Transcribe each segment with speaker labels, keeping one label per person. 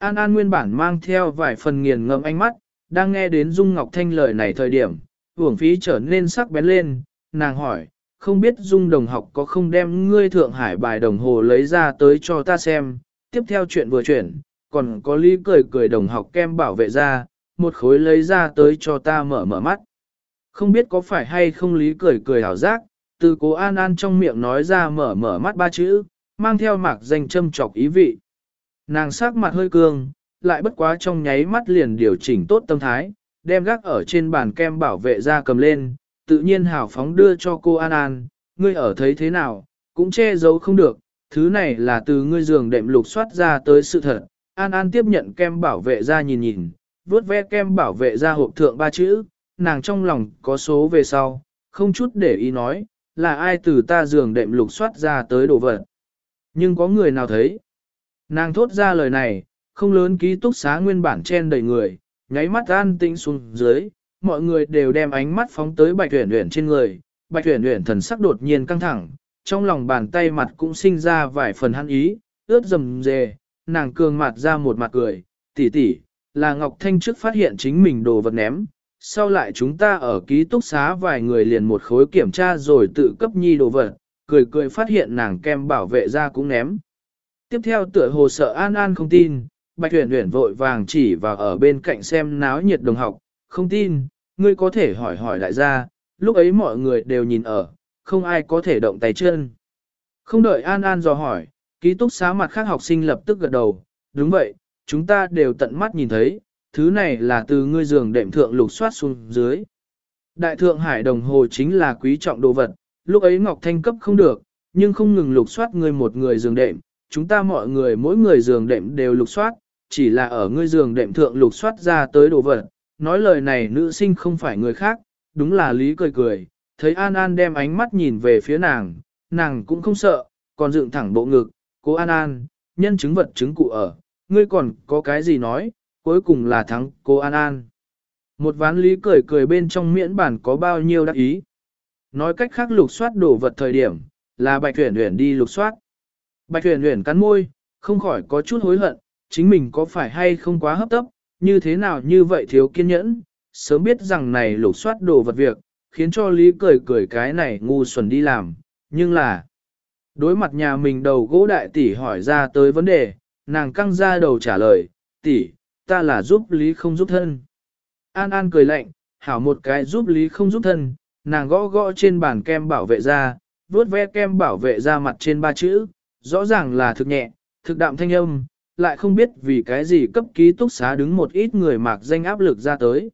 Speaker 1: An An nguyên bản mang theo vài phần nghiền ngẫm ánh mắt, đang nghe đến Dung Ngọc Thanh lời này thời điểm, uổng phí trở nên sắc bén lên, nàng hỏi, không biết Dung đồng học có không đem ngươi Thượng Hải bài đồng hồ lấy ra tới cho ta xem, tiếp theo chuyện vừa chuyển, còn có lý cười cười đồng học kem bảo vệ ra, một khối lấy ra tới cho ta mở mở mắt. Không biết có phải hay không lý cười cười hảo giác, từ cố An An trong miệng nói ra mở mở mắt ba chữ, mang theo mạc danh châm chọc ý vị. Nàng sắc mặt hơi cương, lại bất quá trong nháy mắt liền điều chỉnh tốt tâm thái, đem gác ở trên bàn kem bảo vệ ra cầm lên, tự nhiên hào phóng đưa cho cô An An, ngươi ở thấy thế nào, cũng che giấu không được, thứ này là từ ngươi giường đệm lục soát ra tới sự thật. An An tiếp nhận kem bảo vệ ra nhìn nhìn, vuốt ve kem bảo vệ ra hộp thượng ba chữ, nàng trong lòng có số về sau, không chút để ý nói, là ai từ ta giường đệm lục soát ra tới đồ vật. Nhưng có người nào thấy? Nàng thốt ra lời này, không lớn ký túc xá nguyên bản chen đầy người, nháy mắt an tĩnh xuống dưới, mọi người đều đem ánh mắt phóng tới bạch tuyển tuyển trên người, bạch tuyển tuyển thần sắc đột nhiên căng thẳng, trong lòng bàn tay mặt cũng sinh ra vài phần hăn ý, ướt rầm rề, nàng cường mặt ra một mặt cười, tỷ tỷ, là Ngọc Thanh trước phát hiện chính mình đồ vật ném, sau lại chúng ta ở ký túc xá vài người liền một khối kiểm tra rồi tự cấp nhi đồ vật, cười cười phát hiện nàng kem bảo vệ ra cũng ném. Tiếp theo tựa hồ sợ An An không tin, Bạch Huyền Huyền vội vàng chỉ vào ở bên cạnh xem náo nhiệt đồng học, không tin, ngươi có thể hỏi hỏi đại gia, lúc ấy mọi người đều nhìn ở, không ai có thể động tay chân. Không đợi An An dò hỏi, ký túc xá mặt khác học sinh lập tức gật đầu, đúng vậy, chúng ta đều tận mắt nhìn thấy, thứ này là từ ngươi giường đệm thượng lục soát xuống dưới. Đại thượng hải đồng hồ chính là quý trọng đồ vật, lúc ấy Ngọc Thanh cấp không được, nhưng không ngừng lục soát ngươi một người giường đệm, chúng ta mọi người mỗi người giường đệm đều lục soát, chỉ là ở ngươi giường đệm thượng lục soát ra tới đồ vật. Nói lời này nữ sinh không phải người khác, đúng là Lý cười cười, thấy An An đem ánh mắt nhìn về phía nàng, nàng cũng không sợ, còn dựng thẳng bộ ngực, cố An An, nhân chứng vật chứng cụ ở, ngươi còn có cái gì nói, cuối cùng là thắng cô An An. Một ván Lý cười cười bên trong miễn bản có bao nhiêu đắc ý. Nói cách khác lục soát đồ vật thời điểm, là bạch tuyển tuyển đi lục soát. Bạch huyền huyền cắn môi, không khỏi có chút hối hận, chính mình có phải hay không quá hấp tấp, như thế nào như vậy thiếu kiên nhẫn, sớm biết rằng này lục soát đồ vật việc, khiến cho Lý cười cười cái này ngu xuẩn đi làm, nhưng là đối mặt nhà mình đầu gỗ đại tỷ hỏi ra tới vấn đề, nàng căng ra đầu trả lời, tỷ, ta là giúp Lý không giúp thân. An An cười lạnh, hảo một cái giúp Lý không giúp thân, nàng gõ gõ trên bàn kem bảo vệ ra, vuốt ve kem bảo vệ ra mặt trên ba chữ, rõ ràng là thực nhẹ, thực đạm thanh âm, lại không biết vì cái gì cấp ký túc xá đứng một ít người mạc danh áp lực ra tới.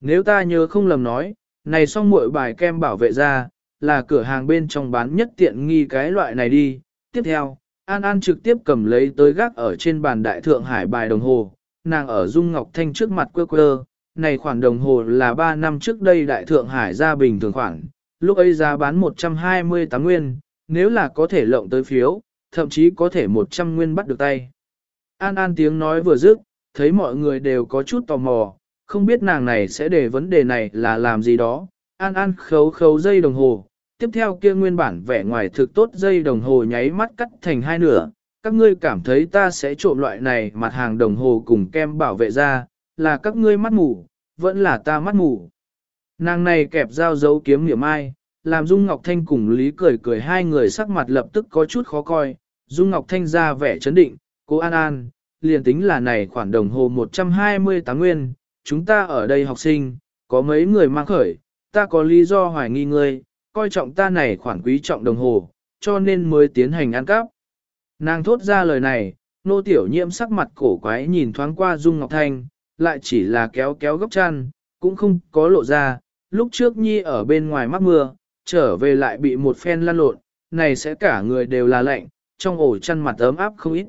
Speaker 1: Nếu ta nhớ không lầm nói, này xong muội bài kem bảo vệ ra, là cửa hàng bên trong bán nhất tiện nghi cái loại này đi. Tiếp theo, An An trực tiếp cầm lấy tới gác ở trên bàn đại thượng hải bài đồng hồ, nàng ở Dung Ngọc Thanh trước mặt quơ quơ, này khoản đồng hồ là 3 năm trước đây đại thượng hải ra bình thường khoản, lúc ấy giá bán 128 nguyên, nếu là có thể lộng tới phiếu, thậm chí có thể 100 nguyên bắt được tay. An An tiếng nói vừa dứt, thấy mọi người đều có chút tò mò, không biết nàng này sẽ để vấn đề này là làm gì đó. An An khấu khấu dây đồng hồ, tiếp theo kia nguyên bản vẻ ngoài thực tốt dây đồng hồ nháy mắt cắt thành hai nửa. Các ngươi cảm thấy ta sẽ trộm loại này mặt hàng đồng hồ cùng kem bảo vệ ra, là các ngươi mắt mù, vẫn là ta mắt mù. Nàng này kẹp dao dấu kiếm niệm ai, làm Dung Ngọc Thanh cùng Lý cười cười hai người sắc mặt lập tức có chút khó coi. Dung Ngọc Thanh ra vẻ chấn định, cô An An, liền tính là này khoản đồng hồ 128 nguyên, chúng ta ở đây học sinh, có mấy người mang khởi, ta có lý do hoài nghi ngươi, coi trọng ta này khoản quý trọng đồng hồ, cho nên mới tiến hành ăn cắp. Nàng thốt ra lời này, nô tiểu nhiễm sắc mặt cổ quái nhìn thoáng qua Dung Ngọc Thanh, lại chỉ là kéo kéo góc chăn, cũng không có lộ ra, lúc trước Nhi ở bên ngoài mắc mưa, trở về lại bị một phen lăn lộn, này sẽ cả người đều là lạnh, trong ổ chăn mặt ấm áp không ít.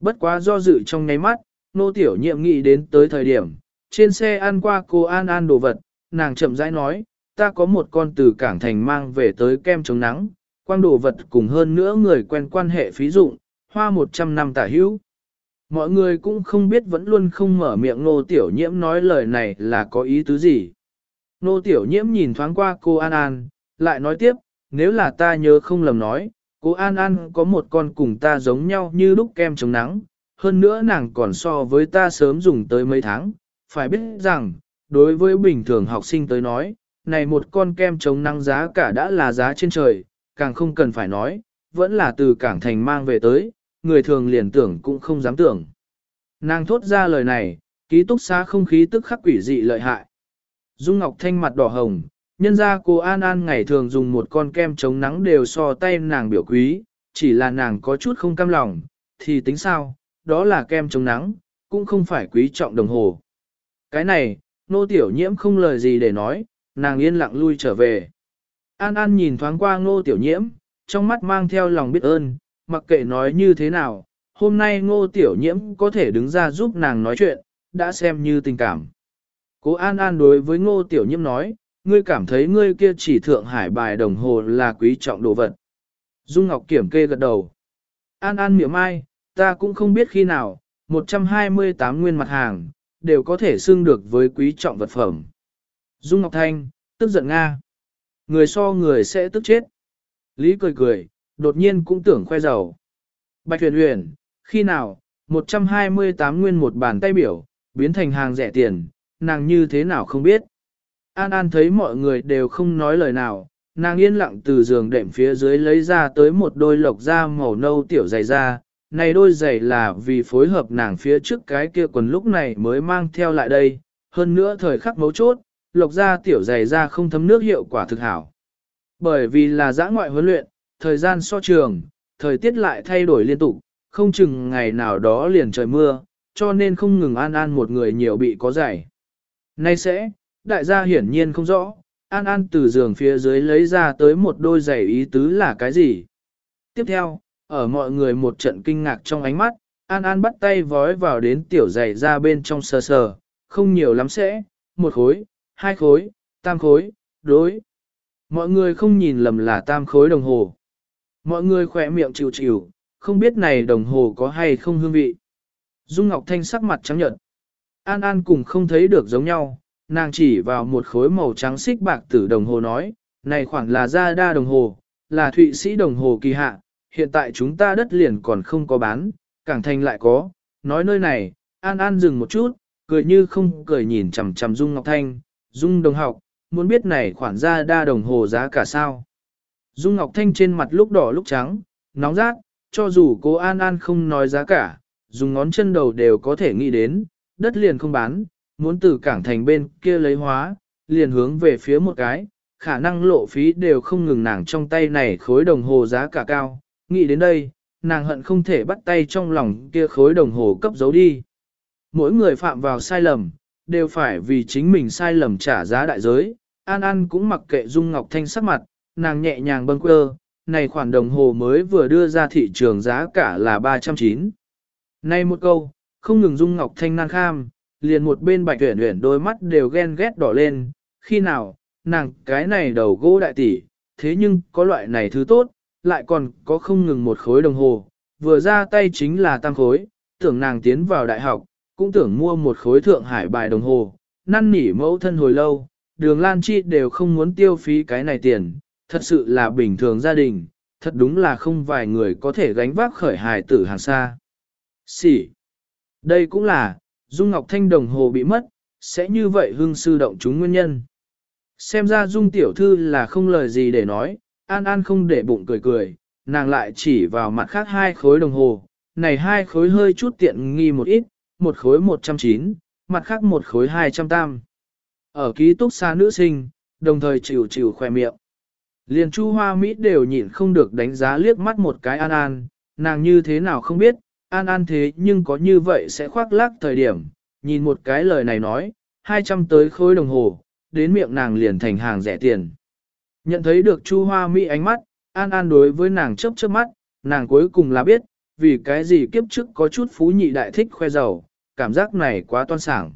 Speaker 1: Bất quá do dự trong nháy mắt, nô tiểu nhiệm nghĩ đến tới thời điểm, trên xe ăn qua cô An An đồ vật, nàng chậm rãi nói, ta có một con từ cảng thành mang về tới kem chống nắng, quang đồ vật cùng hơn nữa người quen quan hệ phí dụng, hoa 100 năm tả hữu. Mọi người cũng không biết vẫn luôn không mở miệng nô tiểu nhiễm nói lời này là có ý tứ gì. Nô tiểu nhiễm nhìn thoáng qua cô An An, lại nói tiếp, nếu là ta nhớ không lầm nói, cô An An có một con cùng ta giống nhau như lúc kem chống nắng, hơn nữa nàng còn so với ta sớm dùng tới mấy tháng, phải biết rằng, đối với bình thường học sinh tới nói, này một con kem chống nắng giá cả đã là giá trên trời, càng không cần phải nói, vẫn là từ cảng thành mang về tới, người thường liền tưởng cũng không dám tưởng. Nàng thốt ra lời này, ký túc xá không khí tức khắc quỷ dị lợi hại. Dung Ngọc Thanh mặt đỏ hồng, nhân ra cô An An ngày thường dùng một con kem chống nắng đều so tay nàng biểu quý, chỉ là nàng có chút không cam lòng, thì tính sao, đó là kem chống nắng, cũng không phải quý trọng đồng hồ. Cái này, nô tiểu nhiễm không lời gì để nói, nàng yên lặng lui trở về. An An nhìn thoáng qua ngô tiểu nhiễm, trong mắt mang theo lòng biết ơn, mặc kệ nói như thế nào, hôm nay ngô tiểu nhiễm có thể đứng ra giúp nàng nói chuyện, đã xem như tình cảm. Cố An An đối với ngô tiểu nhiễm nói, ngươi cảm thấy ngươi kia chỉ thượng hải bài đồng hồ là quý trọng đồ vật. Dung Ngọc kiểm kê gật đầu. An An miệng mai, ta cũng không biết khi nào, 128 nguyên mặt hàng, đều có thể xưng được với quý trọng vật phẩm. Dung Ngọc Thanh, tức giận Nga. Người so người sẽ tức chết. Lý cười cười, đột nhiên cũng tưởng khoe giàu. Bạch huyền huyền, khi nào, 128 nguyên một bàn tay biểu, biến thành hàng rẻ tiền, nàng như thế nào không biết. An An thấy mọi người đều không nói lời nào, nàng yên lặng từ giường đệm phía dưới lấy ra tới một đôi lộc da màu nâu tiểu dày da. Này đôi giày là vì phối hợp nàng phía trước cái kia quần lúc này mới mang theo lại đây, hơn nữa thời khắc mấu chốt, lộc da tiểu dày da không thấm nước hiệu quả thực hảo. Bởi vì là giã ngoại huấn luyện, thời gian so trường, thời tiết lại thay đổi liên tục, không chừng ngày nào đó liền trời mưa, cho nên không ngừng an an một người nhiều bị có giải. Nay sẽ, đại gia hiển nhiên không rõ, an an từ giường phía dưới lấy ra tới một đôi giày ý tứ là cái gì. Tiếp theo, ở mọi người một trận kinh ngạc trong ánh mắt, an an bắt tay vói vào đến tiểu giày ra bên trong sờ sờ, không nhiều lắm sẽ, một khối, hai khối, tam khối, đối. Mọi người không nhìn lầm là tam khối đồng hồ. Mọi người khỏe miệng chịu chịu, không biết này đồng hồ có hay không hương vị. Dung Ngọc Thanh sắc mặt trắng nhợt. An An cùng không thấy được giống nhau, nàng chỉ vào một khối màu trắng xích bạc tử đồng hồ nói, này khoảng là gia đa đồng hồ, là thụy sĩ đồng hồ kỳ hạ, hiện tại chúng ta đất liền còn không có bán, cảng thành lại có, nói nơi này, An An dừng một chút, cười như không cười nhìn chằm chằm Dung Ngọc Thanh, Dung đồng học, muốn biết này khoản gia đa đồng hồ giá cả sao. Dung Ngọc Thanh trên mặt lúc đỏ lúc trắng, nóng rát, cho dù cô An An không nói giá cả, dùng ngón chân đầu đều có thể nghĩ đến, đất liền không bán, muốn từ cảng thành bên kia lấy hóa, liền hướng về phía một cái, khả năng lộ phí đều không ngừng nàng trong tay này khối đồng hồ giá cả cao, nghĩ đến đây, nàng hận không thể bắt tay trong lòng kia khối đồng hồ cấp giấu đi. Mỗi người phạm vào sai lầm, đều phải vì chính mình sai lầm trả giá đại giới, An An cũng mặc kệ Dung Ngọc Thanh sắc mặt, nàng nhẹ nhàng bâng quơ, này khoản đồng hồ mới vừa đưa ra thị trường giá cả là 309. nay một câu, không ngừng Dung Ngọc Thanh nan kham, liền một bên bạch tuyển tuyển đôi mắt đều ghen ghét đỏ lên, khi nào, nàng cái này đầu gỗ đại tỷ, thế nhưng có loại này thứ tốt, lại còn có không ngừng một khối đồng hồ, vừa ra tay chính là tăng khối, tưởng nàng tiến vào đại học, cũng tưởng mua một khối thượng hải bài đồng hồ, năn nỉ mẫu thân hồi lâu, đường Lan Chi đều không muốn tiêu phí cái này tiền, thật sự là bình thường gia đình, thật đúng là không vài người có thể gánh vác khởi hài tử hàng xa. Xỉ. Đây cũng là, Dung Ngọc Thanh đồng hồ bị mất, sẽ như vậy hương sư động chúng nguyên nhân. Xem ra Dung Tiểu Thư là không lời gì để nói, An An không để bụng cười cười, nàng lại chỉ vào mặt khác hai khối đồng hồ, này hai khối hơi chút tiện nghi một ít, một khối 109, mặt khác một khối 200 tam. Ở ký túc xá nữ sinh, đồng thời chịu chịu khoe miệng. Liền Chu Hoa Mỹ đều nhịn không được đánh giá liếc mắt một cái An An, nàng như thế nào không biết, An An thế nhưng có như vậy sẽ khoác lác thời điểm, nhìn một cái lời này nói, 200 tới khối đồng hồ, đến miệng nàng liền thành hàng rẻ tiền. Nhận thấy được Chu Hoa Mỹ ánh mắt, An An đối với nàng chớp chớp mắt, nàng cuối cùng là biết, vì cái gì kiếp trước có chút phú nhị đại thích khoe giàu, cảm giác này quá toan sảng.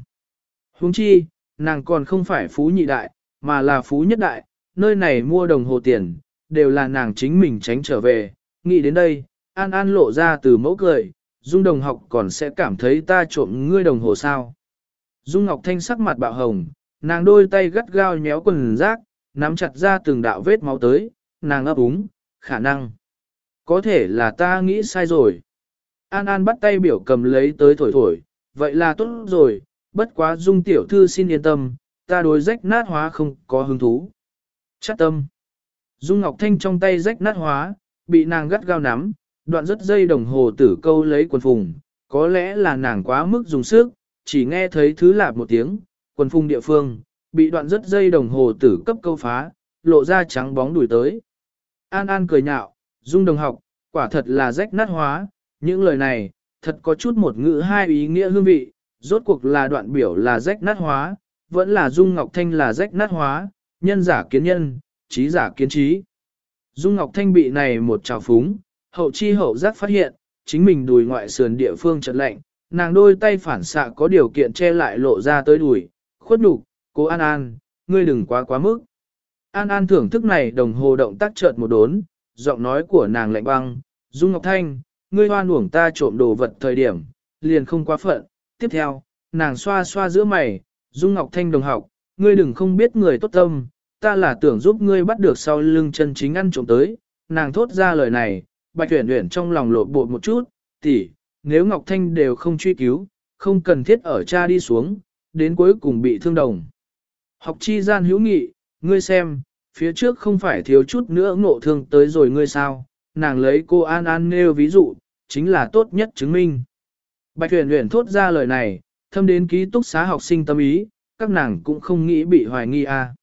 Speaker 1: Huống chi, nàng còn không phải phú nhị đại, mà là phú nhất đại, nơi này mua đồng hồ tiền, đều là nàng chính mình tránh trở về. Nghĩ đến đây, An An lộ ra từ mẫu cười, Dung đồng học còn sẽ cảm thấy ta trộm ngươi đồng hồ sao. Dung Ngọc Thanh sắc mặt bạo hồng, nàng đôi tay gắt gao nhéo quần rác, nắm chặt ra từng đạo vết máu tới, nàng ấp úng, khả năng. Có thể là ta nghĩ sai rồi. An An bắt tay biểu cầm lấy tới thổi thổi, vậy là tốt rồi, bất quá dung tiểu thư xin yên tâm, ta đối rách nát hóa không có hứng thú. Chắc tâm. Dung Ngọc Thanh trong tay rách nát hóa, bị nàng gắt gao nắm, đoạn rất dây đồng hồ tử câu lấy quần phùng, có lẽ là nàng quá mức dùng sức, chỉ nghe thấy thứ lạp một tiếng, quần phùng địa phương, bị đoạn rất dây đồng hồ tử cấp câu phá, lộ ra trắng bóng đuổi tới. An An cười nhạo, Dung đồng học, quả thật là rách nát hóa, những lời này, thật có chút một ngữ hai ý nghĩa hương vị, rốt cuộc là đoạn biểu là rách nát hóa, vẫn là Dung Ngọc Thanh là rách nát hóa, nhân giả kiến nhân, trí giả kiến trí. Dung Ngọc Thanh bị này một trào phúng, hậu chi hậu giác phát hiện, chính mình đùi ngoại sườn địa phương chợt lạnh, nàng đôi tay phản xạ có điều kiện che lại lộ ra tới đùi, khuất nhục, cố An An, ngươi đừng quá quá mức. An An thưởng thức này đồng hồ động tác chợt một đốn, giọng nói của nàng lạnh băng, Dung Ngọc Thanh, ngươi hoan uổng ta trộm đồ vật thời điểm, liền không quá phận. Tiếp theo, nàng xoa xoa giữa mày, Dung Ngọc Thanh đồng học, ngươi đừng không biết người tốt tâm, ta là tưởng giúp ngươi bắt được sau lưng chân chính ăn trộm tới. Nàng thốt ra lời này, bạch uyển uyển trong lòng lộ bột một chút, tỷ, nếu Ngọc Thanh đều không truy cứu, không cần thiết ở cha đi xuống, đến cuối cùng bị thương đồng. Học chi gian hữu nghị, ngươi xem, phía trước không phải thiếu chút nữa ngộ thương tới rồi ngươi sao, nàng lấy cô An An nêu ví dụ, chính là tốt nhất chứng minh. Bạch huyền huyền thốt ra lời này, thâm đến ký túc xá học sinh tâm ý, các nàng cũng không nghĩ bị hoài nghi a, à.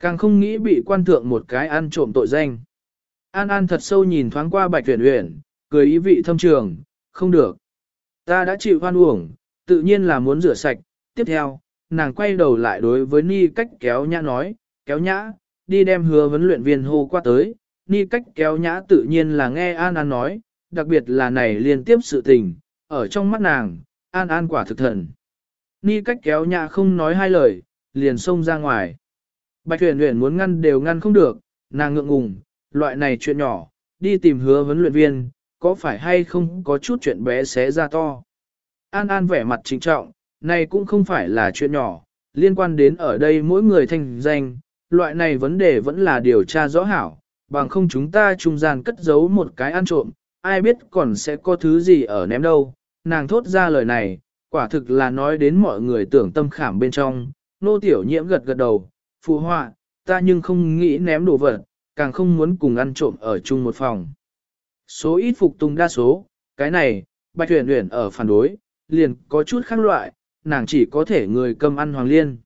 Speaker 1: Càng không nghĩ bị quan thượng một cái ăn trộm tội danh. An An thật sâu nhìn thoáng qua bạch huyền uyển, cười ý vị thâm trường, không được. Ta đã chịu hoan uổng, tự nhiên là muốn rửa sạch. Tiếp theo, nàng quay đầu lại đối với Ni cách kéo nhã nói, kéo nhã, đi đem hứa vấn luyện viên hô qua tới. Ni cách kéo nhã tự nhiên là nghe An An nói, đặc biệt là này liên tiếp sự tình, ở trong mắt nàng, An An quả thực thần. Ni cách kéo nhã không nói hai lời, liền xông ra ngoài. Bạch huyền uyển muốn ngăn đều ngăn không được, nàng ngượng ngùng, loại này chuyện nhỏ, đi tìm hứa vấn luyện viên, có phải hay không có chút chuyện bé xé ra to. An An vẻ mặt trịnh trọng, này cũng không phải là chuyện nhỏ, liên quan đến ở đây mỗi người thành danh, loại này vấn đề vẫn là điều tra rõ hảo, bằng không chúng ta trung gian cất giấu một cái ăn trộm, ai biết còn sẽ có thứ gì ở ném đâu. Nàng thốt ra lời này, quả thực là nói đến mọi người tưởng tâm khảm bên trong, nô tiểu nhiễm gật gật đầu, phụ họa, ta nhưng không nghĩ ném đồ vật, càng không muốn cùng ăn trộm ở chung một phòng. Số ít phục tùng đa số, cái này, bạch huyền huyền ở phản đối, liền có chút khác loại, nàng chỉ có thể người cầm ăn hoàng liên.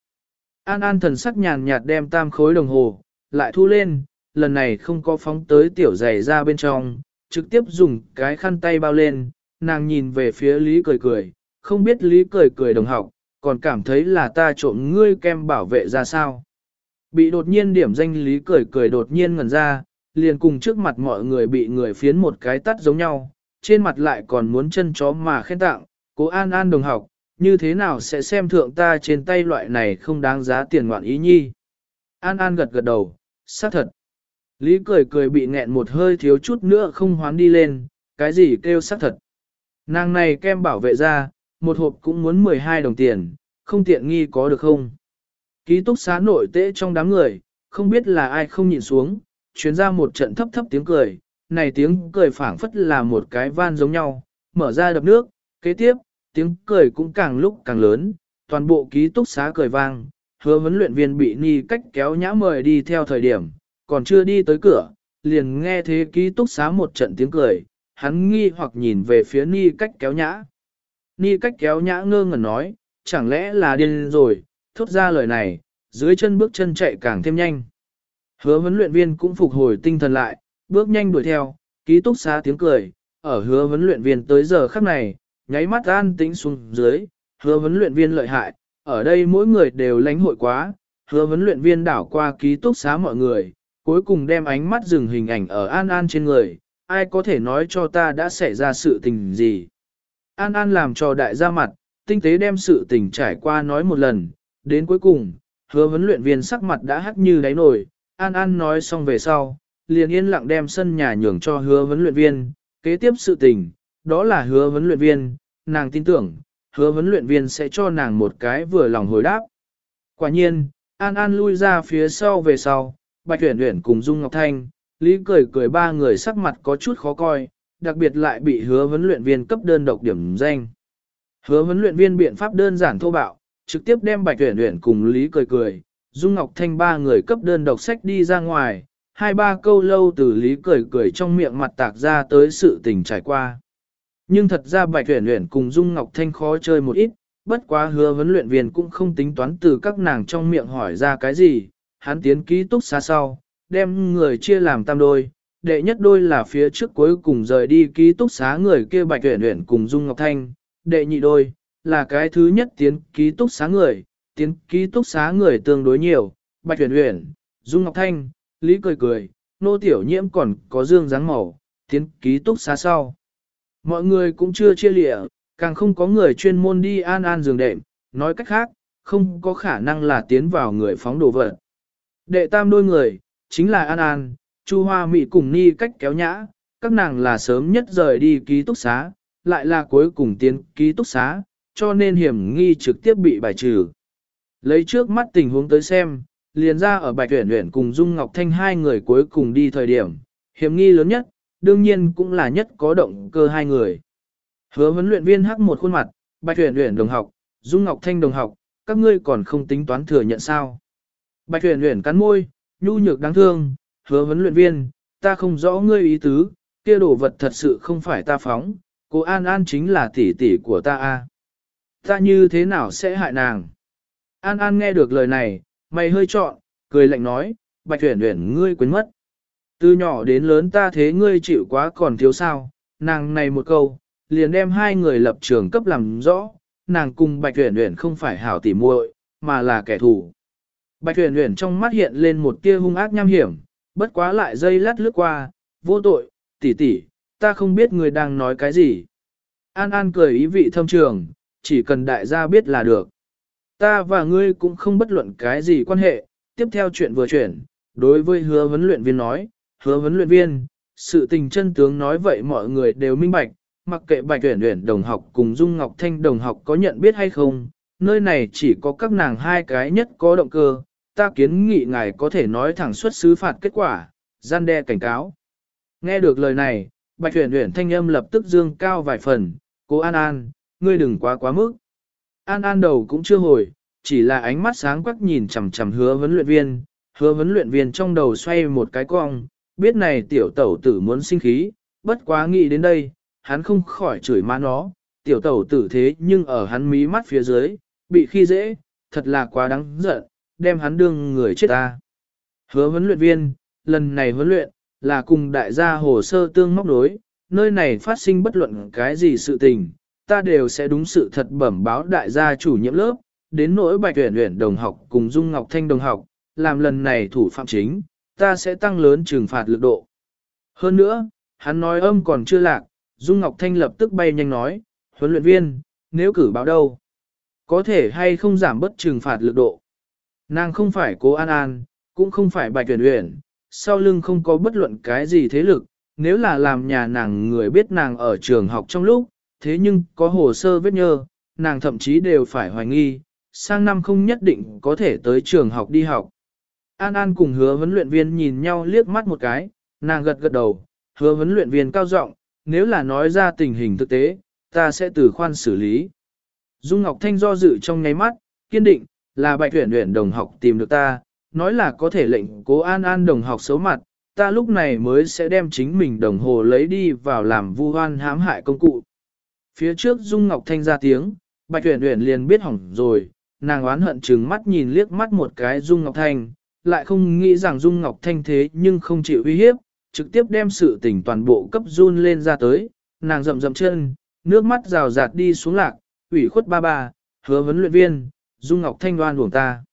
Speaker 1: An An thần sắc nhàn nhạt đem tam khối đồng hồ, lại thu lên, lần này không có phóng tới tiểu giày ra bên trong, trực tiếp dùng cái khăn tay bao lên, nàng nhìn về phía Lý cười cười, không biết Lý cười cười đồng học, còn cảm thấy là ta trộm ngươi kem bảo vệ ra sao. Bị đột nhiên điểm danh Lý cười cười đột nhiên ngẩn ra, liền cùng trước mặt mọi người bị người phiến một cái tắt giống nhau, trên mặt lại còn muốn chân chó mà khen tặng, cố an an đồng học, như thế nào sẽ xem thượng ta trên tay loại này không đáng giá tiền ngoạn ý nhi. An an gật gật đầu, xác thật. Lý cười cười bị nghẹn một hơi thiếu chút nữa không hoán đi lên, cái gì kêu xác thật. Nàng này kem bảo vệ ra, một hộp cũng muốn 12 đồng tiền, không tiện nghi có được không? Ký túc xá nội tễ trong đám người, không biết là ai không nhìn xuống, chuyến ra một trận thấp thấp tiếng cười, này tiếng cười phảng phất là một cái van giống nhau, mở ra đập nước, kế tiếp, tiếng cười cũng càng lúc càng lớn, toàn bộ ký túc xá cười vang, hứa huấn luyện viên bị ni cách kéo nhã mời đi theo thời điểm, còn chưa đi tới cửa, liền nghe thế ký túc xá một trận tiếng cười, hắn nghi hoặc nhìn về phía ni cách kéo nhã. Ni cách kéo nhã ngơ ngẩn nói, chẳng lẽ là điên rồi, thốt ra lời này, dưới chân bước chân chạy càng thêm nhanh. Hứa huấn luyện viên cũng phục hồi tinh thần lại, bước nhanh đuổi theo, ký túc xá tiếng cười, ở hứa huấn luyện viên tới giờ khắc này, nháy mắt an tĩnh xuống dưới, hứa huấn luyện viên lợi hại, ở đây mỗi người đều lánh hội quá, hứa huấn luyện viên đảo qua ký túc xá mọi người, cuối cùng đem ánh mắt dừng hình ảnh ở An An trên người, ai có thể nói cho ta đã xảy ra sự tình gì. An An làm cho đại gia mặt, tinh tế đem sự tình trải qua nói một lần, đến cuối cùng, hứa huấn luyện viên sắc mặt đã hắc như đáy nổi, An An nói xong về sau, liền yên lặng đem sân nhà nhường cho hứa huấn luyện viên, kế tiếp sự tình, đó là hứa huấn luyện viên, nàng tin tưởng, hứa huấn luyện viên sẽ cho nàng một cái vừa lòng hồi đáp. Quả nhiên, An An lui ra phía sau về sau, Bạch Uyển Uyển cùng Dung Ngọc Thanh, Lý cười cười ba người sắc mặt có chút khó coi, đặc biệt lại bị hứa huấn luyện viên cấp đơn độc điểm danh. Hứa huấn luyện viên biện pháp đơn giản thô bạo, trực tiếp đem Bạch Uyển Uyển cùng Lý cười cười, Dung Ngọc Thanh ba người cấp đơn đọc sách đi ra ngoài, hai ba câu lâu từ Lý cười cười trong miệng mặt tạc ra tới sự tình trải qua. Nhưng thật ra Bạch Uyển Uyển cùng Dung Ngọc Thanh khó chơi một ít, bất quá hứa vấn luyện viên cũng không tính toán từ các nàng trong miệng hỏi ra cái gì, hắn tiến ký túc xa sau, đem người chia làm tam đôi, đệ nhất đôi là phía trước cuối cùng rời đi ký túc xá người kia Bạch Uyển Uyển cùng Dung Ngọc Thanh, đệ nhị đôi là cái thứ nhất tiến ký túc xá người, tiến ký túc xá người tương đối nhiều, Bạch Uyển Uyển, Dung Ngọc Thanh, Lý cười cười, nô tiểu nhiễm còn có dương dáng màu, tiến ký túc xá sau. Mọi người cũng chưa chia lịa, càng không có người chuyên môn đi an an giường đệm, nói cách khác, không có khả năng là tiến vào người phóng đồ vật. Đệ tam đôi người, chính là An An, Chu Hoa Mỹ cùng Ni cách kéo nhã, các nàng là sớm nhất rời đi ký túc xá, lại là cuối cùng tiến ký túc xá, cho nên hiểm nghi trực tiếp bị bài trừ. Lấy trước mắt tình huống tới xem, liền ra ở Bạch Tuyển Uyển cùng Dung Ngọc Thanh hai người cuối cùng đi thời điểm, hiểm nghi lớn nhất, đương nhiên cũng là nhất có động cơ hai người. Hứa huấn luyện viên hắc một khuôn mặt, Bạch Tuyển Uyển đồng học, Dung Ngọc Thanh đồng học, các ngươi còn không tính toán thừa nhận sao? Bạch Tuyển Uyển cắn môi, nhu nhược đáng thương, hứa huấn luyện viên, ta không rõ ngươi ý tứ, kia đồ vật thật sự không phải ta phóng, cô An An chính là tỷ tỷ của ta a. Ta như thế nào sẽ hại nàng? An An nghe được lời này, mày hơi trọn, cười lạnh nói, Bạch Tuyển Uyển ngươi quên mất. Từ nhỏ đến lớn ta thế ngươi chịu quá còn thiếu sao, nàng này một câu, liền đem hai người lập trường cấp làm rõ, nàng cùng Bạch Uyển Uyển không phải hảo tỉ muội, mà là kẻ thù. Bạch Huyền Huyền trong mắt hiện lên một tia hung ác nham hiểm, bất quá lại dây lát lướt qua, vô tội, tỷ tỷ, ta không biết người đang nói cái gì. An An cười ý vị thâm trường, chỉ cần đại gia biết là được. Ta và ngươi cũng không bất luận cái gì quan hệ, tiếp theo chuyện vừa chuyển, đối với hứa huấn luyện viên nói, hứa huấn luyện viên, sự tình chân tướng nói vậy mọi người đều minh bạch, mặc kệ bạch tuyển tuyển đồng học cùng Dung Ngọc Thanh đồng học có nhận biết hay không, nơi này chỉ có các nàng hai cái nhất có động cơ, ta kiến nghị ngài có thể nói thẳng xuất xứ phạt kết quả, gian đe cảnh cáo. Nghe được lời này, Bạch tuyển tuyển thanh âm lập tức dương cao vài phần, cố An An, ngươi đừng quá quá mức. An An đầu cũng chưa hồi, chỉ là ánh mắt sáng quắc nhìn chằm chằm hứa vấn luyện viên, hứa vấn luyện viên trong đầu xoay một cái cong, biết này tiểu tẩu tử muốn sinh khí, bất quá nghĩ đến đây, hắn không khỏi chửi má nó, tiểu tẩu tử thế nhưng ở hắn mí mắt phía dưới, bị khi dễ, thật là quá đáng giận, đem hắn đương người chết ta. Hứa huấn luyện viên, lần này huấn luyện, là cùng đại gia hồ sơ tương móc đối, nơi này phát sinh bất luận cái gì sự tình, ta đều sẽ đúng sự thật bẩm báo đại gia chủ nhiệm lớp, đến nỗi bạch tuyển luyện đồng học cùng Dung Ngọc Thanh đồng học, làm lần này thủ phạm chính, ta sẽ tăng lớn trừng phạt lực độ. Hơn nữa, hắn nói âm còn chưa lạc, Dung Ngọc Thanh lập tức bay nhanh nói, huấn luyện viên, nếu cử báo đâu, có thể hay không giảm bất trừng phạt lực độ. Nàng không phải cố An An, cũng không phải bạch tuyển tuyển sau lưng không có bất luận cái gì thế lực, nếu là làm nhà nàng người biết nàng ở trường học trong lúc, thế nhưng có hồ sơ vết nhơ, nàng thậm chí đều phải hoài nghi, sang năm không nhất định có thể tới trường học đi học. An An cùng hứa huấn luyện viên nhìn nhau liếc mắt một cái, nàng gật gật đầu, hứa huấn luyện viên cao giọng, nếu là nói ra tình hình thực tế, ta sẽ từ khoan xử lý. Dung Ngọc Thanh do dự trong nháy mắt, kiên định, là bạch tuyển tuyển đồng học tìm được ta, nói là có thể lệnh cố an an đồng học xấu mặt, ta lúc này mới sẽ đem chính mình đồng hồ lấy đi vào làm vu hoan hãm hại công cụ. Phía trước Dung Ngọc Thanh ra tiếng, bạch uyển uyển liền biết hỏng rồi, nàng oán hận chừng mắt nhìn liếc mắt một cái Dung Ngọc Thanh, lại không nghĩ rằng Dung Ngọc Thanh thế nhưng không chịu uy hiếp, trực tiếp đem sự tình toàn bộ cấp run lên ra tới, nàng rậm rậm chân, nước mắt rào rạt đi xuống lạc, ủy khuất ba ba, hứa vấn luyện viên, Dung Ngọc Thanh đoan buồng ta.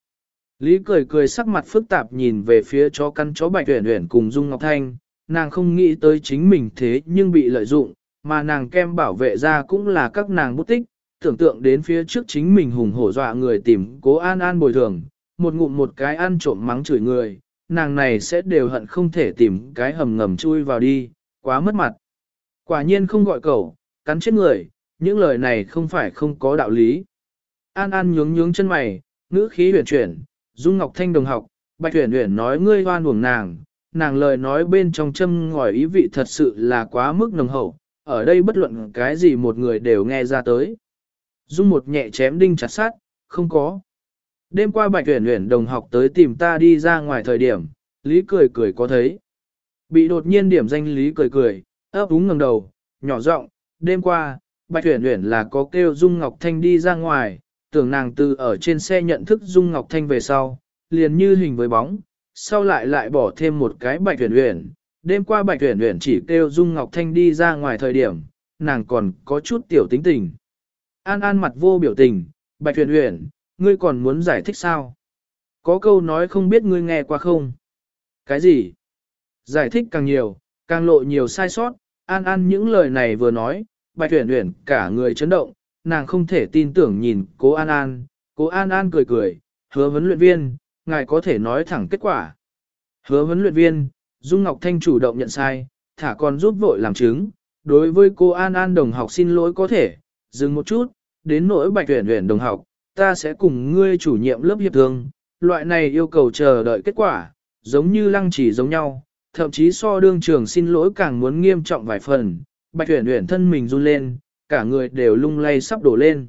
Speaker 1: Lý cười cười sắc mặt phức tạp nhìn về phía chó căn chó bạch uyển uyển cùng Dung Ngọc Thanh, nàng không nghĩ tới chính mình thế nhưng bị lợi dụng, mà nàng kem bảo vệ ra cũng là các nàng bút tích, tưởng tượng đến phía trước chính mình hùng hổ dọa người tìm cố an an bồi thường, một ngụm một cái ăn trộm mắng chửi người, nàng này sẽ đều hận không thể tìm cái hầm ngầm chui vào đi, quá mất mặt. Quả nhiên không gọi cậu, cắn chết người, những lời này không phải không có đạo lý. An An nhướng nhướng chân mày, ngữ khí huyền chuyển, Dung Ngọc Thanh đồng học, Bạch Huyền Huyền nói ngươi hoan uổng nàng, nàng lời nói bên trong châm ngòi ý vị thật sự là quá mức nồng hậu, ở đây bất luận cái gì một người đều nghe ra tới. Dung một nhẹ chém đinh chặt sát, không có. Đêm qua bạch tuyển luyện đồng học tới tìm ta đi ra ngoài thời điểm, Lý cười cười có thấy. Bị đột nhiên điểm danh Lý cười cười, ấp úng ngẩng đầu, nhỏ giọng, đêm qua, bạch tuyển luyện là có kêu Dung Ngọc Thanh đi ra ngoài, tưởng nàng từ ở trên xe nhận thức Dung Ngọc Thanh về sau, liền như hình với bóng, sau lại lại bỏ thêm một cái bạch tuyển luyện. Đêm qua bạch tuyển luyện chỉ kêu Dung Ngọc Thanh đi ra ngoài thời điểm, nàng còn có chút tiểu tính tình. An An mặt vô biểu tình, bạch tuyển luyện, ngươi còn muốn giải thích sao? Có câu nói không biết ngươi nghe qua không? Cái gì? Giải thích càng nhiều, càng lộ nhiều sai sót, An An những lời này vừa nói, bạch tuyển luyện cả người chấn động, nàng không thể tin tưởng nhìn cố An An, cố An An cười cười, hứa huấn luyện viên, ngài có thể nói thẳng kết quả. Hứa huấn luyện viên, Dung Ngọc Thanh chủ động nhận sai, thả còn giúp vội làm chứng, đối với cô An An đồng học xin lỗi có thể, dừng một chút, đến nỗi bạch tuyển tuyển đồng học, ta sẽ cùng ngươi chủ nhiệm lớp hiệp thương, loại này yêu cầu chờ đợi kết quả, giống như lăng chỉ giống nhau, thậm chí so đương trường xin lỗi càng muốn nghiêm trọng vài phần, bạch tuyển tuyển thân mình run lên, cả người đều lung lay sắp đổ lên.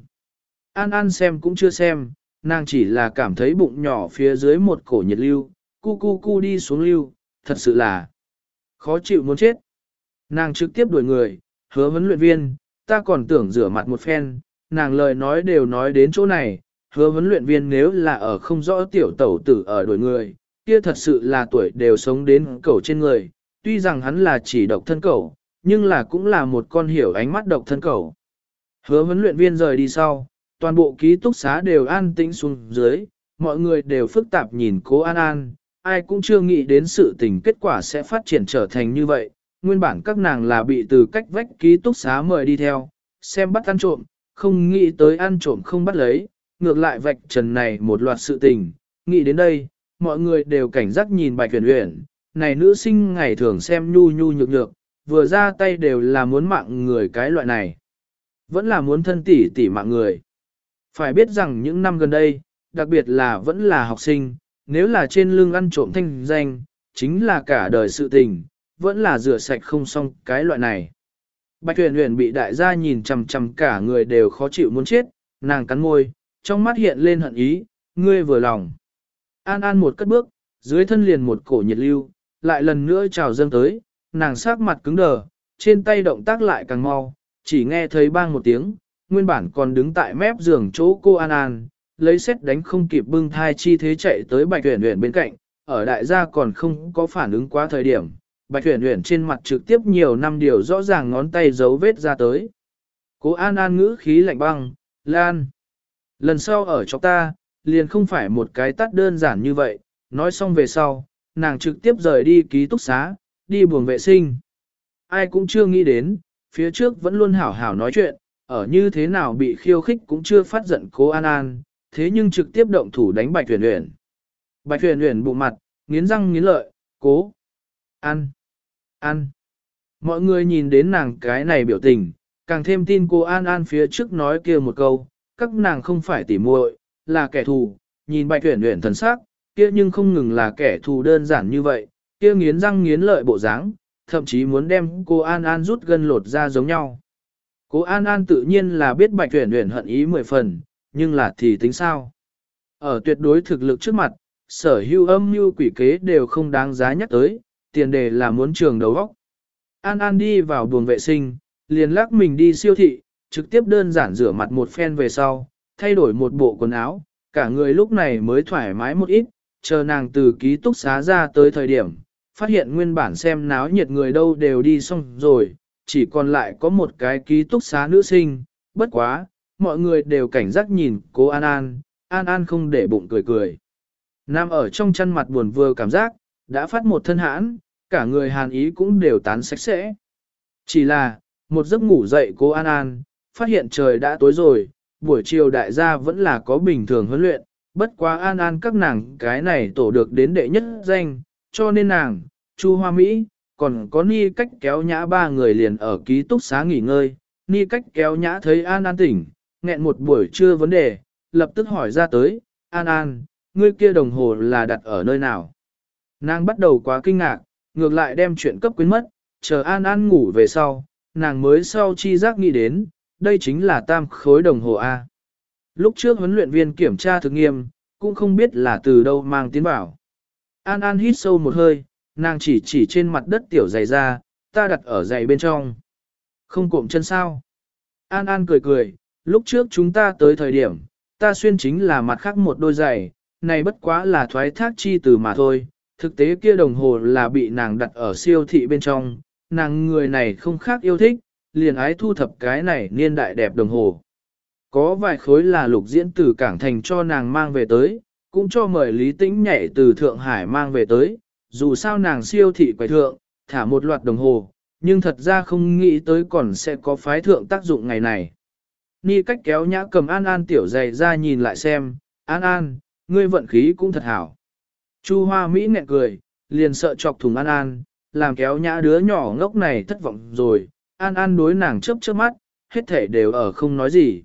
Speaker 1: An An xem cũng chưa xem, nàng chỉ là cảm thấy bụng nhỏ phía dưới một cổ nhiệt lưu, cu cu cu đi xuống lưu, thật sự là khó chịu muốn chết. Nàng trực tiếp đuổi người, hứa vấn luyện viên, ta còn tưởng rửa mặt một phen, nàng lời nói đều nói đến chỗ này, hứa vấn luyện viên nếu là ở không rõ tiểu tẩu tử ở đuổi người, kia thật sự là tuổi đều sống đến cẩu trên người, tuy rằng hắn là chỉ độc thân cẩu, nhưng là cũng là một con hiểu ánh mắt độc thân cẩu. Hứa vấn luyện viên rời đi sau, toàn bộ ký túc xá đều an tĩnh xuống dưới, mọi người đều phức tạp nhìn cố An An, ai cũng chưa nghĩ đến sự tình kết quả sẽ phát triển trở thành như vậy. Nguyên bản các nàng là bị từ cách vách ký túc xá mời đi theo, xem bắt ăn trộm, không nghĩ tới ăn trộm không bắt lấy, ngược lại vạch trần này một loạt sự tình. Nghĩ đến đây, mọi người đều cảnh giác nhìn bạch huyền huyền, này nữ sinh ngày thường xem nhu nhu nhược nhược, vừa ra tay đều là muốn mạng người cái loại này. Vẫn là muốn thân tỷ tỷ mạng người. Phải biết rằng những năm gần đây, đặc biệt là vẫn là học sinh, nếu là trên lưng ăn trộm thanh danh, chính là cả đời sự tình, vẫn là rửa sạch không xong cái loại này. Bạch huyền huyền bị đại gia nhìn chằm chằm cả người đều khó chịu muốn chết, nàng cắn môi, trong mắt hiện lên hận ý, ngươi vừa lòng. An An một cất bước, dưới thân liền một cổ nhiệt lưu, lại lần nữa trào dâng tới, nàng sắc mặt cứng đờ, trên tay động tác lại càng mau, chỉ nghe thấy bang một tiếng, nguyên bản còn đứng tại mép giường chỗ cô An An, lấy xét đánh không kịp bưng thai chi thế chạy tới bạch uyển uyển bên cạnh, ở đại gia còn không có phản ứng quá thời điểm, bạch uyển uyển trên mặt trực tiếp nhiều năm điều rõ ràng ngón tay dấu vết ra tới. Cố An An ngữ khí lạnh băng, Lan. Lần sau ở cho ta, liền không phải một cái tắt đơn giản như vậy, nói xong về sau, nàng trực tiếp rời đi ký túc xá, đi buồng vệ sinh. Ai cũng chưa nghĩ đến, phía trước vẫn luôn hảo hảo nói chuyện, ở như thế nào bị khiêu khích cũng chưa phát giận cố An An, thế nhưng trực tiếp động thủ đánh Bạch Huyền Huyền. Bạch Huyền Huyền bụng mặt, nghiến răng nghiến lợi, cố, ăn, ăn. Mọi người nhìn đến nàng cái này biểu tình, càng thêm tin cô An An phía trước nói kia một câu, các nàng không phải tỉ muội, là kẻ thù, nhìn Bạch Huyền Huyền thần sắc, kia nhưng không ngừng là kẻ thù đơn giản như vậy, kia nghiến răng nghiến lợi bộ dáng, thậm chí muốn đem cô An An rút gân lột ra giống nhau. Cô An An tự nhiên là biết Bạch Huyền Huyền hận ý mười phần, nhưng là thì tính sao? Ở tuyệt đối thực lực trước mặt, sở hữu âm như quỷ kế đều không đáng giá nhắc tới, tiền đề là muốn trường đầu óc. An An đi vào buồng vệ sinh, liền lắc mình đi siêu thị, trực tiếp đơn giản rửa mặt một phen về sau, thay đổi một bộ quần áo, cả người lúc này mới thoải mái một ít, chờ nàng từ ký túc xá ra tới thời điểm, phát hiện nguyên bản xem náo nhiệt người đâu đều đi xong rồi, chỉ còn lại có một cái ký túc xá nữ sinh, bất quá, mọi người đều cảnh giác nhìn cố An An, An An không để bụng cười cười. Nam ở trong chăn mặt buồn vừa cảm giác, đã phát một thân hãn, cả người hàn ý cũng đều tán sạch sẽ. Chỉ là, một giấc ngủ dậy cố An An, phát hiện trời đã tối rồi, buổi chiều đại gia vẫn là có bình thường huấn luyện, bất quá An An các nàng cái này tổ được đến đệ nhất danh, cho nên nàng, Chu Hoa Mỹ, còn có ni cách kéo nhã ba người liền ở ký túc xá nghỉ ngơi, ni cách kéo nhã thấy An An tỉnh, nghẹn một buổi trưa vấn đề, lập tức hỏi ra tới, An An, ngươi kia đồng hồ là đặt ở nơi nào? Nàng bắt đầu quá kinh ngạc, ngược lại đem chuyện cấp quyến mất, chờ An An ngủ về sau, nàng mới sau chi giác nghĩ đến, đây chính là tam khối đồng hồ A. Lúc trước huấn luyện viên kiểm tra thực nghiêm, cũng không biết là từ đâu mang tiến bảo. An An hít sâu một hơi, nàng chỉ chỉ trên mặt đất tiểu giày ra, ta đặt ở giày bên trong. Không cụm chân sao. An An cười cười, lúc trước chúng ta tới thời điểm, ta xuyên chính là mặt khác một đôi giày, này bất quá là thoái thác chi từ mà thôi. Thực tế kia đồng hồ là bị nàng đặt ở siêu thị bên trong, nàng người này không khác yêu thích, liền ái thu thập cái này niên đại đẹp đồng hồ. Có vài khối là lục diễn từ Cảng Thành cho nàng mang về tới, cũng cho mời Lý Tĩnh nhảy từ Thượng Hải mang về tới, dù sao nàng siêu thị quầy thượng, thả một loạt đồng hồ, nhưng thật ra không nghĩ tới còn sẽ có phái thượng tác dụng ngày này. Ni cách kéo nhã cầm An An tiểu dày ra nhìn lại xem, An An, ngươi vận khí cũng thật hảo. Chu Hoa Mỹ nghẹn cười, liền sợ chọc thùng An An, làm kéo nhã đứa nhỏ ngốc này thất vọng rồi, An An đối nàng chớp chớp mắt, hết thể đều ở không nói gì.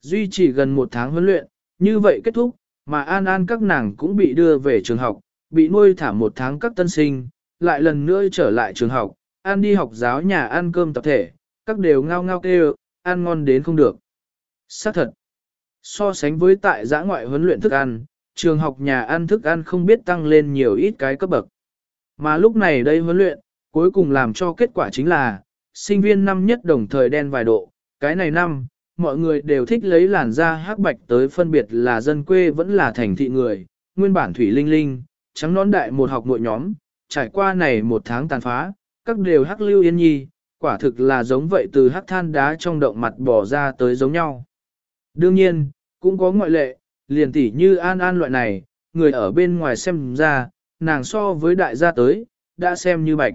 Speaker 1: Duy chỉ gần một tháng huấn luyện, như vậy kết thúc, mà An An các nàng cũng bị đưa về trường học, bị nuôi thả một tháng các tân sinh, lại lần nữa trở lại trường học, An đi học giáo nhà ăn cơm tập thể, các đều ngao ngao kêu, ăn ngon đến không được. Xác thật, so sánh với tại giã ngoại huấn luyện thức ăn, trường học nhà ăn thức ăn không biết tăng lên nhiều ít cái cấp bậc. Mà lúc này đây huấn luyện, cuối cùng làm cho kết quả chính là, sinh viên năm nhất đồng thời đen vài độ, cái này năm, mọi người đều thích lấy làn da hắc bạch tới phân biệt là dân quê vẫn là thành thị người, nguyên bản thủy linh linh, trắng nón đại một học nội nhóm, trải qua này một tháng tàn phá, các đều hắc lưu yên nhi, quả thực là giống vậy từ hắc than đá trong động mặt bỏ ra tới giống nhau. Đương nhiên, cũng có ngoại lệ, liền tỉ như an an loại này, người ở bên ngoài xem ra, nàng so với đại gia tới, đã xem như bạch.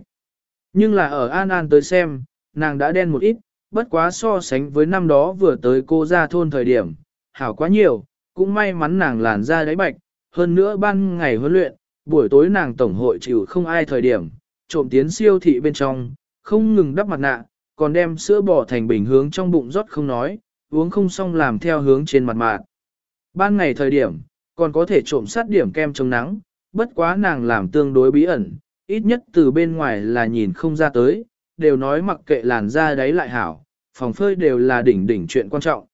Speaker 1: Nhưng là ở an an tới xem, nàng đã đen một ít, bất quá so sánh với năm đó vừa tới cô ra thôn thời điểm, hảo quá nhiều, cũng may mắn nàng làn da đáy bạch, hơn nữa ban ngày huấn luyện, buổi tối nàng tổng hội chịu không ai thời điểm, trộm tiến siêu thị bên trong, không ngừng đắp mặt nạ, còn đem sữa bò thành bình hướng trong bụng rót không nói, uống không xong làm theo hướng trên mặt mạn. Ban ngày thời điểm, còn có thể trộm sát điểm kem chống nắng, bất quá nàng làm tương đối bí ẩn, ít nhất từ bên ngoài là nhìn không ra tới, đều nói mặc kệ làn da đấy lại hảo, phòng phơi đều là đỉnh đỉnh chuyện quan trọng.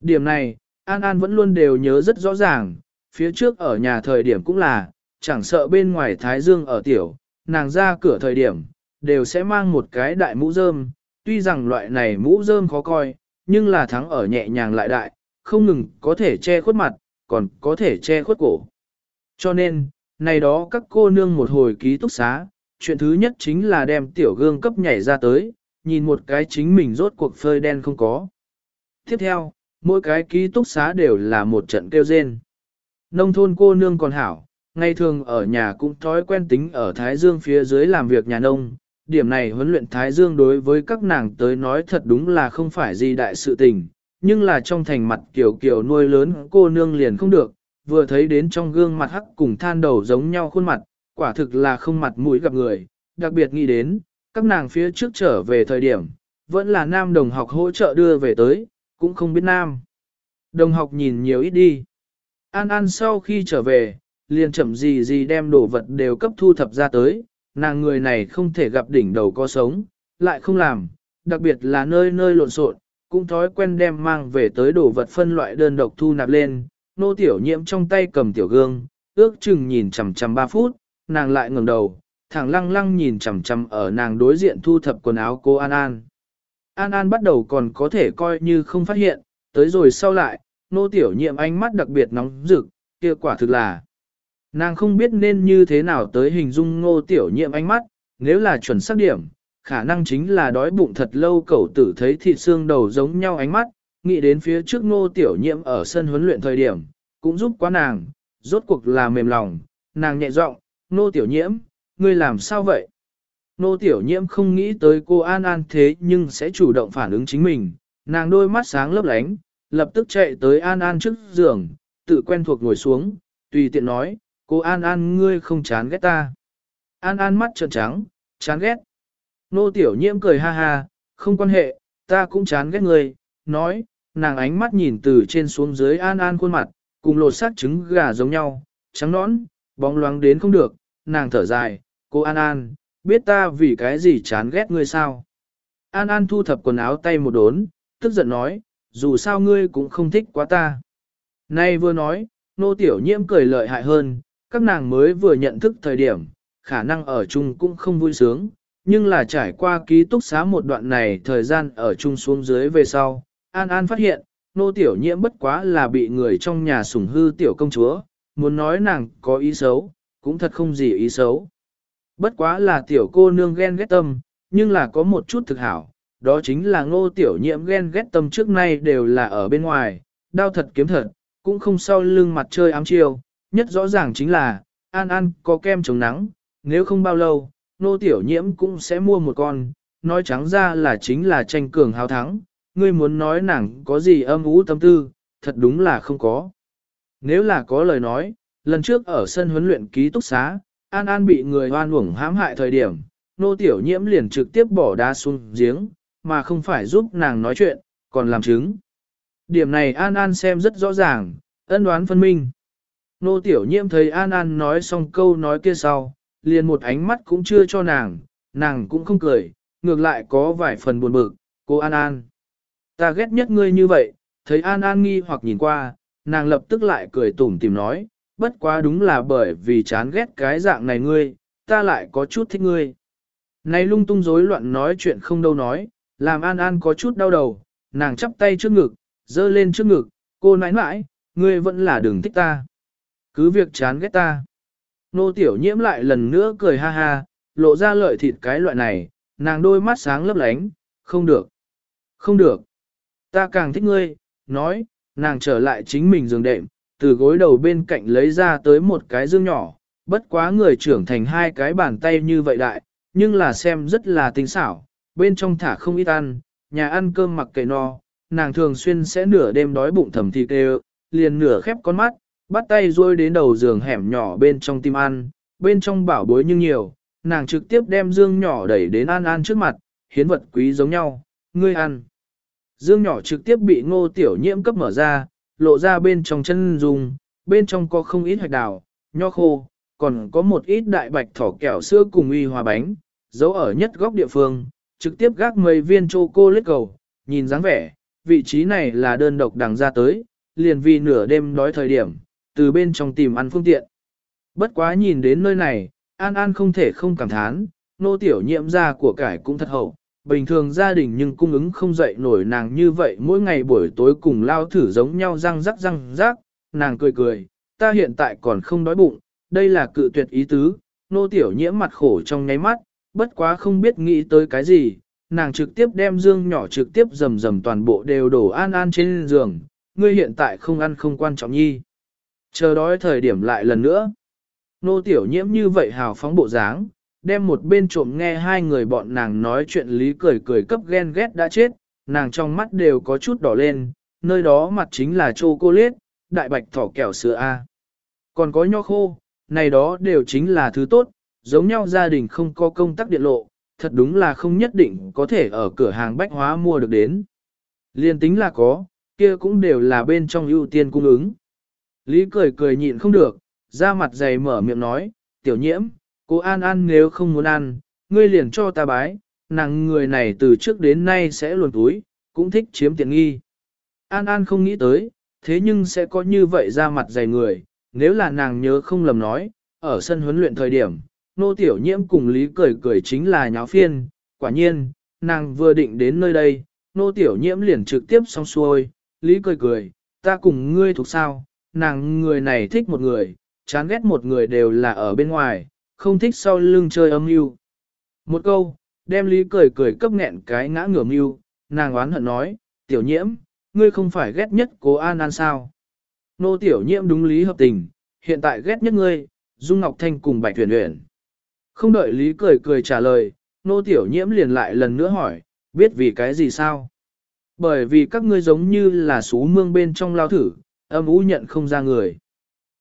Speaker 1: Điểm này, An An vẫn luôn đều nhớ rất rõ ràng, phía trước ở nhà thời điểm cũng là, chẳng sợ bên ngoài Thái Dương ở tiểu, nàng ra cửa thời điểm, đều sẽ mang một cái đại mũ rơm, tuy rằng loại này mũ rơm khó coi, nhưng là thắng ở nhẹ nhàng lại đại, không ngừng có thể che khuất mặt, còn có thể che khuất cổ. Cho nên, này đó các cô nương một hồi ký túc xá, chuyện thứ nhất chính là đem tiểu gương cấp nhảy ra tới, nhìn một cái chính mình rốt cuộc phơi đen không có. Tiếp theo, mỗi cái ký túc xá đều là một trận kêu rên. Nông thôn cô nương còn hảo, ngày thường ở nhà cũng thói quen tính ở Thái Dương phía dưới làm việc nhà nông. Điểm này huấn luyện Thái Dương đối với các nàng tới nói thật đúng là không phải gì đại sự tình, nhưng là trong thành mặt kiểu kiểu nuôi lớn cô nương liền không được, vừa thấy đến trong gương mặt hắc cùng than đầu giống nhau khuôn mặt, quả thực là không mặt mũi gặp người, đặc biệt nghĩ đến, các nàng phía trước trở về thời điểm, vẫn là nam đồng học hỗ trợ đưa về tới, cũng không biết nam. Đồng học nhìn nhiều ít đi. An An sau khi trở về, liền chậm gì gì đem đồ vật đều cấp thu thập ra tới, nàng người này không thể gặp đỉnh đầu có sống, lại không làm, đặc biệt là nơi nơi lộn xộn, cũng thói quen đem mang về tới đồ vật phân loại đơn độc thu nạp lên, nô tiểu nhiễm trong tay cầm tiểu gương, ước chừng nhìn chằm chằm 3 phút, nàng lại ngẩng đầu, thẳng lăng lăng nhìn chằm chằm ở nàng đối diện thu thập quần áo cô An An. An An bắt đầu còn có thể coi như không phát hiện, tới rồi sau lại, nô tiểu nhiệm ánh mắt đặc biệt nóng rực, kia quả thực là. Nàng không biết nên như thế nào tới hình dung ngô tiểu nhiệm ánh mắt, nếu là chuẩn xác điểm, khả năng chính là đói bụng thật lâu cậu tử thấy thịt xương đầu giống nhau ánh mắt, nghĩ đến phía trước ngô tiểu nhiệm ở sân huấn luyện thời điểm, cũng giúp quá nàng, rốt cuộc là mềm lòng, nàng nhẹ giọng, ngô tiểu nhiễm, ngươi làm sao vậy? Nô tiểu nhiễm không nghĩ tới cô An An thế nhưng sẽ chủ động phản ứng chính mình, nàng đôi mắt sáng lấp lánh, lập tức chạy tới An An trước giường, tự quen thuộc ngồi xuống, tùy tiện nói, cô An An ngươi không chán ghét ta. An An mắt trợn trắng, chán ghét. Nô tiểu nhiễm cười ha ha, không quan hệ, ta cũng chán ghét ngươi, nói, nàng ánh mắt nhìn từ trên xuống dưới An An khuôn mặt, cùng lột xác trứng gà giống nhau, trắng nõn, bóng loáng đến không được, nàng thở dài, cô An An, biết ta vì cái gì chán ghét ngươi sao? An An thu thập quần áo tay một đốn, tức giận nói, dù sao ngươi cũng không thích quá ta. Nay vừa nói, nô tiểu nhiễm cười lợi hại hơn, các nàng mới vừa nhận thức thời điểm, khả năng ở chung cũng không vui sướng, nhưng là trải qua ký túc xá một đoạn này thời gian ở chung xuống dưới về sau, An An phát hiện, nô tiểu nhiễm bất quá là bị người trong nhà sủng hư tiểu công chúa, muốn nói nàng có ý xấu, cũng thật không gì ý xấu. Bất quá là tiểu cô nương ghen ghét tâm, nhưng là có một chút thực hảo, đó chính là ngô tiểu nhiễm ghen ghét tâm trước nay đều là ở bên ngoài, đau thật kiếm thật, cũng không sau lưng mặt chơi ám chiêu, nhất rõ ràng chính là, An An có kem chống nắng, nếu không bao lâu, nô tiểu nhiễm cũng sẽ mua một con, nói trắng ra là chính là tranh cường hào thắng, ngươi muốn nói nàng có gì âm ú tâm tư, thật đúng là không có. Nếu là có lời nói, lần trước ở sân huấn luyện ký túc xá, An An bị người hoan uổng hãm hại thời điểm, nô tiểu nhiễm liền trực tiếp bỏ đá xuống giếng, mà không phải giúp nàng nói chuyện, còn làm chứng. Điểm này An An xem rất rõ ràng, ân đoán phân minh. Nô tiểu nhiễm thấy An An nói xong câu nói kia sau, liền một ánh mắt cũng chưa cho nàng, nàng cũng không cười, ngược lại có vài phần buồn bực, cô An An. Ta ghét nhất ngươi như vậy, thấy An An nghi hoặc nhìn qua, nàng lập tức lại cười tủm tìm nói, bất quá đúng là bởi vì chán ghét cái dạng này ngươi, ta lại có chút thích ngươi. Này lung tung rối loạn nói chuyện không đâu nói, làm An An có chút đau đầu, nàng chắp tay trước ngực, dơ lên trước ngực, cô nãi nãi, ngươi vẫn là đừng thích ta. Cứ việc chán ghét ta. Nô tiểu nhiễm lại lần nữa cười ha ha, lộ ra lợi thịt cái loại này, nàng đôi mắt sáng lấp lánh, không được. Không được. Ta càng thích ngươi, nói, nàng trở lại chính mình giường đệm, từ gối đầu bên cạnh lấy ra tới một cái dương nhỏ, bất quá người trưởng thành hai cái bàn tay như vậy đại, nhưng là xem rất là tinh xảo, bên trong thả không ít ăn, nhà ăn cơm mặc kệ no, nàng thường xuyên sẽ nửa đêm đói bụng thầm thịt đều, liền nửa khép con mắt, bắt tay ruôi đến đầu giường hẻm nhỏ bên trong tim ăn, bên trong bảo bối nhưng nhiều, nàng trực tiếp đem dương nhỏ đẩy đến An An trước mặt, hiến vật quý giống nhau, ngươi ăn. Dương nhỏ trực tiếp bị ngô tiểu nhiễm cấp mở ra, lộ ra bên trong chân dung, bên trong có không ít hạch đào, nho khô, còn có một ít đại bạch thỏ kẹo sữa cùng uy hòa bánh, giấu ở nhất góc địa phương, trực tiếp gác mấy viên cô lết cầu, nhìn dáng vẻ, vị trí này là đơn độc đằng ra tới, liền vì nửa đêm đói thời điểm, từ bên trong tìm ăn phương tiện. Bất quá nhìn đến nơi này, An An không thể không cảm thán, nô tiểu nhiễm gia của cải cũng thật hậu. Bình thường gia đình nhưng cung ứng không dậy nổi nàng như vậy mỗi ngày buổi tối cùng lao thử giống nhau răng rắc răng rắc, nàng cười cười, ta hiện tại còn không đói bụng, đây là cự tuyệt ý tứ, nô tiểu nhiễm mặt khổ trong nháy mắt, bất quá không biết nghĩ tới cái gì, nàng trực tiếp đem dương nhỏ trực tiếp rầm rầm toàn bộ đều đổ an an trên giường, ngươi hiện tại không ăn không quan trọng nhi. Chờ đói thời điểm lại lần nữa. Nô tiểu nhiễm như vậy hào phóng bộ dáng, đem một bên trộm nghe hai người bọn nàng nói chuyện lý cười cười cấp ghen ghét đã chết, nàng trong mắt đều có chút đỏ lên, nơi đó mặt chính là chocolate, đại bạch thỏ kẹo sữa A. Còn có nho khô, này đó đều chính là thứ tốt, giống nhau gia đình không có công tác điện lộ, thật đúng là không nhất định có thể ở cửa hàng bách hóa mua được đến. Liên tính là có, kia cũng đều là bên trong ưu tiên cung ứng. Lý cười cười nhịn không được, ra mặt dày mở miệng nói, tiểu nhiễm, cô An An nếu không muốn ăn, ngươi liền cho ta bái, nàng người này từ trước đến nay sẽ luồn túi, cũng thích chiếm tiện nghi. An An không nghĩ tới, thế nhưng sẽ có như vậy ra mặt dày người, nếu là nàng nhớ không lầm nói, ở sân huấn luyện thời điểm, nô tiểu nhiễm cùng Lý cười cười chính là nháo phiên, quả nhiên, nàng vừa định đến nơi đây, nô tiểu nhiễm liền trực tiếp xong xuôi, Lý cười cười, ta cùng ngươi thuộc sao, nàng người này thích một người, chán ghét một người đều là ở bên ngoài, không thích sau lưng chơi âm mưu. Một câu, đem Lý cười cười cấp nghẹn cái ngã ngửa mưu, nàng oán hận nói, tiểu nhiễm, ngươi không phải ghét nhất cố an an sao. Nô tiểu nhiễm đúng lý hợp tình, hiện tại ghét nhất ngươi, Dung Ngọc Thanh cùng Bạch Huyền Huyền. Không đợi Lý cười cười trả lời, nô tiểu nhiễm liền lại lần nữa hỏi, biết vì cái gì sao? Bởi vì các ngươi giống như là sú mương bên trong lao thử, âm ú nhận không ra người.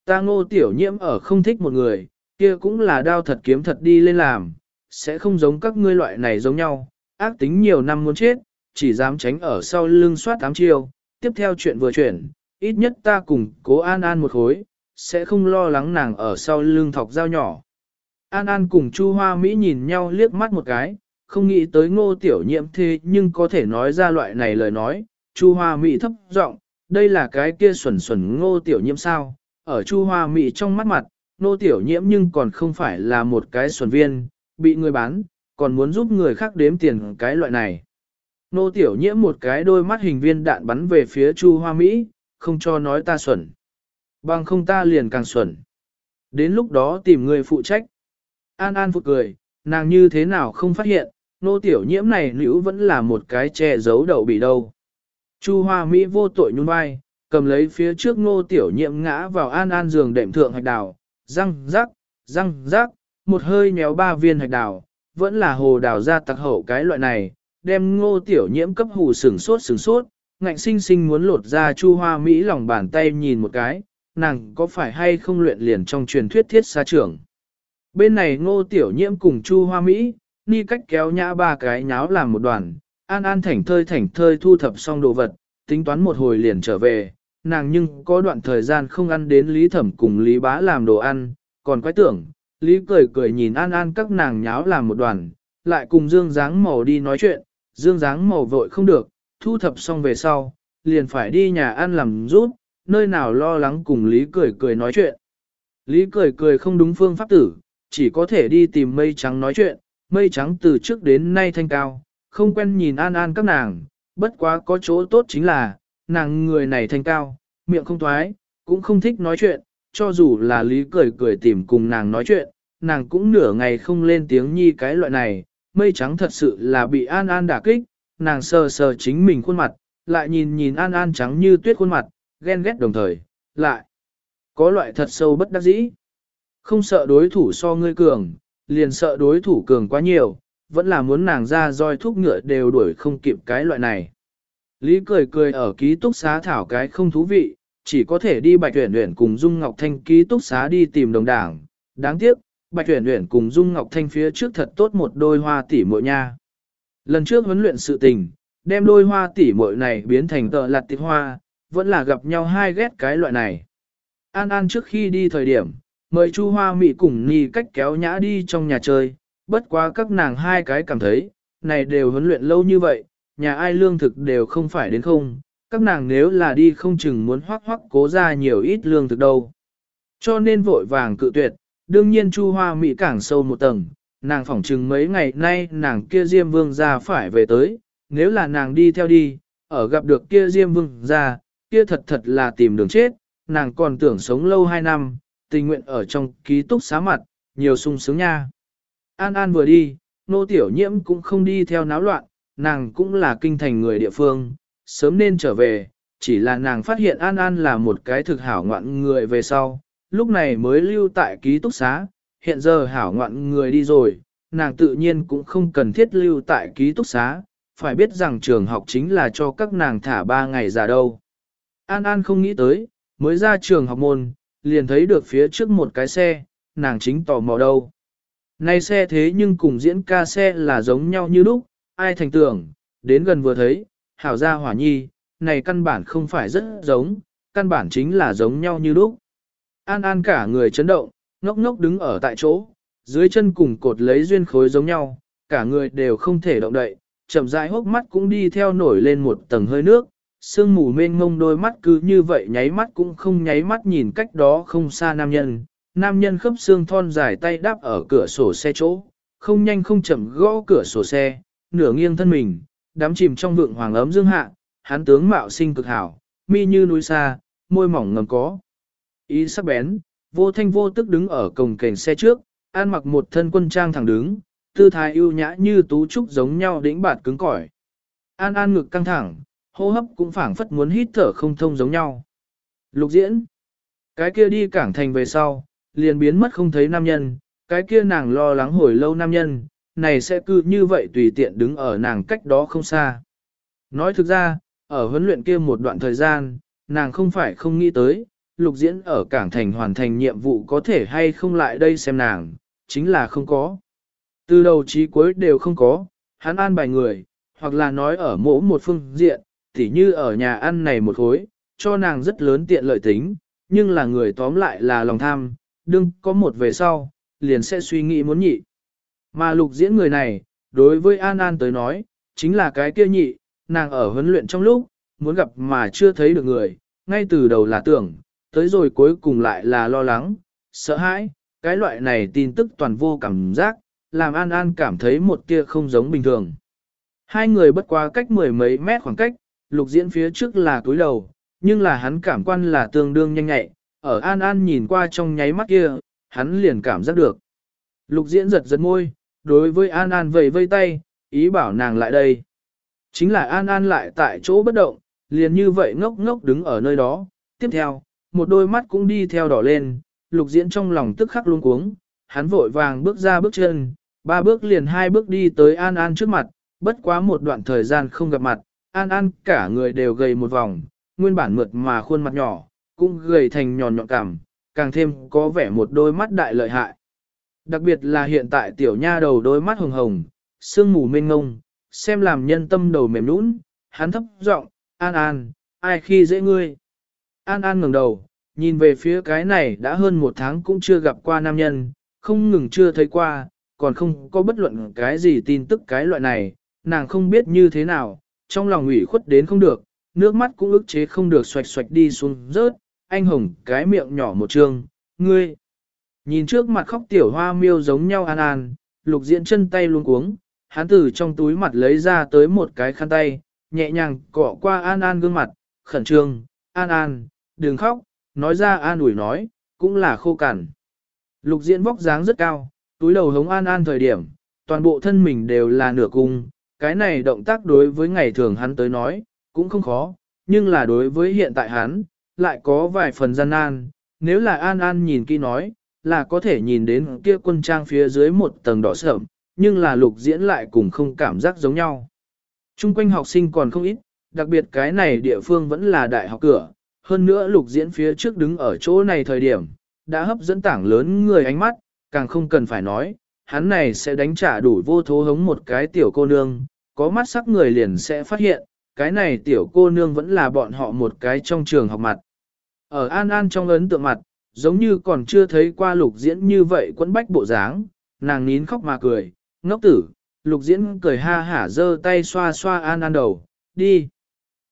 Speaker 1: Ta ngô tiểu nhiễm ở không thích một người, kia cũng là đao thật kiếm thật đi lên làm, sẽ không giống các ngươi loại này giống nhau, ác tính nhiều năm muốn chết, chỉ dám tránh ở sau lưng soát tám chiêu, tiếp theo chuyện vừa chuyển, ít nhất ta cùng cố an an một khối, sẽ không lo lắng nàng ở sau lưng thọc dao nhỏ. An An cùng Chu Hoa Mỹ nhìn nhau liếc mắt một cái, không nghĩ tới ngô tiểu nhiễm thế nhưng có thể nói ra loại này lời nói, Chu Hoa Mỹ thấp giọng, đây là cái kia xuẩn xuẩn ngô tiểu nhiễm sao, ở Chu Hoa Mỹ trong mắt mặt, ngô tiểu nhiễm nhưng còn không phải là một cái xuẩn viên, bị người bán, còn muốn giúp người khác đếm tiền cái loại này. Ngô tiểu nhiễm một cái đôi mắt hình viên đạn bắn về phía Chu Hoa Mỹ, không cho nói ta xuẩn. Bằng không ta liền càng xuẩn. Đến lúc đó tìm người phụ trách. An An phụ cười, nàng như thế nào không phát hiện, nô tiểu nhiễm này nữ vẫn là một cái che giấu đậu bị đâu. Chu Hoa Mỹ vô tội nhún vai, cầm lấy phía trước Ngô tiểu nhiễm ngã vào An An giường đệm thượng hạch đào, răng rắc, răng rắc, một hơi nhéo ba viên hạch đào, vẫn là hồ đào ra tặc hậu cái loại này, đem ngô tiểu nhiễm cấp hù sừng sốt sừng sốt, ngạnh sinh sinh muốn lột ra chu hoa Mỹ lòng bàn tay nhìn một cái, nàng có phải hay không luyện liền trong truyền thuyết thiết xa trưởng. Bên này ngô tiểu nhiễm cùng chu hoa Mỹ, ni cách kéo nhã ba cái nháo làm một đoàn, an an thảnh thơi thảnh thơi thu thập xong đồ vật, tính toán một hồi liền trở về, nàng nhưng có đoạn thời gian không ăn đến lý thẩm cùng lý bá làm đồ ăn, còn quái tưởng, lý cười cười nhìn an an các nàng nháo làm một đoàn, lại cùng dương Giáng màu đi nói chuyện, dương Giáng màu vội không được, thu thập xong về sau, liền phải đi nhà ăn làm rút, nơi nào lo lắng cùng Lý cười cười nói chuyện. Lý cười cười không đúng phương pháp tử, chỉ có thể đi tìm mây trắng nói chuyện, mây trắng từ trước đến nay thanh cao, không quen nhìn an an các nàng, bất quá có chỗ tốt chính là, nàng người này thanh cao, miệng không thoái, cũng không thích nói chuyện, cho dù là Lý cười cười tìm cùng nàng nói chuyện, nàng cũng nửa ngày không lên tiếng nhi cái loại này, mây trắng thật sự là bị An An đả kích, nàng sờ sờ chính mình khuôn mặt, lại nhìn nhìn An An trắng như tuyết khuôn mặt, ghen ghét đồng thời, lại có loại thật sâu bất đắc dĩ. Không sợ đối thủ so ngươi cường, liền sợ đối thủ cường quá nhiều, vẫn là muốn nàng ra roi thuốc ngựa đều đuổi không kịp cái loại này. Lý cười cười ở ký túc xá thảo cái không thú vị, chỉ có thể đi bạch tuyển tuyển cùng Dung Ngọc Thanh ký túc xá đi tìm đồng đảng. Đáng tiếc, Bạch Uyển Uyển cùng Dung Ngọc Thanh phía trước thật tốt một đôi hoa tỷ muội nha. Lần trước huấn luyện sự tình, đem đôi hoa tỷ muội này biến thành tợ lạt tịch hoa, vẫn là gặp nhau hai ghét cái loại này. An An trước khi đi thời điểm, mời Chu Hoa Mị cùng Ni cách kéo nhã đi trong nhà chơi, bất quá các nàng hai cái cảm thấy, này đều huấn luyện lâu như vậy, nhà ai lương thực đều không phải đến không, các nàng nếu là đi không chừng muốn hoác hoác cố ra nhiều ít lương thực đâu. Cho nên vội vàng cự tuyệt, đương nhiên Chu Hoa Mỹ càng sâu một tầng, nàng phỏng chừng mấy ngày nay nàng kia Diêm Vương ra phải về tới, nếu là nàng đi theo đi, ở gặp được kia Diêm Vương ra, kia thật thật là tìm đường chết, nàng còn tưởng sống lâu hai năm, tình nguyện ở trong ký túc xá mặt, nhiều sung sướng nha. An An vừa đi, nô tiểu nhiễm cũng không đi theo náo loạn, nàng cũng là kinh thành người địa phương, sớm nên trở về, chỉ là nàng phát hiện An An là một cái thực hảo ngoạn người về sau, lúc này mới lưu tại ký túc xá, hiện giờ hảo ngoạn người đi rồi, nàng tự nhiên cũng không cần thiết lưu tại ký túc xá, phải biết rằng trường học chính là cho các nàng thả ba ngày ra đâu. An An không nghĩ tới, mới ra trường học môn, liền thấy được phía trước một cái xe, nàng chính tò mò đâu. Này xe thế nhưng cùng diễn ca xe là giống nhau như lúc, ai thành tưởng, đến gần vừa thấy, hảo ra hỏa nhi, này căn bản không phải rất giống, căn bản chính là giống nhau như lúc. An An cả người chấn động, ngốc ngốc đứng ở tại chỗ, dưới chân cùng cột lấy duyên khối giống nhau, cả người đều không thể động đậy, chậm rãi hốc mắt cũng đi theo nổi lên một tầng hơi nước, sương mù mênh mông đôi mắt cứ như vậy nháy mắt cũng không nháy mắt nhìn cách đó không xa nam nhân. Nam nhân khớp xương thon dài tay đáp ở cửa sổ xe chỗ, không nhanh không chậm gõ cửa sổ xe, nửa nghiêng thân mình, đắm chìm trong vượng hoàng ấm dương hạ, hắn tướng mạo sinh cực hảo, mi như núi xa, môi mỏng ngầm có. Ý sắc bén, vô thanh vô tức đứng ở cổng cảnh xe trước, an mặc một thân quân trang thẳng đứng, tư thái ưu nhã như tú trúc giống nhau đĩnh bạt cứng cỏi. An an ngực căng thẳng, hô hấp cũng phảng phất muốn hít thở không thông giống nhau. Lục diễn, cái kia đi cảng thành về sau, liền biến mất không thấy nam nhân, cái kia nàng lo lắng hồi lâu nam nhân, này sẽ cứ như vậy tùy tiện đứng ở nàng cách đó không xa. Nói thực ra, ở huấn luyện kia một đoạn thời gian, nàng không phải không nghĩ tới, lục diễn ở cảng thành hoàn thành nhiệm vụ có thể hay không lại đây xem nàng, chính là không có. Từ đầu chí cuối đều không có, hắn an bài người, hoặc là nói ở mỗi một phương diện, tỉ như ở nhà ăn này một khối, cho nàng rất lớn tiện lợi tính, nhưng là người tóm lại là lòng tham, đừng có một về sau, liền sẽ suy nghĩ muốn nhị. Mà lục diễn người này, đối với An An tới nói, chính là cái kia nhị, nàng ở huấn luyện trong lúc, muốn gặp mà chưa thấy được người, ngay từ đầu là tưởng, tới rồi cuối cùng lại là lo lắng, sợ hãi, cái loại này tin tức toàn vô cảm giác, làm An An cảm thấy một kia không giống bình thường. Hai người bất quá cách mười mấy mét khoảng cách, lục diễn phía trước là túi đầu, nhưng là hắn cảm quan là tương đương nhanh nhẹ ở An An nhìn qua trong nháy mắt kia, hắn liền cảm giác được. Lục diễn giật giật môi, đối với An An vầy vây tay, ý bảo nàng lại đây. Chính là An An lại tại chỗ bất động, liền như vậy ngốc ngốc đứng ở nơi đó. Tiếp theo, một đôi mắt cũng đi theo đỏ lên, lục diễn trong lòng tức khắc luôn cuống, hắn vội vàng bước ra bước chân, ba bước liền hai bước đi tới An An trước mặt, bất quá một đoạn thời gian không gặp mặt, An An cả người đều gầy một vòng, nguyên bản mượt mà khuôn mặt nhỏ, cũng gầy thành nhòn nhọn cảm, càng thêm có vẻ một đôi mắt đại lợi hại. Đặc biệt là hiện tại tiểu nha đầu đôi mắt hồng hồng, sương mù mênh ngông, xem làm nhân tâm đầu mềm nũng, hắn thấp giọng, An An, ai khi dễ ngươi. An An ngẩng đầu, nhìn về phía cái này đã hơn một tháng cũng chưa gặp qua nam nhân, không ngừng chưa thấy qua, còn không có bất luận cái gì tin tức cái loại này, nàng không biết như thế nào, trong lòng ủy khuất đến không được, nước mắt cũng ức chế không được xoạch xoạch đi xuống rớt, anh hồng cái miệng nhỏ một trương, ngươi. Nhìn trước mặt khóc tiểu hoa miêu giống nhau an an, lục diễn chân tay luôn cuống, hắn từ trong túi mặt lấy ra tới một cái khăn tay, nhẹ nhàng cọ qua an an gương mặt, khẩn trương, an an, đừng khóc, nói ra an ủi nói, cũng là khô cằn. Lục diễn vóc dáng rất cao, túi đầu hống an an thời điểm, toàn bộ thân mình đều là nửa cung, cái này động tác đối với ngày thường hắn tới nói, cũng không khó, nhưng là đối với hiện tại hắn, lại có vài phần gian nan, nếu là an an nhìn kỹ nói, là có thể nhìn đến kia quân trang phía dưới một tầng đỏ sợm, nhưng là lục diễn lại cùng không cảm giác giống nhau. Trung quanh học sinh còn không ít, đặc biệt cái này địa phương vẫn là đại học cửa, hơn nữa lục diễn phía trước đứng ở chỗ này thời điểm, đã hấp dẫn tảng lớn người ánh mắt, càng không cần phải nói, hắn này sẽ đánh trả đủ vô thố hống một cái tiểu cô nương, có mắt sắc người liền sẽ phát hiện, cái này tiểu cô nương vẫn là bọn họ một cái trong trường học mặt. Ở An An trong ấn tượng mặt, giống như còn chưa thấy qua lục diễn như vậy quấn bách bộ dáng, nàng nín khóc mà cười, ngốc tử, lục diễn cười ha hả giơ tay xoa xoa An An đầu, đi.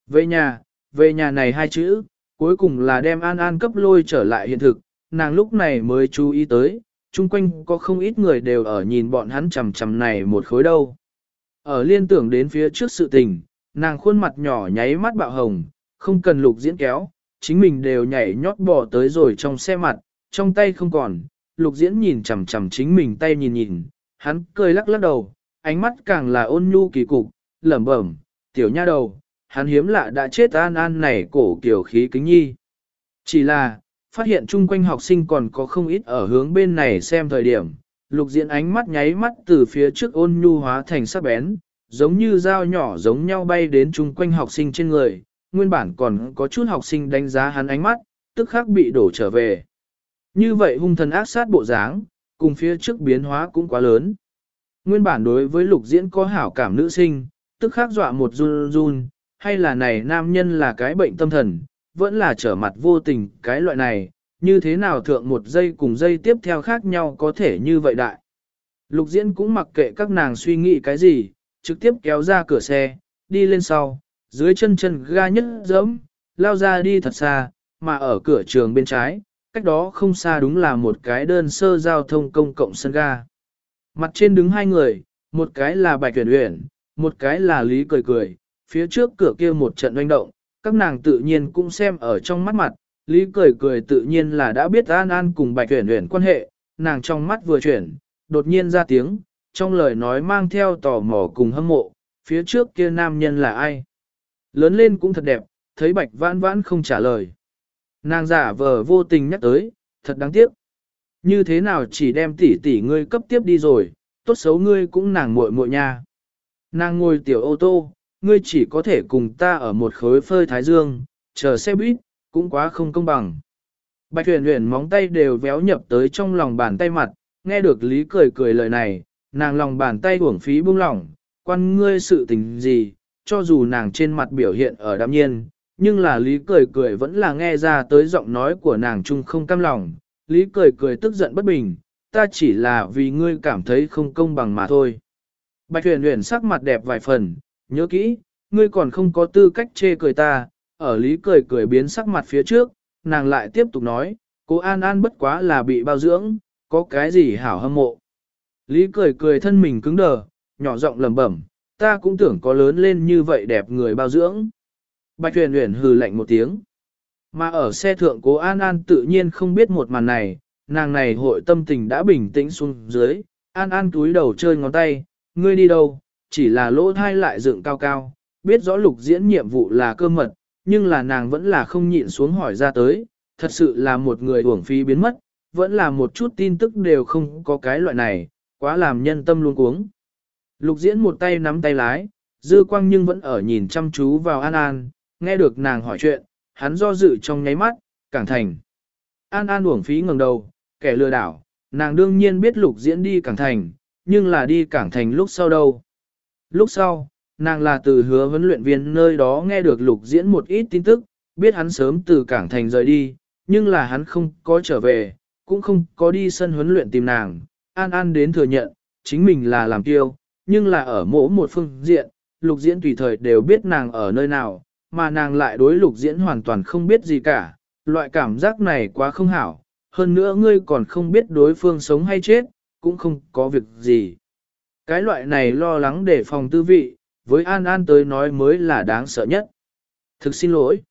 Speaker 1: Về nhà, về nhà này hai chữ, cuối cùng là đem An An cấp lôi trở lại hiện thực, nàng lúc này mới chú ý tới, chung quanh có không ít người đều ở nhìn bọn hắn chằm chằm này một khối đâu. Ở liên tưởng đến phía trước sự tình, nàng khuôn mặt nhỏ nháy mắt bạo hồng, không cần lục diễn kéo, chính mình đều nhảy nhót bỏ tới rồi trong xe mặt, trong tay không còn, lục diễn nhìn chằm chằm chính mình tay nhìn nhìn, hắn cười lắc lắc đầu, ánh mắt càng là ôn nhu kỳ cục, lẩm bẩm, tiểu nha đầu, hắn hiếm lạ đã chết an an này cổ kiểu khí kính nhi. Chỉ là, phát hiện chung quanh học sinh còn có không ít ở hướng bên này xem thời điểm, lục diễn ánh mắt nháy mắt từ phía trước ôn nhu hóa thành sắc bén, giống như dao nhỏ giống nhau bay đến chung quanh học sinh trên người, nguyên bản còn có chút học sinh đánh giá hắn ánh mắt, tức khắc bị đổ trở về. Như vậy hung thần ác sát bộ dáng, cùng phía trước biến hóa cũng quá lớn. Nguyên bản đối với lục diễn có hảo cảm nữ sinh, tức khắc dọa một run run, hay là này nam nhân là cái bệnh tâm thần, vẫn là trở mặt vô tình cái loại này, như thế nào thượng một giây cùng giây tiếp theo khác nhau có thể như vậy đại. Lục diễn cũng mặc kệ các nàng suy nghĩ cái gì, trực tiếp kéo ra cửa xe, đi lên sau, dưới chân chân ga nhất dẫm, lao ra đi thật xa, mà ở cửa trường bên trái, cách đó không xa đúng là một cái đơn sơ giao thông công cộng sân ga. Mặt trên đứng hai người, một cái là Bạch uyển Uyển, một cái là Lý Cười Cười, phía trước cửa kia một trận doanh động, các nàng tự nhiên cũng xem ở trong mắt mặt, Lý Cười Cười tự nhiên là đã biết An An cùng Bạch uyển Uyển quan hệ, nàng trong mắt vừa chuyển, đột nhiên ra tiếng, trong lời nói mang theo tò mò cùng hâm mộ, phía trước kia nam nhân là ai. Lớn lên cũng thật đẹp, thấy bạch vãn vãn không trả lời. Nàng giả vờ vô tình nhắc tới, thật đáng tiếc. Như thế nào chỉ đem tỷ tỷ ngươi cấp tiếp đi rồi, tốt xấu ngươi cũng nàng muội muội nha. Nàng ngồi tiểu ô tô, ngươi chỉ có thể cùng ta ở một khối phơi thái dương, chờ xe buýt, cũng quá không công bằng. Bạch huyền huyền móng tay đều véo nhập tới trong lòng bàn tay mặt, nghe được Lý cười cười lời này, nàng lòng bàn tay uổng phí buông lỏng, quan ngươi sự tình gì, cho dù nàng trên mặt biểu hiện ở đạm nhiên, nhưng là Lý cười cười vẫn là nghe ra tới giọng nói của nàng chung không cam lòng, Lý cười cười tức giận bất bình, ta chỉ là vì ngươi cảm thấy không công bằng mà thôi. Bạch huyền huyền sắc mặt đẹp vài phần, nhớ kỹ, ngươi còn không có tư cách chê cười ta, ở lý cười cười biến sắc mặt phía trước, nàng lại tiếp tục nói, cô An An bất quá là bị bao dưỡng, có cái gì hảo hâm mộ. Lý cười cười thân mình cứng đờ, nhỏ giọng lẩm bẩm, ta cũng tưởng có lớn lên như vậy đẹp người bao dưỡng. Bạch huyền huyền hừ lạnh một tiếng. Mà ở xe thượng cố An An tự nhiên không biết một màn này, nàng này hội tâm tình đã bình tĩnh xuống dưới, An An túi đầu chơi ngón tay, ngươi đi đâu, chỉ là lỗ thai lại dựng cao cao, biết rõ lục diễn nhiệm vụ là cơ mật, nhưng là nàng vẫn là không nhịn xuống hỏi ra tới, thật sự là một người uổng phí biến mất, vẫn là một chút tin tức đều không có cái loại này, quá làm nhân tâm luôn cuống. Lục diễn một tay nắm tay lái, dư quang nhưng vẫn ở nhìn chăm chú vào An An, nghe được nàng hỏi chuyện, hắn do dự trong nháy mắt, cảng thành. An An uổng phí ngẩng đầu, kẻ lừa đảo, nàng đương nhiên biết lục diễn đi cảng thành, nhưng là đi cảng thành lúc sau đâu. Lúc sau, nàng là từ hứa huấn luyện viên nơi đó nghe được lục diễn một ít tin tức, biết hắn sớm từ cảng thành rời đi, nhưng là hắn không có trở về, cũng không có đi sân huấn luyện tìm nàng. An An đến thừa nhận, chính mình là làm tiêu, nhưng là ở mỗi một phương diện, lục diễn tùy thời đều biết nàng ở nơi nào, mà nàng lại đối lục diễn hoàn toàn không biết gì cả, loại cảm giác này quá không hảo, hơn nữa ngươi còn không biết đối phương sống hay chết, cũng không có việc gì. Cái loại này lo lắng để phòng tư vị, với An An tới nói mới là đáng sợ nhất. Thực xin lỗi.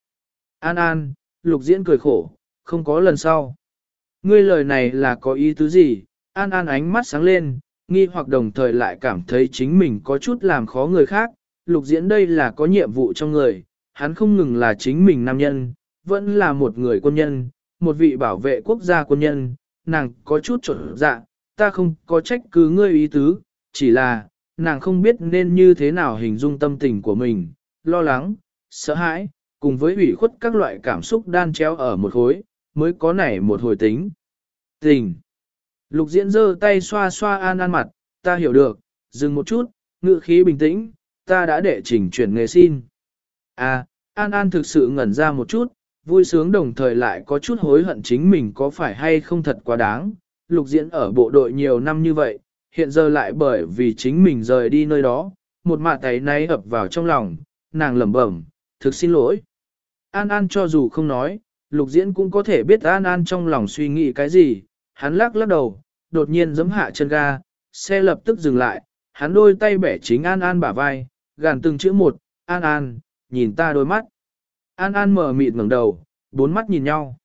Speaker 1: An An, lục diễn cười khổ, không có lần sau. Ngươi lời này là có ý tứ gì? An An ánh mắt sáng lên, nghi hoặc đồng thời lại cảm thấy chính mình có chút làm khó người khác. Lục diễn đây là có nhiệm vụ trong người, hắn không ngừng là chính mình nam nhân, vẫn là một người quân nhân, một vị bảo vệ quốc gia quân nhân, nàng có chút trộn dạ, ta không có trách cứ ngươi ý tứ, chỉ là, nàng không biết nên như thế nào hình dung tâm tình của mình, lo lắng, sợ hãi, cùng với ủy khuất các loại cảm xúc đan chéo ở một khối, mới có nảy một hồi tính. Tình. Lục diễn giơ tay xoa xoa an an mặt, ta hiểu được, dừng một chút, ngự khí bình tĩnh, ta đã đệ trình chuyển nghề xin. À, An An thực sự ngẩn ra một chút, vui sướng đồng thời lại có chút hối hận chính mình có phải hay không thật quá đáng. Lục diễn ở bộ đội nhiều năm như vậy, hiện giờ lại bởi vì chính mình rời đi nơi đó, một mạ tay náy ập vào trong lòng, nàng lẩm bẩm, thực xin lỗi. An An cho dù không nói, lục diễn cũng có thể biết An An trong lòng suy nghĩ cái gì, hắn lắc lắc đầu, đột nhiên giấm hạ chân ga, xe lập tức dừng lại, hắn đôi tay bẻ chính An An bả vai, gàn từng chữ một, An An, nhìn ta đôi mắt. An An mở mịt ngẩng đầu, bốn mắt nhìn nhau.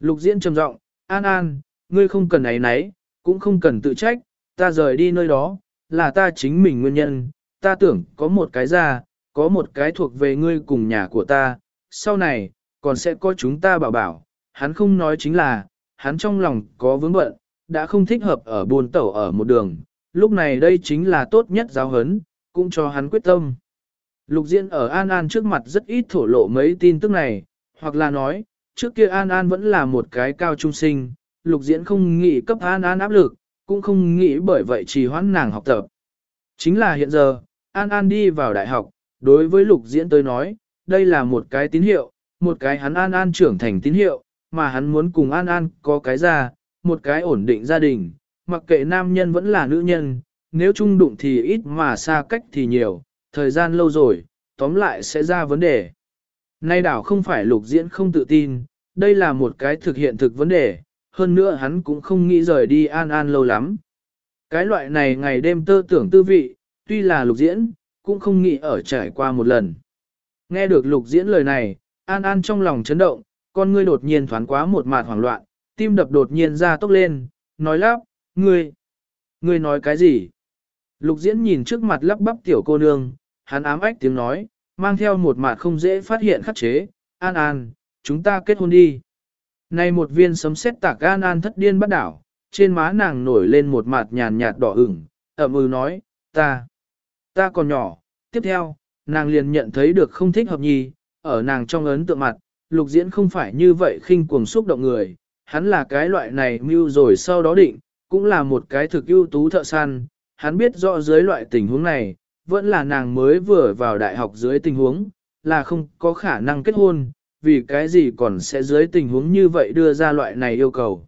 Speaker 1: Lục diễn trầm giọng, An An, ngươi không cần ấy nấy, cũng không cần tự trách, ta rời đi nơi đó, là ta chính mình nguyên nhân, ta tưởng có một cái ra, có một cái thuộc về ngươi cùng nhà của ta, sau này, còn sẽ có chúng ta bảo bảo, hắn không nói chính là, hắn trong lòng có vướng bận, đã không thích hợp ở buồn tẩu ở một đường, lúc này đây chính là tốt nhất giáo hấn, cũng cho hắn quyết tâm. Lục Diễn ở An An trước mặt rất ít thổ lộ mấy tin tức này, hoặc là nói, trước kia An An vẫn là một cái cao trung sinh, Lục Diễn không nghĩ cấp An An áp lực, cũng không nghĩ bởi vậy trì hoãn nàng học tập. Chính là hiện giờ, An An đi vào đại học, đối với Lục Diễn tới nói, đây là một cái tín hiệu, một cái hắn An An trưởng thành tín hiệu, mà hắn muốn cùng An An có cái ra, một cái ổn định gia đình, mặc kệ nam nhân vẫn là nữ nhân, nếu chung đụng thì ít mà xa cách thì nhiều, thời gian lâu rồi, tóm lại sẽ ra vấn đề. Nay đảo không phải lục diễn không tự tin, đây là một cái thực hiện thực vấn đề, hơn nữa hắn cũng không nghĩ rời đi an an lâu lắm. Cái loại này ngày đêm tơ tưởng tư vị, tuy là lục diễn, cũng không nghĩ ở trải qua một lần. Nghe được lục diễn lời này, an an trong lòng chấn động, con ngươi đột nhiên thoáng quá một mạt hoảng loạn, tim đập đột nhiên ra tốc lên, nói lắp, ngươi, ngươi nói cái gì? Lục diễn nhìn trước mặt lắp bắp tiểu cô nương, hắn ám ách tiếng nói, mang theo một mặt không dễ phát hiện khắc chế, an an, chúng ta kết hôn đi. Này một viên sấm sét tạc an an thất điên bắt đảo, trên má nàng nổi lên một mặt nhàn nhạt đỏ ửng, ẩm ừ nói, ta, ta còn nhỏ, tiếp theo, nàng liền nhận thấy được không thích hợp nhì, ở nàng trong ấn tượng mặt, lục diễn không phải như vậy khinh cuồng xúc động người, hắn là cái loại này mưu rồi sau đó định, cũng là một cái thực ưu tú thợ săn, hắn biết rõ dưới loại tình huống này, vẫn là nàng mới vừa vào đại học dưới tình huống, là không có khả năng kết hôn, vì cái gì còn sẽ dưới tình huống như vậy đưa ra loại này yêu cầu.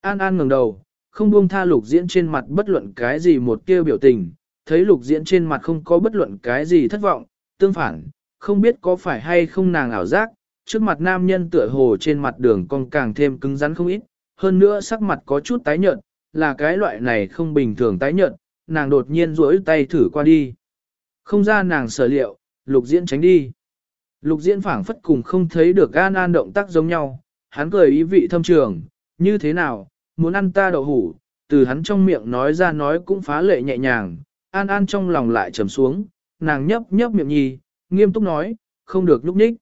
Speaker 1: An An ngẩng đầu, không buông tha lục diễn trên mặt bất luận cái gì một kêu biểu tình, thấy lục diễn trên mặt không có bất luận cái gì thất vọng, tương phản, không biết có phải hay không nàng ảo giác, trước mặt nam nhân tựa hồ trên mặt đường còn càng thêm cứng rắn không ít, hơn nữa sắc mặt có chút tái nhợt, là cái loại này không bình thường tái nhợt, nàng đột nhiên duỗi tay thử qua đi. Không ra nàng sở liệu, lục diễn tránh đi. Lục diễn phảng phất cùng không thấy được An An động tác giống nhau, hắn cười ý vị thâm trường, như thế nào, muốn ăn ta đậu hủ, từ hắn trong miệng nói ra nói cũng phá lệ nhẹ nhàng, An An trong lòng lại trầm xuống, nàng nhấp nhấp miệng nhì, nghiêm túc nói, không được lúc nhích.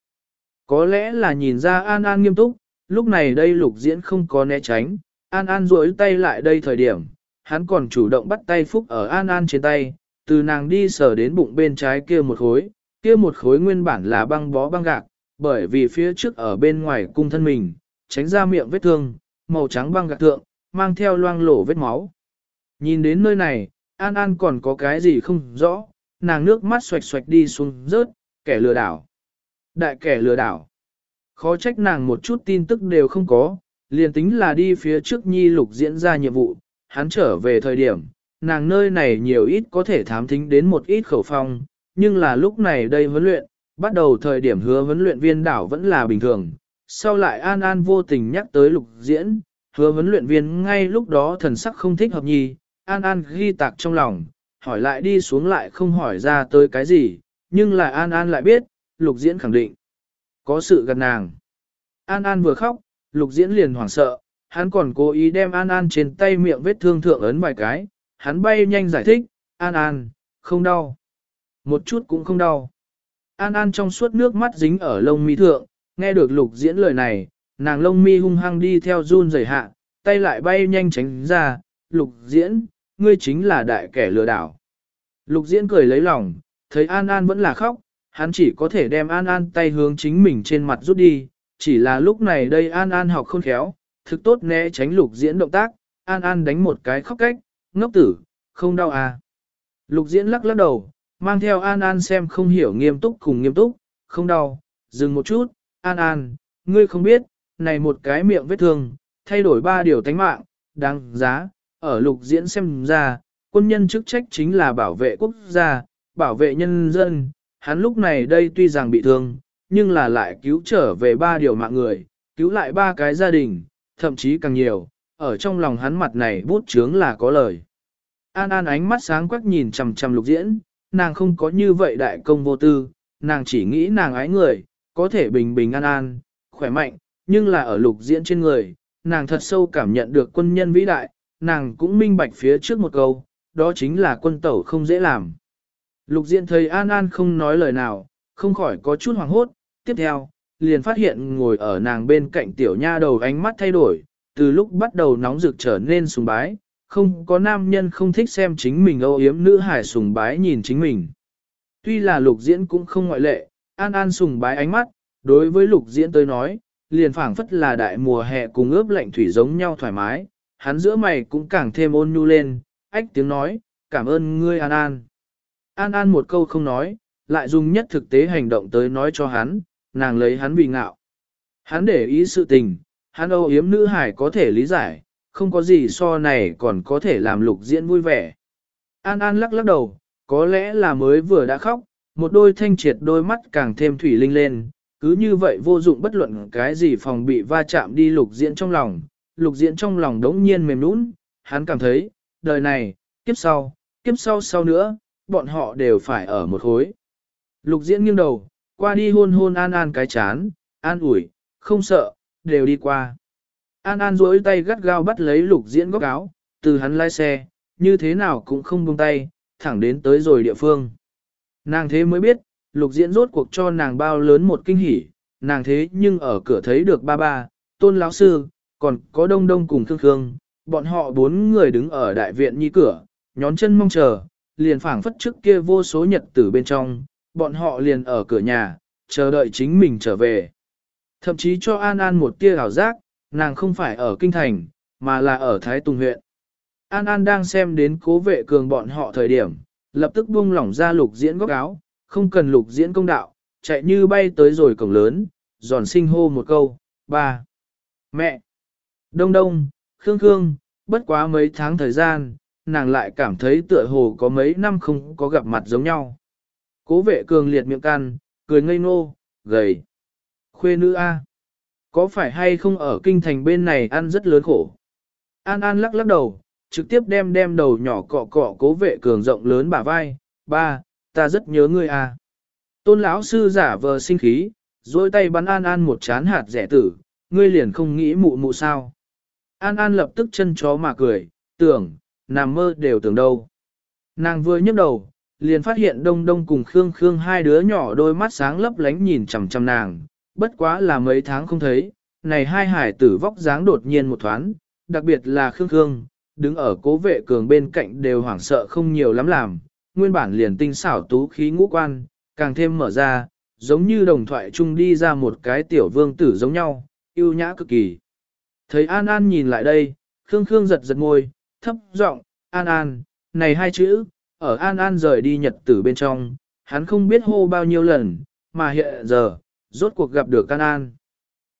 Speaker 1: Có lẽ là nhìn ra An An nghiêm túc, lúc này đây lục diễn không có né tránh, An An duỗi tay lại đây thời điểm, hắn còn chủ động bắt tay phúc ở An An trên tay, từ nàng đi sờ đến bụng bên trái kia một khối, kia một khối nguyên bản là băng bó băng gạc, bởi vì phía trước ở bên ngoài cung thân mình, tránh ra miệng vết thương, màu trắng băng gạc thượng, mang theo loang lổ vết máu. Nhìn đến nơi này, An An còn có cái gì không rõ, nàng nước mắt xoạch xoạch đi xuống rớt, kẻ lừa đảo. Đại kẻ lừa đảo. Khó trách nàng một chút tin tức đều không có, liền tính là đi phía trước nhi lục diễn ra nhiệm vụ, hắn trở về thời điểm, nàng nơi này nhiều ít có thể thám thính đến một ít khẩu phong, nhưng là lúc này đây huấn luyện, bắt đầu thời điểm hứa huấn luyện viên đảo vẫn là bình thường, sau lại An An vô tình nhắc tới lục diễn, hứa huấn luyện viên ngay lúc đó thần sắc không thích hợp nhi, An An ghi tạc trong lòng, hỏi lại đi xuống lại không hỏi ra tới cái gì, nhưng lại An An lại biết, lục diễn khẳng định, có sự gần nàng. An An vừa khóc, lục diễn liền hoảng sợ, hắn còn cố ý đem An An trên tay miệng vết thương thượng ấn vài cái, hắn bay nhanh giải thích, An An, không đau. Một chút cũng không đau. An An trong suốt nước mắt dính ở lông mi thượng, nghe được lục diễn lời này, nàng lông mi hung hăng đi theo run rẩy hạ, tay lại bay nhanh tránh ra, lục diễn, ngươi chính là đại kẻ lừa đảo. Lục diễn cười lấy lòng, thấy An An vẫn là khóc, hắn chỉ có thể đem An An tay hướng chính mình trên mặt rút đi, chỉ là lúc này đây An An học không khéo, thực tốt né tránh lục diễn động tác, An An đánh một cái khóc cách, ngốc tử, không đau à. Lục diễn lắc lắc đầu, mang theo An An xem không hiểu nghiêm túc cùng nghiêm túc, không đau, dừng một chút, An An, ngươi không biết, này một cái miệng vết thương, thay đổi ba điều tánh mạng, đáng giá, ở lục diễn xem ra, quân nhân chức trách chính là bảo vệ quốc gia, bảo vệ nhân dân, hắn lúc này đây tuy rằng bị thương, nhưng là lại cứu trở về ba điều mạng người, cứu lại ba cái gia đình, thậm chí càng nhiều, ở trong lòng hắn mặt này bút chướng là có lời. An An ánh mắt sáng quắc nhìn chằm chằm lục diễn, nàng không có như vậy đại công vô tư, nàng chỉ nghĩ nàng ái người, có thể bình bình an an, khỏe mạnh, nhưng là ở lục diễn trên người, nàng thật sâu cảm nhận được quân nhân vĩ đại, nàng cũng minh bạch phía trước một câu, đó chính là quân tẩu không dễ làm. Lục diễn thấy An An không nói lời nào, không khỏi có chút hoảng hốt, tiếp theo, liền phát hiện ngồi ở nàng bên cạnh tiểu nha đầu ánh mắt thay đổi, từ lúc bắt đầu nóng rực trở nên sùng bái, không có nam nhân không thích xem chính mình âu yếm nữ hải sùng bái nhìn chính mình. Tuy là lục diễn cũng không ngoại lệ, an an sùng bái ánh mắt, đối với lục diễn tới nói, liền phảng phất là đại mùa hè cùng ướp lạnh thủy giống nhau thoải mái, hắn giữa mày cũng càng thêm ôn nhu lên, ách tiếng nói, cảm ơn ngươi an an. An an một câu không nói, lại dùng nhất thực tế hành động tới nói cho hắn, nàng lấy hắn vì ngạo. Hắn để ý sự tình, hắn âu yếm nữ hải có thể lý giải, không có gì so này còn có thể làm lục diễn vui vẻ. An An lắc lắc đầu, có lẽ là mới vừa đã khóc, một đôi thanh triệt đôi mắt càng thêm thủy linh lên, cứ như vậy vô dụng bất luận cái gì phòng bị va chạm đi lục diễn trong lòng, lục diễn trong lòng đống nhiên mềm nũng, hắn cảm thấy, đời này, kiếp sau, kiếp sau sau nữa, bọn họ đều phải ở một khối. Lục diễn nghiêng đầu, qua đi hôn hôn An An cái chán, an ủi, không sợ, đều đi qua. An An duỗi tay gắt gao bắt lấy lục diễn góc áo, từ hắn lái xe, như thế nào cũng không buông tay, thẳng đến tới rồi địa phương. Nàng thế mới biết, lục diễn rốt cuộc cho nàng bao lớn một kinh hỉ, nàng thế nhưng ở cửa thấy được ba ba, tôn lão sư, còn có đông đông cùng thương thương, bọn họ bốn người đứng ở đại viện nhi cửa, nhón chân mong chờ, liền phảng phất trước kia vô số nhật tử bên trong, bọn họ liền ở cửa nhà, chờ đợi chính mình trở về. Thậm chí cho An An một tia ảo giác, nàng không phải ở Kinh Thành, mà là ở Thái Tùng huyện. An An đang xem đến cố vệ cường bọn họ thời điểm, lập tức buông lỏng ra lục diễn góc áo, không cần lục diễn công đạo, chạy như bay tới rồi cổng lớn, giòn sinh hô một câu, ba, mẹ, đông đông, khương khương, bất quá mấy tháng thời gian, nàng lại cảm thấy tựa hồ có mấy năm không có gặp mặt giống nhau. Cố vệ cường liệt miệng can, cười ngây ngô, gầy. Khuê nữ A. Có phải hay không ở kinh thành bên này ăn rất lớn khổ? An An lắc lắc đầu, trực tiếp đem đem đầu nhỏ cọ cọ cố vệ cường rộng lớn bả vai. Ba, ta rất nhớ ngươi A. Tôn lão sư giả vờ sinh khí, dôi tay bắn An An một chán hạt rẻ tử, ngươi liền không nghĩ mụ mụ sao. An An lập tức chân chó mà cười, tưởng, nằm mơ đều tưởng đâu. Nàng vừa nhấc đầu, liền phát hiện đông đông cùng Khương Khương hai đứa nhỏ đôi mắt sáng lấp lánh nhìn chằm chằm nàng, bất quá là mấy tháng không thấy, này hai hải tử vóc dáng đột nhiên một thoáng, đặc biệt là Khương Khương, đứng ở cố vệ cường bên cạnh đều hoảng sợ không nhiều lắm làm, nguyên bản liền tinh xảo tú khí ngũ quan, càng thêm mở ra, giống như đồng thoại chung đi ra một cái tiểu vương tử giống nhau, yêu nhã cực kỳ. Thấy An An nhìn lại đây, Khương Khương giật giật môi, thấp giọng, An An, này hai chữ, ở An An rời đi nhật tử bên trong, hắn không biết hô bao nhiêu lần, mà hiện giờ, rốt cuộc gặp được An An.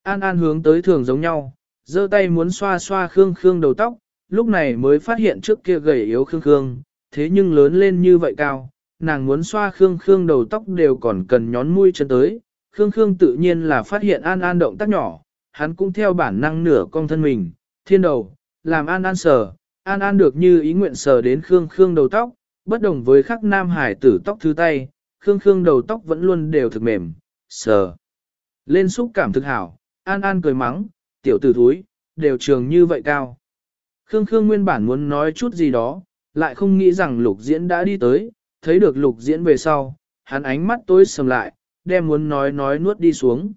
Speaker 1: An An hướng tới thường giống nhau, giơ tay muốn xoa xoa Khương Khương đầu tóc, lúc này mới phát hiện trước kia gầy yếu Khương Khương, thế nhưng lớn lên như vậy cao, nàng muốn xoa Khương Khương đầu tóc đều còn cần nhón mũi chân tới. Khương Khương tự nhiên là phát hiện An An động tác nhỏ, hắn cũng theo bản năng nửa cong thân mình, thiên đầu, làm An An sờ, An An được như ý nguyện sờ đến Khương Khương đầu tóc, bất đồng với khắc nam hải tử tóc thứ tay, Khương Khương đầu tóc vẫn luôn đều thực mềm, sờ. Lên xúc cảm thực hảo, An An cười mắng, tiểu tử thúi, đều trường như vậy cao. Khương Khương nguyên bản muốn nói chút gì đó, lại không nghĩ rằng lục diễn đã đi tới, thấy được lục diễn về sau, hắn ánh mắt tối sầm lại, đem muốn nói nói nuốt đi xuống.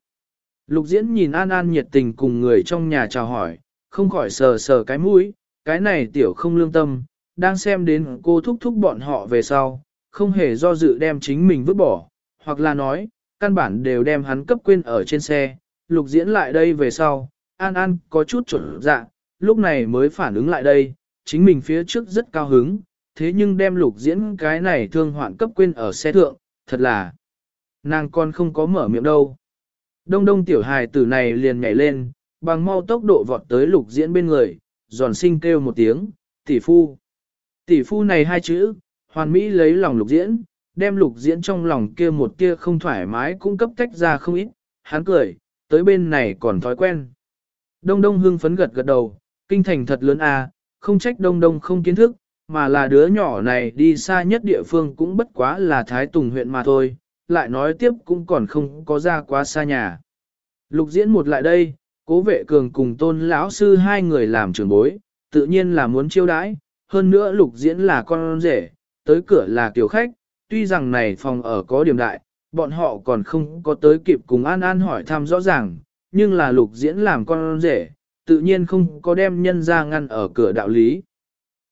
Speaker 1: Lục diễn nhìn An An nhiệt tình cùng người trong nhà chào hỏi, không khỏi sờ sờ cái mũi, cái này tiểu không lương tâm, đang xem đến cô thúc thúc bọn họ về sau, không hề do dự đem chính mình vứt bỏ, hoặc là nói, căn bản đều đem hắn cấp quên ở trên xe, lục diễn lại đây về sau, An An có chút chuẩn dạ, lúc này mới phản ứng lại đây, chính mình phía trước rất cao hứng, thế nhưng đem lục diễn cái này thương hoạn cấp quên ở xe thượng, thật là, nàng con không có mở miệng đâu. Đông đông tiểu hài tử này liền nhảy lên, bằng mau tốc độ vọt tới lục diễn bên người, giòn sinh kêu một tiếng, tỷ phu. Tỷ phu này hai chữ, hoàn mỹ lấy lòng lục diễn, đem lục diễn trong lòng kia một kia không thoải mái cũng cấp tách ra không ít, hắn cười, tới bên này còn thói quen. Đông đông hưng phấn gật gật đầu, kinh thành thật lớn à, không trách đông đông không kiến thức, mà là đứa nhỏ này đi xa nhất địa phương cũng bất quá là Thái Tùng huyện mà thôi, lại nói tiếp cũng còn không có ra quá xa nhà. Lục diễn một lại đây, cố vệ cường cùng tôn lão sư hai người làm trưởng bối, tự nhiên là muốn chiêu đãi, hơn nữa lục diễn là con rể, tới cửa là tiểu khách, tuy rằng này phòng ở có điểm đại, bọn họ còn không có tới kịp cùng An An hỏi thăm rõ ràng, nhưng là lục diễn làm con rể, tự nhiên không có đem nhân ra ngăn ở cửa đạo lý.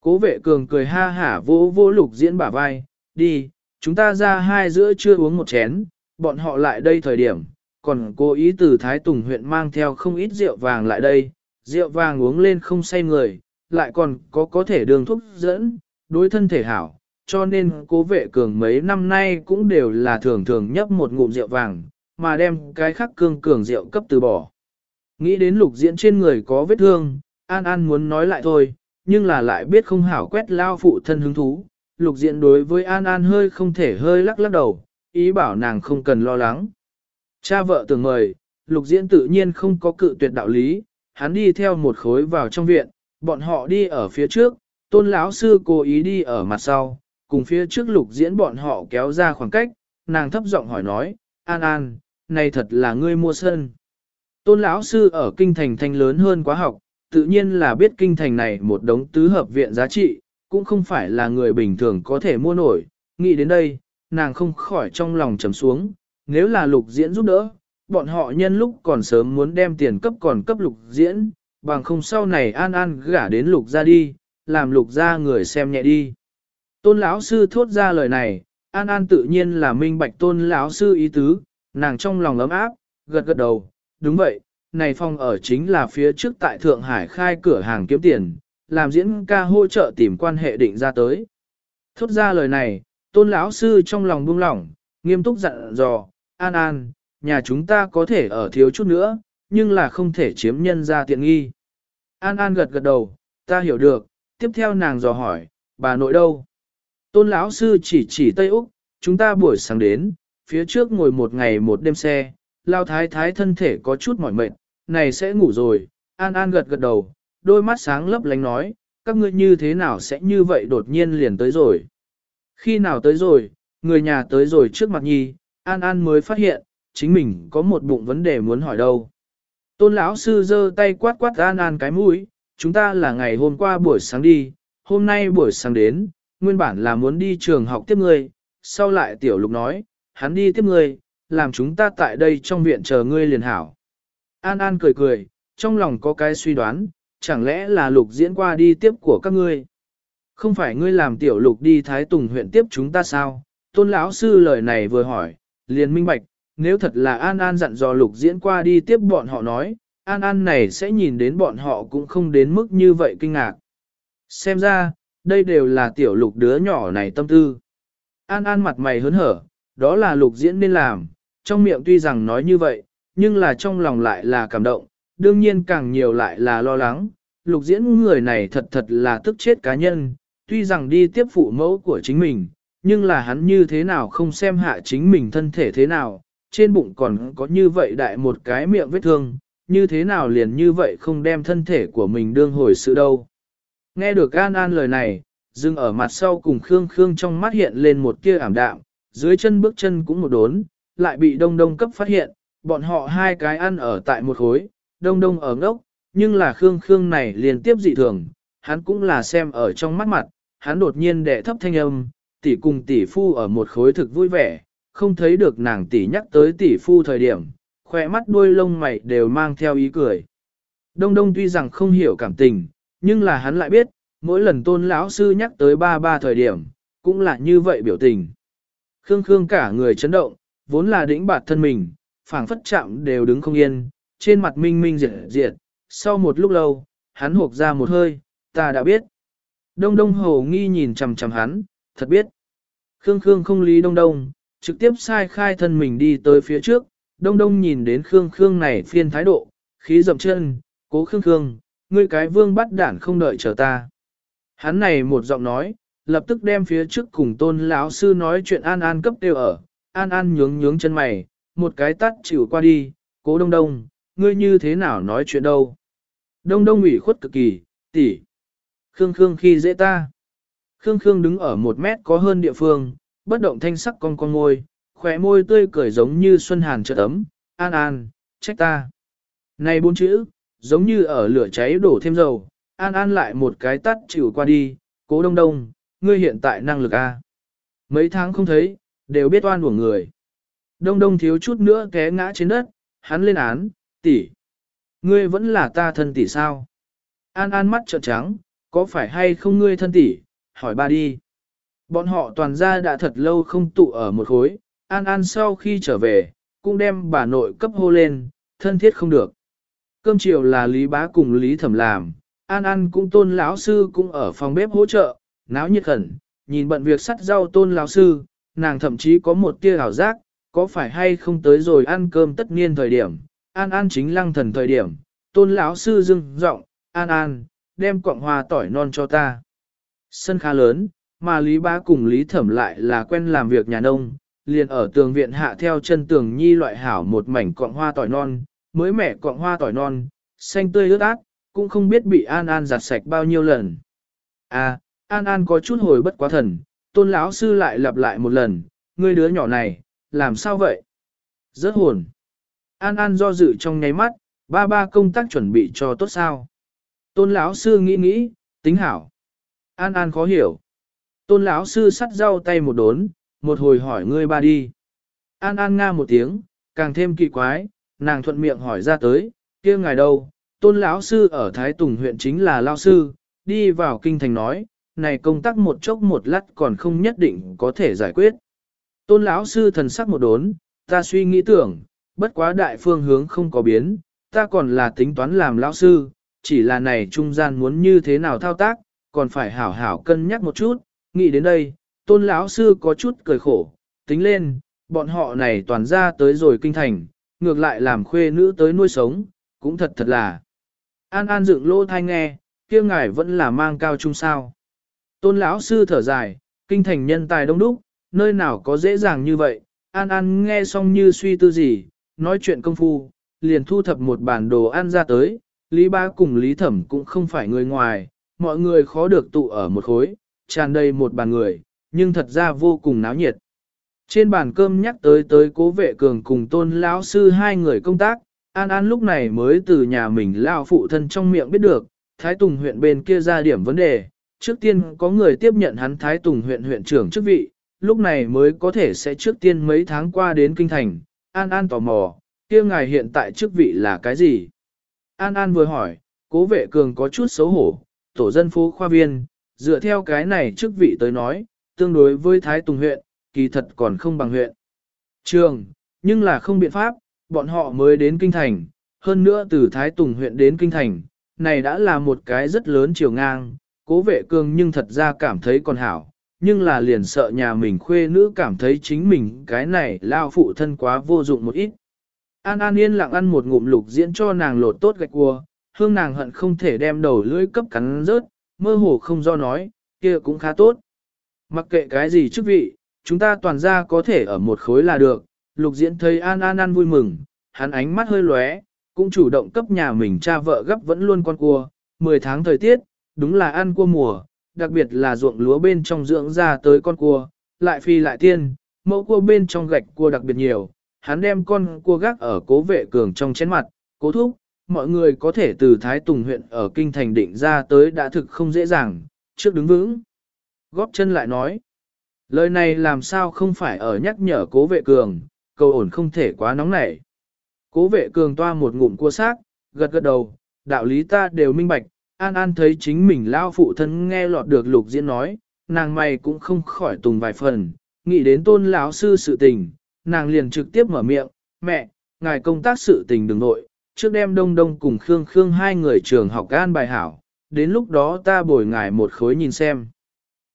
Speaker 1: Cố vệ cường cười ha hả vỗ vỗ lục diễn bả vai, đi, chúng ta ra hai giữa chưa uống một chén, bọn họ lại đây thời điểm, còn cố ý từ Thái Tùng huyện mang theo không ít rượu vàng lại đây, rượu vàng uống lên không say người, lại còn có có thể đường thuốc dẫn, đối thân thể hảo, cho nên cố vệ cường mấy năm nay cũng đều là thường thường nhấp một ngụm rượu vàng, mà đem cái khắc cương cường rượu cấp từ bỏ. Nghĩ đến lục diễn trên người có vết thương, An An muốn nói lại thôi, nhưng là lại biết không hảo quét lao phụ thân hứng thú. Lục diễn đối với An An hơi không thể hơi lắc lắc đầu, ý bảo nàng không cần lo lắng. Cha vợ tưởng mời, lục diễn tự nhiên không có cự tuyệt đạo lý, hắn đi theo một khối vào trong viện, bọn họ đi ở phía trước, tôn lão sư cố ý đi ở mặt sau, cùng phía trước lục diễn bọn họ kéo ra khoảng cách, nàng thấp giọng hỏi nói, An An, này thật là ngươi mua sân. Tôn lão sư ở kinh thành thanh lớn hơn quá học, tự nhiên là biết kinh thành này một đống tứ hợp viện giá trị, cũng không phải là người bình thường có thể mua nổi. Nghĩ đến đây, nàng không khỏi trong lòng trầm xuống, nếu là lục diễn giúp đỡ, bọn họ nhân lúc còn sớm muốn đem tiền cấp còn cấp lục diễn, bằng không sau này an an gả đến lục ra đi, làm lục ra người xem nhẹ đi. Tôn lão sư thốt ra lời này, an an tự nhiên là minh bạch tôn lão sư ý tứ, nàng trong lòng ấm áp, gật gật đầu, đúng vậy, này phong ở chính là phía trước tại Thượng Hải khai cửa hàng kiếm tiền, làm diễn ca hỗ trợ tìm quan hệ định ra tới. Thốt ra lời này, tôn lão sư trong lòng buông lỏng, nghiêm túc dặn dò, an an, nhà chúng ta có thể ở thiếu chút nữa, nhưng là không thể chiếm nhân ra tiện nghi. An an gật gật đầu, ta hiểu được, tiếp theo nàng dò hỏi, bà nội đâu? Tôn lão sư chỉ chỉ Tây Úc, chúng ta buổi sáng đến, phía trước ngồi một ngày một đêm xe, lao thái thái thân thể có chút mỏi mệt, này sẽ ngủ rồi, An An gật gật đầu, đôi mắt sáng lấp lánh nói, các ngươi như thế nào sẽ như vậy đột nhiên liền tới rồi. Khi nào tới rồi, người nhà tới rồi trước mặt nhi, An An mới phát hiện, chính mình có một bụng vấn đề muốn hỏi đâu. Tôn lão sư giơ tay quát quát An An cái mũi, chúng ta là ngày hôm qua buổi sáng đi, hôm nay buổi sáng đến, nguyên bản là muốn đi trường học tiếp ngươi, sau lại tiểu lục nói, hắn đi tiếp ngươi, làm chúng ta tại đây trong viện chờ ngươi liền hảo. An An cười cười, trong lòng có cái suy đoán, chẳng lẽ là lục diễn qua đi tiếp của các ngươi. Không phải ngươi làm tiểu lục đi Thái Tùng huyện tiếp chúng ta sao? Tôn lão sư lời này vừa hỏi, liền minh bạch, nếu thật là An An dặn dò lục diễn qua đi tiếp bọn họ nói, An An này sẽ nhìn đến bọn họ cũng không đến mức như vậy kinh ngạc. Xem ra, đây đều là tiểu lục đứa nhỏ này tâm tư. An An mặt mày hớn hở, đó là lục diễn nên làm, trong miệng tuy rằng nói như vậy, nhưng là trong lòng lại là cảm động, đương nhiên càng nhiều lại là lo lắng. Lục diễn người này thật thật là tức chết cá nhân, tuy rằng đi tiếp phụ mẫu của chính mình, nhưng là hắn như thế nào không xem hạ chính mình thân thể thế nào, trên bụng còn có như vậy đại một cái miệng vết thương, như thế nào liền như vậy không đem thân thể của mình đương hồi sự đâu. Nghe được An An lời này, dừng ở mặt sau cùng Khương Khương trong mắt hiện lên một tia ảm đạm, dưới chân bước chân cũng một đốn, lại bị đông đông cấp phát hiện, bọn họ hai cái ăn ở tại một khối, đông đông ở ngốc, nhưng là Khương Khương này liên tiếp dị thường, hắn cũng là xem ở trong mắt mặt, hắn đột nhiên đệ thấp thanh âm, tỷ cùng tỷ phu ở một khối thực vui vẻ, không thấy được nàng tỷ nhắc tới tỷ phu thời điểm, khỏe mắt đuôi lông mày đều mang theo ý cười. Đông đông tuy rằng không hiểu cảm tình, nhưng là hắn lại biết, mỗi lần tôn lão sư nhắc tới ba ba thời điểm, cũng là như vậy biểu tình. Khương Khương cả người chấn động, vốn là đĩnh bạt thân mình, phảng phất chạm đều đứng không yên, trên mặt minh minh diệt diệt, sau một lúc lâu, hắn hộp ra một hơi, ta đã biết. Đông đông hồ nghi nhìn chằm chằm hắn, thật biết. Khương Khương không lý đông đông, trực tiếp sai khai thân mình đi tới phía trước, đông đông nhìn đến Khương Khương này phiên thái độ, khí dậm chân, cố Khương Khương, ngươi cái vương bắt đản không đợi chờ ta. Hắn này một giọng nói, lập tức đem phía trước cùng tôn lão sư nói chuyện an an cấp đều ở, an an nhướng nhướng chân mày, một cái tắt chịu qua đi, cố đông đông, ngươi như thế nào nói chuyện đâu. Đông đông ủy khuất cực kỳ, tỷ. Khương Khương khi dễ ta. Khương Khương đứng ở một mét có hơn địa phương, bất động thanh sắc con con môi, khỏe môi tươi cười giống như xuân hàn chợt ấm, an an, trách ta. Này bốn chữ, giống như ở lửa cháy đổ thêm dầu, an an lại một cái tắt chịu qua đi, cố đông đông, ngươi hiện tại năng lực A. Mấy tháng không thấy, đều biết oan của người. Đông đông thiếu chút nữa té ngã trên đất, hắn lên án, tỷ, Ngươi vẫn là ta thân tỷ sao? An an mắt trợn trắng, có phải hay không ngươi thân tỷ? Hỏi ba đi. Bọn họ toàn ra đã thật lâu không tụ ở một khối, an an sau khi trở về, cũng đem bà nội cấp hô lên, thân thiết không được. Cơm chiều là Lý Bá cùng Lý Thẩm làm, An An cũng tôn lão sư cũng ở phòng bếp hỗ trợ, náo nhiệt khẩn, nhìn bận việc sắt rau tôn lão sư, nàng thậm chí có một tia ảo giác, có phải hay không tới rồi ăn cơm tất niên thời điểm, An An chính lăng thần thời điểm, tôn lão sư dưng giọng, An An, đem quặng hoa tỏi non cho ta. Sân khá lớn, mà Lý Bá cùng Lý Thẩm lại là quen làm việc nhà nông, liền ở tường viện hạ theo chân tường nhi loại hảo một mảnh cọng hoa tỏi non, mới mẻ cọng hoa tỏi non, xanh tươi ướt át, cũng không biết bị An An giặt sạch bao nhiêu lần. À, An An có chút hồi bất quá thần, tôn lão sư lại lặp lại một lần, ngươi đứa nhỏ này, làm sao vậy? Rớt hồn. An An do dự trong nháy mắt, ba ba công tác chuẩn bị cho tốt sao. Tôn lão sư nghĩ nghĩ, tính hảo. An An khó hiểu. Tôn lão sư sắt rau tay một đốn, một hồi hỏi ngươi ba đi. An An nga một tiếng, càng thêm kỳ quái, nàng thuận miệng hỏi ra tới, kia ngài đâu? Tôn lão sư ở Thái Tùng huyện chính là lao sư, đi vào kinh thành nói, này công tác một chốc một lát còn không nhất định có thể giải quyết. Tôn lão sư thần sắc một đốn, ta suy nghĩ tưởng, bất quá đại phương hướng không có biến, ta còn là tính toán làm lão sư, chỉ là này trung gian muốn như thế nào thao tác, còn phải hảo hảo cân nhắc một chút, nghĩ đến đây, tôn lão sư có chút cười khổ, tính lên, bọn họ này toàn ra tới rồi kinh thành, ngược lại làm khuê nữ tới nuôi sống, cũng thật thật là. An An dựng lô thai nghe, kia ngài vẫn là mang cao trung sao. Tôn lão sư thở dài, kinh thành nhân tài đông đúc, nơi nào có dễ dàng như vậy, An An nghe xong như suy tư gì, nói chuyện công phu, liền thu thập một bản đồ ăn ra tới, Lý Ba cùng Lý Thẩm cũng không phải người ngoài, mọi người khó được tụ ở một khối, tràn đầy một bàn người, nhưng thật ra vô cùng náo nhiệt. Trên bàn cơm nhắc tới tới cố vệ cường cùng tôn lão sư hai người công tác, An An lúc này mới từ nhà mình lao phụ thân trong miệng biết được, Thái Tùng huyện bên kia ra điểm vấn đề, trước tiên có người tiếp nhận hắn Thái Tùng huyện huyện trưởng chức vị, lúc này mới có thể sẽ trước tiên mấy tháng qua đến kinh thành, An An tò mò, kia ngài hiện tại chức vị là cái gì? An An vừa hỏi, cố vệ cường có chút xấu hổ, tổ dân phố khoa viên, dựa theo cái này chức vị tới nói, tương đối với Thái Tùng huyện, kỳ thật còn không bằng huyện. Trường, nhưng là không biện pháp, bọn họ mới đến kinh thành, hơn nữa từ Thái Tùng huyện đến kinh thành, này đã là một cái rất lớn chiều ngang, cố vệ cương nhưng thật ra cảm thấy còn hảo, nhưng là liền sợ nhà mình khuê nữ cảm thấy chính mình cái này lao phụ thân quá vô dụng một ít. An An yên lặng ăn một ngụm lục diễn cho nàng lột tốt gạch cua, hương nàng hận không thể đem đầu lưỡi cấp cắn rớt, mơ hồ không do nói, kia cũng khá tốt. Mặc kệ cái gì chức vị, chúng ta toàn ra có thể ở một khối là được. Lục diễn thấy An An An vui mừng, hắn ánh mắt hơi lóe, cũng chủ động cấp nhà mình cha vợ gấp vẫn luôn con cua. Mười tháng thời tiết, đúng là ăn cua mùa, đặc biệt là ruộng lúa bên trong dưỡng ra tới con cua, lại phi lại tiên, mẫu cua bên trong gạch cua đặc biệt nhiều. Hắn đem con cua gác ở cố vệ cường trong chén mặt, cố thúc, mọi người có thể từ Thái Tùng huyện ở Kinh Thành định ra tới đã thực không dễ dàng, trước đứng vững. Góp chân lại nói, lời này làm sao không phải ở nhắc nhở cố vệ cường, cầu ổn không thể quá nóng nảy. Cố vệ cường toa một ngụm cua xác, gật gật đầu, đạo lý ta đều minh bạch, An An thấy chính mình lao phụ thân nghe lọt được lục diễn nói, nàng mày cũng không khỏi tùng vài phần, nghĩ đến tôn lão sư sự tình, nàng liền trực tiếp mở miệng, mẹ, ngài công tác sự tình đừng nội, trước đem đông đông cùng Khương Khương hai người trường học an bài hảo, đến lúc đó ta bồi ngài một khối nhìn xem.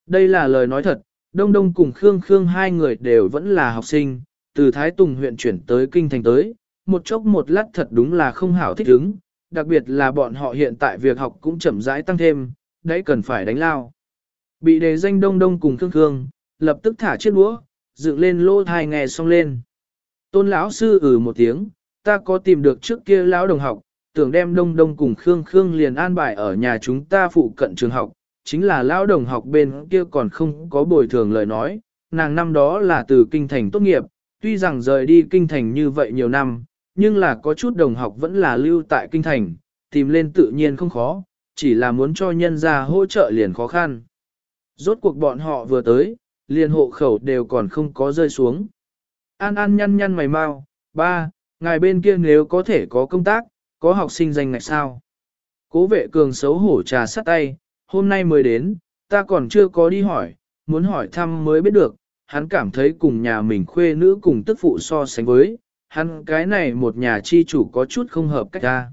Speaker 1: Đây là lời nói thật, đông đông cùng Khương Khương hai người đều vẫn là học sinh, từ Thái Tùng huyện chuyển tới Kinh Thành tới, một chốc một lát thật đúng là không hảo thích ứng, đặc biệt là bọn họ hiện tại việc học cũng chậm rãi tăng thêm, đấy cần phải đánh lao. Bị đề danh đông đông cùng Khương Khương, lập tức thả chiếc đũa, dựng lên lô thai nghe xong lên. Tôn lão sư ừ một tiếng, ta có tìm được trước kia lão đồng học, tưởng đem đông đông cùng Khương Khương liền an bài ở nhà chúng ta phụ cận trường học, chính là lão đồng học bên kia còn không có bồi thường lời nói, nàng năm đó là từ kinh thành tốt nghiệp, tuy rằng rời đi kinh thành như vậy nhiều năm, nhưng là có chút đồng học vẫn là lưu tại kinh thành, tìm lên tự nhiên không khó, chỉ là muốn cho nhân gia hỗ trợ liền khó khăn. Rốt cuộc bọn họ vừa tới, liền hộ khẩu đều còn không có rơi xuống. An An nhăn nhăn mày mau, ba, ngài bên kia nếu có thể có công tác, có học sinh danh ngạch sao? Cố vệ cường xấu hổ trà sắt tay, hôm nay mới đến, ta còn chưa có đi hỏi, muốn hỏi thăm mới biết được, hắn cảm thấy cùng nhà mình khuê nữ cùng tức phụ so sánh với, hắn cái này một nhà chi chủ có chút không hợp cách ta.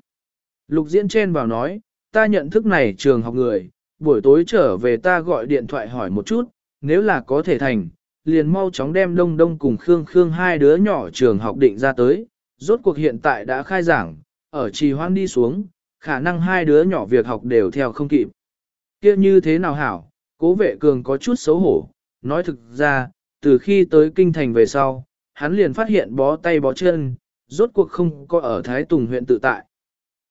Speaker 1: Lục diễn chen vào nói, ta nhận thức này trường học người, buổi tối trở về ta gọi điện thoại hỏi một chút, nếu là có thể thành, liền mau chóng đem đông đông cùng Khương Khương hai đứa nhỏ trường học định ra tới, rốt cuộc hiện tại đã khai giảng, ở trì hoãn đi xuống, khả năng hai đứa nhỏ việc học đều theo không kịp. kia như thế nào hảo, cố vệ cường có chút xấu hổ, nói thực ra, từ khi tới kinh thành về sau, hắn liền phát hiện bó tay bó chân, rốt cuộc không có ở Thái Tùng huyện tự tại.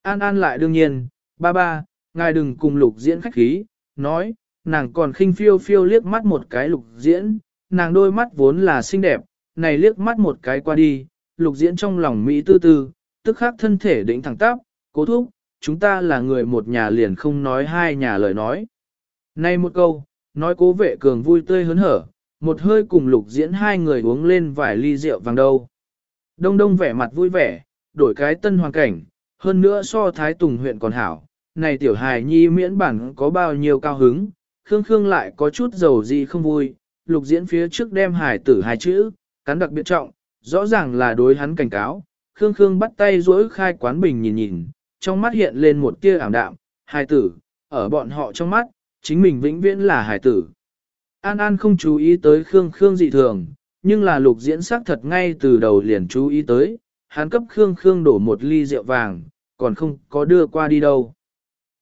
Speaker 1: An An lại đương nhiên, ba ba, ngài đừng cùng lục diễn khách khí, nói, nàng còn khinh phiêu phiêu liếc mắt một cái lục diễn, nàng đôi mắt vốn là xinh đẹp, này liếc mắt một cái qua đi, lục diễn trong lòng Mỹ tư tư, tức khắc thân thể đỉnh thẳng tắp, cố thúc, chúng ta là người một nhà liền không nói hai nhà lời nói. Này một câu, nói cố vệ cường vui tươi hớn hở, một hơi cùng lục diễn hai người uống lên vài ly rượu vàng đâu. Đông đông vẻ mặt vui vẻ, đổi cái tân hoàn cảnh, hơn nữa so thái tùng huyện còn hảo, này tiểu hài nhi miễn bản có bao nhiêu cao hứng, Khương Khương lại có chút dầu gì không vui, lục diễn phía trước đem hài tử hai chữ, cắn đặc biệt trọng, rõ ràng là đối hắn cảnh cáo, Khương Khương bắt tay duỗi khai quán bình nhìn nhìn, trong mắt hiện lên một tia ảm đạm, hài tử, ở bọn họ trong mắt, chính mình vĩnh viễn là hài tử. An An không chú ý tới Khương Khương dị thường, nhưng là lục diễn sắc thật ngay từ đầu liền chú ý tới, hắn cấp Khương Khương đổ một ly rượu vàng, còn không có đưa qua đi đâu.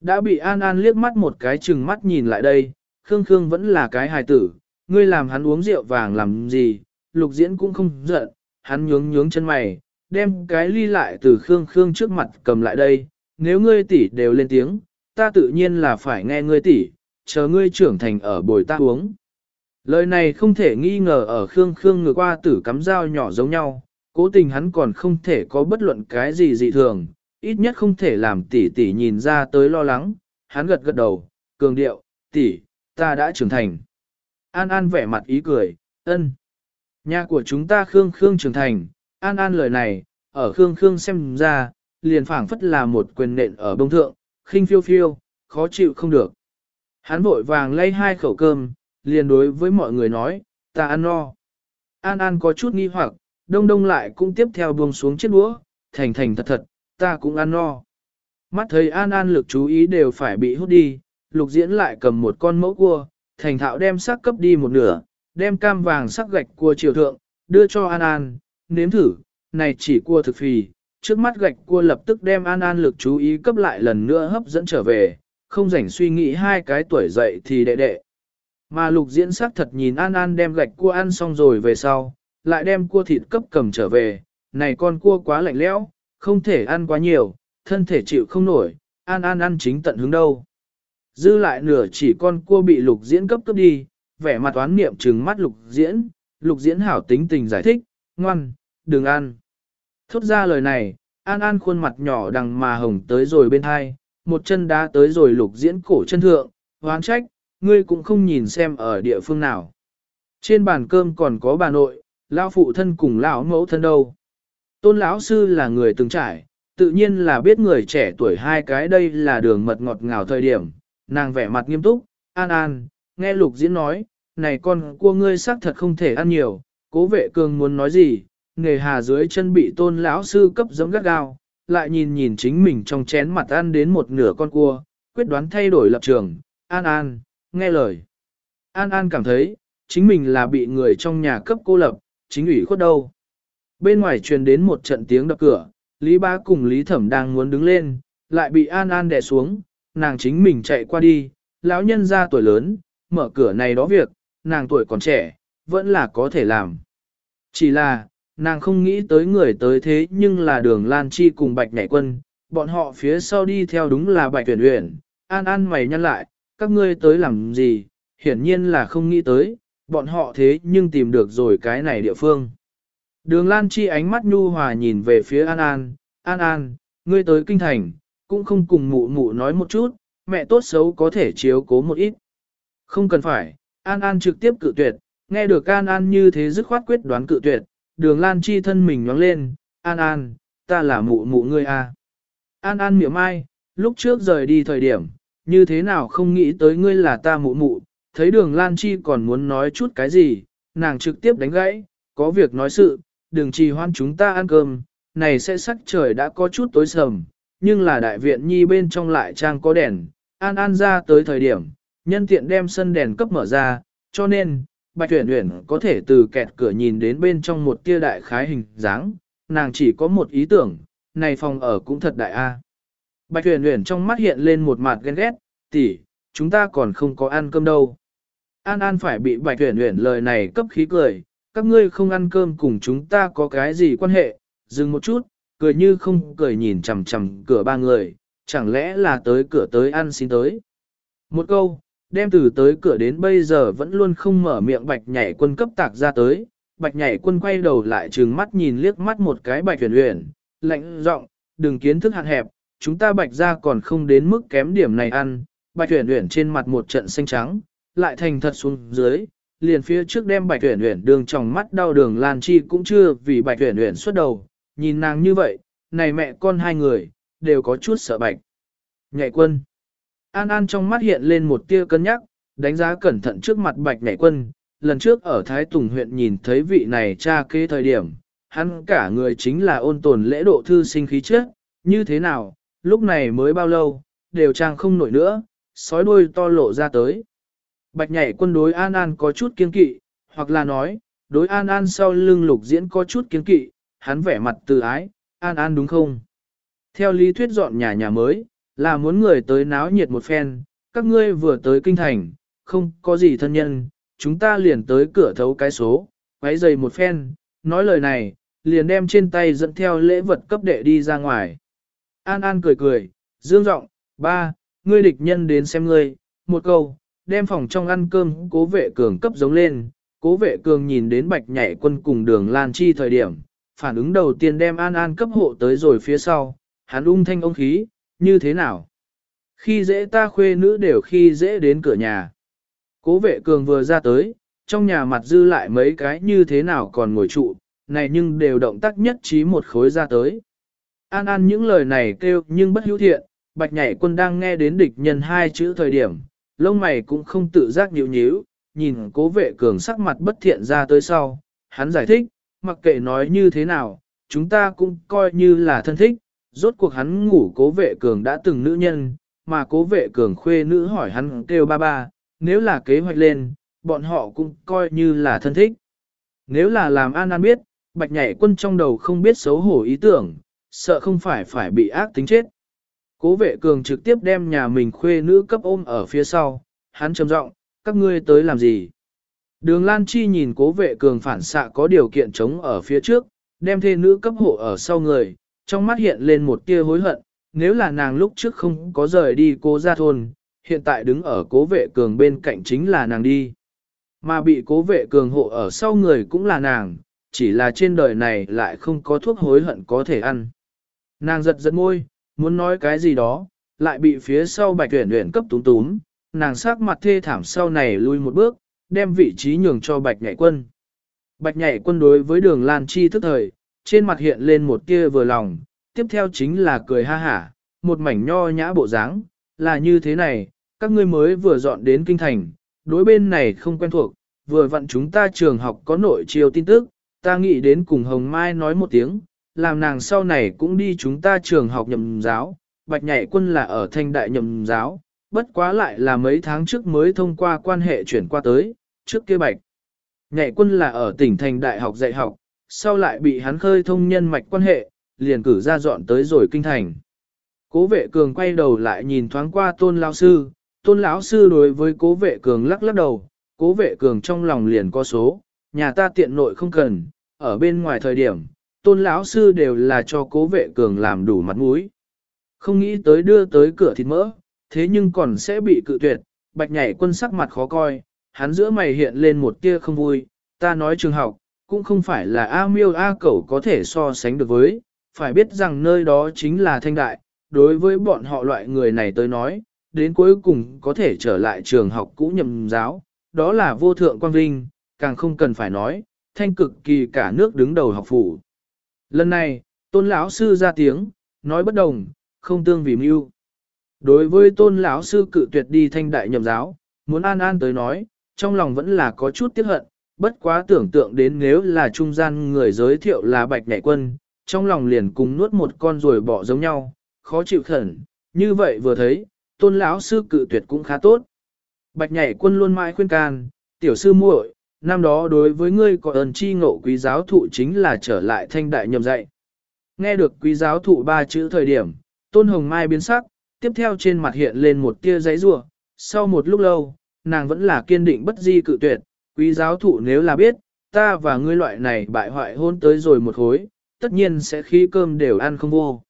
Speaker 1: Đã bị An An liếc mắt một cái chừng mắt nhìn lại đây, Khương Khương vẫn là cái hài tử, ngươi làm hắn uống rượu vàng làm gì, lục diễn cũng không giận, hắn nhướng nhướng chân mày, đem cái ly lại từ Khương Khương trước mặt cầm lại đây, nếu ngươi tỷ đều lên tiếng, ta tự nhiên là phải nghe ngươi tỷ, chờ ngươi trưởng thành ở bồi ta uống. Lời này không thể nghi ngờ ở Khương Khương ngược qua tử cắm dao nhỏ giống nhau, cố tình hắn còn không thể có bất luận cái gì dị thường, ít nhất không thể làm tỷ tỷ nhìn ra tới lo lắng, hắn gật gật đầu, cường điệu, tỷ, ta đã trưởng thành. An An vẻ mặt ý cười, ân. Nhà của chúng ta Khương Khương trưởng thành, An An lời này, ở Khương Khương xem ra, liền phảng phất là một quyền nện ở bông thượng, khinh phiêu phiêu, khó chịu không được. Hắn vội vàng lấy hai khẩu cơm, liền đối với mọi người nói, ta ăn no. An An có chút nghi hoặc, đông đông lại cũng tiếp theo buông xuống chiếc đũa, thành thành thật thật, ta cũng ăn no. Mắt thấy An An lực chú ý đều phải bị hút đi, lục diễn lại cầm một con mẫu cua, thành thạo đem sắc cấp đi một nửa, đem cam vàng sắc gạch cua chiều thượng, đưa cho An An, nếm thử, này chỉ cua thực phì, trước mắt gạch cua lập tức đem An An lực chú ý cấp lại lần nữa hấp dẫn trở về, không rảnh suy nghĩ hai cái tuổi dậy thì đệ đệ. Mà lục diễn sắc thật nhìn An An đem gạch cua ăn xong rồi về sau, lại đem cua thịt cấp cầm trở về, này con cua quá lạnh lẽo, không thể ăn quá nhiều, thân thể chịu không nổi, An An ăn chính tận hướng đâu. Dư lại nửa chỉ con cua bị lục diễn cấp cấp đi, vẻ mặt oán niệm trừng mắt lục diễn, lục diễn hảo tính tình giải thích, ngoan, đừng ăn. Thốt ra lời này, An An khuôn mặt nhỏ đằng mà hồng tới rồi bên hai, một chân đá tới rồi lục diễn cổ chân thượng, hoán trách, ngươi cũng không nhìn xem ở địa phương nào. Trên bàn cơm còn có bà nội, lão phụ thân cùng lão mẫu thân đâu. Tôn lão sư là người từng trải, tự nhiên là biết người trẻ tuổi hai cái đây là đường mật ngọt ngào thời điểm, nàng vẻ mặt nghiêm túc, an an, nghe lục diễn nói, này con cua ngươi xác thật không thể ăn nhiều, cố vệ cường muốn nói gì, nghề hà dưới chân bị tôn lão sư cấp giống gắt gao, lại nhìn nhìn chính mình trong chén mặt ăn đến một nửa con cua, quyết đoán thay đổi lập trường, an an, nghe lời. An an cảm thấy, chính mình là bị người trong nhà cấp cô lập, chính ủy khuất đâu. Bên ngoài truyền đến một trận tiếng đập cửa, Lý Ba cùng Lý Thẩm đang muốn đứng lên, lại bị An An đè xuống, nàng chính mình chạy qua đi, lão nhân ra tuổi lớn, mở cửa này đó việc, nàng tuổi còn trẻ, vẫn là có thể làm. Chỉ là, nàng không nghĩ tới người tới thế nhưng là đường Lan Chi cùng Bạch Nhảy Quân, bọn họ phía sau đi theo đúng là Bạch Tuyển Uyển, An An mày nhăn lại, các ngươi tới làm gì, hiển nhiên là không nghĩ tới, bọn họ thế nhưng tìm được rồi cái này địa phương. Đường Lan Chi ánh mắt nhu hòa nhìn về phía An An, An An, ngươi tới kinh thành, cũng không cùng mụ mụ nói một chút, mẹ tốt xấu có thể chiếu cố một ít. Không cần phải, An An trực tiếp cự tuyệt, nghe được An An như thế dứt khoát quyết đoán cự tuyệt, đường Lan Chi thân mình nhoáng lên, An An, ta là mụ mụ ngươi à. An An miệng mai, lúc trước rời đi thời điểm, như thế nào không nghĩ tới ngươi là ta mụ mụ, thấy đường Lan Chi còn muốn nói chút cái gì, nàng trực tiếp đánh gãy, có việc nói sự, đừng trì Hoan chúng ta ăn cơm, này sẽ sắc trời đã có chút tối sầm, nhưng là đại viện nhi bên trong lại trang có đèn, an an ra tới thời điểm, nhân tiện đem sân đèn cấp mở ra, cho nên, bạch tuyển uyển có thể từ kẹt cửa nhìn đến bên trong một tia đại khái hình dáng, nàng chỉ có một ý tưởng, này phòng ở cũng thật đại a. Bạch tuyển uyển trong mắt hiện lên một mặt ghen ghét, tỷ, chúng ta còn không có ăn cơm đâu. An An phải bị Bạch Uyển Uyển lời này cấp khí cười, các ngươi không ăn cơm cùng chúng ta có cái gì quan hệ, dừng một chút, cười như không cười nhìn chằm chằm cửa ba người, chẳng lẽ là tới cửa tới ăn xin tới. Một câu, đem từ tới cửa đến bây giờ vẫn luôn không mở miệng bạch nhảy quân cấp tạc ra tới, bạch nhảy quân quay đầu lại trừng mắt nhìn liếc mắt một cái bạch huyền huyền, lạnh giọng, đừng kiến thức hạn hẹp, chúng ta bạch ra còn không đến mức kém điểm này ăn, bạch huyền huyền trên mặt một trận xanh trắng, lại thành thật xuống dưới, liền phía trước đem bạch tuyển huyền đường trong mắt đau đường Lan Chi cũng chưa vì bạch tuyển huyền xuất đầu, nhìn nàng như vậy, này mẹ con hai người, đều có chút sợ bạch. Nhảy quân. An An trong mắt hiện lên một tia cân nhắc, đánh giá cẩn thận trước mặt bạch nhảy quân, lần trước ở Thái Tùng huyện nhìn thấy vị này cha kế thời điểm, hắn cả người chính là ôn tồn lễ độ thư sinh khí trước, như thế nào, lúc này mới bao lâu, đều trang không nổi nữa, sói đuôi to lộ ra tới. Bạch nhảy quân đối An An có chút kiên kỵ, hoặc là nói, đối An An sau lưng lục diễn có chút kiên kỵ, hắn vẻ mặt từ ái, An An đúng không? Theo lý thuyết dọn nhà nhà mới, là muốn người tới náo nhiệt một phen, các ngươi vừa tới kinh thành, không có gì thân nhân, chúng ta liền tới cửa thấu cái số, quấy giày một phen, nói lời này, liền đem trên tay dẫn theo lễ vật cấp đệ đi ra ngoài. An An cười cười, dương giọng ba, ngươi địch nhân đến xem ngươi, một câu, đem phòng trong ăn cơm cố vệ cường cấp giống lên, cố vệ cường nhìn đến bạch nhảy quân cùng đường Lan Chi thời điểm, phản ứng đầu tiên đem An An cấp hộ tới rồi phía sau, hắn ung thanh ông khí, như thế nào? Khi dễ ta khuê nữ đều khi dễ đến cửa nhà. Cố vệ cường vừa ra tới, trong nhà mặt dư lại mấy cái như thế nào còn ngồi trụ, này nhưng đều động tác nhất trí một khối ra tới. An An những lời này kêu nhưng bất hữu thiện, bạch nhảy quân đang nghe đến địch nhân hai chữ thời điểm, lông mày cũng không tự giác nhíu nhíu, nhìn cố vệ cường sắc mặt bất thiện ra tới sau, hắn giải thích, mặc kệ nói như thế nào, chúng ta cũng coi như là thân thích, rốt cuộc hắn ngủ cố vệ cường đã từng nữ nhân, mà cố vệ cường khuê nữ hỏi hắn kêu ba ba, nếu là kế hoạch lên, bọn họ cũng coi như là thân thích. Nếu là làm An An biết, bạch nhảy quân trong đầu không biết xấu hổ ý tưởng, sợ không phải phải bị ác tính chết. Cố vệ cường trực tiếp đem nhà mình khuê nữ cấp ôm ở phía sau, hắn trầm giọng, các ngươi tới làm gì? Đường Lan Chi nhìn cố vệ cường phản xạ có điều kiện chống ở phía trước, đem thê nữ cấp hộ ở sau người, trong mắt hiện lên một tia hối hận, nếu là nàng lúc trước không có rời đi cố ra thôn, hiện tại đứng ở cố vệ cường bên cạnh chính là nàng đi. Mà bị cố vệ cường hộ ở sau người cũng là nàng, chỉ là trên đời này lại không có thuốc hối hận có thể ăn. Nàng giật giật môi, muốn nói cái gì đó, lại bị phía sau bạch tuyển tuyển cấp túm túm, nàng sắc mặt thê thảm sau này lui một bước, đem vị trí nhường cho bạch nhảy quân. Bạch nhảy quân đối với đường Lan Chi thức thời, trên mặt hiện lên một tia vừa lòng, tiếp theo chính là cười ha hả, một mảnh nho nhã bộ dáng, là như thế này, các ngươi mới vừa dọn đến kinh thành, đối bên này không quen thuộc, vừa vặn chúng ta trường học có nội chiều tin tức, ta nghĩ đến cùng Hồng Mai nói một tiếng, làm nàng sau này cũng đi chúng ta trường học nhậm giáo, bạch nhảy quân là ở thanh đại nhậm giáo, bất quá lại là mấy tháng trước mới thông qua quan hệ chuyển qua tới, trước kia bạch. Nhảy quân là ở tỉnh thành đại học dạy học, sau lại bị hắn khơi thông nhân mạch quan hệ, liền cử ra dọn tới rồi kinh thành. Cố vệ cường quay đầu lại nhìn thoáng qua tôn lão sư, tôn lão sư đối với cố vệ cường lắc lắc đầu, cố vệ cường trong lòng liền có số, nhà ta tiện nội không cần, ở bên ngoài thời điểm, tôn lão sư đều là cho cố vệ cường làm đủ mặt mũi. Không nghĩ tới đưa tới cửa thịt mỡ, thế nhưng còn sẽ bị cự tuyệt, bạch nhảy quân sắc mặt khó coi, hắn giữa mày hiện lên một tia không vui, ta nói trường học, cũng không phải là A miêu A cẩu có thể so sánh được với, phải biết rằng nơi đó chính là thanh đại, đối với bọn họ loại người này tới nói, đến cuối cùng có thể trở lại trường học cũ nhầm giáo, đó là vô thượng quan vinh, càng không cần phải nói, thanh cực kỳ cả nước đứng đầu học phủ. Lần này, tôn lão sư ra tiếng, nói bất đồng, không tương vì mưu. Đối với tôn lão sư cự tuyệt đi thanh đại nhầm giáo, muốn an an tới nói, trong lòng vẫn là có chút tiếc hận, bất quá tưởng tượng đến nếu là trung gian người giới thiệu là bạch nhảy quân, trong lòng liền cùng nuốt một con rồi bỏ giống nhau, khó chịu khẩn, như vậy vừa thấy, tôn lão sư cự tuyệt cũng khá tốt. Bạch nhảy quân luôn mãi khuyên can, tiểu sư muội, năm đó đối với ngươi có ơn chi ngộ quý giáo thụ chính là trở lại thanh đại nhầm dạy. Nghe được quý giáo thụ ba chữ thời điểm, tôn hồng mai biến sắc, tiếp theo trên mặt hiện lên một tia giấy rủa sau một lúc lâu, nàng vẫn là kiên định bất di cự tuyệt, quý giáo thụ nếu là biết, ta và ngươi loại này bại hoại hôn tới rồi một hối, tất nhiên sẽ khí cơm đều ăn không vô.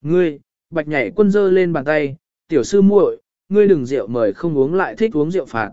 Speaker 1: Ngươi, bạch nhảy quân dơ lên bàn tay, tiểu sư muội, ngươi đừng rượu mời không uống lại thích uống rượu phạt.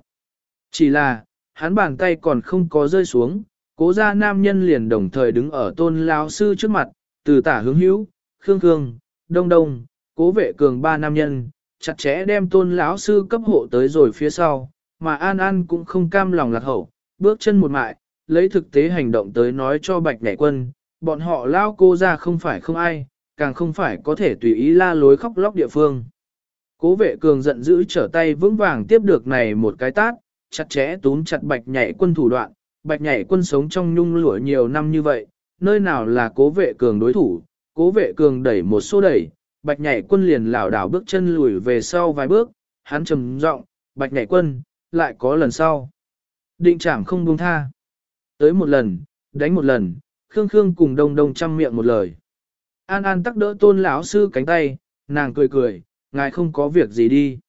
Speaker 1: Chỉ là, hắn bàn tay còn không có rơi xuống, cố gia nam nhân liền đồng thời đứng ở tôn lao sư trước mặt, từ tả hướng hữu, khương khương, đông đông, cố vệ cường ba nam nhân, chặt chẽ đem tôn lão sư cấp hộ tới rồi phía sau, mà An An cũng không cam lòng lạc hậu, bước chân một mại, lấy thực tế hành động tới nói cho bạch nhảy quân, bọn họ lao cô ra không phải không ai, càng không phải có thể tùy ý la lối khóc lóc địa phương. Cố vệ cường giận dữ trở tay vững vàng tiếp được này một cái tát, chặt chẽ túm chặt bạch nhảy quân thủ đoạn, bạch nhảy quân sống trong nhung lụa nhiều năm như vậy, nơi nào là cố vệ cường đối thủ, cố vệ cường đẩy một số đẩy, bạch nhảy quân liền lảo đảo bước chân lùi về sau vài bước, hắn trầm giọng, bạch nhảy quân, lại có lần sau. Định trảm không buông tha. Tới một lần, đánh một lần, Khương Khương cùng đông đông chăm miệng một lời. An An tắc đỡ tôn lão sư cánh tay, nàng cười cười, ngài không có việc gì đi.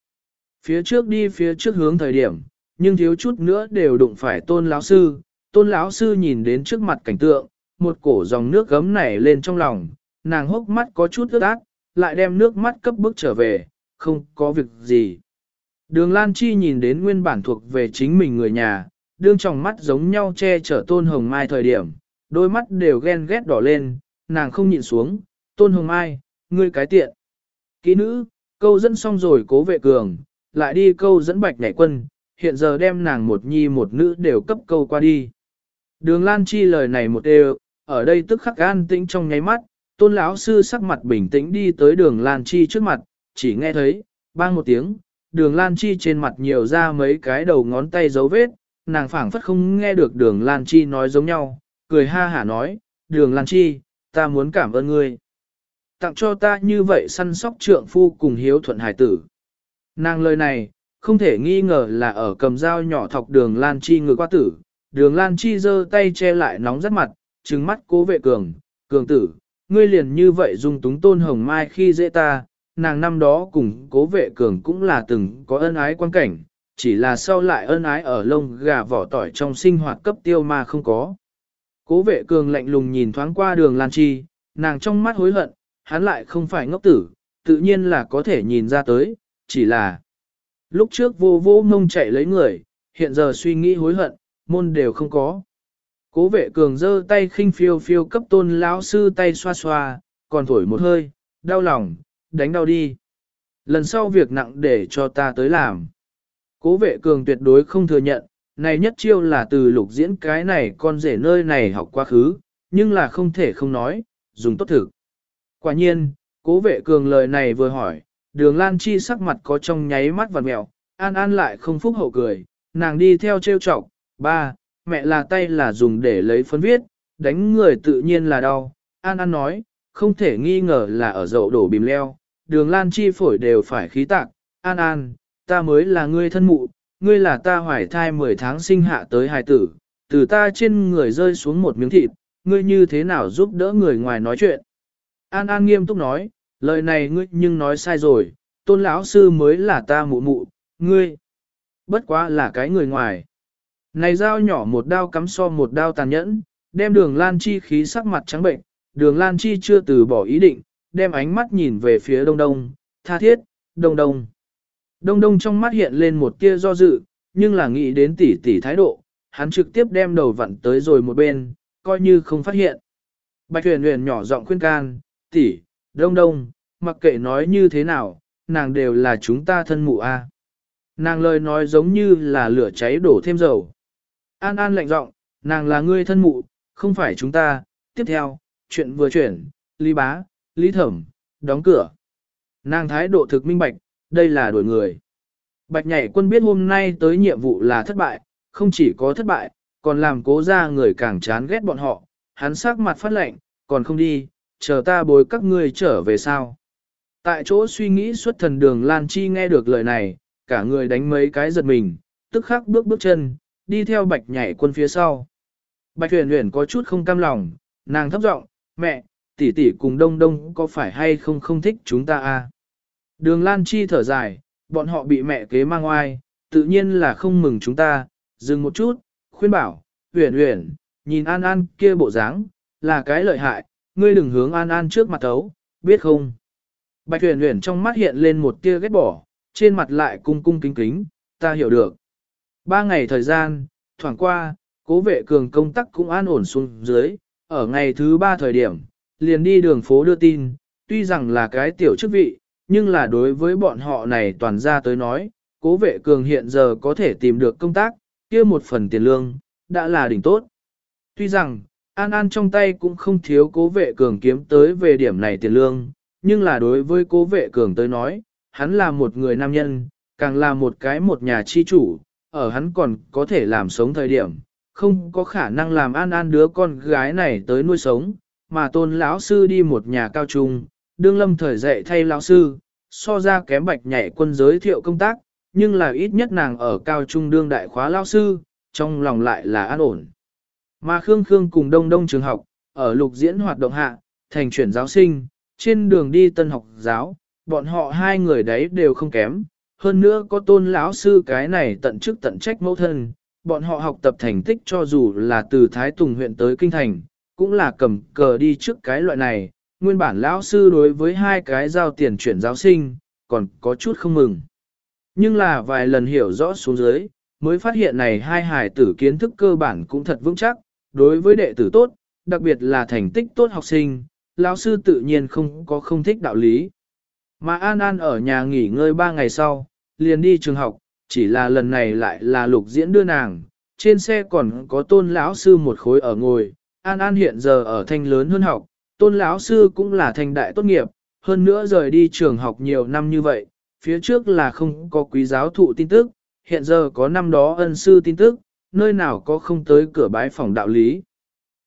Speaker 1: Phía trước đi phía trước hướng thời điểm, nhưng thiếu chút nữa đều đụng phải tôn lão sư. Tôn lão sư nhìn đến trước mặt cảnh tượng, một cổ dòng nước gấm nảy lên trong lòng, nàng hốc mắt có chút ướt át, lại đem nước mắt cấp bước trở về, không có việc gì. Đường Lan Chi nhìn đến nguyên bản thuộc về chính mình người nhà, đương trong mắt giống nhau che chở Tôn Hồng Mai thời điểm, đôi mắt đều ghen ghét đỏ lên, nàng không nhịn xuống, Tôn Hồng Mai, ngươi cái tiện. Kỹ nữ, câu dẫn xong rồi cố vệ cường, lại đi câu dẫn bạch nhảy quân, hiện giờ đem nàng một nhi một nữ đều cấp câu qua đi. Đường Lan Chi lời này một đều, ở đây tức khắc an tĩnh trong nháy mắt, tôn lão sư sắc mặt bình tĩnh đi tới đường Lan Chi trước mặt, chỉ nghe thấy, bang một tiếng, đường Lan Chi trên mặt nhiều ra mấy cái đầu ngón tay dấu vết, nàng phảng phất không nghe được đường Lan Chi nói giống nhau, cười ha hả nói, đường Lan Chi, ta muốn cảm ơn ngươi. Tặng cho ta như vậy săn sóc trượng phu cùng hiếu thuận hải tử. Nàng lời này, không thể nghi ngờ là ở cầm dao nhỏ thọc đường Lan Chi ngược qua tử, đường Lan Chi giơ tay che lại nóng rất mặt, trừng mắt cố vệ cường, cường tử, ngươi liền như vậy dùng túng tôn hồng mai khi dễ ta, nàng năm đó cùng cố vệ cường cũng là từng có ân ái quan cảnh, chỉ là sau lại ân ái ở lông gà vỏ tỏi trong sinh hoạt cấp tiêu mà không có. Cố vệ cường lạnh lùng nhìn thoáng qua đường Lan Chi, nàng trong mắt hối hận, hắn lại không phải ngốc tử, tự nhiên là có thể nhìn ra tới, chỉ là lúc trước vô vô mông chạy lấy người, hiện giờ suy nghĩ hối hận, môn đều không có. Cố vệ cường giơ tay khinh phiêu phiêu cấp tôn lão sư tay xoa xoa, còn thổi một hơi, đau lòng, đánh đau đi. Lần sau việc nặng để cho ta tới làm. Cố vệ cường tuyệt đối không thừa nhận, này nhất chiêu là từ lục diễn cái này con rể nơi này học quá khứ, nhưng là không thể không nói, dùng tốt thực. Quả nhiên, cố vệ cường lời này vừa hỏi, đường Lan Chi sắc mặt có trong nháy mắt vằn mẹo, an an lại không phúc hậu cười, nàng đi theo trêu chọc, ba, mẹ là tay là dùng để lấy phấn viết, đánh người tự nhiên là đau. An An nói, không thể nghi ngờ là ở dậu đổ bìm leo, đường lan chi phổi đều phải khí tạc. An An, ta mới là ngươi thân mụ, ngươi là ta hoài thai 10 tháng sinh hạ tới hài tử, từ ta trên người rơi xuống một miếng thịt, ngươi như thế nào giúp đỡ người ngoài nói chuyện. An An nghiêm túc nói, lời này ngươi nhưng nói sai rồi, tôn lão sư mới là ta mụ mụ, ngươi, bất quá là cái người ngoài. Này dao nhỏ một đao cắm so một đao tàn nhẫn, đem đường Lan Chi khí sắc mặt trắng bệnh, đường Lan Chi chưa từ bỏ ý định, đem ánh mắt nhìn về phía đông đông, tha thiết, đông đông. Đông đông trong mắt hiện lên một tia do dự, nhưng là nghĩ đến tỷ tỷ thái độ, hắn trực tiếp đem đầu vặn tới rồi một bên, coi như không phát hiện. Bạch huyền huyền nhỏ giọng khuyên can, tỷ, đông đông, mặc kệ nói như thế nào, nàng đều là chúng ta thân mụ a. Nàng lời nói giống như là lửa cháy đổ thêm dầu. An An lạnh giọng, nàng là ngươi thân mụ, không phải chúng ta. Tiếp theo, chuyện vừa chuyển, Lý Bá, Lý Thẩm, đóng cửa. Nàng thái độ thực minh bạch, đây là đuổi người. Bạch nhảy quân biết hôm nay tới nhiệm vụ là thất bại, không chỉ có thất bại, còn làm cố ra người càng chán ghét bọn họ. Hắn sắc mặt phát lệnh, còn không đi, chờ ta bồi các ngươi trở về sao. Tại chỗ suy nghĩ xuất thần đường Lan Chi nghe được lời này, cả người đánh mấy cái giật mình, tức khắc bước bước chân, đi theo bạch nhảy quân phía sau. Bạch huyền huyền có chút không cam lòng, nàng thấp giọng, mẹ, tỷ tỷ cùng đông đông có phải hay không không thích chúng ta à? Đường Lan Chi thở dài, bọn họ bị mẹ kế mang oai, tự nhiên là không mừng chúng ta, dừng một chút, khuyên bảo, huyền huyền, nhìn An An kia bộ dáng, là cái lợi hại, ngươi đừng hướng An An trước mặt thấu, biết không? Bạch huyền huyền trong mắt hiện lên một tia ghét bỏ, trên mặt lại cung cung kính kính, ta hiểu được. Ba ngày thời gian, thoảng qua, cố vệ cường công tác cũng an ổn xuống dưới, ở ngày thứ ba thời điểm, liền đi đường phố đưa tin, tuy rằng là cái tiểu chức vị, nhưng là đối với bọn họ này toàn ra tới nói, cố vệ cường hiện giờ có thể tìm được công tác, kia một phần tiền lương, đã là đỉnh tốt. Tuy rằng, An An trong tay cũng không thiếu cố vệ cường kiếm tới về điểm này tiền lương, nhưng là đối với cố vệ cường tới nói, hắn là một người nam nhân, càng là một cái một nhà chi chủ, ở hắn còn có thể làm sống thời điểm, không có khả năng làm an an đứa con gái này tới nuôi sống, mà tôn lão sư đi một nhà cao trung, đương lâm thời dạy thay lão sư, so ra kém bạch nhảy quân giới thiệu công tác, nhưng là ít nhất nàng ở cao trung đương đại khóa lão sư, trong lòng lại là an ổn. Mà Khương Khương cùng đông đông trường học, ở lục diễn hoạt động hạ, thành chuyển giáo sinh, trên đường đi tân học giáo, bọn họ hai người đấy đều không kém, hơn nữa có tôn lão sư cái này tận chức tận trách mẫu thân, bọn họ học tập thành tích cho dù là từ Thái Tùng huyện tới Kinh Thành, cũng là cầm cờ đi trước cái loại này, nguyên bản lão sư đối với hai cái giao tiền chuyển giáo sinh, còn có chút không mừng. Nhưng là vài lần hiểu rõ xuống dưới, mới phát hiện này hai hài tử kiến thức cơ bản cũng thật vững chắc, đối với đệ tử tốt, đặc biệt là thành tích tốt học sinh, lão sư tự nhiên không có không thích đạo lý. Mà An An ở nhà nghỉ ngơi ba ngày sau, liền đi trường học, chỉ là lần này lại là lục diễn đưa nàng, trên xe còn có tôn lão sư một khối ở ngồi, An An hiện giờ ở thanh lớn hơn học, tôn lão sư cũng là thanh đại tốt nghiệp, hơn nữa rời đi trường học nhiều năm như vậy, phía trước là không có quý giáo thụ tin tức, hiện giờ có năm đó ân sư tin tức, nơi nào có không tới cửa bái phòng đạo lý.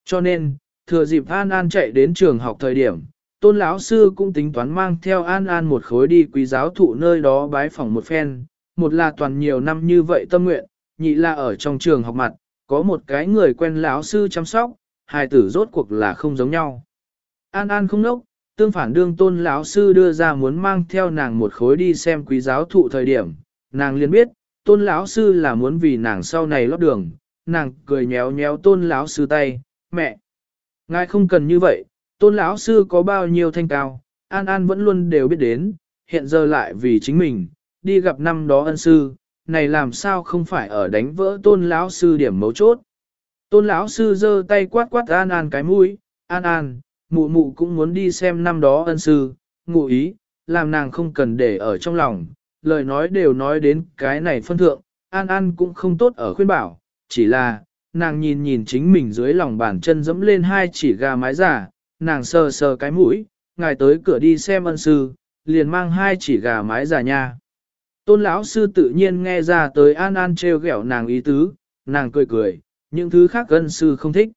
Speaker 1: Cho nên, thừa dịp An An chạy đến trường học thời điểm, tôn lão sư cũng tính toán mang theo An An một khối đi quý giáo thụ nơi đó bái phòng một phen, một là toàn nhiều năm như vậy tâm nguyện, nhị là ở trong trường học mặt, có một cái người quen lão sư chăm sóc, hai tử rốt cuộc là không giống nhau. An An không nốc, tương phản đương tôn lão sư đưa ra muốn mang theo nàng một khối đi xem quý giáo thụ thời điểm, nàng liền biết, tôn lão sư là muốn vì nàng sau này lót đường, nàng cười nhéo nhéo tôn lão sư tay, mẹ. Ngài không cần như vậy, tôn lão sư có bao nhiêu thanh cao, An An vẫn luôn đều biết đến, hiện giờ lại vì chính mình, đi gặp năm đó ân sư, này làm sao không phải ở đánh vỡ tôn lão sư điểm mấu chốt. Tôn lão sư giơ tay quát quát An An cái mũi, An An, mụ mụ cũng muốn đi xem năm đó ân sư, ngụ ý, làm nàng không cần để ở trong lòng, lời nói đều nói đến cái này phân thượng, An An cũng không tốt ở khuyên bảo, chỉ là, nàng nhìn nhìn chính mình dưới lòng bàn chân dẫm lên hai chỉ gà mái giả, nàng sờ sờ cái mũi, ngài tới cửa đi xem ân sư, liền mang hai chỉ gà mái giả nha. Tôn lão sư tự nhiên nghe ra tới An An trêu ghẹo nàng ý tứ, nàng cười cười, những thứ khác ân sư không thích.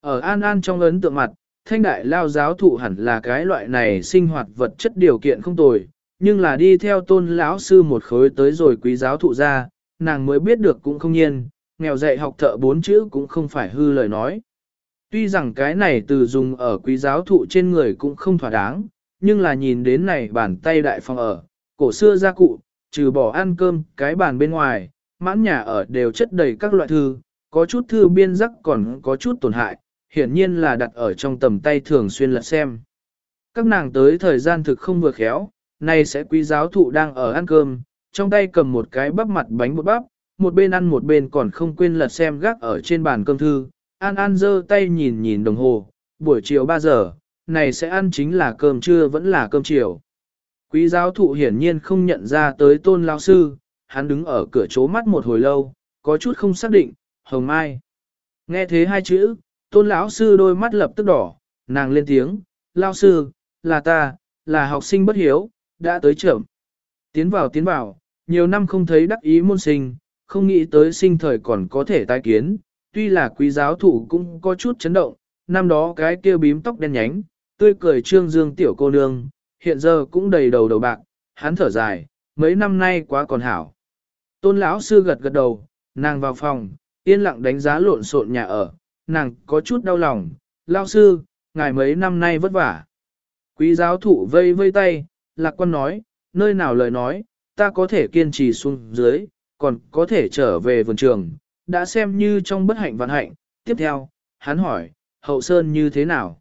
Speaker 1: Ở An An trong ấn tượng mặt, thanh đại lao giáo thụ hẳn là cái loại này sinh hoạt vật chất điều kiện không tồi, nhưng là đi theo tôn lão sư một khối tới rồi quý giáo thụ ra, nàng mới biết được cũng không nhiên, nghèo dạy học thợ bốn chữ cũng không phải hư lời nói. Tuy rằng cái này từ dùng ở quý giáo thụ trên người cũng không thỏa đáng, nhưng là nhìn đến này bàn tay đại phòng ở, cổ xưa gia cụ, trừ bỏ ăn cơm cái bàn bên ngoài, mãn nhà ở đều chất đầy các loại thư, có chút thư biên rắc còn có chút tổn hại, hiển nhiên là đặt ở trong tầm tay thường xuyên lật xem. Các nàng tới thời gian thực không vừa khéo, nay sẽ quý giáo thụ đang ở ăn cơm, trong tay cầm một cái bắp mặt bánh bột bắp, một bên ăn một bên còn không quên lật xem gác ở trên bàn cơm thư, An An giơ tay nhìn nhìn đồng hồ, buổi chiều 3 giờ, này sẽ ăn chính là cơm trưa vẫn là cơm chiều. Quý giáo thụ hiển nhiên không nhận ra tới tôn lao sư, hắn đứng ở cửa chố mắt một hồi lâu, có chút không xác định, hồng mai. Nghe thế hai chữ, tôn lão sư đôi mắt lập tức đỏ, nàng lên tiếng, lao sư, là ta, là học sinh bất hiếu, đã tới trưởng. Tiến vào tiến vào, nhiều năm không thấy đắc ý môn sinh, không nghĩ tới sinh thời còn có thể tái kiến, tuy là quý giáo thủ cũng có chút chấn động, năm đó cái kia bím tóc đen nhánh, tươi cười trương dương tiểu cô nương, hiện giờ cũng đầy đầu đầu bạc, hắn thở dài, mấy năm nay quá còn hảo. Tôn lão sư gật gật đầu, nàng vào phòng, yên lặng đánh giá lộn xộn nhà ở, nàng có chút đau lòng, lão sư, ngài mấy năm nay vất vả. Quý giáo thụ vây vây tay, lạc quan nói, nơi nào lời nói, ta có thể kiên trì xuống dưới, còn có thể trở về vườn trường, đã xem như trong bất hạnh vạn hạnh. Tiếp theo, hắn hỏi, hậu sơn như thế nào?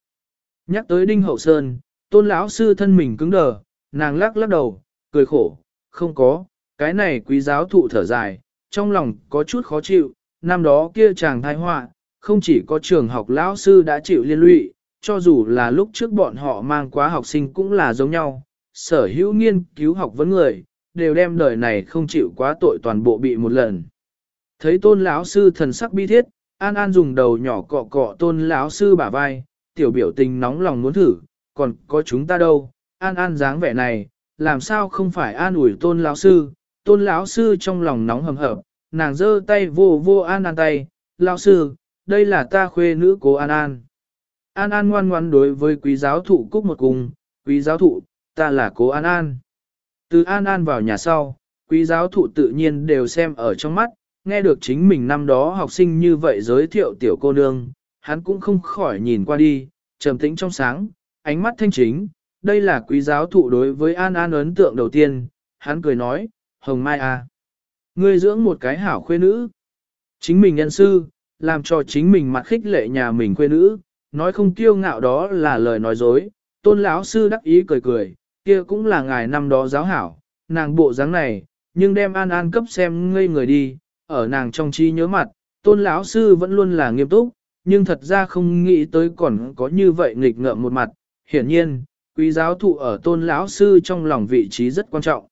Speaker 1: Nhắc tới đinh hậu sơn, tôn lão sư thân mình cứng đờ, nàng lắc lắc đầu, cười khổ, không có, cái này quý giáo thụ thở dài, trong lòng có chút khó chịu, năm đó kia chàng thai họa, không chỉ có trường học lão sư đã chịu liên lụy, cho dù là lúc trước bọn họ mang quá học sinh cũng là giống nhau, sở hữu nghiên cứu học vấn người, đều đem đời này không chịu quá tội toàn bộ bị một lần. Thấy tôn lão sư thần sắc bi thiết, An An dùng đầu nhỏ cọ cọ tôn lão sư bả vai, tiểu biểu tình nóng lòng muốn thử, còn có chúng ta đâu, An An dáng vẻ này, làm sao không phải an ủi tôn lão sư, tôn lão sư trong lòng nóng hầm hập, nàng giơ tay vô vô An An tay, lão sư, đây là ta khuê nữ cố An An. An An ngoan ngoan đối với quý giáo thụ cúc một cùng, quý giáo thụ, ta là cố An An. Từ An An vào nhà sau, quý giáo thụ tự nhiên đều xem ở trong mắt, nghe được chính mình năm đó học sinh như vậy giới thiệu tiểu cô nương, hắn cũng không khỏi nhìn qua đi, trầm tĩnh trong sáng, ánh mắt thanh chính, đây là quý giáo thụ đối với An An ấn tượng đầu tiên, hắn cười nói, Hồng Mai à. Ngươi dưỡng một cái hảo khuê nữ. Chính mình nhân sư, làm cho chính mình mặt khích lệ nhà mình khuê nữ, nói không kiêu ngạo đó là lời nói dối. Tôn lão sư đắc ý cười cười, kia cũng là ngài năm đó giáo hảo, nàng bộ dáng này, nhưng đem an an cấp xem ngây người đi, ở nàng trong trí nhớ mặt, tôn lão sư vẫn luôn là nghiêm túc, nhưng thật ra không nghĩ tới còn có như vậy nghịch ngợm một mặt. Hiển nhiên, quý giáo thụ ở tôn lão sư trong lòng vị trí rất quan trọng.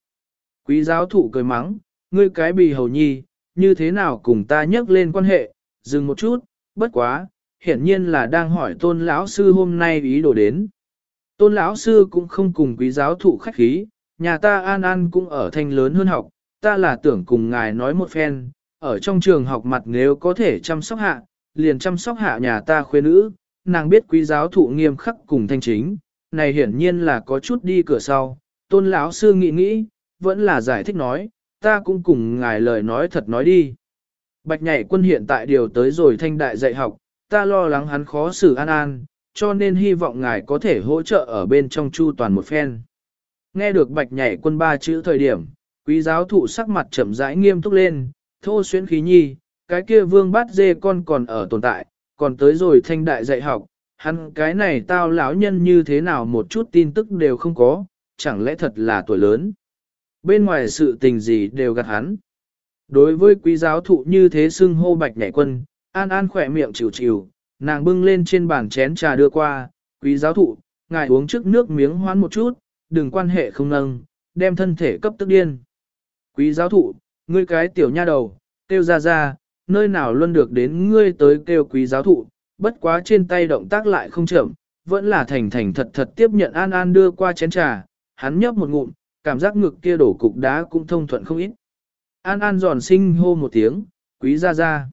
Speaker 1: Quý giáo thụ cười mắng, ngươi cái bì hầu nhi, như thế nào cùng ta nhắc lên quan hệ, dừng một chút, bất quá, hiển nhiên là đang hỏi tôn lão sư hôm nay ý đồ đến. Tôn lão sư cũng không cùng quý giáo thụ khách khí, nhà ta an an cũng ở thanh lớn hơn học, ta là tưởng cùng ngài nói một phen, ở trong trường học mặt nếu có thể chăm sóc hạ, liền chăm sóc hạ nhà ta khuê nữ, nàng biết quý giáo thụ nghiêm khắc cùng thanh chính, này hiển nhiên là có chút đi cửa sau, tôn lão sư nghĩ nghĩ, vẫn là giải thích nói, ta cũng cùng ngài lời nói thật nói đi. Bạch nhảy quân hiện tại điều tới rồi thanh đại dạy học, ta lo lắng hắn khó xử an an, cho nên hy vọng ngài có thể hỗ trợ ở bên trong chu toàn một phen. Nghe được bạch nhảy quân ba chữ thời điểm, quý giáo thụ sắc mặt chậm rãi nghiêm túc lên, thô xuyến khí nhi, cái kia vương bát dê con còn ở tồn tại, còn tới rồi thanh đại dạy học, hắn cái này tao lão nhân như thế nào một chút tin tức đều không có, chẳng lẽ thật là tuổi lớn. Bên ngoài sự tình gì đều gạt hắn. Đối với quý giáo thụ như thế xưng hô bạch nhảy quân, an an khỏe miệng chịu chịu, nàng bưng lên trên bàn chén trà đưa qua, quý giáo thụ, ngài uống trước nước miếng hoán một chút, đừng quan hệ không nâng, đem thân thể cấp tức điên. Quý giáo thụ, ngươi cái tiểu nha đầu, kêu ra ra, nơi nào luôn được đến ngươi tới kêu quý giáo thụ, bất quá trên tay động tác lại không chậm, vẫn là thành thành thật thật tiếp nhận An An đưa qua chén trà, hắn nhấp một ngụm, cảm giác ngực kia đổ cục đá cũng thông thuận không ít. An An giòn sinh hô một tiếng, quý ra ra.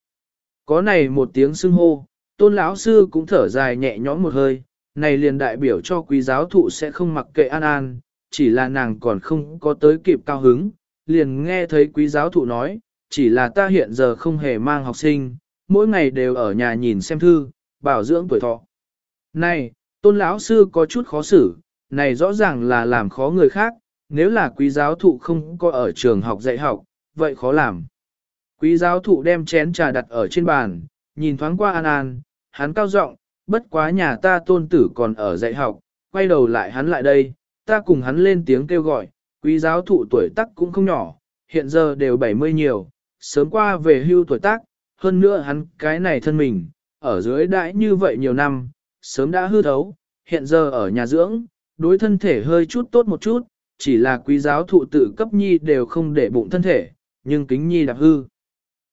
Speaker 1: Có này một tiếng xưng hô, tôn lão sư cũng thở dài nhẹ nhõm một hơi, này liền đại biểu cho quý giáo thụ sẽ không mặc kệ An An, chỉ là nàng còn không có tới kịp cao hứng, liền nghe thấy quý giáo thụ nói, chỉ là ta hiện giờ không hề mang học sinh, mỗi ngày đều ở nhà nhìn xem thư, bảo dưỡng tuổi thọ. Này, tôn lão sư có chút khó xử, này rõ ràng là làm khó người khác, nếu là quý giáo thụ không có ở trường học dạy học, vậy khó làm. Quý giáo thụ đem chén trà đặt ở trên bàn, nhìn thoáng qua An An, hắn cao giọng, bất quá nhà ta tôn tử còn ở dạy học, quay đầu lại hắn lại đây, ta cùng hắn lên tiếng kêu gọi, quý giáo thụ tuổi tác cũng không nhỏ, hiện giờ đều 70 nhiều, sớm qua về hưu tuổi tác, hơn nữa hắn cái này thân mình, ở dưới đãi như vậy nhiều năm, sớm đã hư thấu, hiện giờ ở nhà dưỡng, đối thân thể hơi chút tốt một chút, chỉ là quý giáo thụ tự cấp nhi đều không để bụng thân thể, nhưng kính nhi đạp hư.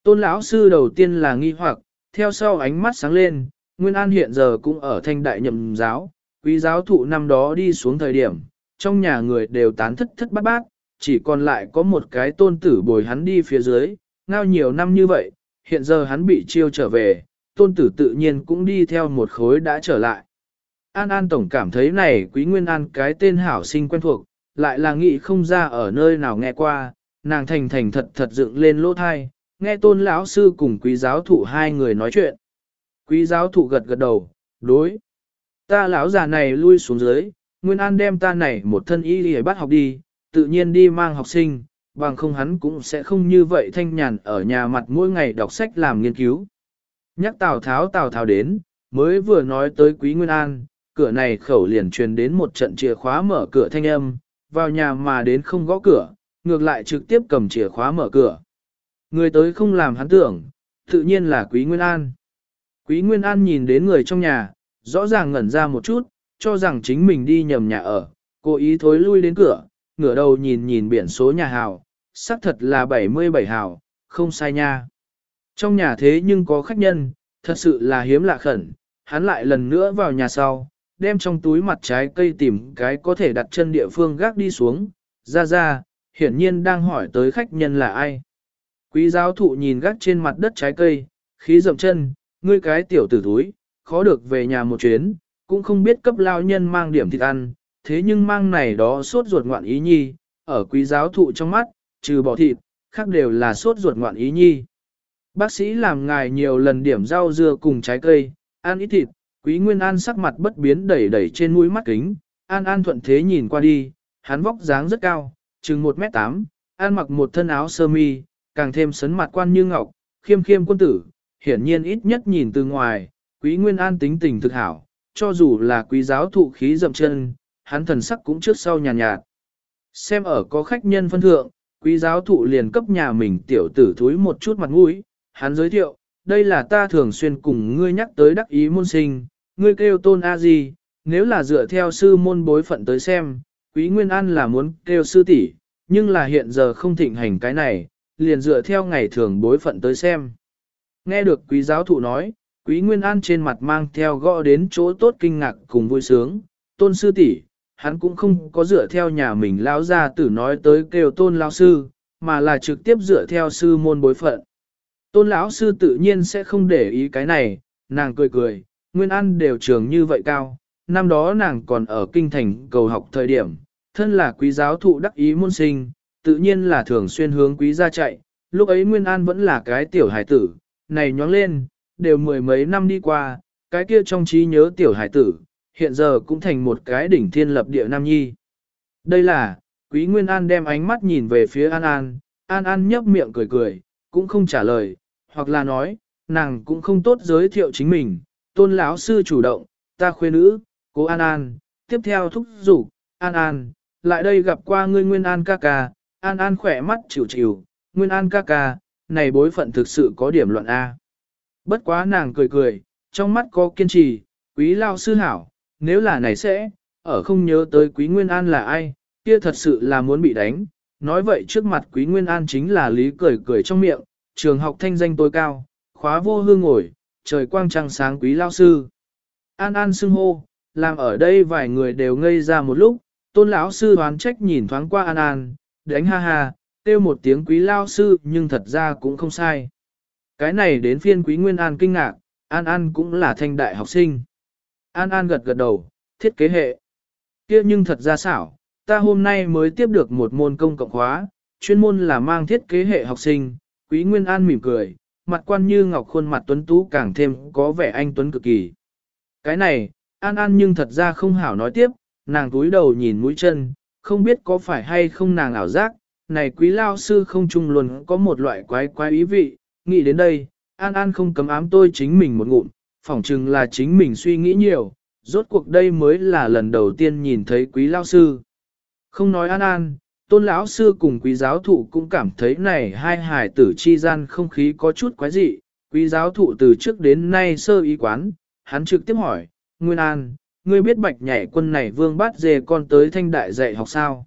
Speaker 1: Tôn lão sư đầu tiên là nghi hoặc, theo sau ánh mắt sáng lên, Nguyên An hiện giờ cũng ở thanh đại nhậm giáo, quý giáo thụ năm đó đi xuống thời điểm, trong nhà người đều tán thất thất bát bát, chỉ còn lại có một cái tôn tử bồi hắn đi phía dưới, ngao nhiều năm như vậy, hiện giờ hắn bị chiêu trở về, tôn tử tự nhiên cũng đi theo một khối đã trở lại. An An Tổng cảm thấy này quý nguyên an cái tên hảo sinh quen thuộc, lại là nghĩ không ra ở nơi nào nghe qua, nàng thành thành thật thật dựng lên lỗ thai, nghe tôn lão sư cùng quý giáo thụ hai người nói chuyện. Quý giáo thụ gật gật đầu, đối. Ta lão già này lui xuống dưới, Nguyên An đem ta này một thân y đi bắt học đi, tự nhiên đi mang học sinh, bằng không hắn cũng sẽ không như vậy thanh nhàn ở nhà mặt mỗi ngày đọc sách làm nghiên cứu. Nhắc Tào Tháo Tào Tháo đến, mới vừa nói tới Quý Nguyên An, cửa này khẩu liền truyền đến một trận chìa khóa mở cửa thanh âm, vào nhà mà đến không gõ cửa, ngược lại trực tiếp cầm chìa khóa mở cửa. Người tới không làm hắn tưởng, tự nhiên là Quý Nguyên An. Quý Nguyên An nhìn đến người trong nhà, rõ ràng ngẩn ra một chút, cho rằng chính mình đi nhầm nhà ở, cố ý thối lui đến cửa, ngửa đầu nhìn nhìn biển số nhà hào, xác thật là 77 hào, không sai nha. Trong nhà thế nhưng có khách nhân, thật sự là hiếm lạ khẩn, hắn lại lần nữa vào nhà sau, đem trong túi mặt trái cây tìm cái có thể đặt chân địa phương gác đi xuống, ra ra, hiển nhiên đang hỏi tới khách nhân là ai. Quý giáo thụ nhìn gác trên mặt đất trái cây, khí dậm chân, ngươi cái tiểu tử túi, khó được về nhà một chuyến, cũng không biết cấp lao nhân mang điểm thịt ăn, thế nhưng mang này đó sốt ruột ngoạn ý nhi, ở quý giáo thụ trong mắt, trừ bỏ thịt, khác đều là sốt ruột ngoạn ý nhi. Bác sĩ làm ngài nhiều lần điểm rau dưa cùng trái cây, ăn ít thịt, quý nguyên an sắc mặt bất biến đẩy đẩy trên mũi mắt kính, an an thuận thế nhìn qua đi, hắn vóc dáng rất cao, chừng 1 mét 8, An mặc một thân áo sơ mi, càng thêm sấn mặt quan như ngọc, khiêm khiêm quân tử, hiển nhiên ít nhất nhìn từ ngoài, quý nguyên an tính tình thực hảo, cho dù là quý giáo thụ khí dậm chân, hắn thần sắc cũng trước sau nhàn nhạt, nhạt. Xem ở có khách nhân phân thượng, quý giáo thụ liền cấp nhà mình tiểu tử thúi một chút mặt mũi, hắn giới thiệu, đây là ta thường xuyên cùng ngươi nhắc tới đắc ý môn sinh, ngươi kêu tôn A gì, nếu là dựa theo sư môn bối phận tới xem, quý nguyên an là muốn kêu sư tỷ, nhưng là hiện giờ không thịnh hành cái này, liền dựa theo ngày thường bối phận tới xem. Nghe được quý giáo thụ nói, quý nguyên an trên mặt mang theo gõ đến chỗ tốt kinh ngạc cùng vui sướng, tôn sư tỷ, hắn cũng không có dựa theo nhà mình lão gia tử nói tới kêu tôn lão sư, mà là trực tiếp dựa theo sư môn bối phận. Tôn lão sư tự nhiên sẽ không để ý cái này, nàng cười cười, nguyên an đều trường như vậy cao, năm đó nàng còn ở kinh thành cầu học thời điểm, thân là quý giáo thụ đắc ý môn sinh, tự nhiên là thường xuyên hướng quý gia chạy, lúc ấy Nguyên An vẫn là cái tiểu hải tử, này nhóng lên, đều mười mấy năm đi qua, cái kia trong trí nhớ tiểu hải tử, hiện giờ cũng thành một cái đỉnh thiên lập địa nam nhi. Đây là, quý Nguyên An đem ánh mắt nhìn về phía An An, An An nhấp miệng cười cười, cũng không trả lời, hoặc là nói, nàng cũng không tốt giới thiệu chính mình, tôn lão sư chủ động, ta khuê nữ, cố An An, tiếp theo thúc giục, An An, lại đây gặp qua ngươi Nguyên An ca ca, An An khỏe mắt chịu chịu, Nguyên An ca ca, này bối phận thực sự có điểm luận A. Bất quá nàng cười cười, trong mắt có kiên trì, quý lao sư hảo, nếu là này sẽ, ở không nhớ tới quý Nguyên An là ai, kia thật sự là muốn bị đánh. Nói vậy trước mặt quý Nguyên An chính là lý cười cười trong miệng, trường học thanh danh tối cao, khóa vô hương ngồi, trời quang trăng sáng quý lao sư. An An xưng hô, làm ở đây vài người đều ngây ra một lúc, tôn lão sư hoán trách nhìn thoáng qua An An, đánh ha ha, kêu một tiếng quý lao sư nhưng thật ra cũng không sai. Cái này đến phiên quý Nguyên An kinh ngạc, An An cũng là thanh đại học sinh. An An gật gật đầu, thiết kế hệ. kia nhưng thật ra xảo, ta hôm nay mới tiếp được một môn công cộng khóa, chuyên môn là mang thiết kế hệ học sinh, quý Nguyên An mỉm cười, mặt quan như ngọc khuôn mặt tuấn tú càng thêm có vẻ anh tuấn cực kỳ. Cái này, An An nhưng thật ra không hảo nói tiếp, nàng túi đầu nhìn mũi chân, không biết có phải hay không nàng ảo giác, này quý lao sư không chung luôn có một loại quái quái ý vị, nghĩ đến đây, An An không cấm ám tôi chính mình một ngụm, phỏng chừng là chính mình suy nghĩ nhiều, rốt cuộc đây mới là lần đầu tiên nhìn thấy quý lao sư. Không nói An An, tôn lão sư cùng quý giáo thụ cũng cảm thấy này hai hải tử chi gian không khí có chút quái dị, quý giáo thụ từ trước đến nay sơ ý quán, hắn trực tiếp hỏi, Nguyên An, ngươi biết bạch nhảy quân này vương bát dề con tới thanh đại dạy học sao?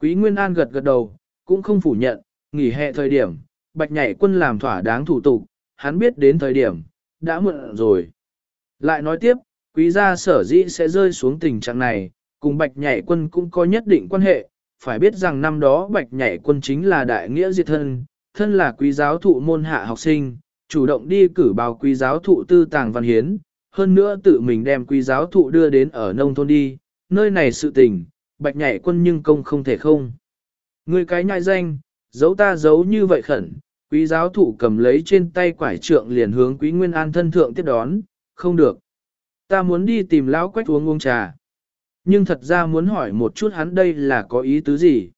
Speaker 1: Quý Nguyên An gật gật đầu, cũng không phủ nhận, nghỉ hè thời điểm, bạch nhảy quân làm thỏa đáng thủ tục, hắn biết đến thời điểm, đã muộn rồi. Lại nói tiếp, quý gia sở dĩ sẽ rơi xuống tình trạng này, cùng bạch nhảy quân cũng có nhất định quan hệ, phải biết rằng năm đó bạch nhảy quân chính là đại nghĩa diệt thân, thân là quý giáo thụ môn hạ học sinh, chủ động đi cử báo quý giáo thụ tư tàng văn hiến, hơn nữa tự mình đem quý giáo thụ đưa đến ở nông thôn đi, nơi này sự tình, bạch nhảy quân nhưng công không thể không. Người cái nhại danh, giấu ta giấu như vậy khẩn, quý giáo thụ cầm lấy trên tay quải trượng liền hướng quý nguyên an thân thượng tiếp đón, không được. Ta muốn đi tìm lão quách uống uống trà. Nhưng thật ra muốn hỏi một chút hắn đây là có ý tứ gì.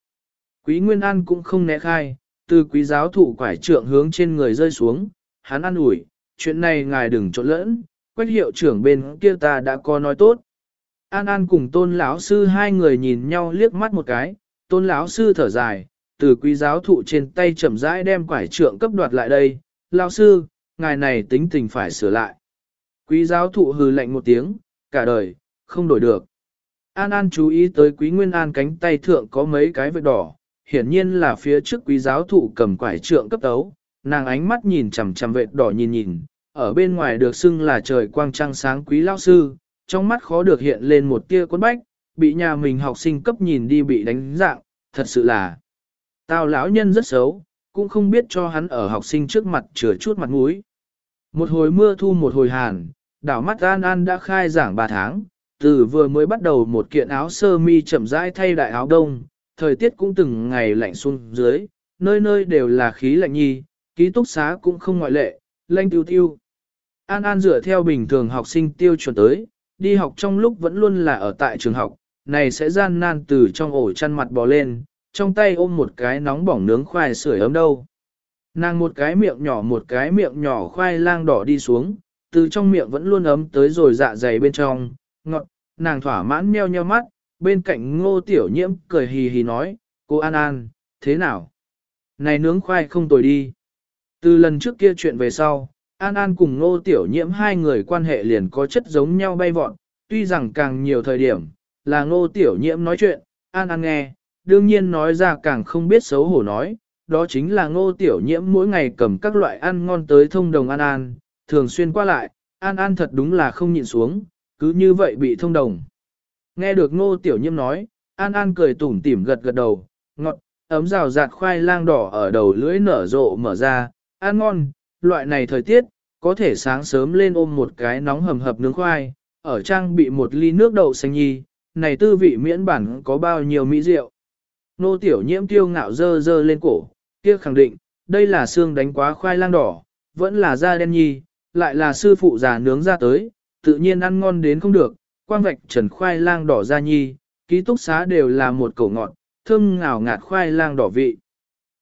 Speaker 1: Quý Nguyên An cũng không né khai, từ quý giáo thụ quải trượng hướng trên người rơi xuống, hắn ăn ủi, chuyện này ngài đừng trộn lẫn, quách hiệu trưởng bên kia ta đã có nói tốt. An An cùng tôn lão sư hai người nhìn nhau liếc mắt một cái, tôn lão sư thở dài, từ quý giáo thụ trên tay chậm rãi đem quải trượng cấp đoạt lại đây, lão sư, ngài này tính tình phải sửa lại. Quý giáo thụ hừ lạnh một tiếng, cả đời, không đổi được. An An chú ý tới quý nguyên an cánh tay thượng có mấy cái vết đỏ, hiển nhiên là phía trước quý giáo thụ cầm quải trượng cấp tấu, nàng ánh mắt nhìn chằm chằm vệt đỏ nhìn nhìn, ở bên ngoài được xưng là trời quang trăng sáng quý lao sư, trong mắt khó được hiện lên một tia cuốn bách, bị nhà mình học sinh cấp nhìn đi bị đánh dạng, thật sự là tao lão nhân rất xấu, cũng không biết cho hắn ở học sinh trước mặt chừa chút mặt mũi. Một hồi mưa thu một hồi hàn, đảo mắt An An đã khai giảng 3 tháng, từ vừa mới bắt đầu một kiện áo sơ mi chậm rãi thay đại áo đông, thời tiết cũng từng ngày lạnh xuống dưới, nơi nơi đều là khí lạnh nhi, ký túc xá cũng không ngoại lệ, lanh tiêu tiêu. An An dựa theo bình thường học sinh tiêu chuẩn tới, đi học trong lúc vẫn luôn là ở tại trường học, này sẽ gian nan từ trong ổ chăn mặt bò lên, trong tay ôm một cái nóng bỏng nướng khoai sưởi ấm đâu. Nàng một cái miệng nhỏ một cái miệng nhỏ khoai lang đỏ đi xuống, từ trong miệng vẫn luôn ấm tới rồi dạ dày bên trong, ngọt, nàng thỏa mãn meo nheo mắt, bên cạnh ngô tiểu nhiễm cười hì hì nói, cô An An, thế nào? Này nướng khoai không tồi đi. Từ lần trước kia chuyện về sau, An An cùng ngô tiểu nhiễm hai người quan hệ liền có chất giống nhau bay vọt, tuy rằng càng nhiều thời điểm, là ngô tiểu nhiễm nói chuyện, An An nghe, đương nhiên nói ra càng không biết xấu hổ nói, đó chính là ngô tiểu nhiễm mỗi ngày cầm các loại ăn ngon tới thông đồng An An, thường xuyên qua lại, An An thật đúng là không nhịn xuống, cứ như vậy bị thông đồng. Nghe được ngô tiểu nhiễm nói, An An cười tủm tỉm gật gật đầu, ngọt, ấm rào rạt khoai lang đỏ ở đầu lưỡi nở rộ mở ra, ăn ngon, loại này thời tiết, có thể sáng sớm lên ôm một cái nóng hầm hập nướng khoai, ở trang bị một ly nước đậu xanh nhi, này tư vị miễn bản có bao nhiêu mỹ rượu. Nô tiểu nhiễm tiêu ngạo dơ dơ lên cổ, kia khẳng định, đây là xương đánh quá khoai lang đỏ, vẫn là da đen nhi, lại là sư phụ già nướng ra tới, tự nhiên ăn ngon đến không được, quang vạch trần khoai lang đỏ da nhi, ký túc xá đều là một cổ ngọt, thơm ngào ngạt khoai lang đỏ vị.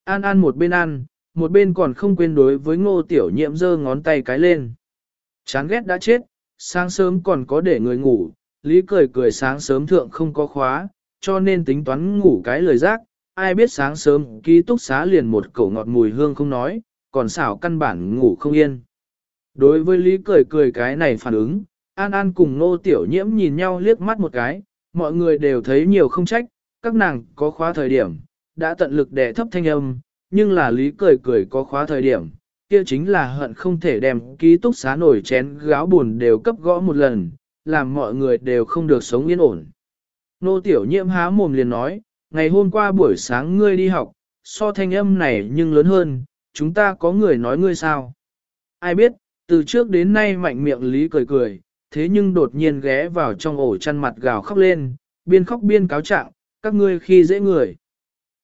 Speaker 1: An ăn một bên ăn, một bên còn không quên đối với ngô tiểu nhiễm giơ ngón tay cái lên. Chán ghét đã chết, sáng sớm còn có để người ngủ, Lý cười cười sáng sớm thượng không có khóa, cho nên tính toán ngủ cái lời giác, ai biết sáng sớm ký túc xá liền một cẩu ngọt mùi hương không nói, còn xảo căn bản ngủ không yên. Đối với Lý cười cười cái này phản ứng, An An cùng Nô Tiểu Nhiễm nhìn nhau liếc mắt một cái, mọi người đều thấy nhiều không trách, các nàng có khóa thời điểm, đã tận lực để thấp thanh âm, nhưng là Lý cười cười có khóa thời điểm, kia chính là hận không thể đem ký túc xá nổi chén gáo buồn đều cấp gõ một lần, làm mọi người đều không được sống yên ổn. Nô Tiểu Nhiễm há mồm liền nói, ngày hôm qua buổi sáng ngươi đi học, so thanh âm này nhưng lớn hơn, chúng ta có người nói ngươi sao? Ai biết, từ trước đến nay mạnh miệng Lý cười cười, thế nhưng đột nhiên ghé vào trong ổ chăn mặt gào khóc lên, biên khóc biên cáo trạng, các ngươi khi dễ người.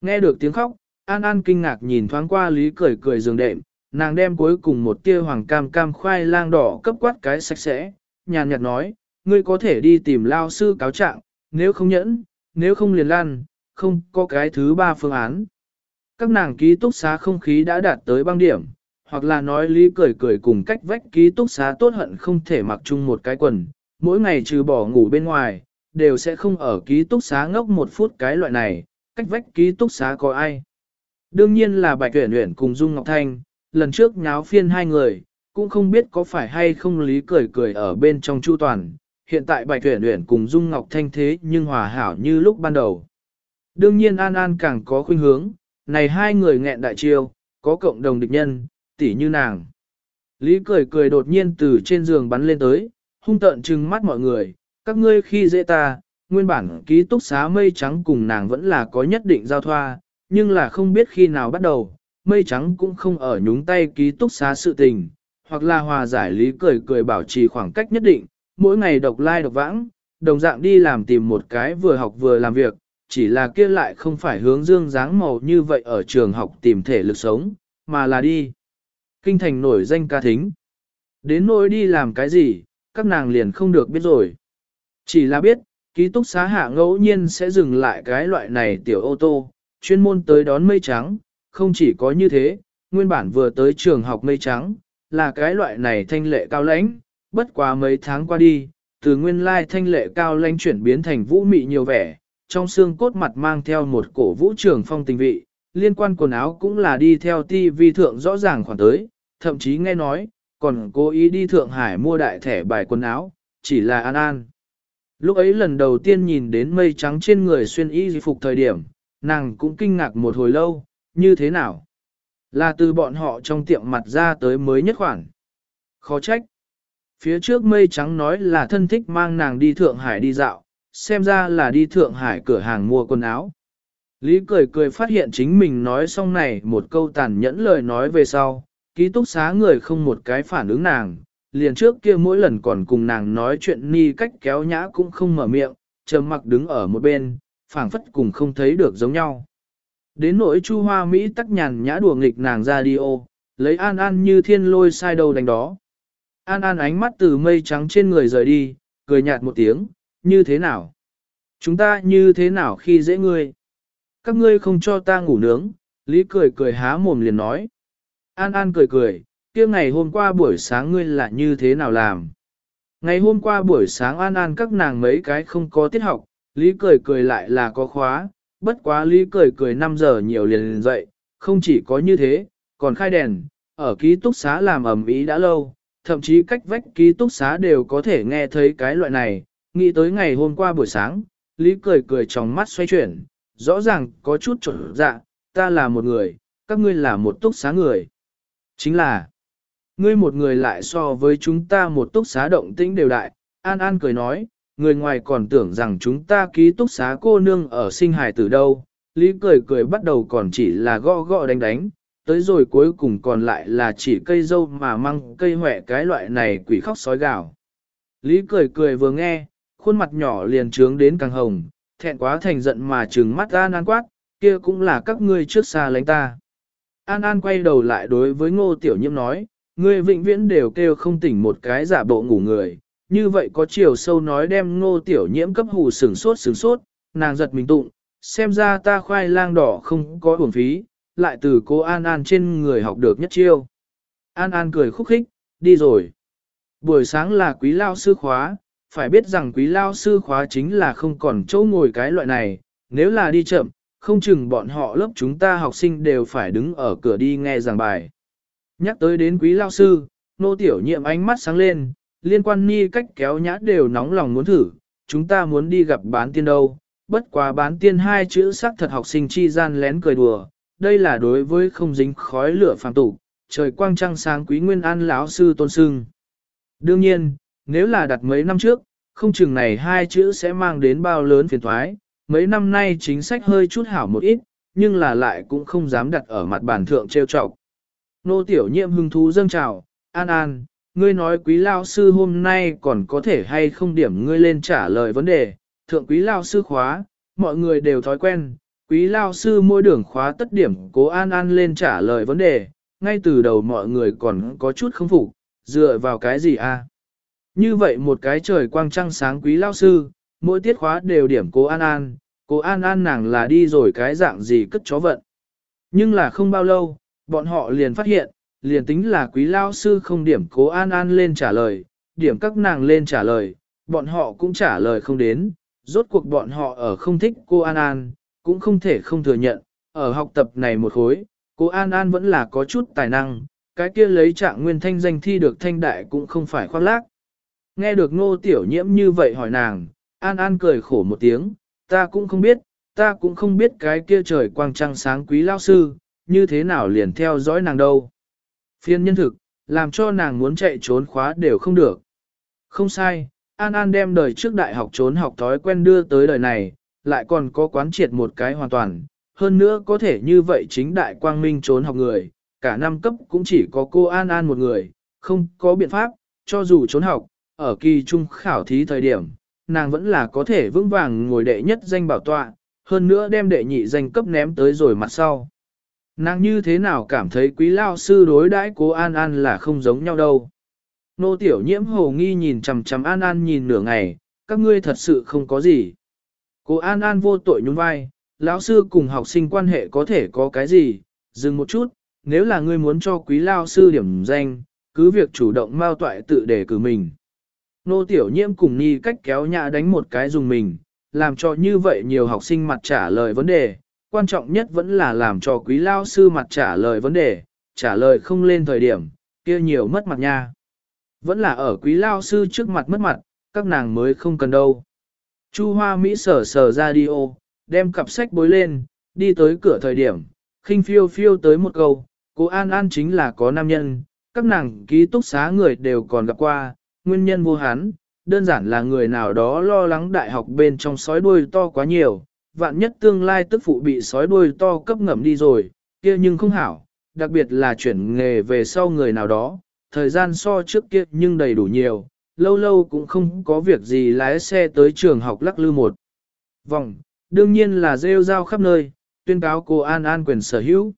Speaker 1: Nghe được tiếng khóc, An An kinh ngạc nhìn thoáng qua Lý cười cười giường đệm, nàng đem cuối cùng một tia hoàng cam cam khoai lang đỏ cấp quát cái sạch sẽ, nhàn nhạt nói, ngươi có thể đi tìm lao sư cáo trạng, nếu không nhẫn, nếu không liền lan, không có cái thứ ba phương án. Các nàng ký túc xá không khí đã đạt tới băng điểm, hoặc là nói lý cười cười cùng cách vách ký túc xá tốt hận không thể mặc chung một cái quần, mỗi ngày trừ bỏ ngủ bên ngoài, đều sẽ không ở ký túc xá ngốc một phút cái loại này, cách vách ký túc xá có ai. Đương nhiên là Bạch Uyển Uyển cùng Dung Ngọc Thanh, lần trước nháo phiên hai người, cũng không biết có phải hay không lý cười cười ở bên trong chu toàn, hiện tại Bạch Uyển Uyển cùng Dung Ngọc Thanh thế nhưng hòa hảo như lúc ban đầu. Đương nhiên An An càng có khuynh hướng, này hai người nghẹn đại chiêu, có cộng đồng địch nhân, tỉ như nàng. Lý cười cười đột nhiên từ trên giường bắn lên tới, hung tợn trừng mắt mọi người, các ngươi khi dễ ta, nguyên bản ký túc xá mây trắng cùng nàng vẫn là có nhất định giao thoa, nhưng là không biết khi nào bắt đầu, mây trắng cũng không ở nhúng tay ký túc xá sự tình, hoặc là hòa giải lý cười cười bảo trì khoảng cách nhất định, mỗi ngày độc lai like độc vãng, đồng dạng đi làm tìm một cái vừa học vừa làm việc, chỉ là kia lại không phải hướng dương dáng màu như vậy ở trường học tìm thể lực sống, mà là đi. Kinh thành nổi danh ca thính. Đến nỗi đi làm cái gì, các nàng liền không được biết rồi. Chỉ là biết, ký túc xá hạ ngẫu nhiên sẽ dừng lại cái loại này tiểu ô tô, chuyên môn tới đón mây trắng, không chỉ có như thế, nguyên bản vừa tới trường học mây trắng, là cái loại này thanh lệ cao lãnh, bất quá mấy tháng qua đi, từ nguyên lai thanh lệ cao lãnh chuyển biến thành vũ mị nhiều vẻ, trong xương cốt mặt mang theo một cổ vũ trường phong tình vị, liên quan quần áo cũng là đi theo ti vi thượng rõ ràng khoản tới, thậm chí nghe nói, còn cố ý đi Thượng Hải mua đại thẻ bài quần áo, chỉ là an an. Lúc ấy lần đầu tiên nhìn đến mây trắng trên người xuyên y phục thời điểm, nàng cũng kinh ngạc một hồi lâu, như thế nào? Là từ bọn họ trong tiệm mặt ra tới mới nhất khoản. Khó trách. Phía trước mây trắng nói là thân thích mang nàng đi Thượng Hải đi dạo, xem ra là đi Thượng Hải cửa hàng mua quần áo. Lý cười cười phát hiện chính mình nói xong này một câu tàn nhẫn lời nói về sau, ký túc xá người không một cái phản ứng nàng, liền trước kia mỗi lần còn cùng nàng nói chuyện ni cách kéo nhã cũng không mở miệng, trầm mặc đứng ở một bên, phảng phất cùng không thấy được giống nhau. Đến nỗi Chu Hoa Mỹ tắc nhàn nhã đùa nghịch nàng ra đi ô, lấy An An như thiên lôi sai đầu đánh đó. An An ánh mắt từ mây trắng trên người rời đi, cười nhạt một tiếng, như thế nào? Chúng ta như thế nào khi dễ ngươi? các ngươi không cho ta ngủ nướng, Lý cười cười há mồm liền nói. An An cười cười, kia ngày hôm qua buổi sáng ngươi là như thế nào làm? Ngày hôm qua buổi sáng An An các nàng mấy cái không có tiết học, Lý cười cười lại là có khóa, bất quá Lý cười cười 5 giờ nhiều liền liền dậy, không chỉ có như thế, còn khai đèn, ở ký túc xá làm ẩm ý đã lâu, thậm chí cách vách ký túc xá đều có thể nghe thấy cái loại này, nghĩ tới ngày hôm qua buổi sáng, Lý cười cười trong mắt xoay chuyển, rõ ràng có chút trở dạ, ta là một người, các ngươi là một túc xá người. Chính là, ngươi một người lại so với chúng ta một túc xá động tĩnh đều đại, An An cười nói, người ngoài còn tưởng rằng chúng ta ký túc xá cô nương ở sinh hài từ đâu, Lý cười cười bắt đầu còn chỉ là gõ gõ đánh đánh, tới rồi cuối cùng còn lại là chỉ cây dâu mà măng cây hỏe cái loại này quỷ khóc sói gào. Lý cười cười vừa nghe, khuôn mặt nhỏ liền trướng đến càng hồng, thẹn quá thành giận mà trừng mắt An An quát, kia cũng là các ngươi trước xa lánh ta. An An quay đầu lại đối với ngô tiểu nhiễm nói, ngươi vĩnh viễn đều kêu không tỉnh một cái giả bộ ngủ người, như vậy có chiều sâu nói đem ngô tiểu nhiễm cấp hù sừng sốt sừng sốt, nàng giật mình tụng, xem ra ta khoai lang đỏ không có uổng phí, lại từ cô An An trên người học được nhất chiêu. An An cười khúc khích, đi rồi. Buổi sáng là quý lao sư khóa, phải biết rằng quý lao sư khóa chính là không còn chỗ ngồi cái loại này, nếu là đi chậm, không chừng bọn họ lớp chúng ta học sinh đều phải đứng ở cửa đi nghe giảng bài. Nhắc tới đến quý lao sư, nô tiểu nhiệm ánh mắt sáng lên, liên quan ni cách kéo nhã đều nóng lòng muốn thử, chúng ta muốn đi gặp bán tiên đâu, bất quá bán tiên hai chữ sắc thật học sinh chi gian lén cười đùa, đây là đối với không dính khói lửa phàm tục, trời quang trăng sáng quý nguyên an lão sư tôn sưng. Đương nhiên, nếu là đặt mấy năm trước, không chừng này hai chữ sẽ mang đến bao lớn phiền thoái, mấy năm nay chính sách hơi chút hảo một ít, nhưng là lại cũng không dám đặt ở mặt bàn thượng trêu trọc. Nô tiểu nhiệm hưng thú dâng trào, an an, ngươi nói quý lao sư hôm nay còn có thể hay không điểm ngươi lên trả lời vấn đề, thượng quý lao sư khóa, mọi người đều thói quen, quý lao sư mỗi đường khóa tất điểm cố an an lên trả lời vấn đề, ngay từ đầu mọi người còn có chút không phục, dựa vào cái gì a? Như vậy một cái trời quang trăng sáng quý lao sư, mỗi tiết khóa đều điểm cố an an, cố an an nàng là đi rồi cái dạng gì cất chó vận. Nhưng là không bao lâu, bọn họ liền phát hiện, liền tính là quý lao sư không điểm cố an an lên trả lời, điểm các nàng lên trả lời, bọn họ cũng trả lời không đến, rốt cuộc bọn họ ở không thích cô An An, cũng không thể không thừa nhận, ở học tập này một khối, cô An An vẫn là có chút tài năng, cái kia lấy trạng nguyên thanh danh thi được thanh đại cũng không phải khoác lác. Nghe được ngô tiểu nhiễm như vậy hỏi nàng, An An cười khổ một tiếng, ta cũng không biết, ta cũng không biết cái kia trời quang trăng sáng quý lao sư, như thế nào liền theo dõi nàng đâu. Phiên nhân thực, làm cho nàng muốn chạy trốn khóa đều không được. Không sai, An An đem đời trước đại học trốn học thói quen đưa tới đời này, lại còn có quán triệt một cái hoàn toàn, hơn nữa có thể như vậy chính đại quang minh trốn học người, cả năm cấp cũng chỉ có cô An An một người, không có biện pháp, cho dù trốn học, ở kỳ trung khảo thí thời điểm, nàng vẫn là có thể vững vàng ngồi đệ nhất danh bảo tọa, hơn nữa đem đệ nhị danh cấp ném tới rồi mặt sau. Nàng như thế nào cảm thấy quý lao sư đối đãi cố An An là không giống nhau đâu. Nô tiểu nhiễm hồ nghi nhìn chằm chằm An An nhìn nửa ngày, các ngươi thật sự không có gì. Cô An An vô tội nhún vai, lão sư cùng học sinh quan hệ có thể có cái gì, dừng một chút, nếu là ngươi muốn cho quý lao sư điểm danh, cứ việc chủ động mao toại tự đề cử mình. Nô tiểu nhiễm cùng ni cách kéo nhã đánh một cái dùng mình, làm cho như vậy nhiều học sinh mặt trả lời vấn đề, quan trọng nhất vẫn là làm cho quý lao sư mặt trả lời vấn đề, trả lời không lên thời điểm, kia nhiều mất mặt nha. Vẫn là ở quý lao sư trước mặt mất mặt, các nàng mới không cần đâu. Chu Hoa Mỹ sở sở ra đi ô, đem cặp sách bối lên, đi tới cửa thời điểm, khinh phiêu phiêu tới một câu, cô An An chính là có nam nhân, các nàng ký túc xá người đều còn gặp qua, nguyên nhân vô hán, đơn giản là người nào đó lo lắng đại học bên trong sói đuôi to quá nhiều, vạn nhất tương lai tức phụ bị sói đuôi to cấp ngầm đi rồi, kia nhưng không hảo, đặc biệt là chuyển nghề về sau người nào đó, thời gian so trước kia nhưng đầy đủ nhiều, lâu lâu cũng không có việc gì lái xe tới trường học lắc lư một vòng, đương nhiên là rêu rao khắp nơi, tuyên cáo cô An An quyền sở hữu.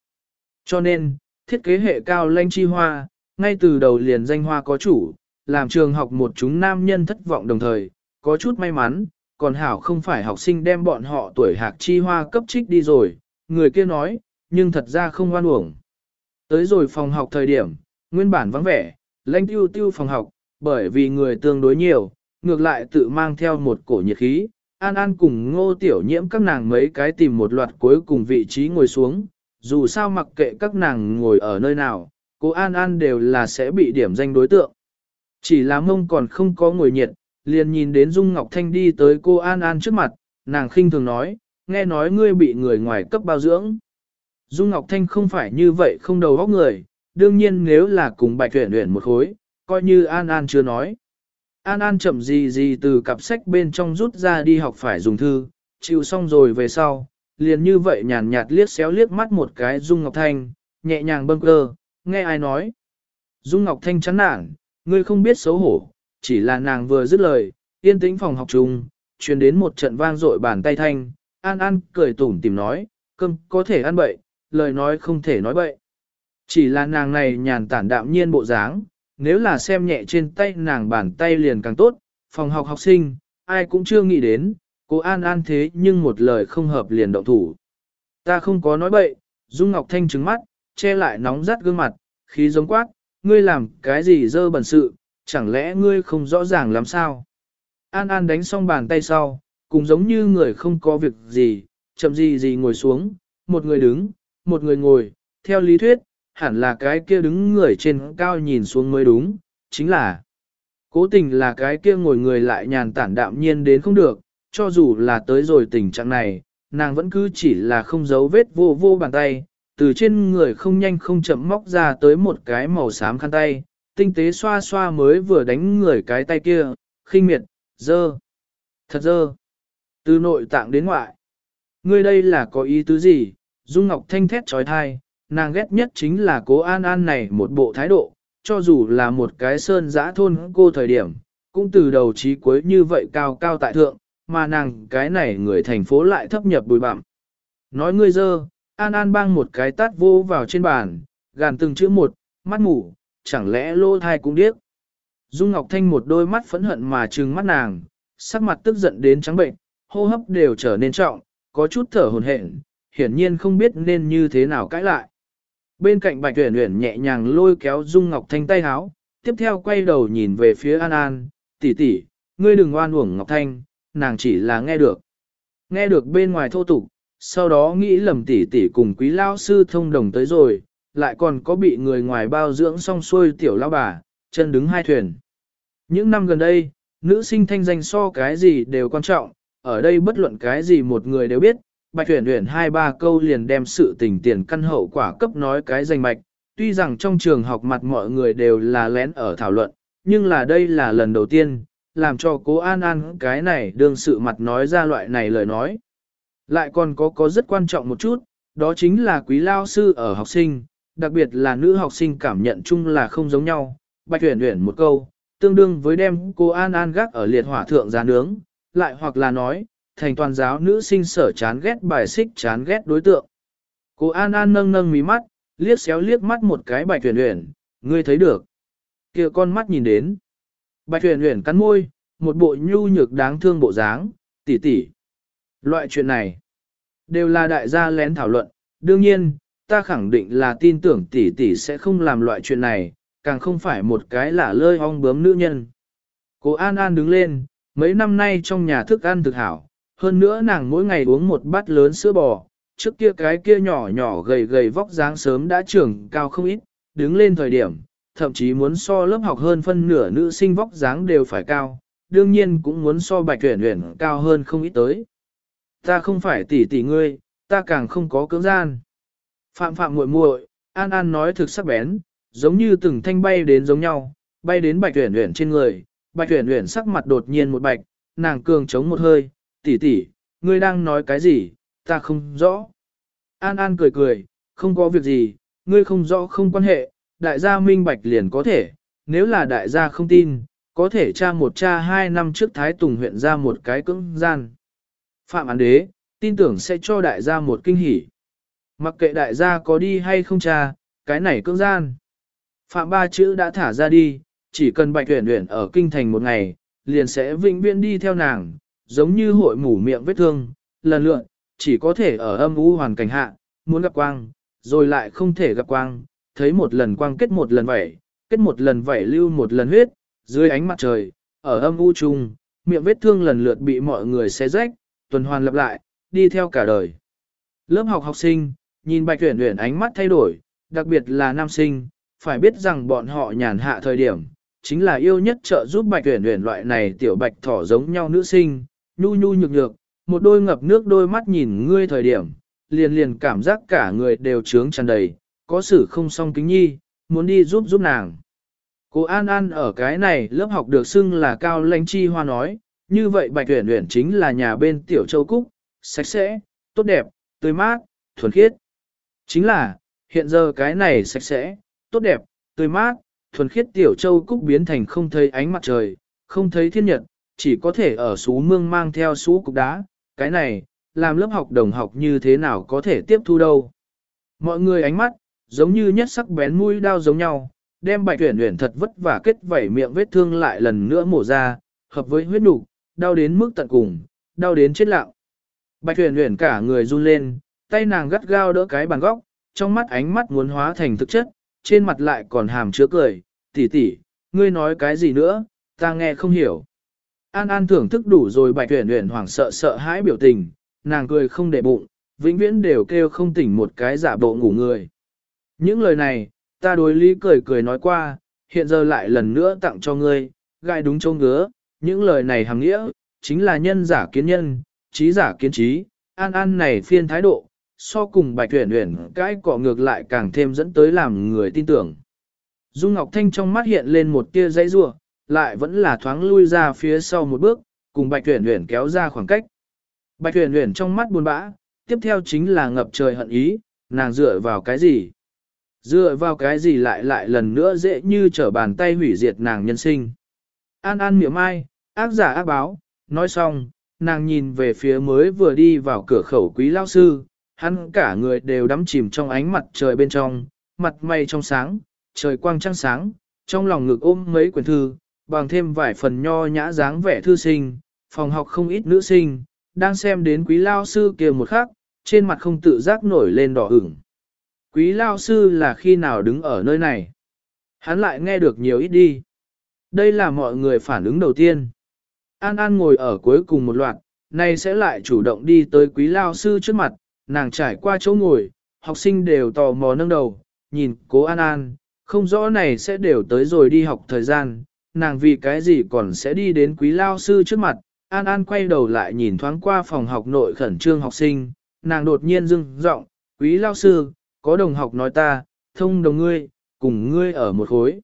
Speaker 1: Cho nên, thiết kế hệ cao lanh chi hoa, ngay từ đầu liền danh hoa có chủ, làm trường học một chúng nam nhân thất vọng đồng thời, có chút may mắn, còn hảo không phải học sinh đem bọn họ tuổi hạc chi hoa cấp trích đi rồi, người kia nói, nhưng thật ra không hoan uổng. Tới rồi phòng học thời điểm, nguyên bản vắng vẻ, lanh tiêu tiêu phòng học, bởi vì người tương đối nhiều, ngược lại tự mang theo một cổ nhiệt khí. An An cùng ngô tiểu nhiễm các nàng mấy cái tìm một loạt cuối cùng vị trí ngồi xuống, dù sao mặc kệ các nàng ngồi ở nơi nào, cô An An đều là sẽ bị điểm danh đối tượng. Chỉ là mông còn không có ngồi nhiệt, liền nhìn đến Dung Ngọc Thanh đi tới cô An An trước mặt, nàng khinh thường nói, nghe nói ngươi bị người ngoài cấp bao dưỡng. Dung Ngọc Thanh không phải như vậy không đầu óc người, đương nhiên nếu là cùng bạch tuyển tuyển một khối, coi như An An chưa nói. An An chậm gì gì từ cặp sách bên trong rút ra đi học phải dùng thư, chịu xong rồi về sau, liền như vậy nhàn nhạt liếc xéo liếc mắt một cái Dung Ngọc Thanh, nhẹ nhàng bâng cơ, nghe ai nói. Dung Ngọc Thanh chán nản, ngươi không biết xấu hổ, chỉ là nàng vừa dứt lời, yên tĩnh phòng học chung, truyền đến một trận vang dội bàn tay thanh, An An cười tủm tìm nói, cơm có thể ăn bậy, lời nói không thể nói bậy. Chỉ là nàng này nhàn tản đạm nhiên bộ dáng, nếu là xem nhẹ trên tay nàng bàn tay liền càng tốt, phòng học học sinh, ai cũng chưa nghĩ đến, cô An An thế nhưng một lời không hợp liền động thủ. Ta không có nói bậy, Dung Ngọc Thanh trứng mắt, che lại nóng rát gương mặt, khí giống quát, ngươi làm cái gì dơ bẩn sự, chẳng lẽ ngươi không rõ ràng làm sao? An An đánh xong bàn tay sau, cũng giống như người không có việc gì, chậm gì gì ngồi xuống, một người đứng, một người ngồi, theo lý thuyết, hẳn là cái kia đứng người trên cao nhìn xuống mới đúng, chính là cố tình là cái kia ngồi người lại nhàn tản đạm nhiên đến không được, cho dù là tới rồi tình trạng này, nàng vẫn cứ chỉ là không giấu vết vô vô bàn tay, từ trên người không nhanh không chậm móc ra tới một cái màu xám khăn tay, tinh tế xoa xoa mới vừa đánh người cái tay kia, khinh miệt, dơ, thật dơ, từ nội tạng đến ngoại. Ngươi đây là có ý tứ gì? Dung Ngọc Thanh thét trói thai, nàng ghét nhất chính là cố an an này một bộ thái độ, cho dù là một cái sơn giã thôn cô thời điểm, cũng từ đầu chí cuối như vậy cao cao tại thượng, mà nàng cái này người thành phố lại thấp nhập bùi bặm. Nói ngươi dơ, an an bang một cái tát vô vào trên bàn, gàn từng chữ một, mắt ngủ, chẳng lẽ lô thai cũng điếc. Dung Ngọc Thanh một đôi mắt phẫn hận mà trừng mắt nàng, sắc mặt tức giận đến trắng bệnh, hô hấp đều trở nên trọng, có chút thở hồn hển, hiển nhiên không biết nên như thế nào cãi lại. Bên cạnh Bạch Uyển Uyển nhẹ nhàng lôi kéo Dung Ngọc Thanh tay háo, tiếp theo quay đầu nhìn về phía An An, tỷ tỷ, ngươi đừng oan uổng Ngọc Thanh, nàng chỉ là nghe được. Nghe được bên ngoài thô tục, sau đó nghĩ lầm tỷ tỷ cùng quý lao sư thông đồng tới rồi, lại còn có bị người ngoài bao dưỡng xong xuôi tiểu lao bà, chân đứng hai thuyền. Những năm gần đây, nữ sinh thanh danh so cái gì đều quan trọng, ở đây bất luận cái gì một người đều biết, Bạch Huyền Huyền hai ba câu liền đem sự tình tiền căn hậu quả cấp nói cái danh mạch, tuy rằng trong trường học mặt mọi người đều là lén ở thảo luận, nhưng là đây là lần đầu tiên, làm cho cố An An cái này đương sự mặt nói ra loại này lời nói. Lại còn có có rất quan trọng một chút, đó chính là quý lao sư ở học sinh, đặc biệt là nữ học sinh cảm nhận chung là không giống nhau. Bạch tuyển tuyển một câu, tương đương với đem cô An An gác ở liệt hỏa thượng giá nướng, lại hoặc là nói, thành toàn giáo nữ sinh sở chán ghét bài xích chán ghét đối tượng. Cô An An nâng nâng mí mắt, liếc xéo liếc mắt một cái bạch tuyển tuyển, ngươi thấy được. kia con mắt nhìn đến. Bạch tuyển tuyển cắn môi, một bộ nhu nhược đáng thương bộ dáng, tỉ tỉ. Loại chuyện này, đều là đại gia lén thảo luận, đương nhiên, ta khẳng định là tin tưởng tỷ tỷ sẽ không làm loại chuyện này, càng không phải một cái lả lơi ong bướm nữ nhân. Cô An An đứng lên, mấy năm nay trong nhà thức ăn thực hảo, hơn nữa nàng mỗi ngày uống một bát lớn sữa bò, trước kia cái kia nhỏ nhỏ gầy gầy vóc dáng sớm đã trưởng cao không ít, đứng lên thời điểm, thậm chí muốn so lớp học hơn phân nửa nữ sinh vóc dáng đều phải cao, đương nhiên cũng muốn so bạch tuyển tuyển cao hơn không ít tới. Ta không phải tỷ tỷ ngươi, ta càng không có cưỡng gian. Phạm phạm muội muội, An An nói thực sắc bén, giống như từng thanh bay đến giống nhau, bay đến bạch tuyển tuyển trên người, bạch tuyển tuyển sắc mặt đột nhiên một bạch, nàng cường chống một hơi, tỷ tỷ, ngươi đang nói cái gì, ta không rõ. An An cười cười, không có việc gì, ngươi không rõ không quan hệ, đại gia minh bạch liền có thể, nếu là đại gia không tin, có thể tra một tra hai năm trước Thái Tùng huyện ra một cái cưỡng gian. Phạm án đế, tin tưởng sẽ cho đại gia một kinh hỉ. Mặc kệ đại gia có đi hay không cha, cái này cưỡng gian. Phạm ba chữ đã thả ra đi, chỉ cần bạch tuyển tuyển ở kinh thành một ngày, liền sẽ vĩnh viễn đi theo nàng, giống như hội mủ miệng vết thương, lần lượn, chỉ có thể ở âm u hoàn cảnh hạ, muốn gặp quang, rồi lại không thể gặp quang, thấy một lần quang kết một lần vẩy, kết một lần vẩy lưu một lần huyết, dưới ánh mặt trời, ở âm u chung, miệng vết thương lần lượt bị mọi người xé rách, tuần hoàn lặp lại, đi theo cả đời. Lớp học học sinh, nhìn bạch tuyển tuyển ánh mắt thay đổi, đặc biệt là nam sinh, phải biết rằng bọn họ nhàn hạ thời điểm, chính là yêu nhất trợ giúp bạch tuyển tuyển loại này tiểu bạch thỏ giống nhau nữ sinh, nhu nhu nhược nhược, một đôi ngập nước đôi mắt nhìn ngươi thời điểm, liền liền cảm giác cả người đều trướng tràn đầy, có sự không song kính nhi, muốn đi giúp giúp nàng. Cô An An ở cái này lớp học được xưng là cao lãnh chi hoa nói, như vậy bạch uyển uyển chính là nhà bên tiểu châu Cúc, sạch sẽ, tốt đẹp, tươi mát, thuần khiết. Chính là, hiện giờ cái này sạch sẽ, tốt đẹp, tươi mát, thuần khiết tiểu châu Cúc biến thành không thấy ánh mặt trời, không thấy thiên nhật, chỉ có thể ở sú mương mang theo sú cục đá, cái này, làm lớp học đồng học như thế nào có thể tiếp thu đâu. Mọi người ánh mắt, giống như nhất sắc bén mũi đao giống nhau, đem bạch tuyển uyển thật vất vả kết vảy miệng vết thương lại lần nữa mổ ra, hợp với huyết nục, đau đến mức tận cùng, đau đến chết lặng. Bạch huyền huyền cả người run lên, tay nàng gắt gao đỡ cái bàn góc, trong mắt ánh mắt muốn hóa thành thực chất, trên mặt lại còn hàm chứa cười, tỷ tỷ, ngươi nói cái gì nữa, ta nghe không hiểu. An An thưởng thức đủ rồi bạch huyền huyền hoảng sợ sợ hãi biểu tình, nàng cười không để bụng, vĩnh viễn đều kêu không tỉnh một cái giả bộ ngủ người. Những lời này, ta đối lý cười cười nói qua, hiện giờ lại lần nữa tặng cho ngươi, gai đúng châu ngứa, những lời này hàng nghĩa, chính là nhân giả kiến nhân, trí giả kiến trí, an an này phiên thái độ, so cùng bạch tuyển tuyển cái cọ ngược lại càng thêm dẫn tới làm người tin tưởng. Dung Ngọc Thanh trong mắt hiện lên một tia dãy rua, lại vẫn là thoáng lui ra phía sau một bước, cùng bạch tuyển tuyển kéo ra khoảng cách. Bạch tuyển tuyển trong mắt buồn bã, tiếp theo chính là ngập trời hận ý, nàng dựa vào cái gì? Dựa vào cái gì lại lại lần nữa dễ như trở bàn tay hủy diệt nàng nhân sinh. An an miệng mai, ác giả ác báo, nói xong, nàng nhìn về phía mới vừa đi vào cửa khẩu quý lao sư, hắn cả người đều đắm chìm trong ánh mặt trời bên trong, mặt mây trong sáng, trời quang trăng sáng, trong lòng ngực ôm mấy quyển thư, bằng thêm vài phần nho nhã dáng vẻ thư sinh, phòng học không ít nữ sinh, đang xem đến quý lao sư kia một khắc, trên mặt không tự giác nổi lên đỏ ửng. Quý lao sư là khi nào đứng ở nơi này? Hắn lại nghe được nhiều ít đi. Đây là mọi người phản ứng đầu tiên. An An ngồi ở cuối cùng một loạt, nay sẽ lại chủ động đi tới quý lao sư trước mặt, nàng trải qua chỗ ngồi, học sinh đều tò mò nâng đầu, nhìn cố An An, không rõ này sẽ đều tới rồi đi học thời gian, nàng vì cái gì còn sẽ đi đến quý lao sư trước mặt. An An quay đầu lại nhìn thoáng qua phòng học nội khẩn trương học sinh, nàng đột nhiên dưng giọng, quý lao sư, có đồng học nói ta, thông đồng ngươi, cùng ngươi ở một khối.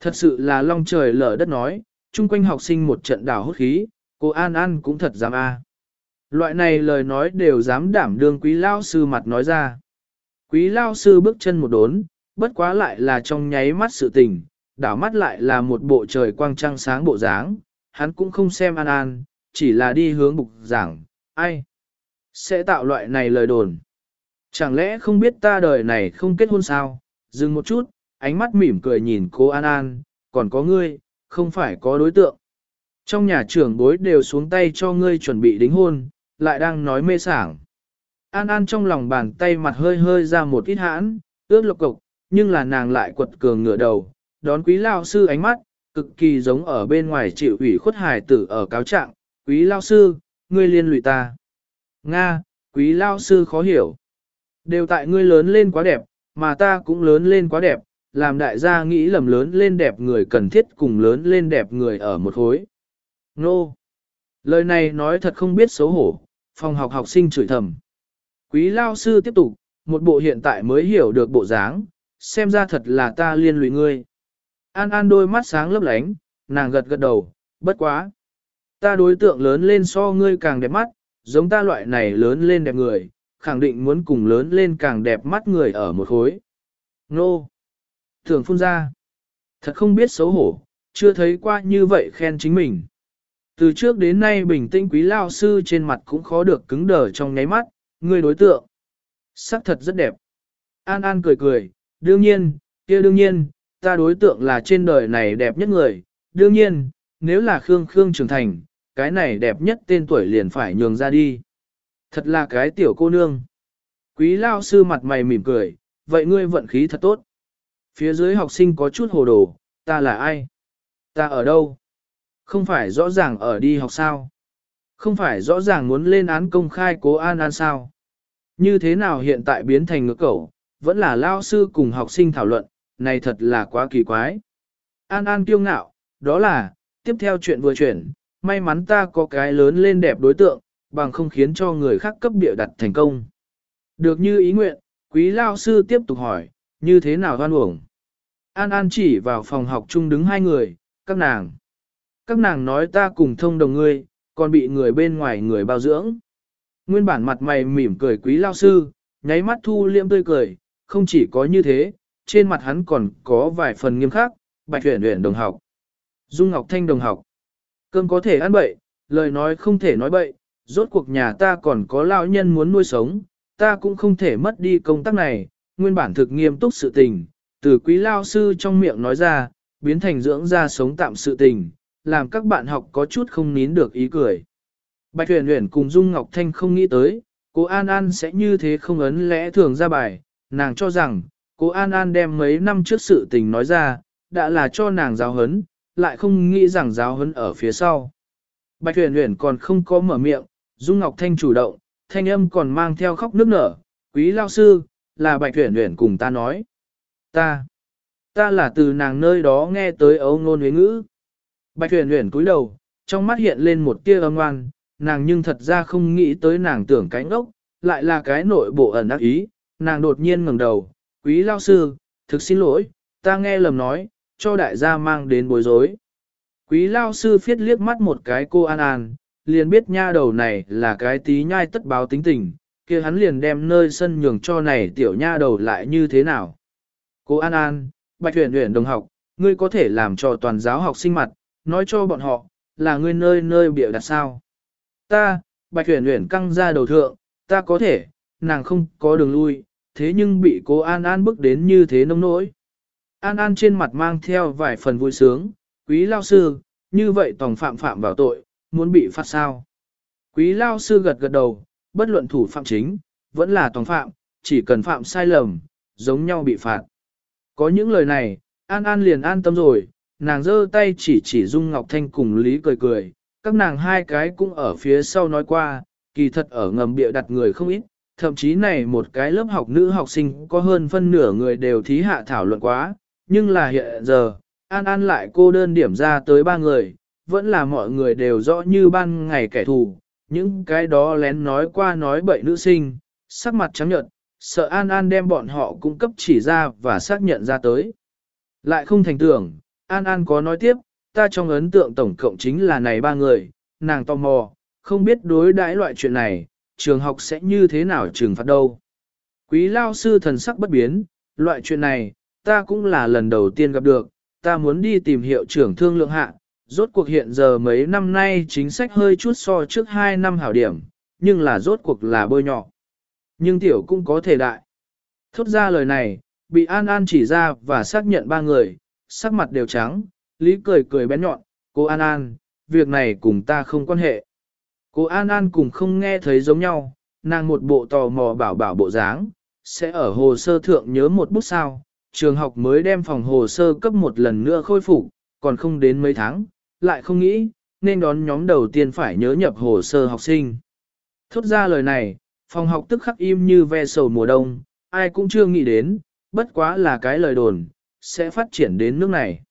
Speaker 1: Thật sự là long trời lở đất nói, chung quanh học sinh một trận đảo hốt khí, cô An An cũng thật dám a. Loại này lời nói đều dám đảm đương quý lao sư mặt nói ra. Quý lao sư bước chân một đốn, bất quá lại là trong nháy mắt sự tình, đảo mắt lại là một bộ trời quang trăng sáng bộ dáng, hắn cũng không xem An An, chỉ là đi hướng bục giảng, ai sẽ tạo loại này lời đồn. Chẳng lẽ không biết ta đời này không kết hôn sao? Dừng một chút, ánh mắt mỉm cười nhìn cô An An, còn có ngươi, không phải có đối tượng. Trong nhà trưởng bối đều xuống tay cho ngươi chuẩn bị đính hôn, lại đang nói mê sảng. An An trong lòng bàn tay mặt hơi hơi ra một ít hãn, ướt lộc cục, nhưng là nàng lại quật cường ngửa đầu, đón quý lao sư ánh mắt, cực kỳ giống ở bên ngoài chịu ủy khuất hài tử ở cáo trạng. quý lao sư, ngươi liên lụy ta. Nga, quý lao sư khó hiểu. Đều tại ngươi lớn lên quá đẹp, mà ta cũng lớn lên quá đẹp, làm đại gia nghĩ lầm lớn lên đẹp người cần thiết cùng lớn lên đẹp người ở một khối. Nô! Lời này nói thật không biết xấu hổ, phòng học học sinh chửi thầm. Quý lao sư tiếp tục, một bộ hiện tại mới hiểu được bộ dáng, xem ra thật là ta liên lụy ngươi. An An đôi mắt sáng lấp lánh, nàng gật gật đầu, bất quá. Ta đối tượng lớn lên so ngươi càng đẹp mắt, giống ta loại này lớn lên đẹp người, khẳng định muốn cùng lớn lên càng đẹp mắt người ở một khối. Nô! Thường phun ra. Thật không biết xấu hổ, chưa thấy qua như vậy khen chính mình. Từ trước đến nay bình tĩnh quý lao sư trên mặt cũng khó được cứng đờ trong nháy mắt, người đối tượng. Sắc thật rất đẹp. An An cười cười, đương nhiên, kia đương nhiên, ta đối tượng là trên đời này đẹp nhất người, đương nhiên, nếu là Khương Khương trưởng thành, cái này đẹp nhất tên tuổi liền phải nhường ra đi. Thật là cái tiểu cô nương. Quý lao sư mặt mày mỉm cười, vậy ngươi vận khí thật tốt. Phía dưới học sinh có chút hồ đồ, ta là ai? Ta ở đâu? Không phải rõ ràng ở đi học sao? Không phải rõ ràng muốn lên án công khai cố an an sao? Như thế nào hiện tại biến thành ngược cẩu, vẫn là lao sư cùng học sinh thảo luận, này thật là quá kỳ quái. An An kiêu ngạo, đó là, tiếp theo chuyện vừa chuyển, may mắn ta có cái lớn lên đẹp đối tượng, bằng không khiến cho người khác cấp bịa đặt thành công. Được như ý nguyện, quý lao sư tiếp tục hỏi, như thế nào hoan uổng? An An chỉ vào phòng học chung đứng hai người, các nàng. Các nàng nói ta cùng thông đồng ngươi, còn bị người bên ngoài người bao dưỡng. Nguyên bản mặt mày mỉm cười quý lao sư, nháy mắt thu liêm tươi cười, không chỉ có như thế, trên mặt hắn còn có vài phần nghiêm khắc, bạch huyền huyền đồng học. Dung Ngọc Thanh đồng học. Cơm có thể ăn bậy, lời nói không thể nói bậy, rốt cuộc nhà ta còn có lao nhân muốn nuôi sống, ta cũng không thể mất đi công tác này, nguyên bản thực nghiêm túc sự tình, từ quý lao sư trong miệng nói ra, biến thành dưỡng ra sống tạm sự tình, làm các bạn học có chút không nín được ý cười. Bạch huyền huyền cùng Dung Ngọc Thanh không nghĩ tới, cô An An sẽ như thế không ấn lẽ thường ra bài, nàng cho rằng, cô An An đem mấy năm trước sự tình nói ra, đã là cho nàng giáo hấn, lại không nghĩ rằng giáo hấn ở phía sau. Bạch huyền huyền còn không có mở miệng, Dung Ngọc Thanh chủ động, thanh âm còn mang theo khóc nước nở, quý lao sư, là bạch huyền huyền cùng ta nói. Ta, ta là từ nàng nơi đó nghe tới ấu ngôn huế ngữ. Bạch huyền huyền cúi đầu, trong mắt hiện lên một tia âm ngoan, nàng nhưng thật ra không nghĩ tới nàng tưởng cánh ốc, lại là cái nội bộ ẩn ác ý, nàng đột nhiên ngẩng đầu, quý lao sư, thực xin lỗi, ta nghe lầm nói, cho đại gia mang đến bối rối. Quý lao sư phiết liếc mắt một cái cô An An, liền biết nha đầu này là cái tí nhai tất báo tính tình, kia hắn liền đem nơi sân nhường cho này tiểu nha đầu lại như thế nào. Cô An An, Bạch Huyền Huyền đồng học, ngươi có thể làm cho toàn giáo học sinh mặt, nói cho bọn họ, là ngươi nơi nơi biểu đặt sao. Ta, Bạch Huyền Huyền căng ra đầu thượng, ta có thể, nàng không có đường lui, thế nhưng bị cô An An bức đến như thế nông nỗi. An An trên mặt mang theo vài phần vui sướng, quý lao sư, như vậy tòng phạm phạm vào tội, muốn bị phạt sao. Quý lao sư gật gật đầu, bất luận thủ phạm chính, vẫn là tòng phạm, chỉ cần phạm sai lầm, giống nhau bị phạt. Có những lời này, An An liền an tâm rồi, nàng giơ tay chỉ chỉ Dung Ngọc Thanh cùng Lý cười cười, các nàng hai cái cũng ở phía sau nói qua, kỳ thật ở ngầm bịa đặt người không ít, thậm chí này một cái lớp học nữ học sinh có hơn phân nửa người đều thí hạ thảo luận quá, nhưng là hiện giờ, An An lại cô đơn điểm ra tới ba người, vẫn là mọi người đều rõ như ban ngày kẻ thù, những cái đó lén nói qua nói bậy nữ sinh, sắc mặt trắng nhợt, sợ An An đem bọn họ cung cấp chỉ ra và xác nhận ra tới. Lại không thành tưởng, An An có nói tiếp, ta trong ấn tượng tổng cộng chính là này ba người, nàng tò mò, không biết đối đãi loại chuyện này, trường học sẽ như thế nào trừng phạt đâu. Quý lao sư thần sắc bất biến, loại chuyện này, ta cũng là lần đầu tiên gặp được, ta muốn đi tìm hiệu trưởng thương lượng hạ, rốt cuộc hiện giờ mấy năm nay chính sách hơi chút so trước 2 năm hảo điểm, nhưng là rốt cuộc là bôi nhỏ. Nhưng tiểu cũng có thể đại. Thốt ra lời này, bị An An chỉ ra và xác nhận ba người, sắc mặt đều trắng, Lý cười cười bén nhọn, cô An An, việc này cùng ta không quan hệ. Cô An An cùng không nghe thấy giống nhau, nàng một bộ tò mò bảo bảo bộ dáng, sẽ ở hồ sơ thượng nhớ một bút sao, trường học mới đem phòng hồ sơ cấp một lần nữa khôi phục, còn không đến mấy tháng, lại không nghĩ, nên đón nhóm đầu tiên phải nhớ nhập hồ sơ học sinh. Thốt ra lời này, phòng học tức khắc im như ve sầu mùa đông, ai cũng chưa nghĩ đến, bất quá là cái lời đồn, sẽ phát triển đến nước này.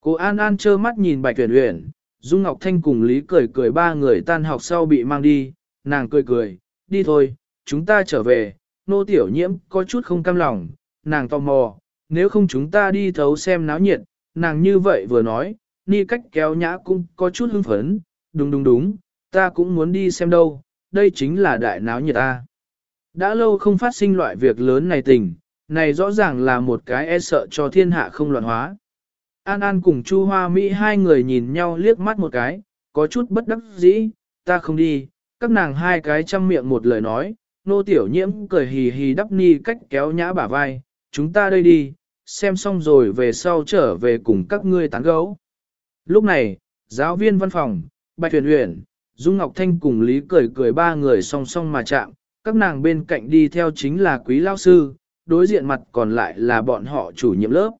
Speaker 1: Cô An An trơ mắt nhìn Bạch Tuyển Uyển, Dung Ngọc Thanh cùng Lý cười cười ba người tan học sau bị mang đi, nàng cười cười, đi thôi, chúng ta trở về, nô tiểu nhiễm có chút không cam lòng, nàng tò mò, nếu không chúng ta đi thấu xem náo nhiệt, nàng như vậy vừa nói, ni cách kéo nhã cũng có chút hưng phấn, đúng đúng đúng, ta cũng muốn đi xem đâu, đây chính là đại náo nhiệt ta. Đã lâu không phát sinh loại việc lớn này tình, này rõ ràng là một cái e sợ cho thiên hạ không loạn hóa. An An cùng Chu Hoa Mỹ hai người nhìn nhau liếc mắt một cái, có chút bất đắc dĩ, ta không đi, các nàng hai cái chăm miệng một lời nói, nô tiểu nhiễm cười hì hì đắp ni cách kéo nhã bả vai, chúng ta đây đi, xem xong rồi về sau trở về cùng các ngươi tán gấu. Lúc này, giáo viên văn phòng, Bạch Huyền Huyền, Dung Ngọc Thanh cùng Lý cười cười ba người song song mà chạm, các nàng bên cạnh đi theo chính là quý lao sư, đối diện mặt còn lại là bọn họ chủ nhiệm lớp.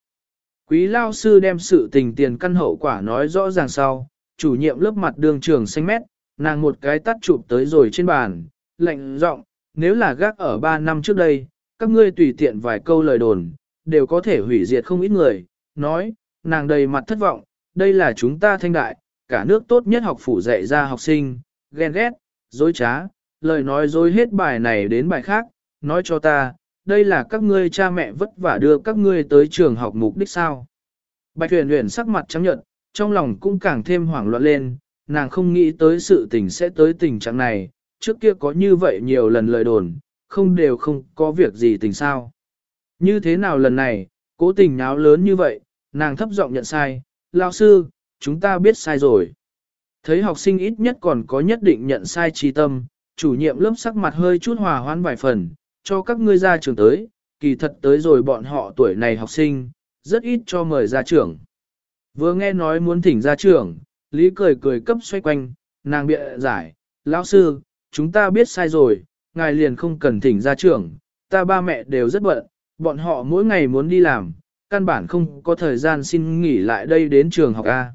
Speaker 1: Quý lao sư đem sự tình tiền căn hậu quả nói rõ ràng sau, chủ nhiệm lớp mặt đường trường xanh mét, nàng một cái tắt chụp tới rồi trên bàn, lạnh giọng, nếu là gác ở 3 năm trước đây, các ngươi tùy tiện vài câu lời đồn, đều có thể hủy diệt không ít người, nói, nàng đầy mặt thất vọng, đây là chúng ta thanh đại, cả nước tốt nhất học phủ dạy ra học sinh, ghen ghét, dối trá, lời nói dối hết bài này đến bài khác, nói cho ta, đây là các ngươi cha mẹ vất vả đưa các ngươi tới trường học mục đích sao. Bạch huyền huyền sắc mặt trắng nhợt, trong lòng cũng càng thêm hoảng loạn lên, nàng không nghĩ tới sự tình sẽ tới tình trạng này, trước kia có như vậy nhiều lần lời đồn, không đều không có việc gì tình sao. Như thế nào lần này, cố tình nháo lớn như vậy, nàng thấp giọng nhận sai, lao sư, chúng ta biết sai rồi. Thấy học sinh ít nhất còn có nhất định nhận sai trí tâm, chủ nhiệm lớp sắc mặt hơi chút hòa hoãn vài phần, cho các ngươi ra trường tới, kỳ thật tới rồi bọn họ tuổi này học sinh, rất ít cho mời ra trường. Vừa nghe nói muốn thỉnh ra trường, Lý cười cười cấp xoay quanh, nàng bịa giải, lão sư, chúng ta biết sai rồi, ngài liền không cần thỉnh ra trường, ta ba mẹ đều rất bận, bọn họ mỗi ngày muốn đi làm, căn bản không có thời gian xin nghỉ lại đây đến trường học A.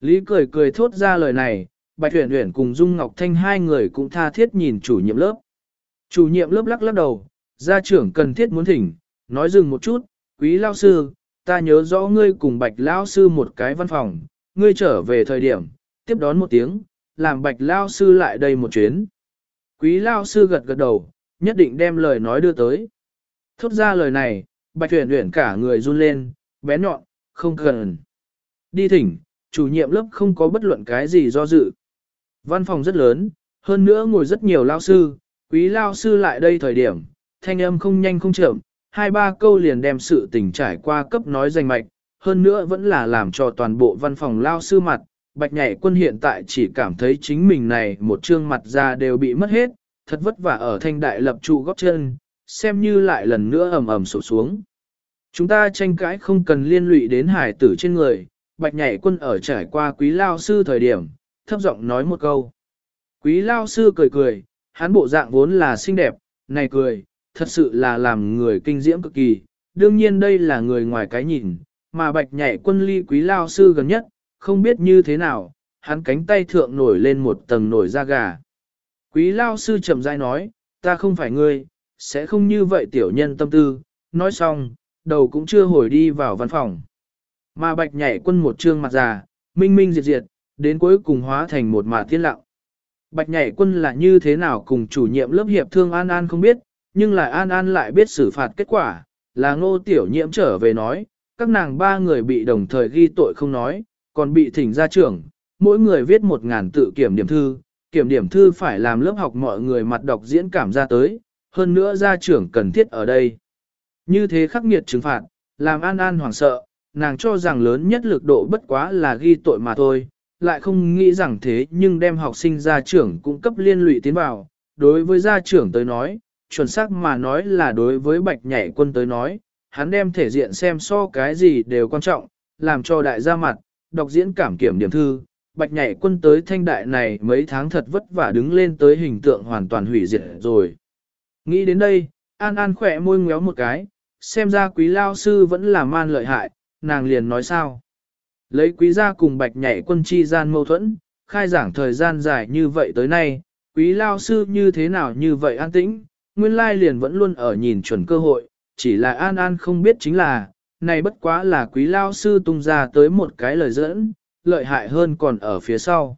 Speaker 1: Lý cười cười thốt ra lời này, Bạch Huyền Huyền cùng Dung Ngọc Thanh hai người cũng tha thiết nhìn chủ nhiệm lớp. Chủ nhiệm lớp lắc lắc đầu, gia trưởng cần thiết muốn thỉnh, nói dừng một chút, quý lao sư, ta nhớ rõ ngươi cùng Bạch lao sư một cái văn phòng, ngươi trở về thời điểm, tiếp đón một tiếng, làm Bạch lao sư lại đây một chuyến. Quý lao sư gật gật đầu, nhất định đem lời nói đưa tới. Thốt ra lời này, Bạch Huyền Huyền cả người run lên, bé nhọn, không cần. Đi thỉnh, chủ nhiệm lớp không có bất luận cái gì do dự. Văn phòng rất lớn, hơn nữa ngồi rất nhiều lao sư, quý lao sư lại đây thời điểm, thanh âm không nhanh không chậm, hai ba câu liền đem sự tình trải qua cấp nói danh mạch, hơn nữa vẫn là làm cho toàn bộ văn phòng lao sư mặt, bạch nhảy quân hiện tại chỉ cảm thấy chính mình này một trương mặt ra đều bị mất hết, thật vất vả ở thanh đại lập trụ góp chân, xem như lại lần nữa ầm ầm sổ xuống. Chúng ta tranh cãi không cần liên lụy đến hải tử trên người, bạch nhảy quân ở trải qua quý lao sư thời điểm, thấp giọng nói một câu. Quý lao sư cười cười, hắn bộ dạng vốn là xinh đẹp, này cười, thật sự là làm người kinh diễm cực kỳ, đương nhiên đây là người ngoài cái nhìn, mà bạch nhảy quân ly quý lao sư gần nhất, không biết như thế nào, hắn cánh tay thượng nổi lên một tầng nổi da gà. Quý lao sư chậm rãi nói, ta không phải ngươi, sẽ không như vậy tiểu nhân tâm tư, nói xong, đầu cũng chưa hồi đi vào văn phòng. Mà bạch nhảy quân một trương mặt già, minh minh diệt diệt, đến cuối cùng hóa thành một mả thiên lặng. Bạch nhảy quân là như thế nào cùng chủ nhiệm lớp hiệp thương An An không biết, nhưng lại An An lại biết xử phạt kết quả, là ngô tiểu nhiễm trở về nói, các nàng ba người bị đồng thời ghi tội không nói, còn bị thỉnh ra trưởng, mỗi người viết một ngàn tự kiểm điểm thư, kiểm điểm thư phải làm lớp học mọi người mặt đọc diễn cảm ra tới, hơn nữa gia trưởng cần thiết ở đây. Như thế khắc nghiệt trừng phạt, làm An An hoảng sợ, nàng cho rằng lớn nhất lực độ bất quá là ghi tội mà thôi, lại không nghĩ rằng thế nhưng đem học sinh gia trưởng cung cấp liên lụy tiến vào. Đối với gia trưởng tới nói, chuẩn xác mà nói là đối với bạch nhảy quân tới nói, hắn đem thể diện xem so cái gì đều quan trọng, làm cho đại gia mặt, đọc diễn cảm kiểm điểm thư. Bạch nhảy quân tới thanh đại này mấy tháng thật vất vả đứng lên tới hình tượng hoàn toàn hủy diệt rồi. Nghĩ đến đây, An An khỏe môi ngéo một cái, xem ra quý lao sư vẫn là man lợi hại, nàng liền nói sao. Lấy quý gia cùng bạch nhảy quân chi gian mâu thuẫn, khai giảng thời gian dài như vậy tới nay, quý lao sư như thế nào như vậy an tĩnh, nguyên lai liền vẫn luôn ở nhìn chuẩn cơ hội, chỉ là an an không biết chính là, này bất quá là quý lao sư tung ra tới một cái lời dẫn, lợi hại hơn còn ở phía sau.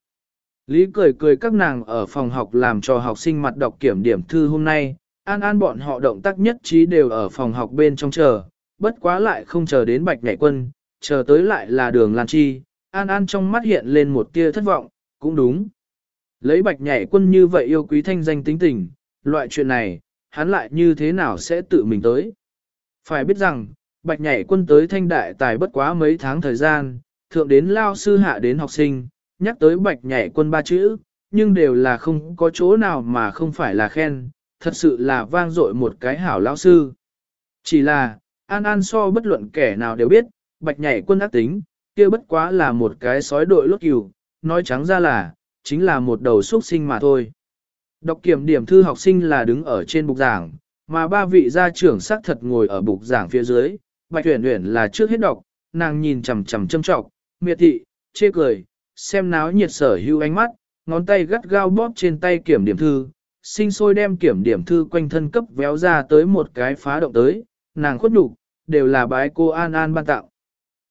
Speaker 1: Lý cười cười các nàng ở phòng học làm cho học sinh mặt đọc kiểm điểm thư hôm nay, an an bọn họ động tác nhất trí đều ở phòng học bên trong chờ, bất quá lại không chờ đến bạch nhảy quân, chờ tới lại là đường Lan Chi, An An trong mắt hiện lên một tia thất vọng, cũng đúng. Lấy bạch nhảy quân như vậy yêu quý thanh danh tính tình, loại chuyện này, hắn lại như thế nào sẽ tự mình tới. Phải biết rằng, bạch nhảy quân tới thanh đại tài bất quá mấy tháng thời gian, thượng đến lao sư hạ đến học sinh, nhắc tới bạch nhảy quân ba chữ, nhưng đều là không có chỗ nào mà không phải là khen, thật sự là vang dội một cái hảo lao sư. Chỉ là, An An so bất luận kẻ nào đều biết, bạch nhảy quân ác tính, kia bất quá là một cái sói đội lốt cừu, nói trắng ra là, chính là một đầu xuất sinh mà thôi. Đọc kiểm điểm thư học sinh là đứng ở trên bục giảng, mà ba vị gia trưởng xác thật ngồi ở bục giảng phía dưới, Bạch tuyển tuyển là trước hết đọc, nàng nhìn chằm chằm châm trọng, miệt thị, chê cười, xem náo nhiệt sở hữu ánh mắt, ngón tay gắt gao bóp trên tay kiểm điểm thư, sinh sôi đem kiểm điểm thư quanh thân cấp véo ra tới một cái phá động tới, nàng khuất nhục, đều là bái cô An An ban tạo.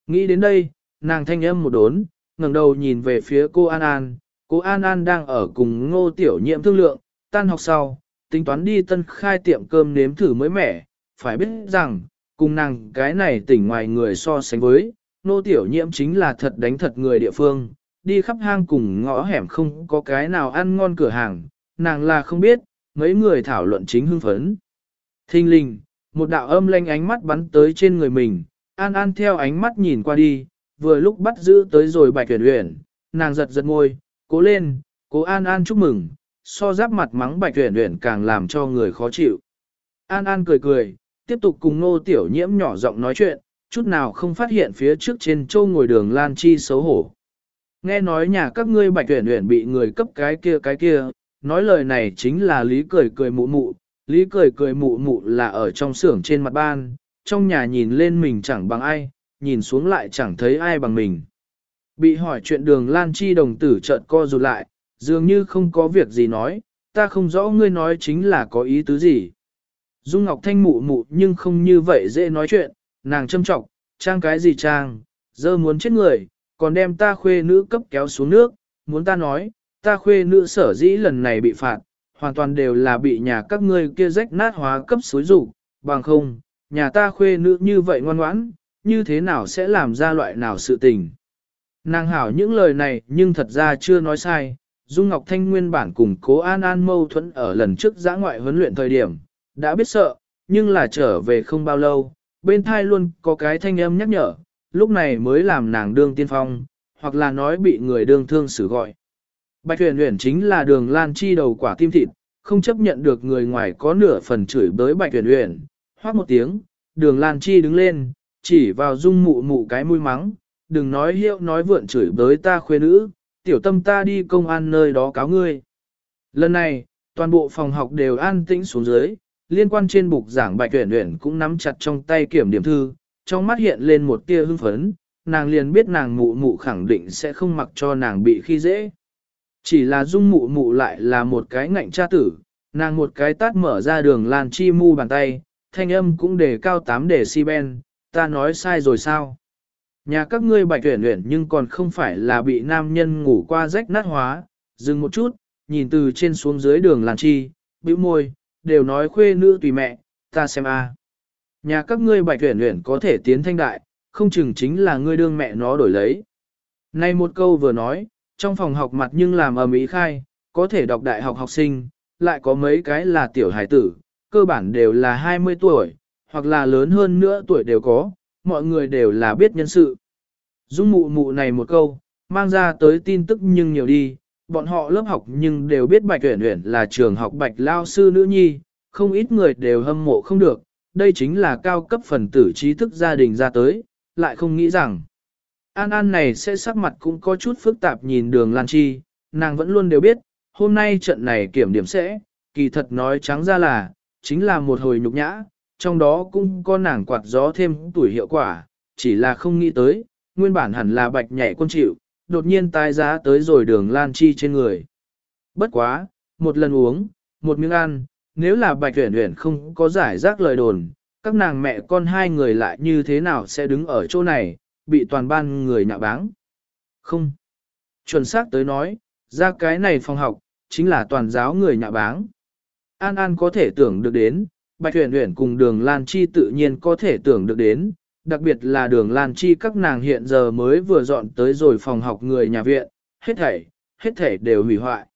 Speaker 1: Nghĩ đến đây, nàng thanh âm một đốn, ngẩng đầu nhìn về phía cô An An, cô An An đang ở cùng ngô tiểu nhiệm thương lượng, tan học sau, tính toán đi tân khai tiệm cơm nếm thử mới mẻ, phải biết rằng, cùng nàng cái này tỉnh ngoài người so sánh với, Ngô tiểu Nhiệm chính là thật đánh thật người địa phương, đi khắp hang cùng ngõ hẻm không có cái nào ăn ngon cửa hàng, nàng là không biết, mấy người thảo luận chính hưng phấn. Thinh linh, một đạo âm lanh ánh mắt bắn tới trên người mình, an an theo ánh mắt nhìn qua đi, vừa lúc bắt giữ tới rồi bạch tuyển uyển, nàng giật giật ngôi, cố lên, cố an an chúc mừng, so giáp mặt mắng bạch tuyển uyển càng làm cho người khó chịu. An an cười cười, tiếp tục cùng nô tiểu nhiễm nhỏ giọng nói chuyện, chút nào không phát hiện phía trước trên châu ngồi đường Lan Chi xấu hổ. Nghe nói nhà các ngươi bạch tuyển uyển bị người cấp cái kia cái kia, nói lời này chính là lý cười cười mụ mụ, lý cười cười mụ mụ là ở trong xưởng trên mặt ban, trong nhà nhìn lên mình chẳng bằng ai, nhìn xuống lại chẳng thấy ai bằng mình. Bị hỏi chuyện đường Lan Chi đồng tử trợn co rụt lại, dường như không có việc gì nói, ta không rõ ngươi nói chính là có ý tứ gì. Dung Ngọc Thanh mụ mụ nhưng không như vậy dễ nói chuyện, nàng châm trọng, trang cái gì trang, dơ muốn chết người, còn đem ta khuê nữ cấp kéo xuống nước, muốn ta nói, ta khuê nữ sở dĩ lần này bị phạt, hoàn toàn đều là bị nhà các ngươi kia rách nát hóa cấp xối rủ, bằng không, nhà ta khuê nữ như vậy ngoan ngoãn, như thế nào sẽ làm ra loại nào sự tình. Nàng hảo những lời này nhưng thật ra chưa nói sai, Dung Ngọc Thanh nguyên bản cùng cố An An mâu thuẫn ở lần trước giã ngoại huấn luyện thời điểm, đã biết sợ, nhưng là trở về không bao lâu, bên thai luôn có cái thanh âm nhắc nhở, lúc này mới làm nàng đương tiên phong, hoặc là nói bị người đương thương xử gọi. Bạch huyền huyền chính là đường lan chi đầu quả tim thịt, không chấp nhận được người ngoài có nửa phần chửi bới bạch huyền huyền, hoác một tiếng, đường lan chi đứng lên, chỉ vào dung mụ mụ cái mũi mắng, đừng nói hiệu nói vượn chửi bới ta khuê nữ, tiểu tâm ta đi công an nơi đó cáo ngươi. Lần này, toàn bộ phòng học đều an tĩnh xuống dưới, liên quan trên bục giảng bạch tuyển tuyển cũng nắm chặt trong tay kiểm điểm thư, trong mắt hiện lên một tia hưng phấn, nàng liền biết nàng mụ mụ khẳng định sẽ không mặc cho nàng bị khi dễ. Chỉ là dung mụ mụ lại là một cái ngạnh cha tử, nàng một cái tát mở ra đường lan chi mu bàn tay, thanh âm cũng đề cao 8 để si ben, ta nói sai rồi sao? Nhà các ngươi bạch tuyển tuyển nhưng còn không phải là bị nam nhân ngủ qua rách nát hóa, dừng một chút, nhìn từ trên xuống dưới đường lan chi, bĩu môi, đều nói khuê nữ tùy mẹ, ta xem a. Nhà các ngươi bạch tuyển tuyển có thể tiến thanh đại, không chừng chính là ngươi đương mẹ nó đổi lấy. Nay một câu vừa nói, trong phòng học mặt nhưng làm ở Mỹ khai, có thể đọc đại học học sinh, lại có mấy cái là tiểu hải tử, cơ bản đều là 20 tuổi, hoặc là lớn hơn nữa tuổi đều có, mọi người đều là biết nhân sự. Dung mụ mụ này một câu, mang ra tới tin tức nhưng nhiều đi, bọn họ lớp học nhưng đều biết Bạch Uyển Uyển là trường học Bạch Lao sư nữ nhi, không ít người đều hâm mộ không được, đây chính là cao cấp phần tử trí thức gia đình ra tới, lại không nghĩ rằng. An An này sẽ sắc mặt cũng có chút phức tạp nhìn đường Lan Chi, nàng vẫn luôn đều biết, hôm nay trận này kiểm điểm sẽ, kỳ thật nói trắng ra là, chính là một hồi nhục nhã, trong đó cũng có nàng quạt gió thêm tuổi hiệu quả, chỉ là không nghĩ tới, nguyên bản hẳn là bạch nhảy quân chịu, đột nhiên tái giá tới rồi đường Lan Chi trên người. Bất quá, một lần uống, một miếng ăn, nếu là bạch tuyển tuyển không có giải rác lời đồn, các nàng mẹ con hai người lại như thế nào sẽ đứng ở chỗ này, bị toàn ban người nhạ báng. Không. Chuẩn xác tới nói, ra cái này phòng học, chính là toàn giáo người nhạ báng. An An có thể tưởng được đến, Bạch Huyền Huyền cùng đường Lan Chi tự nhiên có thể tưởng được đến, đặc biệt là đường Lan Chi các nàng hiện giờ mới vừa dọn tới rồi phòng học người nhà viện, hết thảy, hết thảy đều hủy hoại.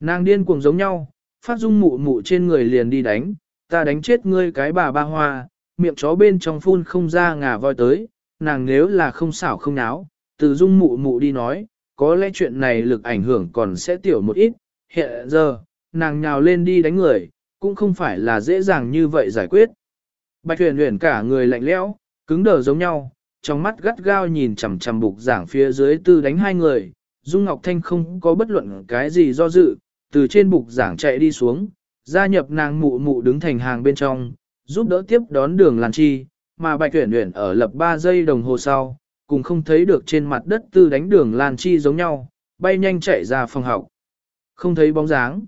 Speaker 1: Nàng điên cuồng giống nhau, phát dung mụ mụ trên người liền đi đánh, ta đánh chết ngươi cái bà ba hoa, miệng chó bên trong phun không ra ngà voi tới, nàng nếu là không xảo không náo, từ dung mụ mụ đi nói, có lẽ chuyện này lực ảnh hưởng còn sẽ tiểu một ít, hiện giờ, nàng nhào lên đi đánh người, cũng không phải là dễ dàng như vậy giải quyết. Bạch huyền huyền cả người lạnh lẽo, cứng đờ giống nhau, trong mắt gắt gao nhìn chằm chằm bục giảng phía dưới tư đánh hai người, Dung Ngọc Thanh không có bất luận cái gì do dự, từ trên bục giảng chạy đi xuống, gia nhập nàng mụ mụ đứng thành hàng bên trong, giúp đỡ tiếp đón đường làn Chi, mà Bạch Tuyển Uyển ở lập 3 giây đồng hồ sau, cùng không thấy được trên mặt đất tư đánh đường Lan Chi giống nhau, bay nhanh chạy ra phòng học. Không thấy bóng dáng.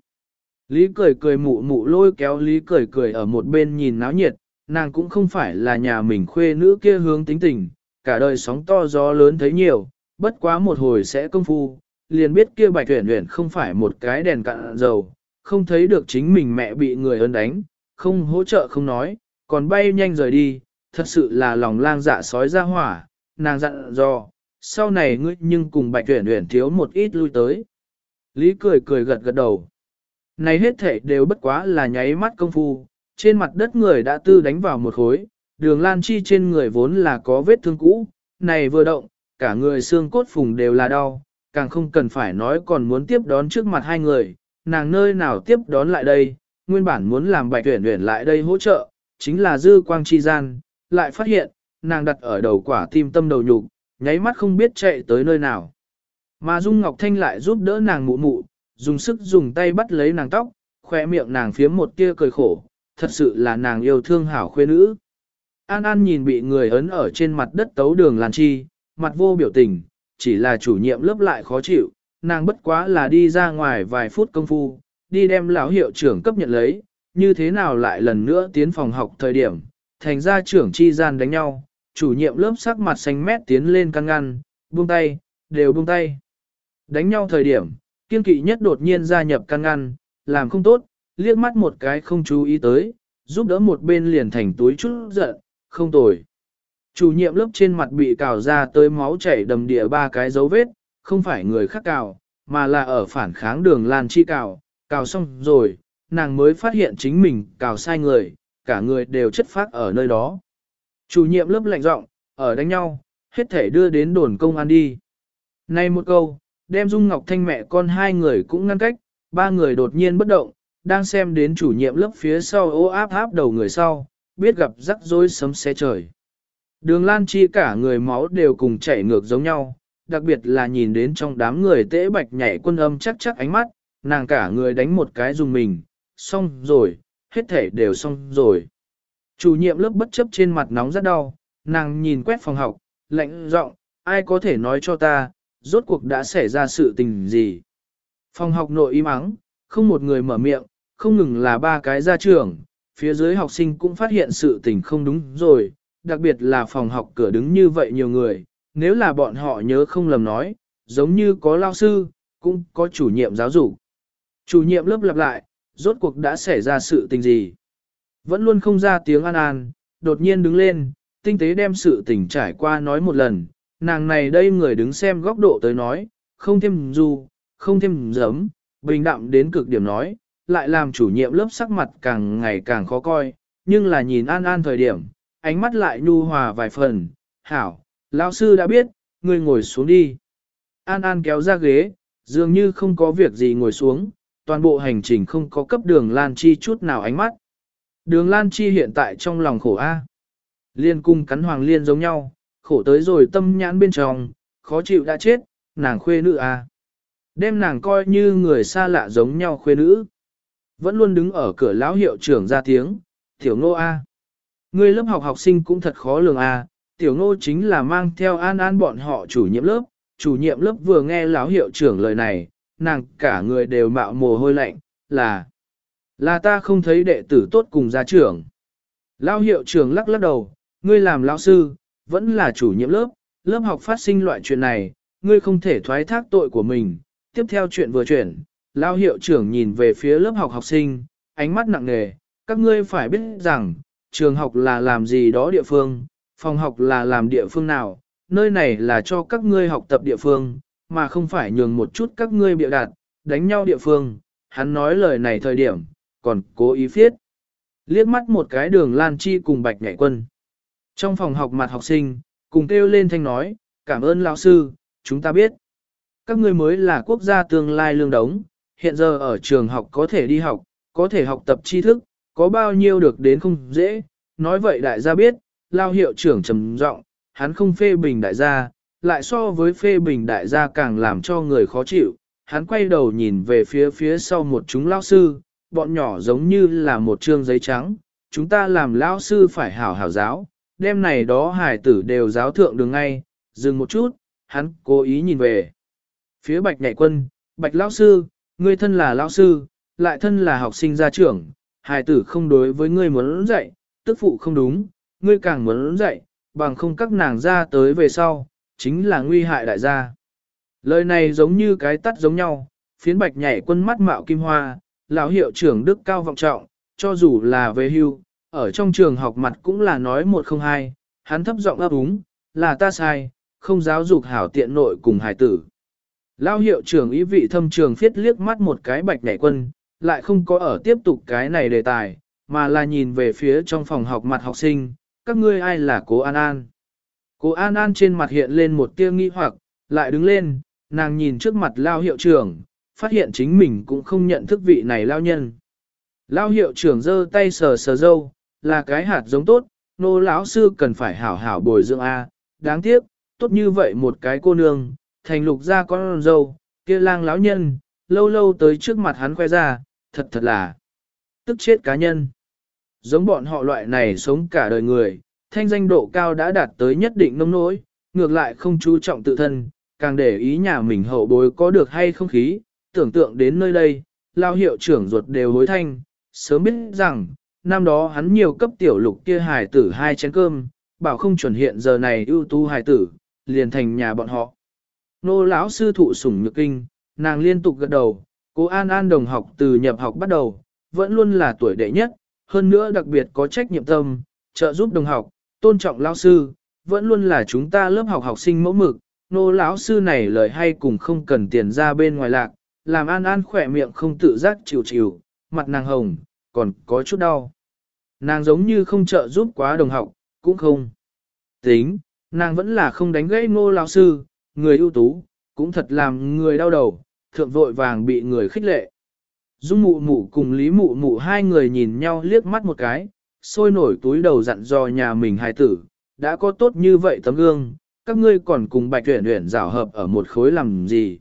Speaker 1: Lý cười cười mụ mụ lôi kéo Lý cười cười ở một bên nhìn náo nhiệt, nàng cũng không phải là nhà mình khuê nữ kia hướng tính tình, cả đời sóng to gió lớn thấy nhiều, bất quá một hồi sẽ công phu, liền biết kia bạch tuyển tuyển không phải một cái đèn cạn dầu, không thấy được chính mình mẹ bị người ơn đánh, không hỗ trợ không nói, còn bay nhanh rời đi, thật sự là lòng lang dạ sói ra hỏa, nàng dặn dò, sau này ngươi nhưng cùng bạch tuyển tuyển thiếu một ít lui tới. Lý cười cười gật gật đầu. Này hết thể đều bất quá là nháy mắt công phu, trên mặt đất người đã tư đánh vào một khối, đường lan chi trên người vốn là có vết thương cũ, này vừa động, cả người xương cốt phùng đều là đau, càng không cần phải nói còn muốn tiếp đón trước mặt hai người, nàng nơi nào tiếp đón lại đây, nguyên bản muốn làm bạch tuyển tuyển lại đây hỗ trợ, chính là dư quang chi gian, lại phát hiện, nàng đặt ở đầu quả tim tâm đầu nhục, nháy mắt không biết chạy tới nơi nào. Mà Dung Ngọc Thanh lại giúp đỡ nàng mụ mụ, dùng sức dùng tay bắt lấy nàng tóc, khoe miệng nàng phiếm một tia cười khổ, thật sự là nàng yêu thương hảo khuê nữ. An An nhìn bị người ấn ở trên mặt đất tấu đường làn chi, mặt vô biểu tình, chỉ là chủ nhiệm lớp lại khó chịu, nàng bất quá là đi ra ngoài vài phút công phu, đi đem lão hiệu trưởng cấp nhận lấy, như thế nào lại lần nữa tiến phòng học thời điểm, thành ra trưởng chi gian đánh nhau, chủ nhiệm lớp sắc mặt xanh mét tiến lên căn ngăn, buông tay, đều buông tay. Đánh nhau thời điểm, kiên kỵ nhất đột nhiên gia nhập căn ngăn, làm không tốt, liếc mắt một cái không chú ý tới, giúp đỡ một bên liền thành túi chút giận, không tồi. Chủ nhiệm lớp trên mặt bị cào ra tới máu chảy đầm địa ba cái dấu vết, không phải người khác cào, mà là ở phản kháng đường Lan Chi cào, cào xong rồi, nàng mới phát hiện chính mình cào sai người, cả người đều chất phát ở nơi đó. Chủ nhiệm lớp lạnh giọng, ở đánh nhau, hết thể đưa đến đồn công an đi. Nay một câu, đem Dung Ngọc Thanh mẹ con hai người cũng ngăn cách, ba người đột nhiên bất động, đang xem đến chủ nhiệm lớp phía sau ô áp áp đầu người sau, biết gặp rắc rối sấm xé trời. Đường Lan Chi cả người máu đều cùng chảy ngược giống nhau, đặc biệt là nhìn đến trong đám người tễ bạch nhảy quân âm chắc chắc ánh mắt, nàng cả người đánh một cái dùng mình, xong rồi, hết thể đều xong rồi. Chủ nhiệm lớp bất chấp trên mặt nóng rất đau, nàng nhìn quét phòng học, lạnh giọng, ai có thể nói cho ta, rốt cuộc đã xảy ra sự tình gì. Phòng học nội im ắng, không một người mở miệng, không ngừng là ba cái gia trưởng, phía dưới học sinh cũng phát hiện sự tình không đúng rồi, đặc biệt là phòng học cửa đứng như vậy nhiều người, nếu là bọn họ nhớ không lầm nói, giống như có lao sư, cũng có chủ nhiệm giáo dục. Chủ nhiệm lớp lặp lại, rốt cuộc đã xảy ra sự tình gì. Vẫn luôn không ra tiếng an an, đột nhiên đứng lên, tinh tế đem sự tình trải qua nói một lần, nàng này đây người đứng xem góc độ tới nói, không thêm du, không thêm giấm, bình đạm đến cực điểm nói, lại làm chủ nhiệm lớp sắc mặt càng ngày càng khó coi, nhưng là nhìn an an thời điểm, ánh mắt lại nhu hòa vài phần, hảo, lão sư đã biết, ngươi ngồi xuống đi. An An kéo ra ghế, dường như không có việc gì ngồi xuống, toàn bộ hành trình không có cấp đường Lan Chi chút nào ánh mắt. Đường Lan Chi hiện tại trong lòng khổ A. Liên cung cắn hoàng liên giống nhau, khổ tới rồi tâm nhãn bên trong, khó chịu đã chết, nàng khuê nữ A. Đem nàng coi như người xa lạ giống nhau khuê nữ. Vẫn luôn đứng ở cửa lão hiệu trưởng ra tiếng, tiểu ngô A. Người lớp học học sinh cũng thật khó lường A, tiểu ngô chính là mang theo an an bọn họ chủ nhiệm lớp, chủ nhiệm lớp vừa nghe lão hiệu trưởng lời này, nàng cả người đều mạo mồ hôi lạnh, là, là ta không thấy đệ tử tốt cùng gia trưởng. Lão hiệu trưởng lắc lắc đầu, ngươi làm lão sư, vẫn là chủ nhiệm lớp, lớp học phát sinh loại chuyện này, ngươi không thể thoái thác tội của mình. Tiếp theo chuyện vừa chuyển, lão hiệu trưởng nhìn về phía lớp học học sinh, ánh mắt nặng nề, các ngươi phải biết rằng, trường học là làm gì đó địa phương, phòng học là làm địa phương nào, nơi này là cho các ngươi học tập địa phương, mà không phải nhường một chút các ngươi bịa đặt, đánh nhau địa phương. Hắn nói lời này thời điểm, còn cố ý viết. Liếc mắt một cái đường Lan Chi cùng Bạch Nhạy Quân. Trong phòng học mặt học sinh, cùng kêu lên thanh nói, cảm ơn lão sư, chúng ta biết. Các ngươi mới là quốc gia tương lai lương đống, hiện giờ ở trường học có thể đi học, có thể học tập tri thức, có bao nhiêu được đến không dễ. Nói vậy đại gia biết, lao hiệu trưởng trầm giọng, hắn không phê bình đại gia, lại so với phê bình đại gia càng làm cho người khó chịu. Hắn quay đầu nhìn về phía phía sau một chúng lao sư, bọn nhỏ giống như là một trương giấy trắng, chúng ta làm lao sư phải hảo hảo giáo, đêm này đó hải tử đều giáo thượng đường ngay, dừng một chút, hắn cố ý nhìn về. Phía bạch nhạy quân, bạch lao sư, ngươi thân là lao sư, lại thân là học sinh gia trưởng, hải tử không đối với ngươi muốn dạy, tức phụ không đúng, ngươi càng muốn dạy, bằng không các nàng ra tới về sau, chính là nguy hại đại gia. Lời này giống như cái tắt giống nhau, phiến bạch nhảy quân mắt mạo kim hoa, lão hiệu trưởng đức cao vọng trọng, cho dù là về hưu, ở trong trường học mặt cũng là nói một không hai, hắn thấp giọng ấp úng, là ta sai, không giáo dục hảo tiện nội cùng hải tử. Lão hiệu trưởng ý vị thâm trường phiết liếc mắt một cái bạch nhảy quân, lại không có ở tiếp tục cái này đề tài, mà là nhìn về phía trong phòng học mặt học sinh, các ngươi ai là cố An An. Cô An An trên mặt hiện lên một tia nghi hoặc, lại đứng lên, nàng nhìn trước mặt lao hiệu trưởng, phát hiện chính mình cũng không nhận thức vị này lao nhân. Lao hiệu trưởng giơ tay sờ sờ dâu, là cái hạt giống tốt, nô lão sư cần phải hảo hảo bồi dưỡng A, đáng tiếc, tốt như vậy một cái cô nương, thành lục ra con dâu, kia lang lão nhân, lâu lâu tới trước mặt hắn khoe ra, thật thật là tức chết cá nhân. Giống bọn họ loại này sống cả đời người, thanh danh độ cao đã đạt tới nhất định nông nỗi, ngược lại không chú trọng tự thân, càng để ý nhà mình hậu bối có được hay không khí, tưởng tượng đến nơi đây, lao hiệu trưởng ruột đều hối thanh, sớm biết rằng, năm đó hắn nhiều cấp tiểu lục kia hài tử hai chén cơm, bảo không chuẩn hiện giờ này ưu tú hài tử, liền thành nhà bọn họ. Nô lão sư thụ sủng nhược kinh, nàng liên tục gật đầu, cô An An đồng học từ nhập học bắt đầu, vẫn luôn là tuổi đệ nhất, hơn nữa đặc biệt có trách nhiệm tâm, trợ giúp đồng học, tôn trọng lão sư, vẫn luôn là chúng ta lớp học học sinh mẫu mực. Nô lão sư này lời hay cùng không cần tiền ra bên ngoài lạc, làm An An khỏe miệng không tự giác chịu chịu, mặt nàng hồng, còn có chút đau. Nàng giống như không trợ giúp quá đồng học, cũng không. Tính, nàng vẫn là không đánh gãy ngô lão sư, người ưu tú, cũng thật làm người đau đầu, thượng vội vàng bị người khích lệ. Dung mụ mụ cùng Lý mụ mụ hai người nhìn nhau liếc mắt một cái, sôi nổi túi đầu dặn dò nhà mình hài tử, đã có tốt như vậy tấm gương, các ngươi còn cùng bạch tuyển tuyển rảo hợp ở một khối làm gì.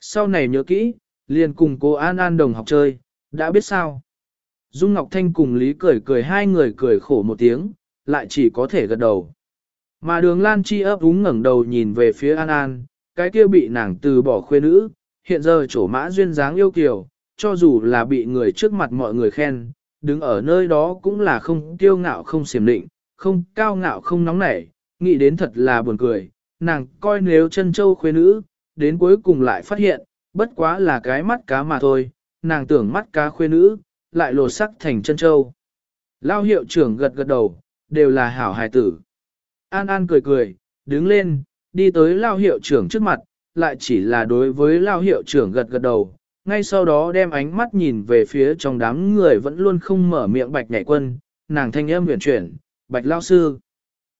Speaker 1: Sau này nhớ kỹ, liền cùng cô An An đồng học chơi, đã biết sao. Dung Ngọc Thanh cùng Lý cười cười hai người cười khổ một tiếng, lại chỉ có thể gật đầu. Mà đường Lan Chi ấp úng ngẩng đầu nhìn về phía An An, cái kia bị nàng từ bỏ khuê nữ, hiện giờ chỗ mã duyên dáng yêu kiều, cho dù là bị người trước mặt mọi người khen, đứng ở nơi đó cũng là không kiêu ngạo không xiểm định, không cao ngạo không nóng nảy, nghĩ đến thật là buồn cười, nàng coi nếu chân châu khuê nữ, đến cuối cùng lại phát hiện, bất quá là cái mắt cá mà thôi, nàng tưởng mắt cá khuê nữ, lại lột sắc thành chân châu. Lao hiệu trưởng gật gật đầu, đều là hảo hài tử. An An cười cười, đứng lên, đi tới Lao hiệu trưởng trước mặt, lại chỉ là đối với Lao hiệu trưởng gật gật đầu, ngay sau đó đem ánh mắt nhìn về phía trong đám người vẫn luôn không mở miệng bạch nhảy quân, nàng thanh âm huyền chuyển, bạch lao sư.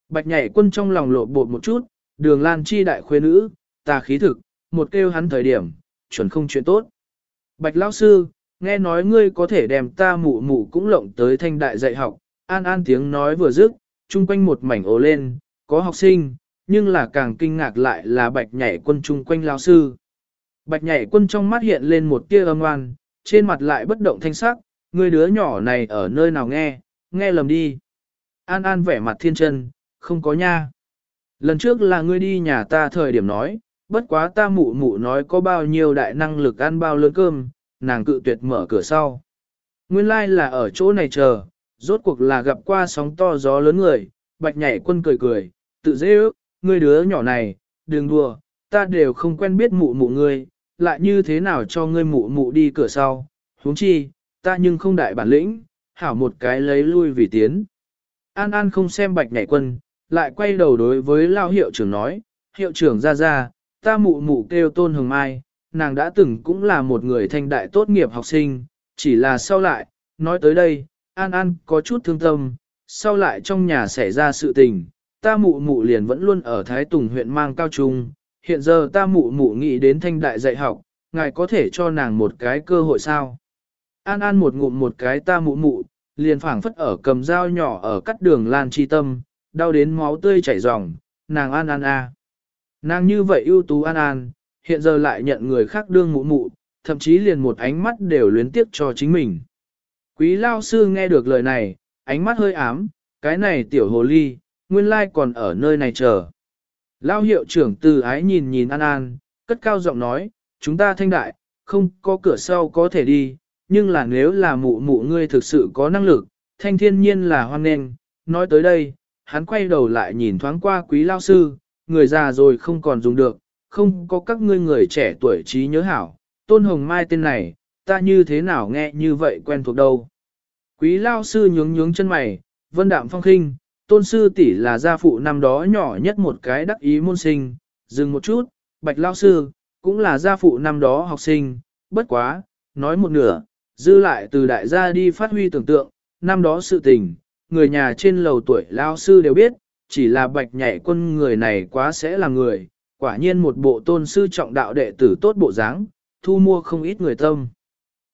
Speaker 1: Bạch nhảy quân trong lòng lộ bột một chút, đường lan chi đại khuê nữ, ta khí thực, một kêu hắn thời điểm, chuẩn không chuyện tốt. Bạch lao sư, nghe nói ngươi có thể đem ta mụ mụ cũng lộng tới thanh đại dạy học, an an tiếng nói vừa dứt, chung quanh một mảnh ố lên, có học sinh, nhưng là càng kinh ngạc lại là bạch nhảy quân chung quanh lao sư. Bạch nhảy quân trong mắt hiện lên một tia âm oan, trên mặt lại bất động thanh sắc, người đứa nhỏ này ở nơi nào nghe, nghe lầm đi. An An vẻ mặt thiên chân, không có nha. Lần trước là ngươi đi nhà ta thời điểm nói, bất quá ta mụ mụ nói có bao nhiêu đại năng lực ăn bao lớn cơm, nàng cự tuyệt mở cửa sau. Nguyên lai like là ở chỗ này chờ, rốt cuộc là gặp qua sóng to gió lớn người, bạch nhảy quân cười cười, tự dễ ước, ngươi đứa nhỏ này, đừng đùa, ta đều không quen biết mụ mụ ngươi, lại như thế nào cho ngươi mụ mụ đi cửa sau, huống chi, ta nhưng không đại bản lĩnh, hảo một cái lấy lui vì tiến. An An không xem bạch nhảy quân, lại quay đầu đối với lao hiệu trưởng nói, hiệu trưởng ra ra, ta mụ mụ kêu tôn hồng mai, nàng đã từng cũng là một người thanh đại tốt nghiệp học sinh, chỉ là sau lại, nói tới đây, An An có chút thương tâm, sau lại trong nhà xảy ra sự tình, ta mụ mụ liền vẫn luôn ở Thái Tùng huyện mang cao trung, hiện giờ ta mụ mụ nghĩ đến thanh đại dạy học, ngài có thể cho nàng một cái cơ hội sao? An An một ngụm một cái ta mụ mụ, liền phảng phất ở cầm dao nhỏ ở cắt đường lan chi tâm, đau đến máu tươi chảy ròng, nàng An An a. Nàng như vậy ưu tú an an, hiện giờ lại nhận người khác đương mụ mụ, thậm chí liền một ánh mắt đều luyến tiếc cho chính mình. Quý lao sư nghe được lời này, ánh mắt hơi ám, cái này tiểu hồ ly, nguyên lai còn ở nơi này chờ. Lao hiệu trưởng từ ái nhìn nhìn An An, cất cao giọng nói, chúng ta thanh đại, không có cửa sau có thể đi, nhưng là nếu là mụ mụ ngươi thực sự có năng lực, thanh thiên nhiên là hoan nghênh. Nói tới đây, hắn quay đầu lại nhìn thoáng qua quý lao sư, người già rồi không còn dùng được, không có các ngươi người trẻ tuổi trí nhớ hảo, tôn hồng mai tên này, ta như thế nào nghe như vậy quen thuộc đâu. Quý lao sư nhướng nhướng chân mày, vân đạm phong khinh, tôn sư tỷ là gia phụ năm đó nhỏ nhất một cái đắc ý môn sinh, dừng một chút, bạch lao sư, cũng là gia phụ năm đó học sinh, bất quá, nói một nửa, dư lại từ đại gia đi phát huy tưởng tượng, năm đó sự tình, người nhà trên lầu tuổi lao sư đều biết, chỉ là bạch nhảy quân người này quá sẽ là người, quả nhiên một bộ tôn sư trọng đạo đệ tử tốt bộ dáng, thu mua không ít người tâm.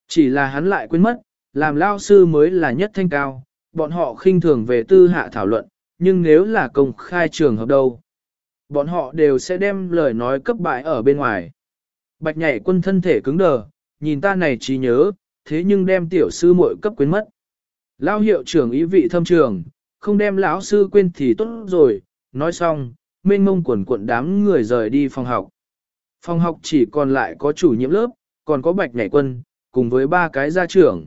Speaker 1: Chỉ là hắn lại quên mất, làm lao sư mới là nhất thanh cao, bọn họ khinh thường về tư hạ thảo luận, nhưng nếu là công khai trường hợp đâu, bọn họ đều sẽ đem lời nói cấp bại ở bên ngoài. Bạch nhảy quân thân thể cứng đờ, nhìn ta này trí nhớ, thế nhưng đem tiểu sư muội cấp quên mất. Lao hiệu trưởng ý vị thâm trường, không đem lão sư quên thì tốt rồi, nói xong, mênh mông quần cuộn đám người rời đi phòng học. Phòng học chỉ còn lại có chủ nhiệm lớp, còn có bạch nhảy quân, cùng với ba cái gia trưởng.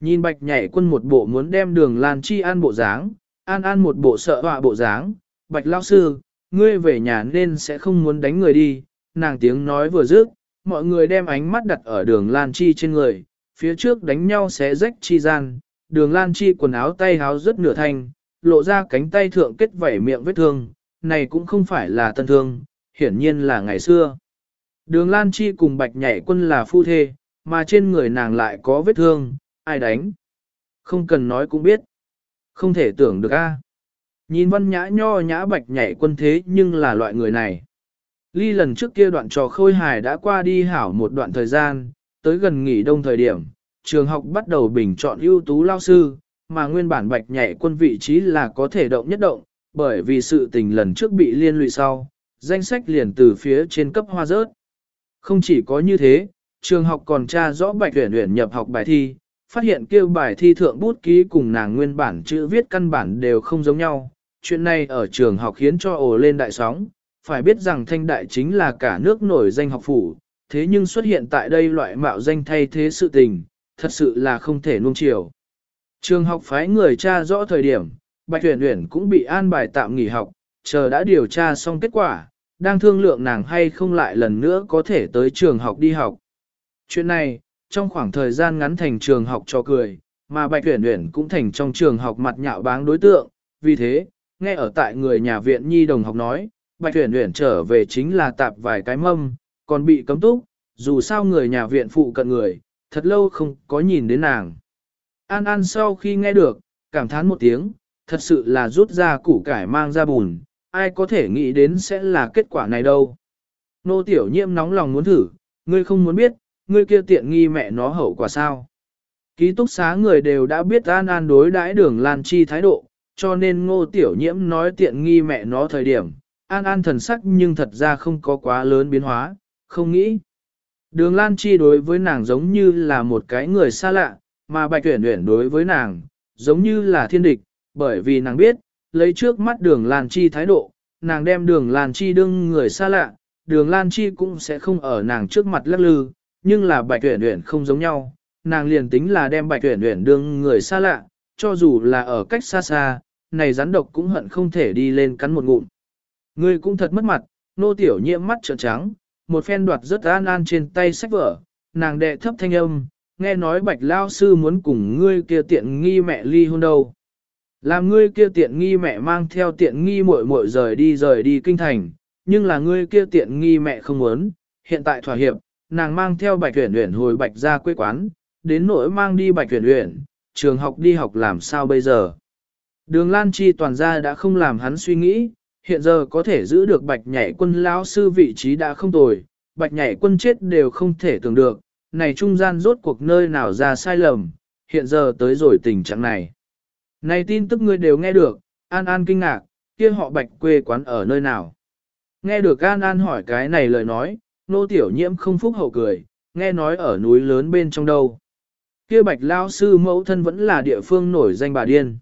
Speaker 1: Nhìn bạch nhảy quân một bộ muốn đem đường Lan Chi an bộ dáng, an an một bộ sợ họa bộ dáng, bạch lao sư, ngươi về nhà nên sẽ không muốn đánh người đi, nàng tiếng nói vừa dứt, mọi người đem ánh mắt đặt ở đường Lan Chi trên người, phía trước đánh nhau xé rách chi gian, đường Lan Chi quần áo tay háo rất nửa thanh, lộ ra cánh tay thượng kết vảy miệng vết thương, này cũng không phải là tân thương, hiển nhiên là ngày xưa. Đường Lan Chi cùng Bạch Nhảy Quân là phu thê, mà trên người nàng lại có vết thương, ai đánh? Không cần nói cũng biết. Không thể tưởng được a. Nhìn văn nhã nho nhã Bạch Nhảy Quân thế nhưng là loại người này. Ly lần trước kia đoạn trò khôi hài đã qua đi hảo một đoạn thời gian, tới gần nghỉ đông thời điểm, trường học bắt đầu bình chọn ưu tú lao sư, mà nguyên bản Bạch Nhảy Quân vị trí là có thể động nhất động, bởi vì sự tình lần trước bị liên lụy sau, danh sách liền từ phía trên cấp hoa rớt. Không chỉ có như thế, trường học còn tra rõ bạch tuyển tuyển nhập học bài thi, phát hiện kêu bài thi thượng bút ký cùng nàng nguyên bản chữ viết căn bản đều không giống nhau. Chuyện này ở trường học khiến cho ồ lên đại sóng, phải biết rằng thanh đại chính là cả nước nổi danh học phủ, thế nhưng xuất hiện tại đây loại mạo danh thay thế sự tình, thật sự là không thể nuông chiều. Trường học phái người tra rõ thời điểm, Bạch Huyền Huyền cũng bị an bài tạm nghỉ học, chờ đã điều tra xong kết quả, đang thương lượng nàng hay không lại lần nữa có thể tới trường học đi học. Chuyện này, trong khoảng thời gian ngắn thành trường học cho cười, mà Bạch Uyển Uyển cũng thành trong trường học mặt nhạo báng đối tượng, vì thế, nghe ở tại người nhà viện nhi đồng học nói, Bạch Uyển Uyển trở về chính là tạp vài cái mâm, còn bị cấm túc, dù sao người nhà viện phụ cận người, thật lâu không có nhìn đến nàng. An An sau khi nghe được, cảm thán một tiếng, thật sự là rút ra củ cải mang ra bùn, ai có thể nghĩ đến sẽ là kết quả này đâu. Nô tiểu nhiễm nóng lòng muốn thử, ngươi không muốn biết, ngươi kia tiện nghi mẹ nó hậu quả sao. Ký túc xá người đều đã biết an an đối đãi đường Lan Chi thái độ, cho nên ngô tiểu nhiễm nói tiện nghi mẹ nó thời điểm, an an thần sắc nhưng thật ra không có quá lớn biến hóa, không nghĩ. Đường Lan Chi đối với nàng giống như là một cái người xa lạ, mà Bạch Tuyển Uyển đối với nàng, giống như là thiên địch, bởi vì nàng biết, lấy trước mắt đường Lan Chi thái độ, nàng đem đường Lan Chi đương người xa lạ, đường Lan Chi cũng sẽ không ở nàng trước mặt lắc lư, nhưng là Bạch Tuyển Uyển không giống nhau, nàng liền tính là đem Bạch Tuyển Uyển đương người xa lạ, cho dù là ở cách xa xa, này rắn độc cũng hận không thể đi lên cắn một ngụm. Ngươi cũng thật mất mặt, nô tiểu nhiễm mắt trợn trắng, một phen đoạt rất an an trên tay sách vở, nàng đệ thấp thanh âm, nghe nói bạch lao sư muốn cùng ngươi kia tiện nghi mẹ ly hôn đâu. Làm ngươi kia tiện nghi mẹ mang theo tiện nghi muội muội rời đi rời đi kinh thành, nhưng là ngươi kia tiện nghi mẹ không muốn, hiện tại thỏa hiệp, nàng mang theo bạch tuyển uyển hồi bạch ra quê quán, đến nỗi mang đi bạch tuyển uyển, trường học đi học làm sao bây giờ. Đường Lan Chi toàn ra đã không làm hắn suy nghĩ, hiện giờ có thể giữ được bạch nhảy quân lão sư vị trí đã không tồi, bạch nhảy quân chết đều không thể tưởng được, này trung gian rốt cuộc nơi nào ra sai lầm, hiện giờ tới rồi tình trạng này. Này tin tức ngươi đều nghe được, An An kinh ngạc, kia họ bạch quê quán ở nơi nào. Nghe được An An hỏi cái này lời nói, nô tiểu nhiễm không phúc hậu cười, nghe nói ở núi lớn bên trong đâu. kia bạch lao sư mẫu thân vẫn là địa phương nổi danh bà điên.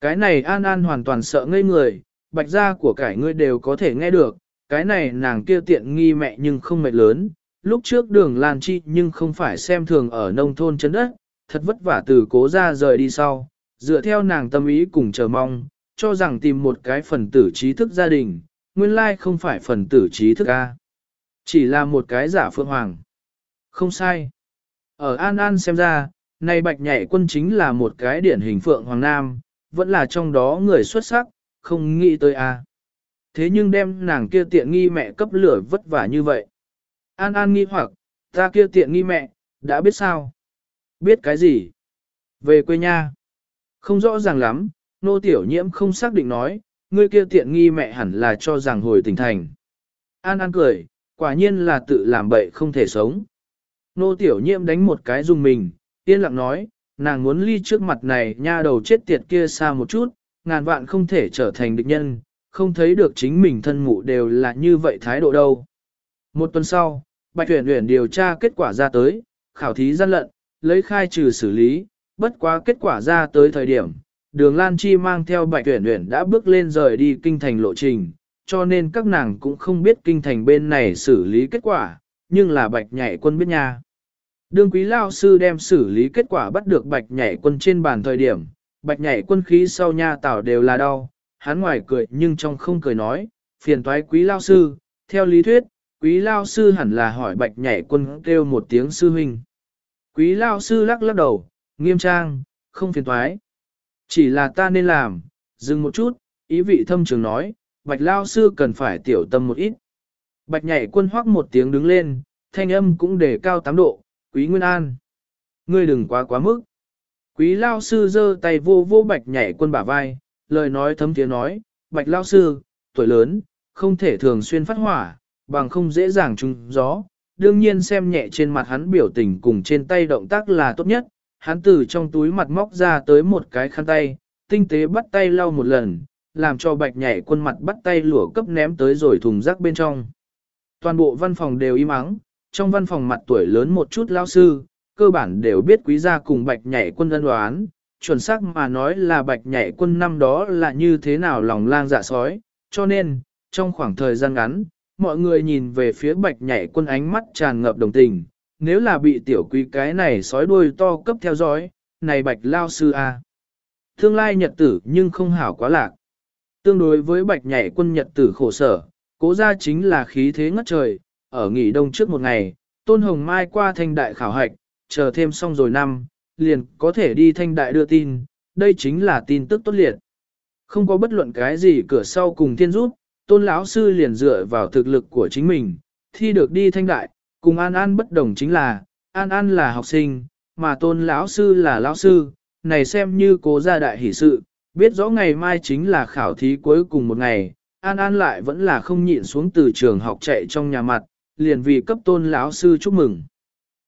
Speaker 1: Cái này An An hoàn toàn sợ ngây người, bạch gia của cải ngươi đều có thể nghe được, cái này nàng kia tiện nghi mẹ nhưng không mệt lớn, lúc trước đường Lan Chi nhưng không phải xem thường ở nông thôn chân đất, thật vất vả từ cố ra rời đi sau, dựa theo nàng tâm ý cùng chờ mong, cho rằng tìm một cái phần tử trí thức gia đình, nguyên lai không phải phần tử trí thức A. Chỉ là một cái giả phượng hoàng. Không sai. Ở An An xem ra, này bạch nhảy quân chính là một cái điển hình phượng hoàng nam, vẫn là trong đó người xuất sắc, không nghĩ tới A. Thế nhưng đem nàng kia tiện nghi mẹ cấp lửa vất vả như vậy. An An nghi hoặc, ta kia tiện nghi mẹ, đã biết sao? Biết cái gì? Về quê nha. Không rõ ràng lắm, nô tiểu nhiễm không xác định nói, ngươi kia tiện nghi mẹ hẳn là cho rằng hồi tỉnh thành. An An cười, quả nhiên là tự làm bậy không thể sống. Nô tiểu nhiễm đánh một cái dùng mình, yên lặng nói, nàng muốn ly trước mặt này nha đầu chết tiệt kia xa một chút, ngàn vạn không thể trở thành địch nhân, không thấy được chính mình thân mụ đều là như vậy thái độ đâu. Một tuần sau, Bạch Huyền Huyền điều tra kết quả ra tới, khảo thí gian lận, lấy khai trừ xử lý, bất quá kết quả ra tới thời điểm, đường Lan Chi mang theo Bạch Huyền Huyền đã bước lên rời đi kinh thành lộ trình, cho nên các nàng cũng không biết kinh thành bên này xử lý kết quả, nhưng là Bạch Nhảy Quân biết nha. đương quý lao sư đem xử lý kết quả bắt được Bạch Nhảy Quân trên bàn thời điểm, Bạch Nhảy Quân khí sau nha tảo đều là đau, hắn ngoài cười nhưng trong không cười nói, phiền toái quý lao sư, theo lý thuyết, quý lao sư hẳn là hỏi bạch nhảy quân kêu một tiếng sư huynh. Quý lao sư lắc lắc đầu, nghiêm trang, không phiền toái. Chỉ là ta nên làm, dừng một chút, ý vị thâm trường nói, bạch lao sư cần phải tiểu tâm một ít. Bạch nhảy quân hoắc một tiếng đứng lên, thanh âm cũng đề cao tám độ, quý nguyên an. Ngươi đừng quá quá mức. Quý lao sư giơ tay vô vô bạch nhảy quân bả vai, lời nói thấm tiếng nói, bạch lao sư, tuổi lớn, không thể thường xuyên phát hỏa, bằng không dễ dàng trúng gió. Đương nhiên xem nhẹ trên mặt hắn biểu tình cùng trên tay động tác là tốt nhất, hắn từ trong túi mặt móc ra tới một cái khăn tay, tinh tế bắt tay lau một lần, làm cho bạch nhảy quân mặt bắt tay lửa cấp ném tới rồi thùng rác bên trong. Toàn bộ văn phòng đều im ắng, trong văn phòng mặt tuổi lớn một chút lao sư, cơ bản đều biết quý gia cùng bạch nhảy quân ân đoán, chuẩn xác mà nói là bạch nhảy quân năm đó là như thế nào lòng lang dạ sói, cho nên, trong khoảng thời gian ngắn, mọi người nhìn về phía bạch nhảy quân ánh mắt tràn ngập đồng tình, nếu là bị tiểu quý cái này sói đuôi to cấp theo dõi, này bạch lao sư a à. Tương lai nhật tử nhưng không hảo quá lạc. Tương đối với bạch nhảy quân nhật tử khổ sở, cố ra chính là khí thế ngất trời, ở nghỉ đông trước một ngày, tôn hồng mai qua thanh đại khảo hạch, chờ thêm xong rồi năm, liền có thể đi thanh đại đưa tin, đây chính là tin tức tốt liệt. Không có bất luận cái gì cửa sau cùng thiên rút, tôn lão sư liền dựa vào thực lực của chính mình, thi được đi thanh đại, cùng An An bất đồng chính là, An An là học sinh, mà tôn lão sư là lão sư, này xem như cố gia đại hỷ sự, biết rõ ngày mai chính là khảo thí cuối cùng một ngày, An An lại vẫn là không nhịn xuống từ trường học chạy trong nhà mặt, liền vì cấp tôn lão sư chúc mừng.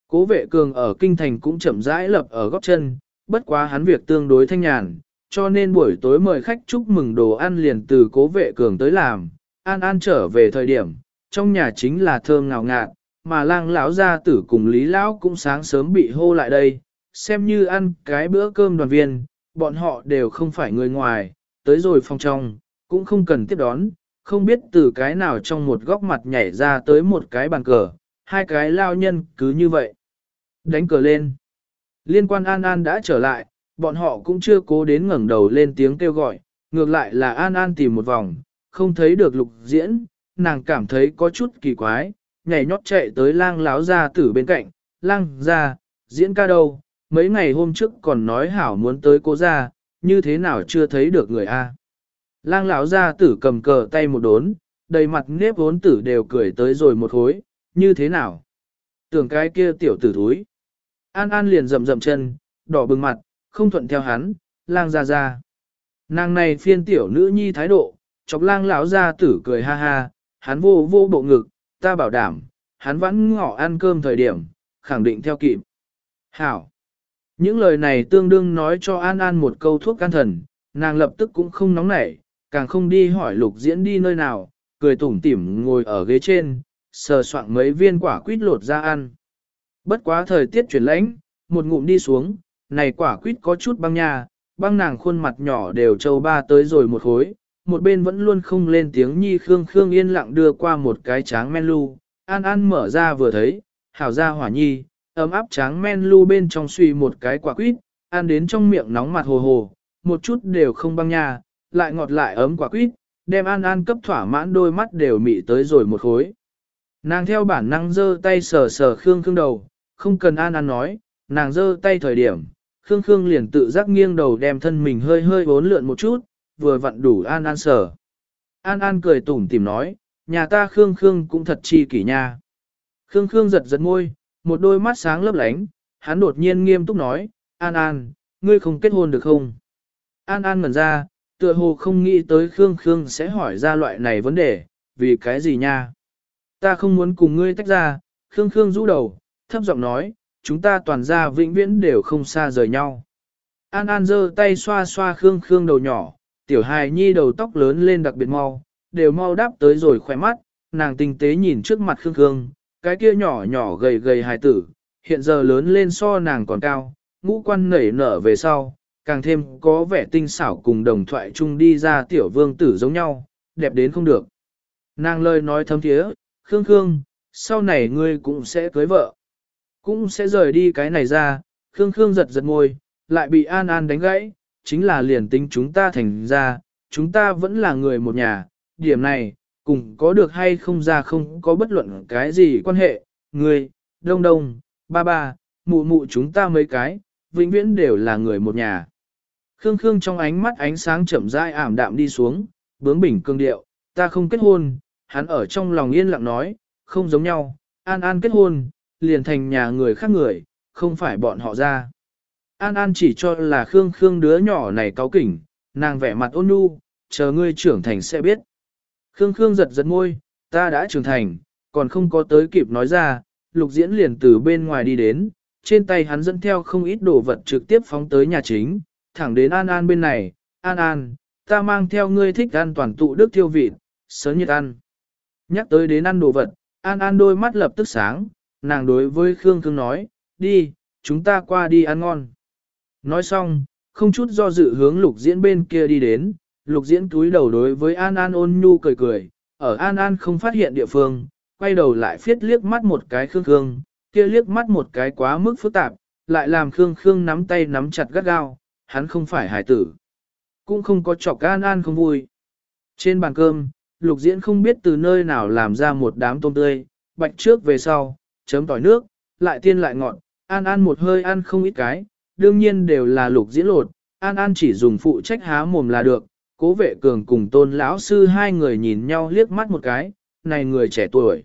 Speaker 1: Cố vệ cường ở kinh thành cũng chậm rãi lập ở góc chân, bất quá hắn việc tương đối thanh nhàn, cho nên buổi tối mời khách chúc mừng đồ ăn liền từ cố vệ cường tới làm. An An trở về thời điểm, trong nhà chính là thơm ngào ngạt, mà lang lão gia tử cùng lý lão cũng sáng sớm bị hô lại đây, xem như ăn cái bữa cơm đoàn viên, bọn họ đều không phải người ngoài, tới rồi phòng trong, cũng không cần tiếp đón, không biết từ cái nào trong một góc mặt nhảy ra tới một cái bàn cờ, hai cái lao nhân cứ như vậy. Đánh cờ lên. Liên quan An An đã trở lại, bọn họ cũng chưa cố đến ngẩng đầu lên tiếng kêu gọi, ngược lại là An An tìm một vòng, không thấy được lục diễn, nàng cảm thấy có chút kỳ quái, nhảy nhót chạy tới lang láo ra tử bên cạnh, lang ra, diễn ca đâu, mấy ngày hôm trước còn nói hảo muốn tới cô ra, như thế nào chưa thấy được người A. Lang lão gia tử cầm cờ tay một đốn, đầy mặt nếp vốn tử đều cười tới rồi một hối, như thế nào? Tưởng cái kia tiểu tử thúi. An An liền rầm rầm chân, đỏ bừng mặt, không thuận theo hắn, lang ra ra. Nàng này phiên tiểu nữ nhi thái độ, chọc lang lão gia tử cười ha ha, hắn vô vô bộ ngực, ta bảo đảm, hắn vẫn ngỏ ăn cơm thời điểm, khẳng định theo kịp. Hảo! Những lời này tương đương nói cho An An một câu thuốc can thần, nàng lập tức cũng không nóng nảy, càng không đi hỏi lục diễn đi nơi nào, cười tủm tỉm ngồi ở ghế trên, sờ soạn mấy viên quả quýt lột ra ăn. Bất quá thời tiết chuyển lãnh, một ngụm đi xuống, này quả quýt có chút băng nha, băng nàng khuôn mặt nhỏ đều trâu ba tới rồi một khối, một bên vẫn luôn không lên tiếng nhi khương khương yên lặng đưa qua một cái tráng men lu, an an mở ra vừa thấy, hảo ra hỏa nhi, ấm áp tráng men lu bên trong suy một cái quả quýt, ăn đến trong miệng nóng mặt hồ hồ, một chút đều không băng nha, lại ngọt lại ấm quả quýt, đem an an cấp thỏa mãn đôi mắt đều mị tới rồi một khối. Nàng theo bản năng giơ tay sờ sờ khương khương đầu, không cần an an nói, nàng giơ tay thời điểm, khương khương liền tự giác nghiêng đầu đem thân mình hơi hơi bốn lượn một chút, vừa vặn đủ an an sờ. An an cười tủm tìm nói, nhà ta khương khương cũng thật chi kỷ nha. Khương khương giật giật môi, một đôi mắt sáng lấp lánh, hắn đột nhiên nghiêm túc nói, an an, ngươi không kết hôn được không? An an ngẩn ra, tựa hồ không nghĩ tới Khương Khương sẽ hỏi ra loại này vấn đề, vì cái gì nha? Ta không muốn cùng ngươi tách ra, Khương Khương rũ đầu, thấp giọng nói, chúng ta toàn ra vĩnh viễn đều không xa rời nhau. An An giơ tay xoa xoa Khương Khương đầu nhỏ, tiểu hài nhi đầu tóc lớn lên đặc biệt mau, đều mau đáp tới rồi khỏe mắt, nàng tinh tế nhìn trước mặt Khương Khương, cái kia nhỏ nhỏ gầy gầy hài tử, hiện giờ lớn lên so nàng còn cao, ngũ quan nảy nở về sau, càng thêm có vẻ tinh xảo cùng đồng thoại chung đi ra tiểu vương tử giống nhau, đẹp đến không được. Nàng lời nói thâm thiế, Khương Khương, sau này ngươi cũng sẽ cưới vợ. Cũng sẽ rời đi cái này ra, Khương Khương giật giật môi lại bị An An đánh gãy, chính là liền tính chúng ta thành ra, chúng ta vẫn là người một nhà, điểm này, cùng có được hay không ra không có bất luận cái gì quan hệ, người đông đông, ba ba, mụ mụ chúng ta mấy cái, vĩnh viễn đều là người một nhà. Khương Khương trong ánh mắt ánh sáng chậm rãi ảm đạm đi xuống, bướng bỉnh cương điệu, ta không kết hôn, hắn ở trong lòng yên lặng nói, không giống nhau, An An kết hôn, liền thành nhà người khác người, không phải bọn họ ra. An An chỉ cho là Khương Khương đứa nhỏ này cáu kỉnh, nàng vẻ mặt ôn nhu, chờ ngươi trưởng thành sẽ biết. Khương Khương giật giật môi, ta đã trưởng thành, còn không có tới kịp nói ra, lục diễn liền từ bên ngoài đi đến, trên tay hắn dẫn theo không ít đồ vật trực tiếp phóng tới nhà chính, thẳng đến An An bên này, An An, ta mang theo ngươi thích ăn toàn tụ đức thiêu vịt, sớm nhiệt ăn. Nhắc tới đến ăn đồ vật, An An đôi mắt lập tức sáng, nàng đối với Khương Khương nói, đi, chúng ta qua đi ăn ngon. Nói xong, không chút do dự hướng lục diễn bên kia đi đến, lục diễn túi đầu đối với An An ôn nhu cười cười, ở An An không phát hiện địa phương, quay đầu lại phiết liếc mắt một cái Khương Khương, kia liếc mắt một cái quá mức phức tạp, lại làm Khương Khương nắm tay nắm chặt gắt gao, hắn không phải hải tử. Cũng không có chọc An An không vui. Trên bàn cơm, lục diễn không biết từ nơi nào làm ra một đám tôm tươi, bạch trước về sau, chấm tỏi nước, lại tiên lại ngọt, An An một hơi ăn không ít cái, đương nhiên đều là lục diễn lột, An An chỉ dùng phụ trách há mồm là được, cố vệ cường cùng tôn lão sư hai người nhìn nhau liếc mắt một cái, này người trẻ tuổi.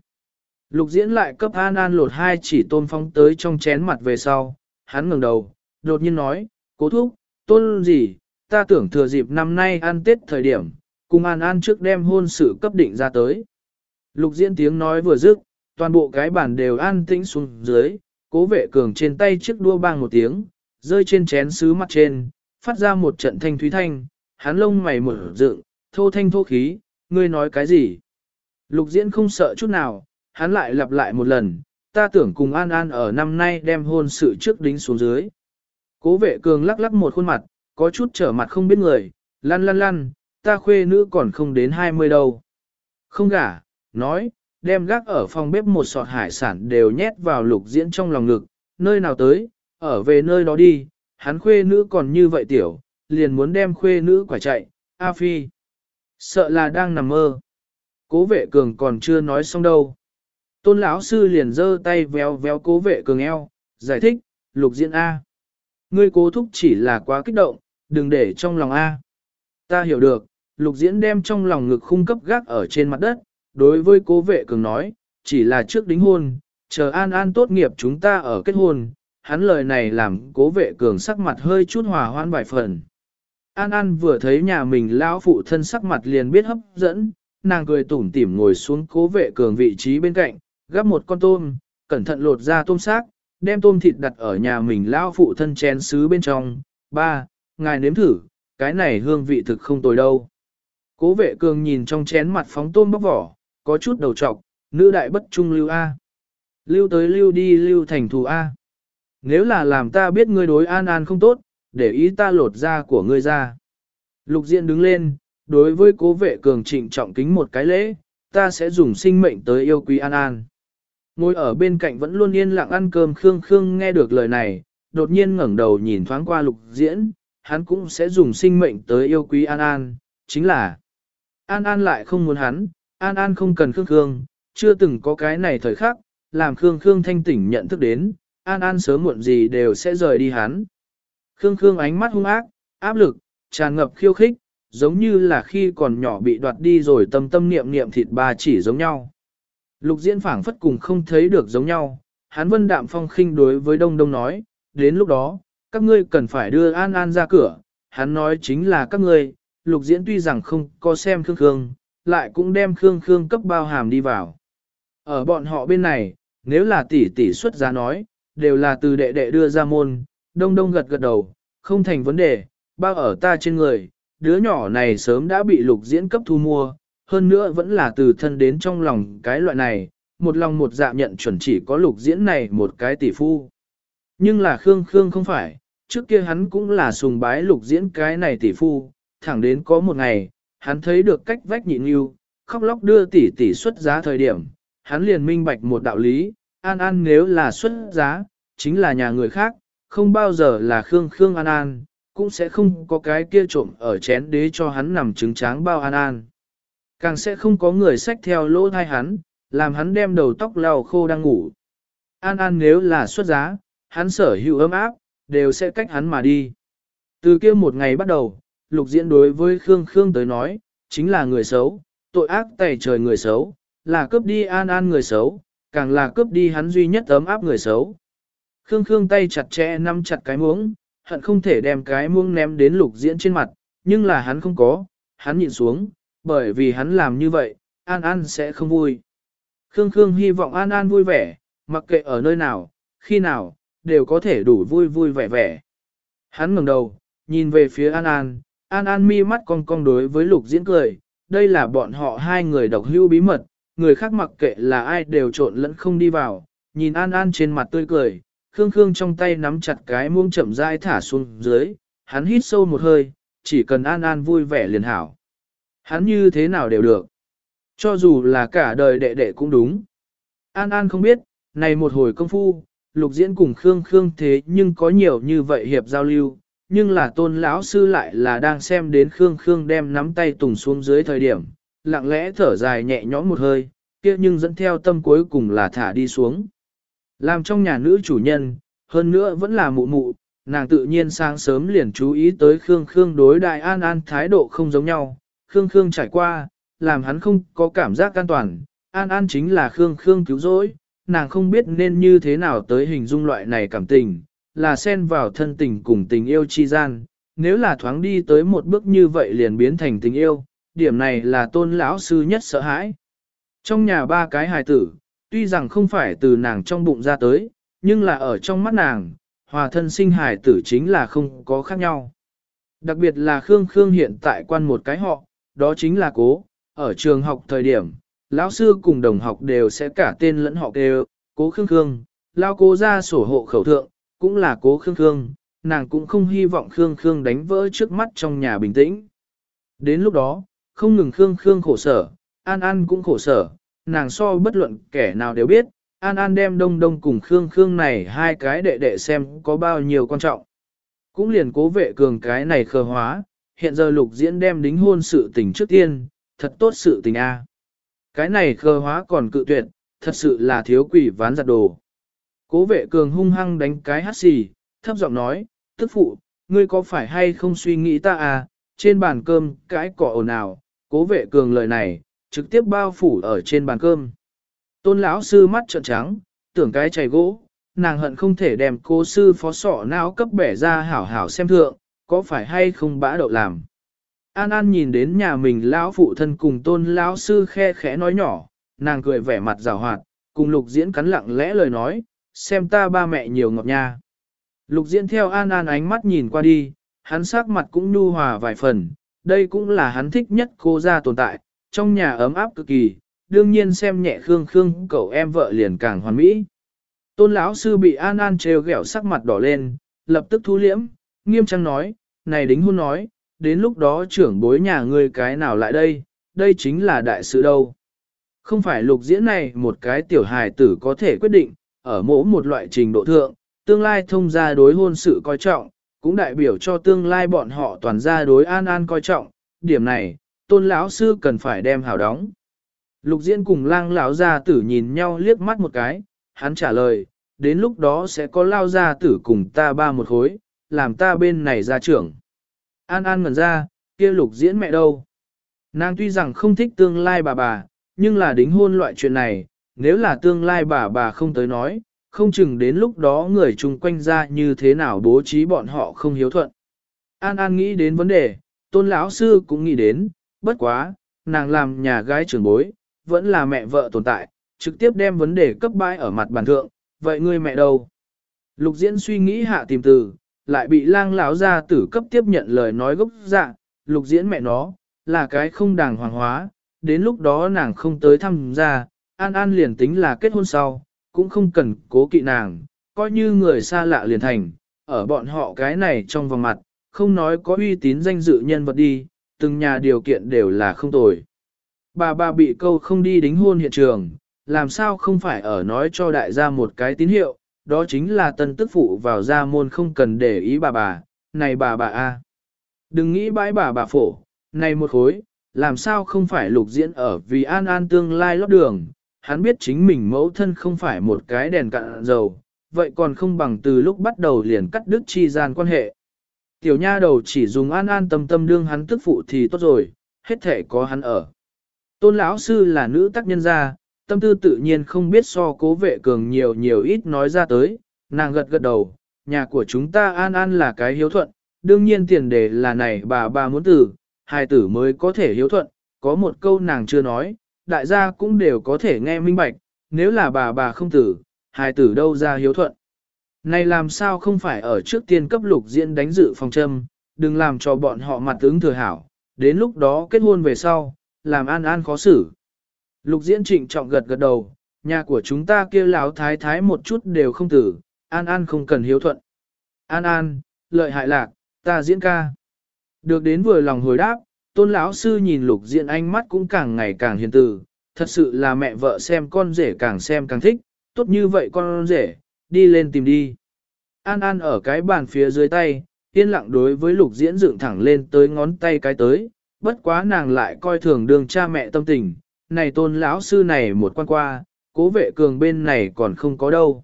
Speaker 1: Lục diễn lại cấp An An lột hai chỉ tôn phong tới trong chén mặt về sau, hắn ngẩng đầu, đột nhiên nói, cố thúc, tôn gì, ta tưởng thừa dịp năm nay ăn Tết thời điểm, cùng An An trước đem hôn sự cấp định ra tới. Lục diễn tiếng nói vừa dứt, toàn bộ cái bàn đều an tĩnh xuống dưới, cố vệ cường trên tay chiếc đua bang một tiếng, rơi trên chén sứ mặt trên, phát ra một trận thanh thúy thanh, hắn lông mày mở dựng, thô thanh thô khí, ngươi nói cái gì? Lục diễn không sợ chút nào, hắn lại lặp lại một lần, ta tưởng cùng An An ở năm nay đem hôn sự trước đính xuống dưới. Cố vệ cường lắc lắc một khuôn mặt, có chút trở mặt không biết người, lăn lăn lăn, ta khuê nữ còn không đến 20 đâu. Không gả, nói, đem gác ở phòng bếp một sọt hải sản đều nhét vào lục diễn trong lòng ngực, nơi nào tới, ở về nơi đó đi, hắn khuê nữ còn như vậy tiểu, liền muốn đem khuê nữ quả chạy, A Phi. Sợ là đang nằm mơ. Cố vệ cường còn chưa nói xong đâu. Tôn lão sư liền giơ tay véo véo cố vệ cường eo, giải thích, lục diễn A. Ngươi cố thúc chỉ là quá kích động, đừng để trong lòng A. Ta hiểu được, lục diễn đem trong lòng ngực khung cấp gác ở trên mặt đất, đối với cố vệ cường nói, chỉ là trước đính hôn, chờ an an tốt nghiệp chúng ta ở kết hôn, hắn lời này làm cố vệ cường sắc mặt hơi chút hòa hoan vài phần. An An vừa thấy nhà mình lão phụ thân sắc mặt liền biết hấp dẫn, nàng cười tủm tỉm ngồi xuống cố vệ cường vị trí bên cạnh, gắp một con tôm, cẩn thận lột ra tôm xác, đem tôm thịt đặt ở nhà mình lão phụ thân chén sứ bên trong. Ba, ngài nếm thử, cái này hương vị thực không tồi đâu. Cố vệ cường nhìn trong chén mặt phóng tôm bóc vỏ, có chút đầu trọc, nữ đại bất trung lưu A. Lưu tới lưu đi lưu thành thù A. Nếu là làm ta biết ngươi đối an an không tốt, để ý ta lột da của ngươi ra. Lục diện đứng lên, đối với cố vệ cường trịnh trọng kính một cái lễ, ta sẽ dùng sinh mệnh tới yêu quý an an. Ngồi ở bên cạnh vẫn luôn yên lặng ăn cơm Khương Khương nghe được lời này, đột nhiên ngẩng đầu nhìn thoáng qua lục diễn, hắn cũng sẽ dùng sinh mệnh tới yêu quý An An, chính là An An lại không muốn hắn, An An không cần Khương Khương, chưa từng có cái này thời khắc, làm Khương Khương thanh tỉnh nhận thức đến, An An sớm muộn gì đều sẽ rời đi hắn. Khương Khương ánh mắt hung ác, áp lực, tràn ngập khiêu khích, giống như là khi còn nhỏ bị đoạt đi rồi tâm tâm niệm niệm thịt bà chỉ giống nhau. Lục diễn phảng phất cùng không thấy được giống nhau, hắn vân đạm phong khinh đối với đông đông nói, đến lúc đó, các ngươi cần phải đưa An An ra cửa, hắn nói chính là các ngươi, lục diễn tuy rằng không có xem Khương Khương, lại cũng đem Khương Khương cấp bao hàm đi vào. Ở bọn họ bên này, nếu là tỷ tỷ xuất giá nói, đều là từ đệ đệ đưa ra môn, đông đông gật gật đầu, không thành vấn đề, bao ở ta trên người, đứa nhỏ này sớm đã bị lục diễn cấp thu mua, hơn nữa vẫn là từ thân đến trong lòng cái loại này, một lòng một dạ nhận chuẩn chỉ có lục diễn này một cái tỷ phu. Nhưng là Khương Khương không phải, trước kia hắn cũng là sùng bái lục diễn cái này tỷ phu, thẳng đến có một ngày, hắn thấy được cách vách nhịn yêu, khóc lóc đưa tỷ tỷ xuất giá thời điểm, hắn liền minh bạch một đạo lý, An An nếu là xuất giá, chính là nhà người khác, không bao giờ là Khương Khương An An, cũng sẽ không có cái kia trộm ở chén đế cho hắn nằm trứng tráng bao An An. Càng sẽ không có người xách theo lỗ thai hắn, làm hắn đem đầu tóc lau khô đang ngủ. An An nếu là xuất giá, hắn sở hữu ấm áp, đều sẽ cách hắn mà đi. Từ kia một ngày bắt đầu, lục diễn đối với Khương Khương tới nói, chính là người xấu, tội ác tẩy trời người xấu, là cướp đi an an người xấu, càng là cướp đi hắn duy nhất ấm áp người xấu. Khương Khương tay chặt chẽ nắm chặt cái muỗng, hận không thể đem cái muỗng ném đến lục diễn trên mặt, nhưng là hắn không có, hắn nhìn xuống, bởi vì hắn làm như vậy, An An sẽ không vui. Khương Khương hy vọng An An vui vẻ, mặc kệ ở nơi nào, khi nào, đều có thể đủ vui vui vẻ vẻ. Hắn ngẩng đầu, nhìn về phía An An, An An mi mắt cong cong đối với lục diễn cười, đây là bọn họ hai người độc hưu bí mật, người khác mặc kệ là ai đều trộn lẫn không đi vào, nhìn An An trên mặt tươi cười, Khương Khương trong tay nắm chặt cái muông chậm rãi thả xuống dưới, hắn hít sâu một hơi, chỉ cần An An vui vẻ liền hảo. Hắn như thế nào đều được. Cho dù là cả đời đệ đệ cũng đúng. An An không biết, này một hồi công phu, lục diễn cùng Khương Khương thế nhưng có nhiều như vậy hiệp giao lưu, nhưng là tôn lão sư lại là đang xem đến Khương Khương đem nắm tay tùng xuống dưới thời điểm, lặng lẽ thở dài nhẹ nhõm một hơi, kia nhưng dẫn theo tâm cuối cùng là thả đi xuống. Làm trong nhà nữ chủ nhân, hơn nữa vẫn là mụ mụ, nàng tự nhiên sáng sớm liền chú ý tới Khương Khương đối đại an an thái độ không giống nhau, Khương Khương trải qua, làm hắn không có cảm giác an toàn, an an chính là Khương Khương cứu rỗi, nàng không biết nên như thế nào tới hình dung loại này cảm tình, là xen vào thân tình cùng tình yêu chi gian, nếu là thoáng đi tới một bước như vậy liền biến thành tình yêu, điểm này là tôn lão sư nhất sợ hãi. Trong nhà ba cái hài tử, tuy rằng không phải từ nàng trong bụng ra tới, nhưng là ở trong mắt nàng, hòa thân sinh hài tử chính là không có khác nhau. Đặc biệt là Khương Khương hiện tại quan một cái họ, đó chính là cố, ở trường học thời điểm, lão sư cùng đồng học đều sẽ cả tên lẫn họ đều, cố khương khương, lao cố ra sổ hộ khẩu thượng, cũng là cố khương khương, nàng cũng không hy vọng khương khương đánh vỡ trước mắt trong nhà bình tĩnh. Đến lúc đó, không ngừng khương khương khổ sở, an an cũng khổ sở, nàng so bất luận kẻ nào đều biết, an an đem đông đông cùng khương khương này hai cái đệ đệ xem có bao nhiêu quan trọng. Cũng liền cố vệ cường cái này khờ hóa, hiện giờ lục diễn đem đính hôn sự tình trước tiên, thật tốt sự tình a. Cái này khờ hóa còn cự tuyệt, thật sự là thiếu quỷ ván giặt đồ. Cố vệ cường hung hăng đánh cái hát xì, thấp giọng nói, tức phụ, ngươi có phải hay không suy nghĩ ta à, trên bàn cơm cái cỏ ồn ào, cố vệ cường lời này, trực tiếp bao phủ ở trên bàn cơm. Tôn lão sư mắt trợn trắng, tưởng cái chày gỗ, nàng hận không thể đem cô sư phó sọ não cấp bẻ ra hảo hảo xem thượng, có phải hay không bã đậu làm. An An nhìn đến nhà mình lão phụ thân cùng tôn lão sư khe khẽ nói nhỏ, nàng cười vẻ mặt rào hoạt, cùng lục diễn cắn lặng lẽ lời nói, xem ta ba mẹ nhiều ngọt nha. Lục diễn theo An An ánh mắt nhìn qua đi, hắn sắc mặt cũng nhu hòa vài phần, đây cũng là hắn thích nhất cô ra tồn tại, trong nhà ấm áp cực kỳ, đương nhiên xem nhẹ Khương Khương cậu em vợ liền càng hoàn mỹ. Tôn lão sư bị An An trêu ghẹo sắc mặt đỏ lên, lập tức thu liễm, nghiêm trang nói, này đính hôn nói, đến lúc đó trưởng bối nhà ngươi cái nào lại đây, đây chính là đại sự đâu. Không phải lục diễn này một cái tiểu hài tử có thể quyết định, ở mỗi một loại trình độ thượng, tương lai thông gia đối hôn sự coi trọng, cũng đại biểu cho tương lai bọn họ toàn gia đối an an coi trọng, điểm này, tôn lão sư cần phải đem hảo đóng. Lục diễn cùng lang lão gia tử nhìn nhau liếc mắt một cái, hắn trả lời, đến lúc đó sẽ có lao gia tử cùng ta ba một khối, làm ta bên này ra trưởng. An An ngẩn ra, kia lục diễn mẹ đâu? Nàng tuy rằng không thích tương lai bà bà, nhưng là đính hôn loại chuyện này, nếu là tương lai bà bà không tới nói, không chừng đến lúc đó người chung quanh ra như thế nào bố trí bọn họ không hiếu thuận. An An nghĩ đến vấn đề, tôn lão sư cũng nghĩ đến, bất quá, nàng làm nhà gái trưởng bối, vẫn là mẹ vợ tồn tại, trực tiếp đem vấn đề cấp bãi ở mặt bàn thượng, vậy ngươi mẹ đâu? Lục diễn suy nghĩ hạ tìm từ, lại bị lang lão gia tử cấp tiếp nhận lời nói gốc dạ, lục diễn mẹ nó, là cái không đàng hoàng hóa, đến lúc đó nàng không tới thăm ra, an an liền tính là kết hôn sau, cũng không cần cố kỵ nàng, coi như người xa lạ liền thành, ở bọn họ cái này trong vòng mặt, không nói có uy tín danh dự nhân vật đi, từng nhà điều kiện đều là không tồi. Bà bà bị câu không đi đính hôn hiện trường, làm sao không phải ở nói cho đại gia một cái tín hiệu, đó chính là tân tức phụ vào gia môn không cần để ý bà bà, này bà bà a, à. Đừng nghĩ bãi bà bà phổ, này một khối, làm sao không phải lục diễn ở vì an an tương lai lót đường, hắn biết chính mình mẫu thân không phải một cái đèn cạn dầu, vậy còn không bằng từ lúc bắt đầu liền cắt đứt chi gian quan hệ. Tiểu nha đầu chỉ dùng an an tâm tâm đương hắn tức phụ thì tốt rồi, hết thể có hắn ở. Tôn lão sư là nữ tác nhân gia, tâm tư tự nhiên không biết so cố vệ cường nhiều nhiều ít nói ra tới, nàng gật gật đầu, nhà của chúng ta an an là cái hiếu thuận, đương nhiên tiền đề là này bà bà muốn tử, hai tử mới có thể hiếu thuận, có một câu nàng chưa nói, đại gia cũng đều có thể nghe minh bạch, nếu là bà bà không tử, hai tử đâu ra hiếu thuận. Này làm sao không phải ở trước tiên cấp lục diễn đánh dự phòng châm, đừng làm cho bọn họ mặt tướng thừa hảo, đến lúc đó kết hôn về sau, làm an an khó xử. Lục diễn trịnh trọng gật gật đầu, nhà của chúng ta kia láo thái thái một chút đều không tử, an an không cần hiếu thuận. An an, lợi hại lạc, ta diễn ca. Được đến vừa lòng hồi đáp, tôn lão sư nhìn lục diễn ánh mắt cũng càng ngày càng hiền từ, thật sự là mẹ vợ xem con rể càng xem càng thích, tốt như vậy con rể, đi lên tìm đi. An An ở cái bàn phía dưới tay, yên lặng đối với lục diễn dựng thẳng lên tới ngón tay cái tới, bất quá nàng lại coi thường đường cha mẹ tâm tình, này tôn lão sư này một quan qua, cố vệ cường bên này còn không có đâu.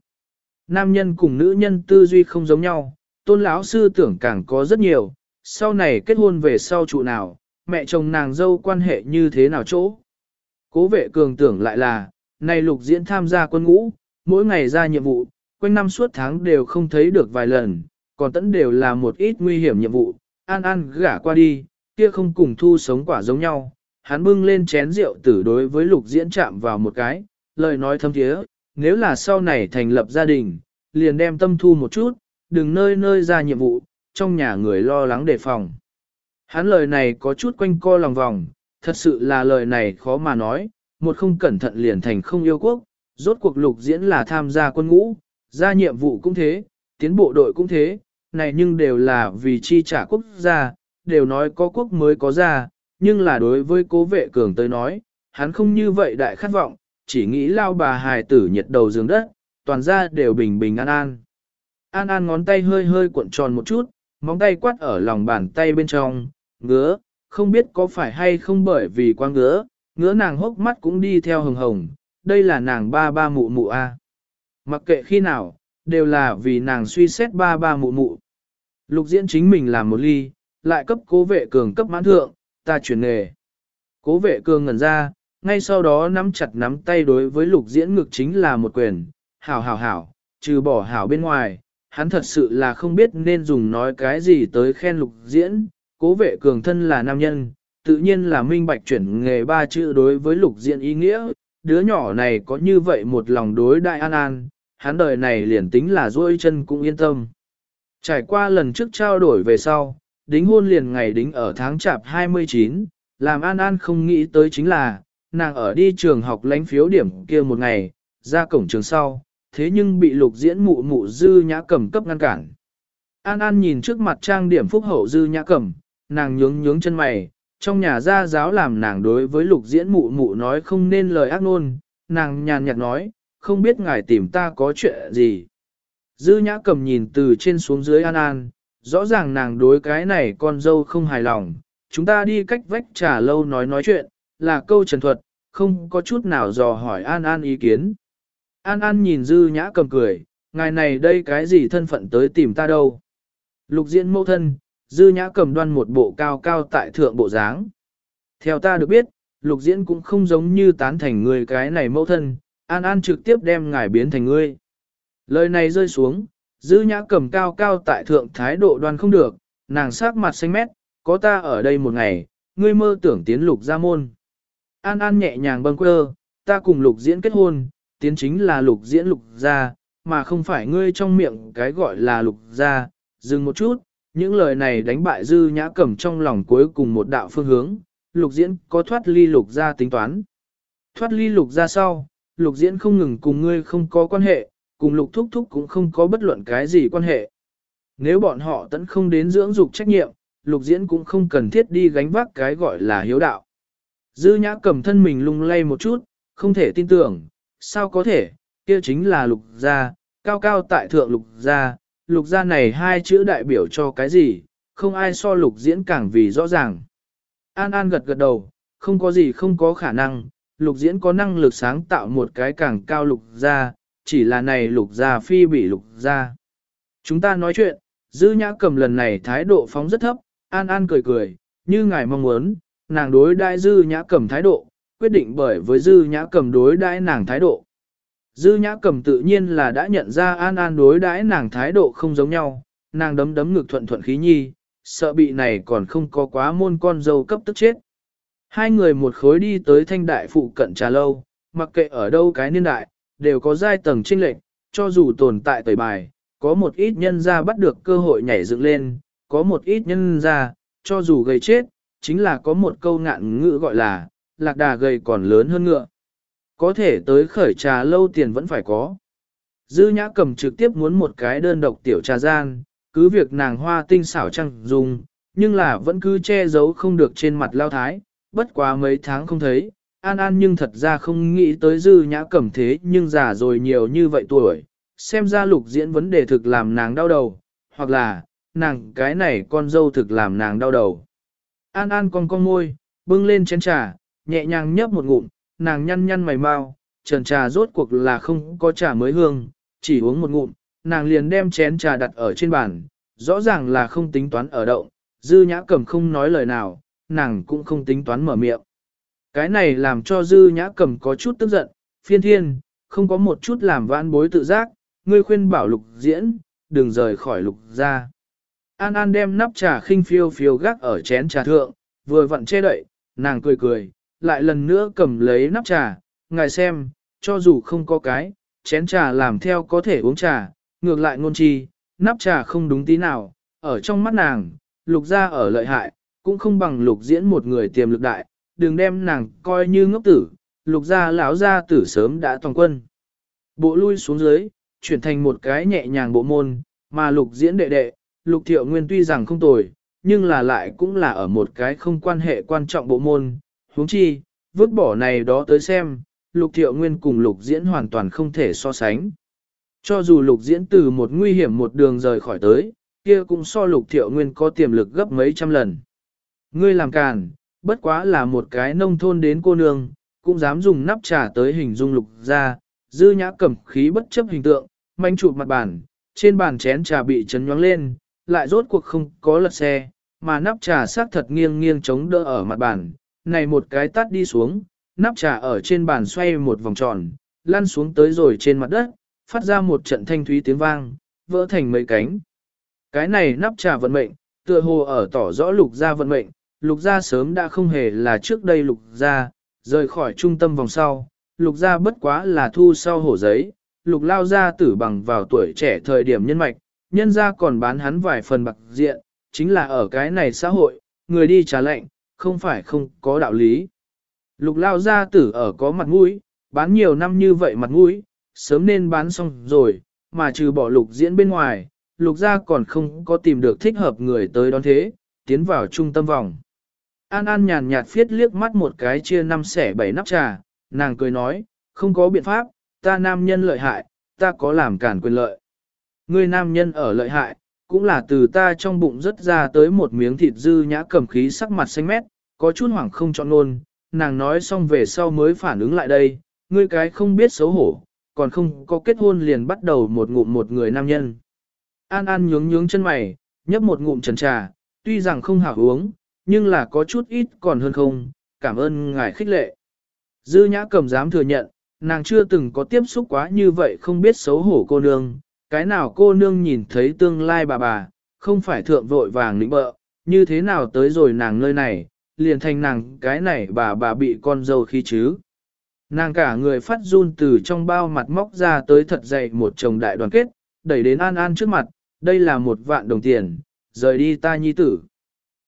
Speaker 1: Nam nhân cùng nữ nhân tư duy không giống nhau, tôn lão sư tưởng càng có rất nhiều, sau này kết hôn về sau trụ nào, mẹ chồng nàng dâu quan hệ như thế nào chỗ. Cố vệ cường tưởng lại là, này lục diễn tham gia quân ngũ, mỗi ngày ra nhiệm vụ, quanh năm suốt tháng đều không thấy được vài lần, còn tẫn đều là một ít nguy hiểm nhiệm vụ, an an gả qua đi, kia không cùng thu sống quả giống nhau. Hắn bưng lên chén rượu tử đối với lục diễn chạm vào một cái, lời nói thâm thiế, nếu là sau này thành lập gia đình, liền đem tâm thu một chút, đừng nơi nơi ra nhiệm vụ, trong nhà người lo lắng đề phòng. Hắn lời này có chút quanh co lòng vòng, thật sự là lời này khó mà nói, một không cẩn thận liền thành không yêu quốc, rốt cuộc lục diễn là tham gia quân ngũ, ra nhiệm vụ cũng thế, tiến bộ đội cũng thế, này nhưng đều là vì chi trả quốc gia, đều nói có quốc mới có ra, nhưng là đối với cố vệ cường tới nói, hắn không như vậy đại khát vọng, chỉ nghĩ lao bà hài tử nhiệt đầu giường đất, toàn ra đều bình bình an an. An an ngón tay hơi hơi cuộn tròn một chút, móng tay quát ở lòng bàn tay bên trong, ngứa, không biết có phải hay không bởi vì quá ngứa, ngứa nàng hốc mắt cũng đi theo hồng hồng, đây là nàng ba ba mụ mụ a. Mặc kệ khi nào, đều là vì nàng suy xét ba ba mụ mụ. Lục diễn chính mình làm một ly, lại cấp cố vệ cường cấp mãn thượng, ta chuyển nghề. Cố vệ cường ngẩn ra, ngay sau đó nắm chặt nắm tay đối với lục diễn ngực chính là một quyền, hảo hảo hảo, trừ bỏ hảo bên ngoài, hắn thật sự là không biết nên dùng nói cái gì tới khen lục diễn, cố vệ cường thân là nam nhân, tự nhiên là minh bạch chuyển nghề ba chữ đối với lục diễn ý nghĩa, đứa nhỏ này có như vậy một lòng đối đại an an, hắn đời này liền tính là duỗi chân cũng yên tâm. Trải qua lần trước trao đổi về sau, đính hôn liền ngày đính ở tháng chạp 29, làm An An không nghĩ tới chính là, nàng ở đi trường học lãnh phiếu điểm kia một ngày, ra cổng trường sau, thế nhưng bị lục diễn mụ mụ dư nhã cầm cấp ngăn cản. An An nhìn trước mặt trang điểm phúc hậu dư nhã cầm, nàng nhướng nhướng chân mày, trong nhà gia giáo làm nàng đối với lục diễn mụ mụ nói không nên lời ác nôn, nàng nhàn nhạt nói, không biết ngài tìm ta có chuyện gì. Dư nhã cầm nhìn từ trên xuống dưới An An, rõ ràng nàng đối cái này con dâu không hài lòng, chúng ta đi cách vách trà lâu nói nói chuyện, là câu trần thuật, không có chút nào dò hỏi An An ý kiến. An An nhìn dư nhã cầm cười, ngài này đây cái gì thân phận tới tìm ta đâu. Lục diễn mẫu thân, dư nhã cầm đoan một bộ cao cao tại thượng bộ dáng. Theo ta được biết, lục diễn cũng không giống như tán thành người cái này mẫu thân, An An trực tiếp đem ngài biến thành ngươi. Lời này rơi xuống, dư nhã cầm cao cao tại thượng thái độ đoan không được, nàng sắc mặt xanh mét, có ta ở đây một ngày, ngươi mơ tưởng tiến lục ra môn. An An nhẹ nhàng bâng quơ, ta cùng lục diễn kết hôn, tiến chính là lục diễn lục gia, mà không phải ngươi trong miệng cái gọi là lục gia. Dừng một chút, những lời này đánh bại dư nhã cẩm trong lòng cuối cùng một đạo phương hướng, lục diễn có thoát ly lục gia tính toán. Thoát ly lục gia sau, lục diễn không ngừng cùng ngươi không có quan hệ, cùng lục thúc thúc cũng không có bất luận cái gì quan hệ. Nếu bọn họ tẫn không đến dưỡng dục trách nhiệm, lục diễn cũng không cần thiết đi gánh vác cái gọi là hiếu đạo. Dư nhã cầm thân mình lung lay một chút, không thể tin tưởng, sao có thể, kia chính là lục gia, cao cao tại thượng lục gia, lục gia này hai chữ đại biểu cho cái gì, không ai so lục diễn càng vì rõ ràng. An An gật gật đầu, không có gì không có khả năng, lục diễn có năng lực sáng tạo một cái càng cao lục gia, chỉ là này lục gia phi bị lục gia. Chúng ta nói chuyện, dư nhã cầm lần này thái độ phóng rất thấp, An An cười cười, như ngài mong muốn, nàng đối đại dư nhã cầm thái độ, quyết định bởi với dư nhã cầm đối đãi nàng thái độ. Dư nhã cầm tự nhiên là đã nhận ra an an đối đãi nàng thái độ không giống nhau, nàng đấm đấm ngực thuận thuận khí nhi, sợ bị này còn không có quá môn con dâu cấp tức chết. Hai người một khối đi tới thanh đại phụ cận trà lâu, mặc kệ ở đâu cái niên đại, đều có giai tầng trinh lệnh, cho dù tồn tại tẩy bài, có một ít nhân ra bắt được cơ hội nhảy dựng lên, có một ít nhân ra, cho dù gây chết, chính là có một câu ngạn ngữ gọi là, lạc đà gầy còn lớn hơn ngựa. Có thể tới khởi trà lâu tiền vẫn phải có. Dư nhã cầm trực tiếp muốn một cái đơn độc tiểu trà gian, cứ việc nàng hoa tinh xảo trăng dùng, nhưng là vẫn cứ che giấu không được trên mặt lao thái, bất quá mấy tháng không thấy. An An nhưng thật ra không nghĩ tới dư nhã cầm thế nhưng già rồi nhiều như vậy tuổi, xem ra lục diễn vấn đề thực làm nàng đau đầu, hoặc là, nàng cái này con dâu thực làm nàng đau đầu. An An con con môi, bưng lên chén trà, nhẹ nhàng nhấp một ngụm, nàng nhăn nhăn mày mau, trần trà rốt cuộc là không có trà mới hương, chỉ uống một ngụm, nàng liền đem chén trà đặt ở trên bàn, rõ ràng là không tính toán ở động, dư nhã cầm không nói lời nào, nàng cũng không tính toán mở miệng. Cái này làm cho dư nhã cầm có chút tức giận, phiên thiên, không có một chút làm vãn bối tự giác, ngươi khuyên bảo lục diễn, đừng rời khỏi lục ra. An An đem nắp trà khinh phiêu phiêu gác ở chén trà thượng, vừa vặn che đậy, nàng cười cười, lại lần nữa cầm lấy nắp trà, ngài xem, cho dù không có cái, chén trà làm theo có thể uống trà, ngược lại ngôn chi, nắp trà không đúng tí nào, ở trong mắt nàng, lục gia ở lợi hại, cũng không bằng lục diễn một người tiềm lực đại, đừng đem nàng coi như ngốc tử, lục gia lão gia tử sớm đã toàn quân. Bộ lui xuống dưới, chuyển thành một cái nhẹ nhàng bộ môn, mà lục diễn đệ đệ, lục thiệu nguyên tuy rằng không tồi, nhưng là lại cũng là ở một cái không quan hệ quan trọng bộ môn, huống chi, vứt bỏ này đó tới xem, lục thiệu nguyên cùng lục diễn hoàn toàn không thể so sánh. Cho dù lục diễn từ một nguy hiểm một đường rời khỏi tới, kia cũng so lục thiệu nguyên có tiềm lực gấp mấy trăm lần. Ngươi làm càn, bất quá là một cái nông thôn đến cô nương, cũng dám dùng nắp trà tới hình dung lục ra, dư nhã cẩm khí bất chấp hình tượng, manh chụp mặt bàn, trên bàn chén trà bị chấn nhoáng lên, lại rốt cuộc không có lật xe, mà nắp trà xác thật nghiêng nghiêng chống đỡ ở mặt bàn, này một cái tắt đi xuống, nắp trà ở trên bàn xoay một vòng tròn, lăn xuống tới rồi trên mặt đất, phát ra một trận thanh thúy tiếng vang, vỡ thành mấy cánh. Cái này nắp trà vận mệnh, tựa hồ ở tỏ rõ lục gia vận mệnh, lục gia sớm đã không hề là trước đây lục gia, rời khỏi trung tâm vòng sau, lục gia bất quá là thu sau hổ giấy, lục lao gia tử bằng vào tuổi trẻ thời điểm nhân mạch, nhân gia còn bán hắn vài phần bạc diện, chính là ở cái này xã hội, người đi trả lệnh, không phải không có đạo lý. Lục lao gia tử ở có mặt mũi, bán nhiều năm như vậy mặt mũi, sớm nên bán xong rồi, mà trừ bỏ lục diễn bên ngoài, lục gia còn không có tìm được thích hợp người tới đón thế, tiến vào trung tâm vòng. An An nhàn nhạt phiết liếc mắt một cái chia năm xẻ bảy nắp trà, nàng cười nói, không có biện pháp, ta nam nhân lợi hại, ta có làm cản quyền lợi. người nam nhân ở lợi hại, cũng là từ ta trong bụng rất ra tới một miếng thịt dư nhã cầm khí sắc mặt xanh mét, có chút hoảng không chọn luôn, nàng nói xong về sau mới phản ứng lại đây, ngươi cái không biết xấu hổ, còn không có kết hôn liền bắt đầu một ngụm một người nam nhân. An An nhướng nhướng chân mày, nhấp một ngụm trần trà, tuy rằng không hảo uống, nhưng là có chút ít còn hơn không, cảm ơn ngài khích lệ. Dư nhã cầm dám thừa nhận, nàng chưa từng có tiếp xúc quá như vậy không biết xấu hổ cô nương, cái nào cô nương nhìn thấy tương lai bà bà, không phải thượng vội vàng lĩnh bợ, như thế nào tới rồi nàng nơi này, liền thành nàng cái này bà bà bị con dâu khi chứ. Nàng cả người phát run từ trong bao mặt móc ra tới thật dày một chồng đại đoàn kết, đẩy đến An An trước mặt, đây là một vạn đồng tiền, rời đi ta nhi tử.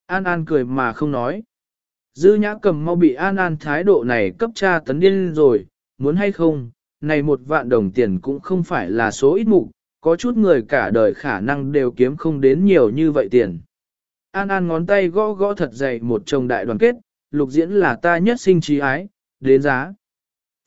Speaker 1: An An cười mà không nói. Dư nhã cầm mau bị An An thái độ này cấp tra tấn điên rồi, muốn hay không, này một vạn đồng tiền cũng không phải là số ít mục, có chút người cả đời khả năng đều kiếm không đến nhiều như vậy tiền. An An ngón tay gõ gõ thật dày một chồng đại đoàn kết, lục diễn là ta nhất sinh trí ái, đến giá.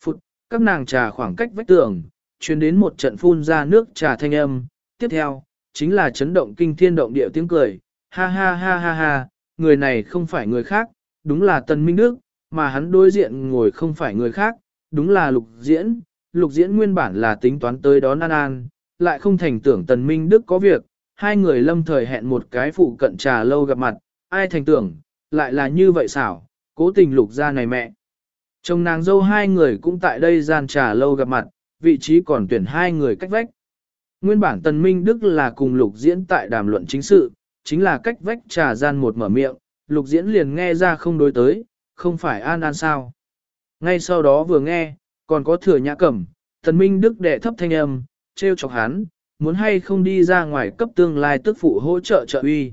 Speaker 1: Phụt, các nàng trà khoảng cách vách tường, truyền đến một trận phun ra nước trà thanh âm, tiếp theo, chính là chấn động kinh thiên động địa tiếng cười, ha ha ha ha ha, người này không phải người khác, đúng là Tần Minh Đức, mà hắn đối diện ngồi không phải người khác, đúng là lục diễn, lục diễn nguyên bản là tính toán tới đón An An, lại không thành tưởng Tần Minh Đức có việc, hai người lâm thời hẹn một cái phụ cận trà lâu gặp mặt, ai thành tưởng, lại là như vậy xảo, cố tình lục ra này mẹ. Chồng nàng dâu hai người cũng tại đây gian trà lâu gặp mặt, vị trí còn tuyển hai người cách vách. Nguyên bản Tần Minh Đức là cùng lục diễn tại đàm luận chính sự, chính là cách vách trà gian một mở miệng, lục diễn liền nghe ra không đối tới, không phải an an sao. Ngay sau đó vừa nghe, còn có thừa nhã cẩm, Tần Minh Đức đệ thấp thanh âm, treo chọc hắn, muốn hay không đi ra ngoài cấp tương lai tức phụ hỗ trợ trợ uy.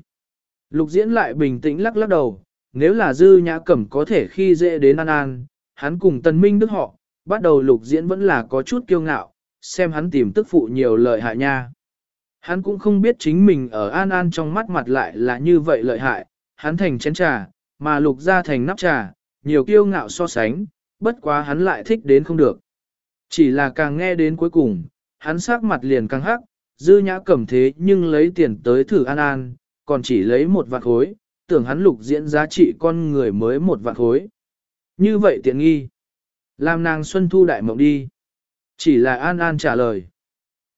Speaker 1: Lục diễn lại bình tĩnh lắc lắc đầu, nếu là dư nhã cẩm có thể khi dễ đến an an, hắn cùng tần minh đức họ, bắt đầu lục diễn vẫn là có chút kiêu ngạo, xem hắn tìm tức phụ nhiều lợi hại nha. Hắn cũng không biết chính mình ở an an trong mắt mặt lại là như vậy lợi hại, hắn thành chén trà, mà lục ra thành nắp trà, nhiều kiêu ngạo so sánh, bất quá hắn lại thích đến không được. Chỉ là càng nghe đến cuối cùng, hắn sắc mặt liền căng hắc, dư nhã cầm thế nhưng lấy tiền tới thử an an, còn chỉ lấy một vạn khối, tưởng hắn lục diễn giá trị con người mới một vạn khối. Như vậy tiện nghi. Làm nàng xuân thu đại mộng đi. Chỉ là an an trả lời.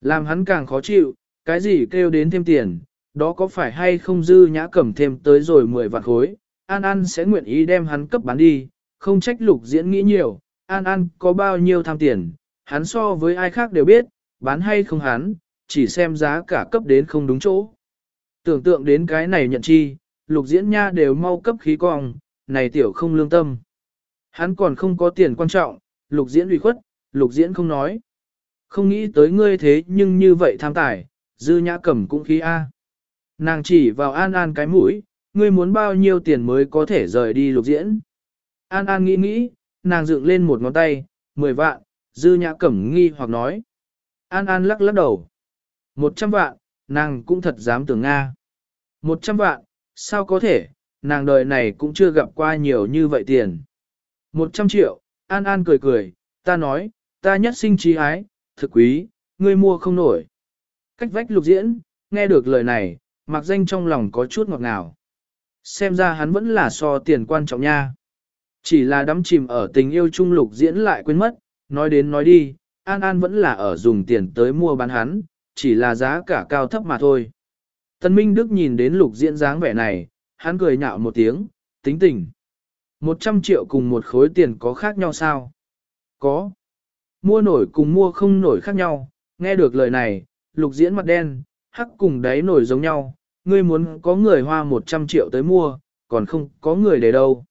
Speaker 1: Làm hắn càng khó chịu, cái gì kêu đến thêm tiền, đó có phải hay không dư nhã cầm thêm tới rồi 10 vạn khối, An An sẽ nguyện ý đem hắn cấp bán đi, không trách lục diễn nghĩ nhiều, An An có bao nhiêu tham tiền, hắn so với ai khác đều biết, bán hay không hắn, chỉ xem giá cả cấp đến không đúng chỗ. Tưởng tượng đến cái này nhận chi, lục diễn nha đều mau cấp khí cong, này tiểu không lương tâm. Hắn còn không có tiền quan trọng, lục diễn ủy khuất, lục diễn không nói. Không nghĩ tới ngươi thế nhưng như vậy tham tài, dư nhã cầm cũng khí A. Nàng chỉ vào an an cái mũi, ngươi muốn bao nhiêu tiền mới có thể rời đi lục diễn. An an nghĩ nghĩ, nàng dựng lên một ngón tay, mười vạn, dư nhã cẩm nghi hoặc nói. An An lắc lắc đầu. Một trăm vạn, nàng cũng thật dám tưởng Nga. Một trăm vạn, sao có thể, nàng đời này cũng chưa gặp qua nhiều như vậy tiền. Một trăm triệu, An An cười cười, ta nói, ta nhất sinh trí ái, thực quý, ngươi mua không nổi. Cách vách lục diễn, nghe được lời này, mặc danh trong lòng có chút ngọt ngào. Xem ra hắn vẫn là so tiền quan trọng nha. Chỉ là đắm chìm ở tình yêu chung lục diễn lại quên mất, nói đến nói đi, An An vẫn là ở dùng tiền tới mua bán hắn, chỉ là giá cả cao thấp mà thôi. Tân Minh Đức nhìn đến lục diễn dáng vẻ này, hắn cười nhạo một tiếng, tính tình. Một trăm triệu cùng một khối tiền có khác nhau sao? Có. Mua nổi cùng mua không nổi khác nhau, nghe được lời này, lục diễn mặt đen, hắc cùng đáy nổi giống nhau, ngươi muốn có người hoa một trăm triệu tới mua, còn không có người để đâu.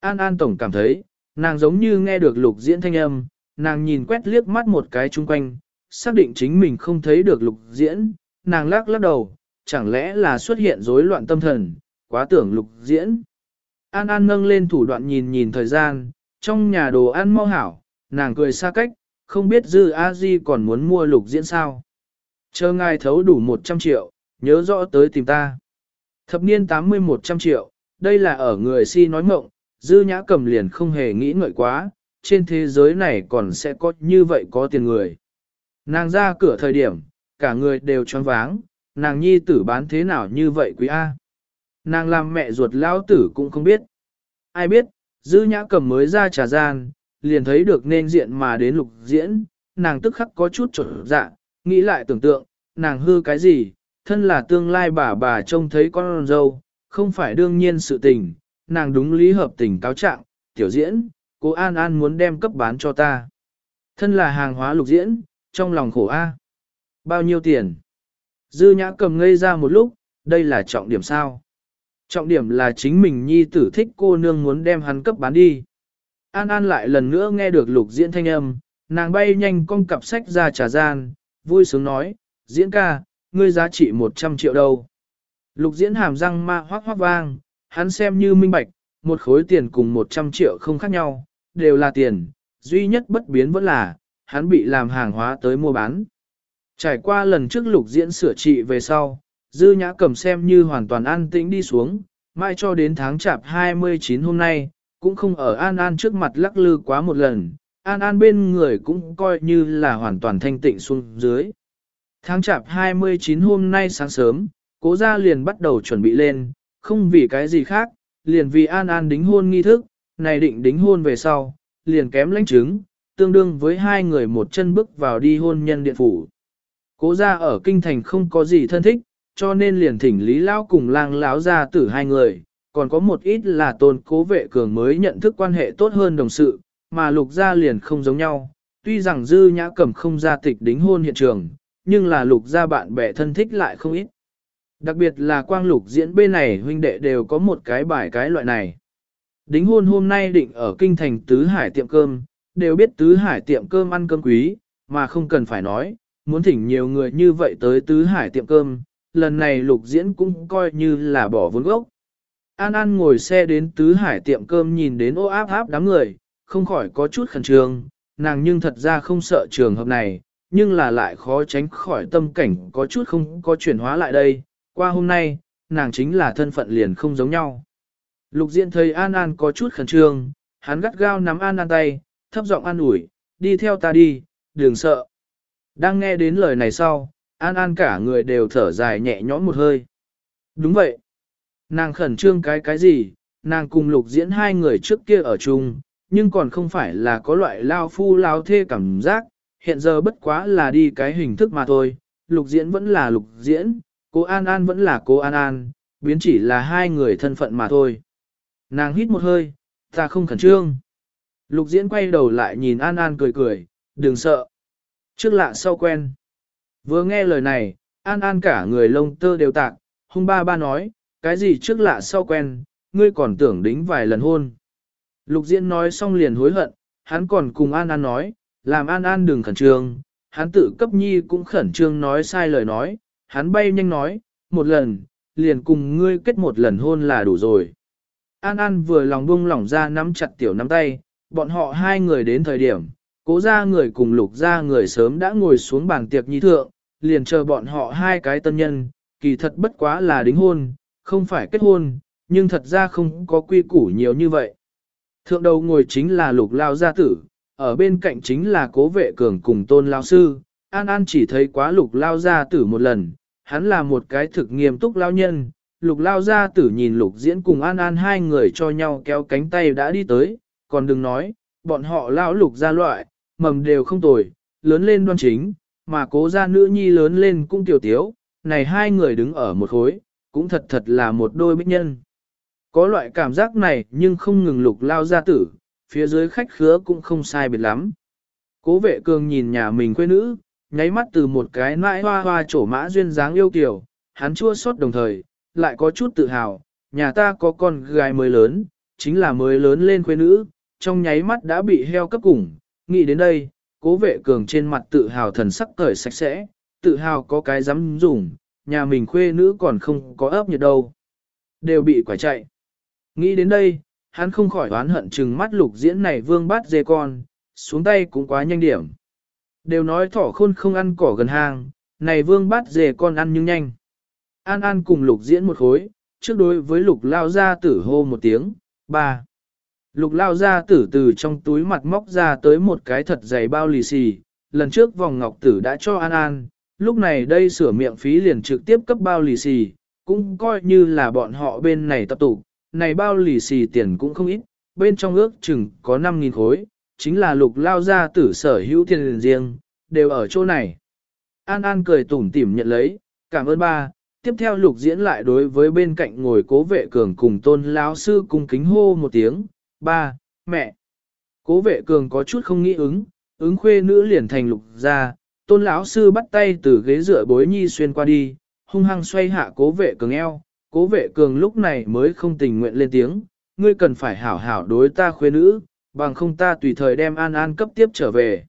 Speaker 1: An An Tổng cảm thấy, nàng giống như nghe được lục diễn thanh âm, nàng nhìn quét liếc mắt một cái chung quanh, xác định chính mình không thấy được lục diễn, nàng lắc lắc đầu, chẳng lẽ là xuất hiện rối loạn tâm thần, quá tưởng lục diễn. An An nâng lên thủ đoạn nhìn nhìn thời gian, trong nhà đồ ăn mau hảo, nàng cười xa cách, không biết dư a di còn muốn mua lục diễn sao. Chờ ngài thấu đủ 100 triệu, nhớ rõ tới tìm ta. Thập niên 80-100 triệu, đây là ở người si nói mộng, dư nhã cầm liền không hề nghĩ ngợi quá, trên thế giới này còn sẽ có như vậy có tiền người. Nàng ra cửa thời điểm, cả người đều choáng váng, nàng nhi tử bán thế nào như vậy quý A. Nàng làm mẹ ruột lao tử cũng không biết. Ai biết, dư nhã cầm mới ra trà gian, liền thấy được nên diện mà đến lục diễn, nàng tức khắc có chút trở dạ, nghĩ lại tưởng tượng, nàng hư cái gì, thân là tương lai bà bà trông thấy con dâu, không phải đương nhiên sự tình, nàng đúng lý hợp tình cáo trạng, tiểu diễn, cô An An muốn đem cấp bán cho ta. Thân là hàng hóa lục diễn, trong lòng khổ A. Bao nhiêu tiền? Dư nhã cầm ngây ra một lúc, đây là trọng điểm sao? Trọng điểm là chính mình nhi tử thích cô nương muốn đem hắn cấp bán đi. An An lại lần nữa nghe được lục diễn thanh âm, nàng bay nhanh con cặp sách ra trà gian, vui sướng nói, diễn ca, ngươi giá trị 100 triệu đâu. Lục diễn hàm răng ma hoác hoác vang, hắn xem như minh bạch, một khối tiền cùng 100 triệu không khác nhau, đều là tiền, duy nhất bất biến vẫn là, hắn bị làm hàng hóa tới mua bán. Trải qua lần trước lục diễn sửa trị về sau, dư nhã cầm xem như hoàn toàn an tĩnh đi xuống, mai cho đến tháng chạp 29 hôm nay, cũng không ở An An trước mặt lắc lư quá một lần, An An bên người cũng coi như là hoàn toàn thanh tịnh xuống dưới. Tháng chạp 29 hôm nay sáng sớm, cố gia liền bắt đầu chuẩn bị lên, không vì cái gì khác, liền vì An An đính hôn nghi thức, này định đính hôn về sau, liền kém lãnh chứng, tương đương với hai người một chân bước vào đi hôn nhân điện phủ. Cố gia ở kinh thành không có gì thân thích, cho nên liền thỉnh Lý Lão cùng lang lão ra tử hai người, còn có một ít là tôn cố vệ cường mới nhận thức quan hệ tốt hơn đồng sự, mà lục gia liền không giống nhau. Tuy rằng dư nhã cầm không ra tịch đính hôn hiện trường, nhưng là lục gia bạn bè thân thích lại không ít. Đặc biệt là quang lục diễn bên này huynh đệ đều có một cái bài cái loại này. Đính hôn hôm nay định ở kinh thành Tứ Hải tiệm cơm, đều biết Tứ Hải tiệm cơm ăn cơm quý, mà không cần phải nói, muốn thỉnh nhiều người như vậy tới Tứ Hải tiệm cơm, lần này lục diễn cũng coi như là bỏ vốn gốc. An An ngồi xe đến Tứ Hải tiệm cơm nhìn đến ô áp áp đám người, không khỏi có chút khẩn trương, nàng nhưng thật ra không sợ trường hợp này, nhưng là lại khó tránh khỏi tâm cảnh có chút không có chuyển hóa lại đây, qua hôm nay, nàng chính là thân phận liền không giống nhau. Lục Diễn thấy An An có chút khẩn trương, hắn gắt gao nắm An An tay, thấp giọng an ủi, đi theo ta đi, đừng sợ. Đang nghe đến lời này sau, An An cả người đều thở dài nhẹ nhõm một hơi. Đúng vậy. Nàng khẩn trương cái cái gì, nàng cùng lục diễn hai người trước kia ở chung, nhưng còn không phải là có loại lao phu lao thê cảm giác, hiện giờ bất quá là đi cái hình thức mà thôi, lục diễn vẫn là lục diễn, cô An An vẫn là cô An An, biến chỉ là hai người thân phận mà thôi. Nàng hít một hơi, ta không khẩn trương. Lục diễn quay đầu lại nhìn An An cười cười, đừng sợ. Trước lạ sau quen. Vừa nghe lời này, An An cả người lông tơ đều tạc, hung ba ba nói, cái gì trước lạ sau quen, ngươi còn tưởng đính vài lần hôn. Lục diễn nói xong liền hối hận, hắn còn cùng An An nói, làm An An đừng khẩn trương, hắn tự cấp nhi cũng khẩn trương nói sai lời nói, hắn bay nhanh nói, một lần, liền cùng ngươi kết một lần hôn là đủ rồi. An An vừa lòng buông lỏng ra nắm chặt tiểu nắm tay, bọn họ hai người đến thời điểm, cố ra người cùng lục ra người sớm đã ngồi xuống bàn tiệc nhi thượng, liền chờ bọn họ hai cái tân nhân, kỳ thật bất quá là đính hôn, không phải kết hôn, nhưng thật ra không có quy củ nhiều như vậy. Thượng đầu ngồi chính là lục lao gia tử, ở bên cạnh chính là cố vệ cường cùng tôn lao sư, An An chỉ thấy quá lục lao gia tử một lần, hắn là một cái thực nghiêm túc lao nhân, lục lao gia tử nhìn lục diễn cùng An An hai người cho nhau kéo cánh tay đã đi tới, còn đừng nói, bọn họ lao lục ra loại, mầm đều không tồi, lớn lên đoan chính, mà cố gia nữ nhi lớn lên cũng tiểu tiếu, này hai người đứng ở một khối, cũng thật thật là một đôi bích nhân. Có loại cảm giác này nhưng không ngừng lục lao gia tử, phía dưới khách khứa cũng không sai biệt lắm. Cố vệ cường nhìn nhà mình quê nữ, nháy mắt từ một cái nãi hoa hoa trổ mã duyên dáng yêu kiều, hắn chua xót đồng thời, lại có chút tự hào, nhà ta có con gái mới lớn, chính là mới lớn lên khuê nữ, trong nháy mắt đã bị heo cấp củng, nghĩ đến đây, cố vệ cường trên mặt tự hào thần sắc cởi sạch sẽ, tự hào có cái dám dùng, nhà mình khuê nữ còn không có ấp nhiệt đâu. Đều bị quả chạy. Nghĩ đến đây, hắn không khỏi oán hận chừng mắt lục diễn này vương bát dê con, xuống tay cũng quá nhanh điểm. Đều nói thỏ khôn không ăn cỏ gần hang, này vương bát dê con ăn nhưng nhanh. An An cùng lục diễn một khối, trước đối với lục lao gia tử hô một tiếng, ba. Lục lao gia tử từ trong túi mặt móc ra tới một cái thật dày bao lì xì, lần trước vòng ngọc tử đã cho An An, lúc này đây sửa miệng phí liền trực tiếp cấp bao lì xì, cũng coi như là bọn họ bên này tập tụ, này bao lì xì tiền cũng không ít, bên trong ước chừng có 5.000 khối, chính là lục lao gia tử sở hữu tiền riêng, đều ở chỗ này. An An cười tủm tỉm nhận lấy, cảm ơn ba, tiếp theo lục diễn lại đối với bên cạnh ngồi cố vệ cường cùng tôn lão sư cung kính hô một tiếng, ba, mẹ. Cố vệ cường có chút không nghĩ ứng, ứng khuê nữ liền thành lục ra, tôn lão sư bắt tay từ ghế dựa bối nhi xuyên qua đi, hung hăng xoay hạ cố vệ cường eo, cố vệ cường lúc này mới không tình nguyện lên tiếng, ngươi cần phải hảo hảo đối ta khuê nữ, bằng không ta tùy thời đem an an cấp tiếp trở về.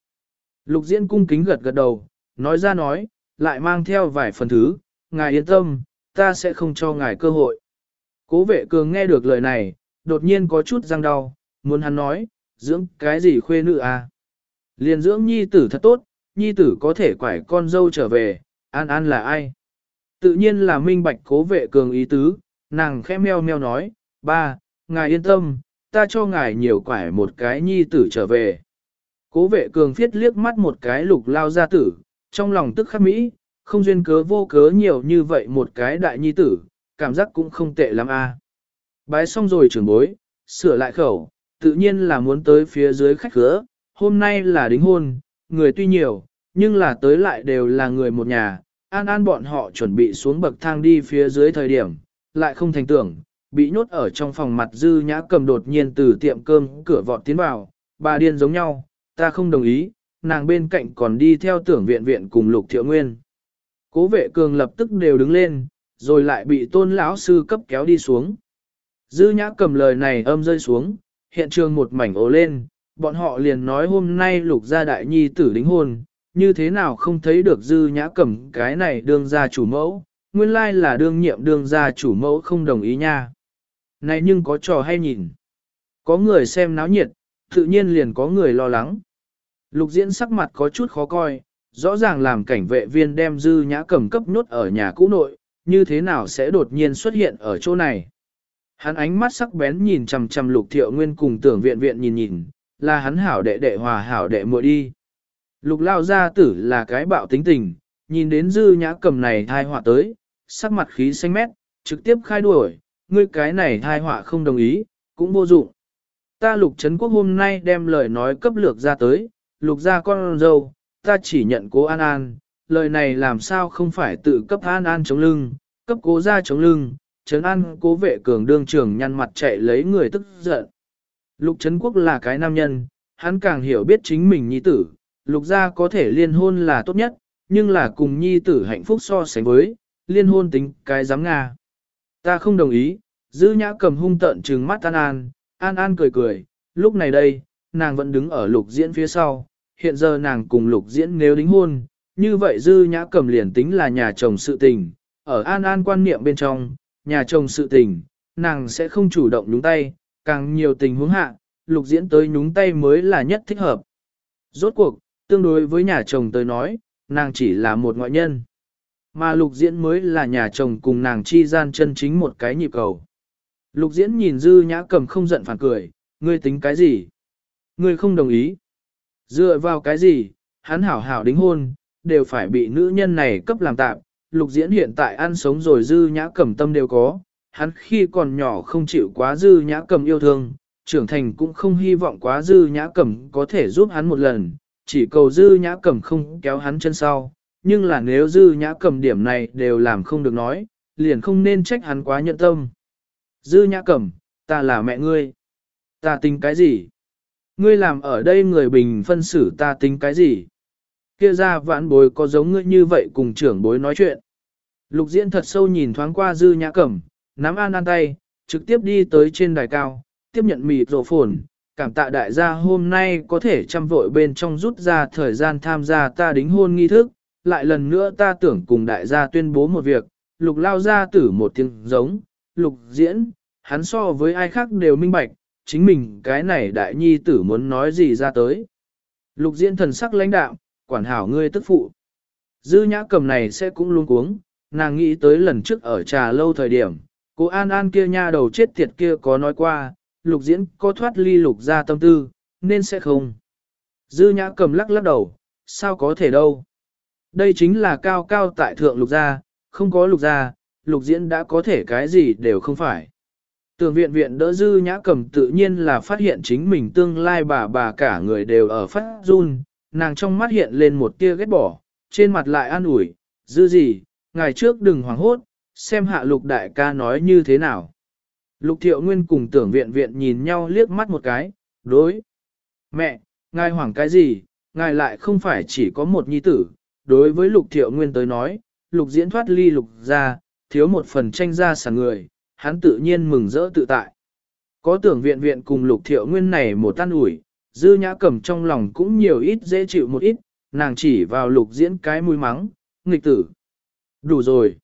Speaker 1: Lục diễn cung kính gật gật đầu, nói ra nói, lại mang theo vài phần thứ, ngài yên tâm, ta sẽ không cho ngài cơ hội. Cố vệ cường nghe được lời này, đột nhiên có chút răng đau, muốn hắn nói, dưỡng cái gì khuê nữ à? Liền dưỡng nhi tử thật tốt, nhi tử có thể quải con dâu trở về, an an là ai? Tự nhiên là minh bạch cố vệ cường ý tứ, nàng khẽ meo meo nói, ba, ngài yên tâm, ta cho ngài nhiều quải một cái nhi tử trở về. Cố vệ cường phiết liếc mắt một cái lục lao gia tử, trong lòng tức khắc mỹ, không duyên cớ vô cớ nhiều như vậy một cái đại nhi tử, cảm giác cũng không tệ lắm a. Bái xong rồi trưởng bối, sửa lại khẩu, tự nhiên là muốn tới phía dưới khách khứa, hôm nay là đính hôn, người tuy nhiều, nhưng là tới lại đều là người một nhà, an an bọn họ chuẩn bị xuống bậc thang đi phía dưới thời điểm, lại không thành tưởng, bị nhốt ở trong phòng mặt dư nhã cầm đột nhiên từ tiệm cơm cửa vọt tiến vào, bà điên giống nhau, ta không đồng ý, nàng bên cạnh còn đi theo tưởng viện viện cùng lục thiệu nguyên. Cố vệ cường lập tức đều đứng lên, rồi lại bị tôn lão sư cấp kéo đi xuống. Dư nhã cầm lời này âm rơi xuống, hiện trường một mảnh ố lên, bọn họ liền nói hôm nay lục gia đại nhi tử đính hôn, như thế nào không thấy được dư nhã cầm cái này đương gia chủ mẫu, nguyên lai là đương nhiệm đương gia chủ mẫu không đồng ý nha. Này nhưng có trò hay nhìn. Có người xem náo nhiệt, tự nhiên liền có người lo lắng. Lục diễn sắc mặt có chút khó coi, rõ ràng làm cảnh vệ viên đem dư nhã cầm cấp nhốt ở nhà cũ nội, như thế nào sẽ đột nhiên xuất hiện ở chỗ này. Hắn ánh mắt sắc bén nhìn chằm chằm lục thiệu nguyên cùng tưởng viện viện nhìn nhìn, là hắn hảo đệ đệ hòa hảo đệ muội đi. Lục lao gia tử là cái bạo tính tình, nhìn đến dư nhã cầm này thai họa tới, sắc mặt khí xanh mét, trực tiếp khai đuổi, ngươi cái này thai họa không đồng ý, cũng vô dụng. Ta lục Trấn quốc hôm nay đem lời nói cấp lược ra tới, lục ra con dâu, ta chỉ nhận cố An An, lời này làm sao không phải tự cấp An An chống lưng, cấp cố ra chống lưng, Trấn An cố vệ cường đương trường nhăn mặt chạy lấy người tức giận. Lục Trấn Quốc là cái nam nhân, hắn càng hiểu biết chính mình nhi tử, lục gia có thể liên hôn là tốt nhất, nhưng là cùng nhi tử hạnh phúc so sánh với, liên hôn tính cái dám Nga. Ta không đồng ý, dư nhã cầm hung tận trừng mắt An An, An An cười cười, lúc này đây, nàng vẫn đứng ở lục diễn phía sau, hiện giờ nàng cùng lục diễn nếu đính hôn, như vậy dư nhã cầm liền tính là nhà chồng sự tình, ở An An quan niệm bên trong, nhà chồng sự tình, nàng sẽ không chủ động nhúng tay, càng nhiều tình huống hạ, lục diễn tới nhúng tay mới là nhất thích hợp. Rốt cuộc, tương đối với nhà chồng tới nói, nàng chỉ là một ngoại nhân. Mà lục diễn mới là nhà chồng cùng nàng chi gian chân chính một cái nhịp cầu. Lục diễn nhìn dư nhã cầm không giận phản cười, ngươi tính cái gì? Ngươi không đồng ý. Dựa vào cái gì, hắn hảo hảo đính hôn, đều phải bị nữ nhân này cấp làm tạm. Lục diễn hiện tại ăn sống rồi dư nhã cầm tâm đều có, hắn khi còn nhỏ không chịu quá dư nhã cầm yêu thương, trưởng thành cũng không hy vọng quá dư nhã cầm có thể giúp hắn một lần, chỉ cầu dư nhã cầm không kéo hắn chân sau, nhưng là nếu dư nhã cầm điểm này đều làm không được nói, liền không nên trách hắn quá nhận tâm. Dư nhã cầm, ta là mẹ ngươi. Ta tính cái gì? Ngươi làm ở đây người bình phân xử ta tính cái gì? Kia ra vãn bối có giống ngươi như vậy cùng trưởng bối nói chuyện. Lục diễn thật sâu nhìn thoáng qua dư nhã cẩm, nắm an an tay, trực tiếp đi tới trên đài cao, tiếp nhận mịt rổ phồn. Cảm tạ đại gia hôm nay có thể chăm vội bên trong rút ra thời gian tham gia ta đính hôn nghi thức, lại lần nữa ta tưởng cùng đại gia tuyên bố một việc, lục lao gia tử một tiếng giống, lục diễn, hắn so với ai khác đều minh bạch, chính mình cái này đại nhi tử muốn nói gì ra tới. Lục diễn thần sắc lãnh đạo, quản hảo ngươi tức phụ. Dư nhã cầm này sẽ cũng luôn cuống, nàng nghĩ tới lần trước ở trà lâu thời điểm, cô An An kia nha đầu chết tiệt kia có nói qua, lục diễn có thoát ly lục ra tâm tư, nên sẽ không. Dư nhã cầm lắc lắc đầu, sao có thể đâu. Đây chính là cao cao tại thượng lục gia, không có lục gia, lục diễn đã có thể cái gì đều không phải. Tường viện viện đỡ dư nhã cầm tự nhiên là phát hiện chính mình tương lai bà bà cả người đều ở phát run, nàng trong mắt hiện lên một tia ghét bỏ, trên mặt lại an ủi, dư gì, ngày trước đừng hoảng hốt, xem hạ lục đại ca nói như thế nào. Lục thiệu nguyên cùng tưởng viện viện nhìn nhau liếc mắt một cái, đối. Mẹ, ngài hoảng cái gì, ngài lại không phải chỉ có một nhi tử. Đối với lục thiệu nguyên tới nói, lục diễn thoát ly lục ra, thiếu một phần tranh ra sản người, hắn tự nhiên mừng rỡ tự tại. Có tưởng viện viện cùng lục thiệu nguyên này một tan ủi, dư nhã cầm trong lòng cũng nhiều ít dễ chịu một ít, nàng chỉ vào lục diễn cái mũi mắng, nghịch tử. Đủ rồi.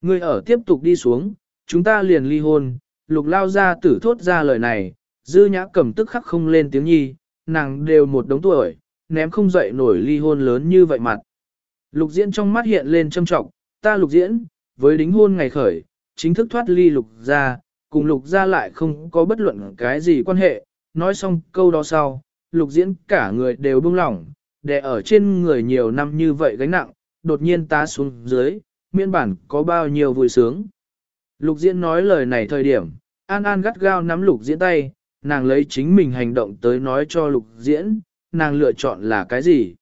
Speaker 1: Ngươi ở tiếp tục đi xuống, chúng ta liền ly hôn, lục lao ra tử thốt ra lời này, dư nhã cầm tức khắc không lên tiếng nhi, nàng đều một đống tuổi, ném không dậy nổi ly hôn lớn như vậy mặt. Lục diễn trong mắt hiện lên châm trọng, ta lục diễn, với đính hôn ngày khởi, chính thức thoát ly lục gia cùng lục gia lại không có bất luận cái gì quan hệ, nói xong câu đó sau, lục diễn cả người đều buông lỏng, để ở trên người nhiều năm như vậy gánh nặng, đột nhiên ta xuống dưới, miên bản có bao nhiêu vui sướng. Lục diễn nói lời này thời điểm, An An gắt gao nắm lục diễn tay, nàng lấy chính mình hành động tới nói cho lục diễn, nàng lựa chọn là cái gì.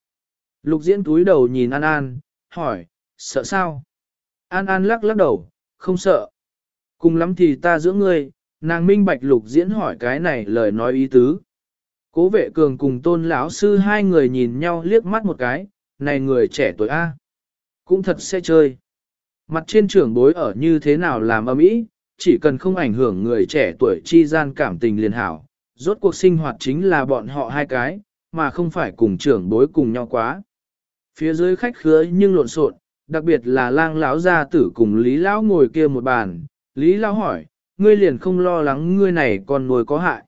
Speaker 1: Lục diễn túi đầu nhìn An An, hỏi, sợ sao? An An lắc lắc đầu, không sợ. Cùng lắm thì ta giữa ngươi, nàng minh bạch lục diễn hỏi cái này lời nói ý tứ. Cố vệ cường cùng tôn lão sư hai người nhìn nhau liếc mắt một cái, này người trẻ tuổi A. Cũng thật sẽ chơi. Mặt trên trưởng bối ở như thế nào làm âm ý, chỉ cần không ảnh hưởng người trẻ tuổi chi gian cảm tình liền hảo. Rốt cuộc sinh hoạt chính là bọn họ hai cái, mà không phải cùng trưởng bối cùng nhau quá. Phía dưới khách khứa nhưng lộn xộn, đặc biệt là lang lão gia tử cùng Lý lão ngồi kia một bàn. Lý lão hỏi, ngươi liền không lo lắng ngươi này còn ngồi có hại.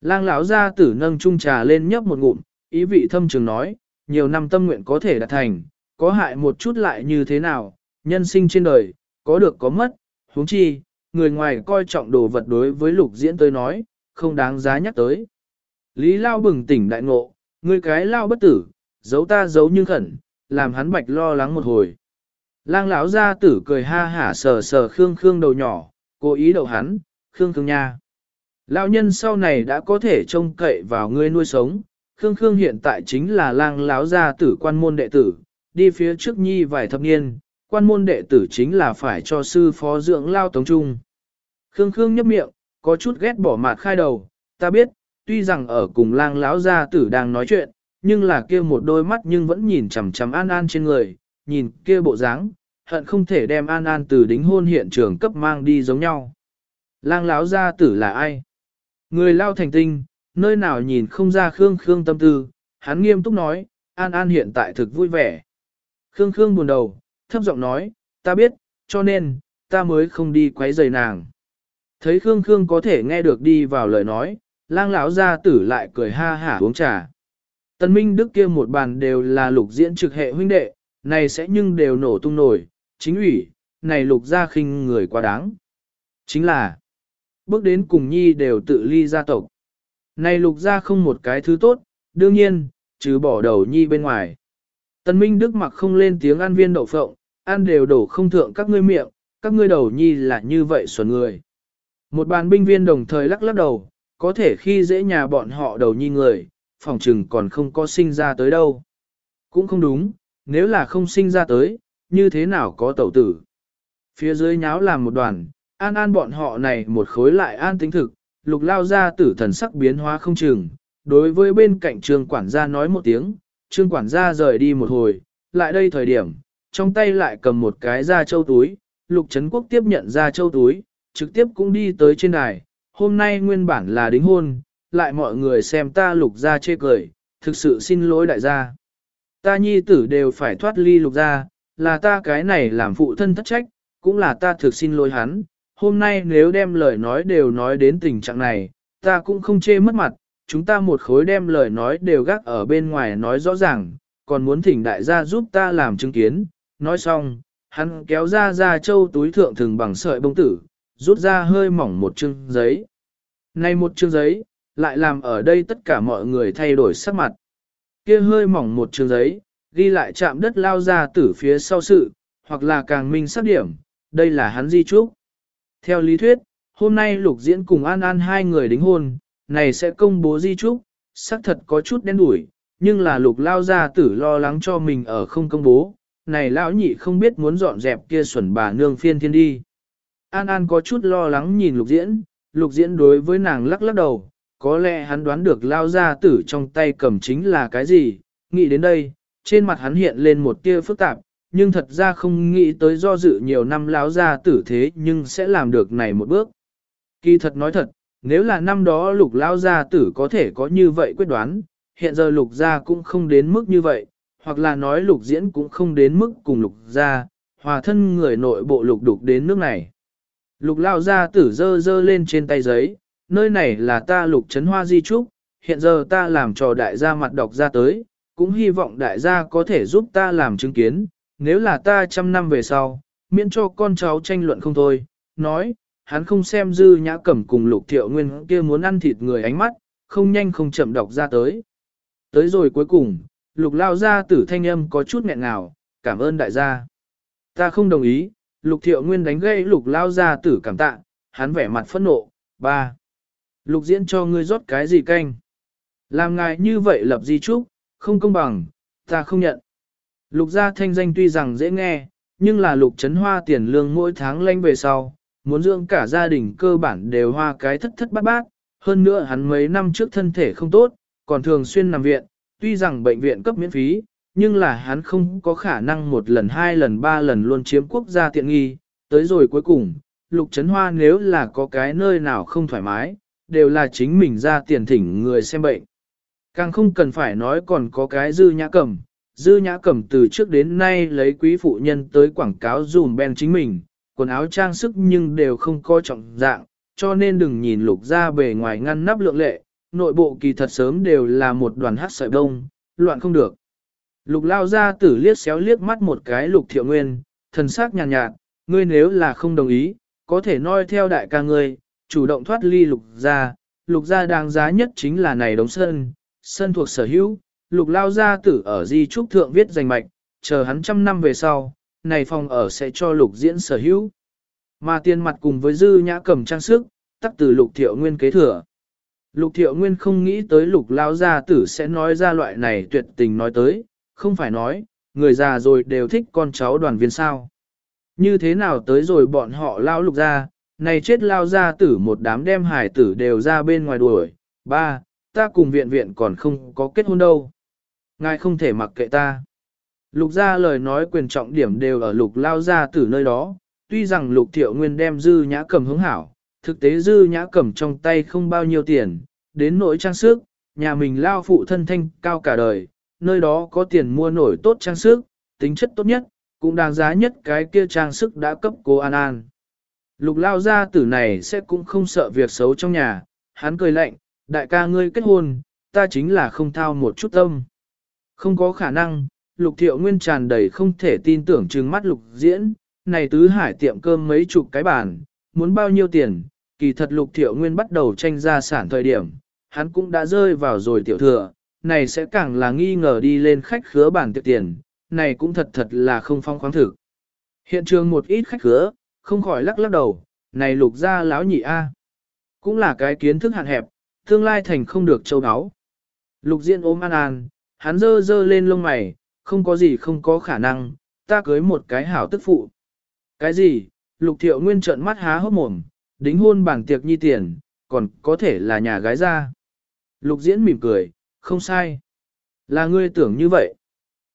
Speaker 1: Lang lão gia tử nâng chung trà lên nhấp một ngụm, ý vị thâm trường nói, nhiều năm tâm nguyện có thể đạt thành, có hại một chút lại như thế nào, nhân sinh trên đời, có được có mất, huống chi, người ngoài coi trọng đồ vật đối với lục diễn tới nói, không đáng giá nhắc tới. Lý Lao bừng tỉnh đại ngộ, ngươi cái Lao bất tử, giấu ta giấu nhưng khẩn, làm hắn bạch lo lắng một hồi. Lang lão gia tử cười ha hả sờ sờ Khương Khương đầu nhỏ, cố ý đậu hắn, Khương Khương nha. Lão nhân sau này đã có thể trông cậy vào ngươi nuôi sống, Khương Khương hiện tại chính là lang lão gia tử quan môn đệ tử, đi phía trước nhi vài thập niên, quan môn đệ tử chính là phải cho sư phó dưỡng lao tống trung. Khương Khương nhấp miệng, có chút ghét bỏ mặt khai đầu, ta biết, tuy rằng ở cùng lang lão gia tử đang nói chuyện, nhưng là kia một đôi mắt nhưng vẫn nhìn chằm chằm An An trên người, nhìn kia bộ dáng, hận không thể đem An An từ đính hôn hiện trường cấp mang đi giống nhau. Lang lão gia tử là ai? Người lao thành tinh, nơi nào nhìn không ra Khương Khương tâm tư, hắn nghiêm túc nói, An An hiện tại thực vui vẻ. Khương Khương buồn đầu, thấp giọng nói, ta biết, cho nên, ta mới không đi quấy rầy nàng. Thấy Khương Khương có thể nghe được đi vào lời nói, lang lão gia tử lại cười ha hả uống trà. Tân Minh Đức kia một bàn đều là lục diễn trực hệ huynh đệ, này sẽ nhưng đều nổ tung nổi, chính ủy, này lục gia khinh người quá đáng. Chính là, bước đến cùng nhi đều tự ly gia tộc. Này lục gia không một cái thứ tốt, đương nhiên, trừ bỏ đầu nhi bên ngoài. Tân Minh Đức mặc không lên tiếng ăn viên đậu phộng, ăn đều đổ không thượng các ngươi miệng, các ngươi đầu nhi là như vậy xuẩn người. Một bàn binh viên đồng thời lắc lắc đầu, có thể khi dễ nhà bọn họ đầu nhi người, phòng trừng còn không có sinh ra tới đâu. Cũng không đúng, nếu là không sinh ra tới, như thế nào có tẩu tử. Phía dưới nháo làm một đoàn, an an bọn họ này một khối lại an tính thực, lục lao ra tử thần sắc biến hóa không chừng. Đối với bên cạnh trường quản gia nói một tiếng, trương quản gia rời đi một hồi, lại đây thời điểm, trong tay lại cầm một cái da châu túi, lục trấn quốc tiếp nhận da châu túi, trực tiếp cũng đi tới trên đài, hôm nay nguyên bản là đính hôn, lại mọi người xem ta lục ra chê cười, thực sự xin lỗi đại gia. Ta nhi tử đều phải thoát ly lục ra, là ta cái này làm phụ thân thất trách, cũng là ta thực xin lỗi hắn. Hôm nay nếu đem lời nói đều nói đến tình trạng này, ta cũng không chê mất mặt, chúng ta một khối đem lời nói đều gác ở bên ngoài nói rõ ràng, còn muốn thỉnh đại gia giúp ta làm chứng kiến. Nói xong, hắn kéo ra ra châu túi thượng thường bằng sợi bông tử, rút ra hơi mỏng một chương giấy. Này một chương giấy, lại làm ở đây tất cả mọi người thay đổi sắc mặt. Kia hơi mỏng một trường giấy, ghi lại chạm đất lao ra từ phía sau sự, hoặc là càng minh xác điểm, đây là hắn di trúc. Theo lý thuyết, hôm nay lục diễn cùng An An hai người đính hôn, này sẽ công bố di trúc, xác thật có chút đen đủi, nhưng là lục lao ra tử lo lắng cho mình ở không công bố, này lão nhị không biết muốn dọn dẹp kia xuẩn bà nương phiên thiên đi. An An có chút lo lắng nhìn lục diễn, lục diễn đối với nàng lắc lắc đầu, có lẽ hắn đoán được lao ra tử trong tay cầm chính là cái gì, nghĩ đến đây, trên mặt hắn hiện lên một tia phức tạp, nhưng thật ra không nghĩ tới do dự nhiều năm lao ra tử thế nhưng sẽ làm được này một bước. Kỳ thật nói thật, nếu là năm đó lục lao gia tử có thể có như vậy quyết đoán, hiện giờ lục gia cũng không đến mức như vậy, hoặc là nói lục diễn cũng không đến mức cùng lục gia, hòa thân người nội bộ lục đục đến nước này. Lục lao gia tử dơ dơ lên trên tay giấy, nơi này là ta lục trấn hoa di trúc, hiện giờ ta làm cho đại gia mặt đọc ra tới, cũng hy vọng đại gia có thể giúp ta làm chứng kiến, nếu là ta trăm năm về sau, miễn cho con cháu tranh luận không thôi, nói, hắn không xem dư nhã cẩm cùng lục thiệu nguyên kia muốn ăn thịt người ánh mắt, không nhanh không chậm đọc ra tới. Tới rồi cuối cùng, lục lao gia tử thanh âm có chút nghẹn ngào, cảm ơn đại gia. Ta không đồng ý, lục thiệu nguyên đánh gây lục lao gia tử cảm tạ, hắn vẻ mặt phẫn nộ, ba. Lục diễn cho ngươi rót cái gì canh? Làm ngài như vậy lập di trúc, không công bằng, ta không nhận. Lục gia thanh danh tuy rằng dễ nghe, nhưng là lục chấn hoa tiền lương mỗi tháng lanh về sau, muốn dưỡng cả gia đình cơ bản đều hoa cái thất thất bát bát, hơn nữa hắn mấy năm trước thân thể không tốt, còn thường xuyên nằm viện, tuy rằng bệnh viện cấp miễn phí, nhưng là hắn không có khả năng một lần hai lần ba lần luôn chiếm quốc gia tiện nghi, tới rồi cuối cùng, lục chấn hoa nếu là có cái nơi nào không thoải mái, đều là chính mình ra tiền thỉnh người xem bệnh. Càng không cần phải nói còn có cái dư nhã cầm, dư nhã cầm từ trước đến nay lấy quý phụ nhân tới quảng cáo dùm ben chính mình, quần áo trang sức nhưng đều không coi trọng dạng, cho nên đừng nhìn lục ra bề ngoài ngăn nắp lượng lệ, nội bộ kỳ thật sớm đều là một đoàn hát sợi đông, loạn không được. Lục lao ra tử liếc xéo liếc mắt một cái lục thiệu nguyên, thần sắc nhàn nhạt, nhạt, ngươi nếu là không đồng ý, có thể noi theo đại ca ngươi, chủ động thoát ly lục gia, lục gia đáng giá nhất chính là này đống sân, sân thuộc sở hữu, lục lao gia tử ở di trúc thượng viết danh mạch, chờ hắn trăm năm về sau, này phòng ở sẽ cho lục diễn sở hữu. Mà tiền mặt cùng với dư nhã cầm trang sức, tắc từ lục thiệu nguyên kế thừa. Lục thiệu nguyên không nghĩ tới lục lao gia tử sẽ nói ra loại này tuyệt tình nói tới, không phải nói, người già rồi đều thích con cháu đoàn viên sao. Như thế nào tới rồi bọn họ lao lục ra, này chết lao ra tử một đám đem hải tử đều ra bên ngoài đuổi. Ba, ta cùng viện viện còn không có kết hôn đâu. Ngài không thể mặc kệ ta. Lục ra lời nói quyền trọng điểm đều ở lục lao ra tử nơi đó, tuy rằng lục thiệu nguyên đem dư nhã cầm hướng hảo, thực tế dư nhã cầm trong tay không bao nhiêu tiền, đến nỗi trang sức, nhà mình lao phụ thân thanh cao cả đời, nơi đó có tiền mua nổi tốt trang sức, tính chất tốt nhất, cũng đáng giá nhất cái kia trang sức đã cấp cô An An. Lục lao gia tử này sẽ cũng không sợ việc xấu trong nhà, hắn cười lạnh, đại ca ngươi kết hôn, ta chính là không thao một chút tâm. Không có khả năng, lục thiệu nguyên tràn đầy không thể tin tưởng trừng mắt lục diễn, này tứ hải tiệm cơm mấy chục cái bàn, muốn bao nhiêu tiền, kỳ thật lục thiệu nguyên bắt đầu tranh gia sản thời điểm, hắn cũng đã rơi vào rồi tiểu thừa, này sẽ càng là nghi ngờ đi lên khách khứa bàn tiệc tiền, này cũng thật thật là không phong khoáng thực. Hiện trường một ít khách khứa, không khỏi lắc lắc đầu, này lục gia lão nhị A. Cũng là cái kiến thức hạn hẹp, tương lai thành không được châu áo. Lục diễn ôm an an, hắn dơ dơ lên lông mày, không có gì không có khả năng, ta cưới một cái hảo tức phụ. Cái gì, lục thiệu nguyên trợn mắt há hốc mồm, đính hôn bằng tiệc nhi tiền, còn có thể là nhà gái ra. Lục diễn mỉm cười, không sai. Là ngươi tưởng như vậy.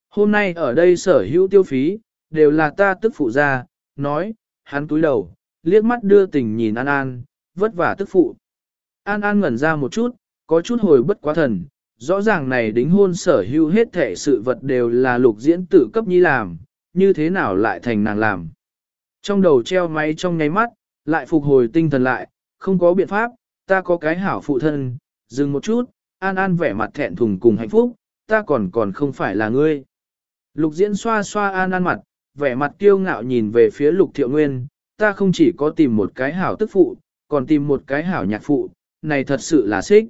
Speaker 1: Hôm nay ở đây sở hữu tiêu phí, đều là ta tức phụ ra, nói, hắn túi đầu, liếc mắt đưa tình nhìn An An, vất vả tức phụ. An An ngẩn ra một chút, có chút hồi bất quá thần, rõ ràng này đính hôn sở hữu hết thể sự vật đều là lục diễn tự cấp nhi làm, như thế nào lại thành nàng làm. Trong đầu treo máy trong nháy mắt, lại phục hồi tinh thần lại, không có biện pháp, ta có cái hảo phụ thân, dừng một chút, an an vẻ mặt thẹn thùng cùng hạnh phúc, ta còn còn không phải là ngươi. Lục diễn xoa xoa an an mặt, vẻ mặt kiêu ngạo nhìn về phía lục thiệu nguyên, ta không chỉ có tìm một cái hảo tức phụ, còn tìm một cái hảo nhạc phụ, này thật sự là xích.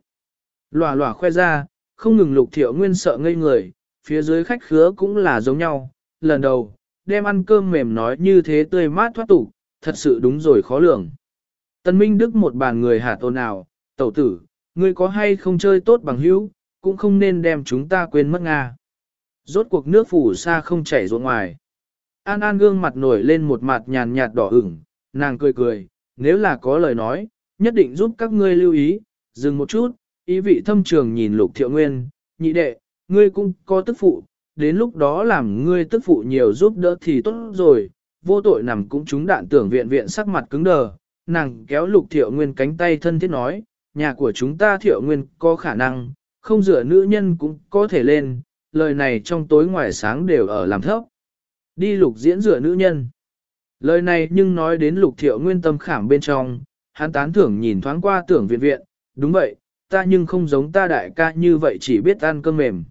Speaker 1: Lòa lòa khoe ra, không ngừng lục thiệu nguyên sợ ngây người, phía dưới khách khứa cũng là giống nhau, lần đầu, đem ăn cơm mềm nói như thế tươi mát thoát tục, thật sự đúng rồi khó lường. Tân Minh Đức một bàn người hạ ồn nào, tẩu tử, ngươi có hay không chơi tốt bằng hữu, cũng không nên đem chúng ta quên mất Nga. Rốt cuộc nước phủ xa không chảy ruộng ngoài. An An gương mặt nổi lên một mặt nhàn nhạt đỏ ửng, nàng cười cười, nếu là có lời nói, nhất định giúp các ngươi lưu ý, dừng một chút, ý vị thâm trường nhìn lục thiệu nguyên, nhị đệ, ngươi cũng có tức phụ, đến lúc đó làm ngươi tức phụ nhiều giúp đỡ thì tốt rồi, vô tội nằm cũng trúng đạn tưởng viện viện sắc mặt cứng đờ, nàng kéo lục thiệu nguyên cánh tay thân thiết nói, nhà của chúng ta thiệu nguyên có khả năng, không dựa nữ nhân cũng có thể lên, lời này trong tối ngoài sáng đều ở làm thấp. Đi lục diễn rửa nữ nhân. Lời này nhưng nói đến lục thiệu nguyên tâm khảm bên trong, hắn tán thưởng nhìn thoáng qua tưởng viện viện, đúng vậy, ta nhưng không giống ta đại ca như vậy chỉ biết ăn cơm mềm.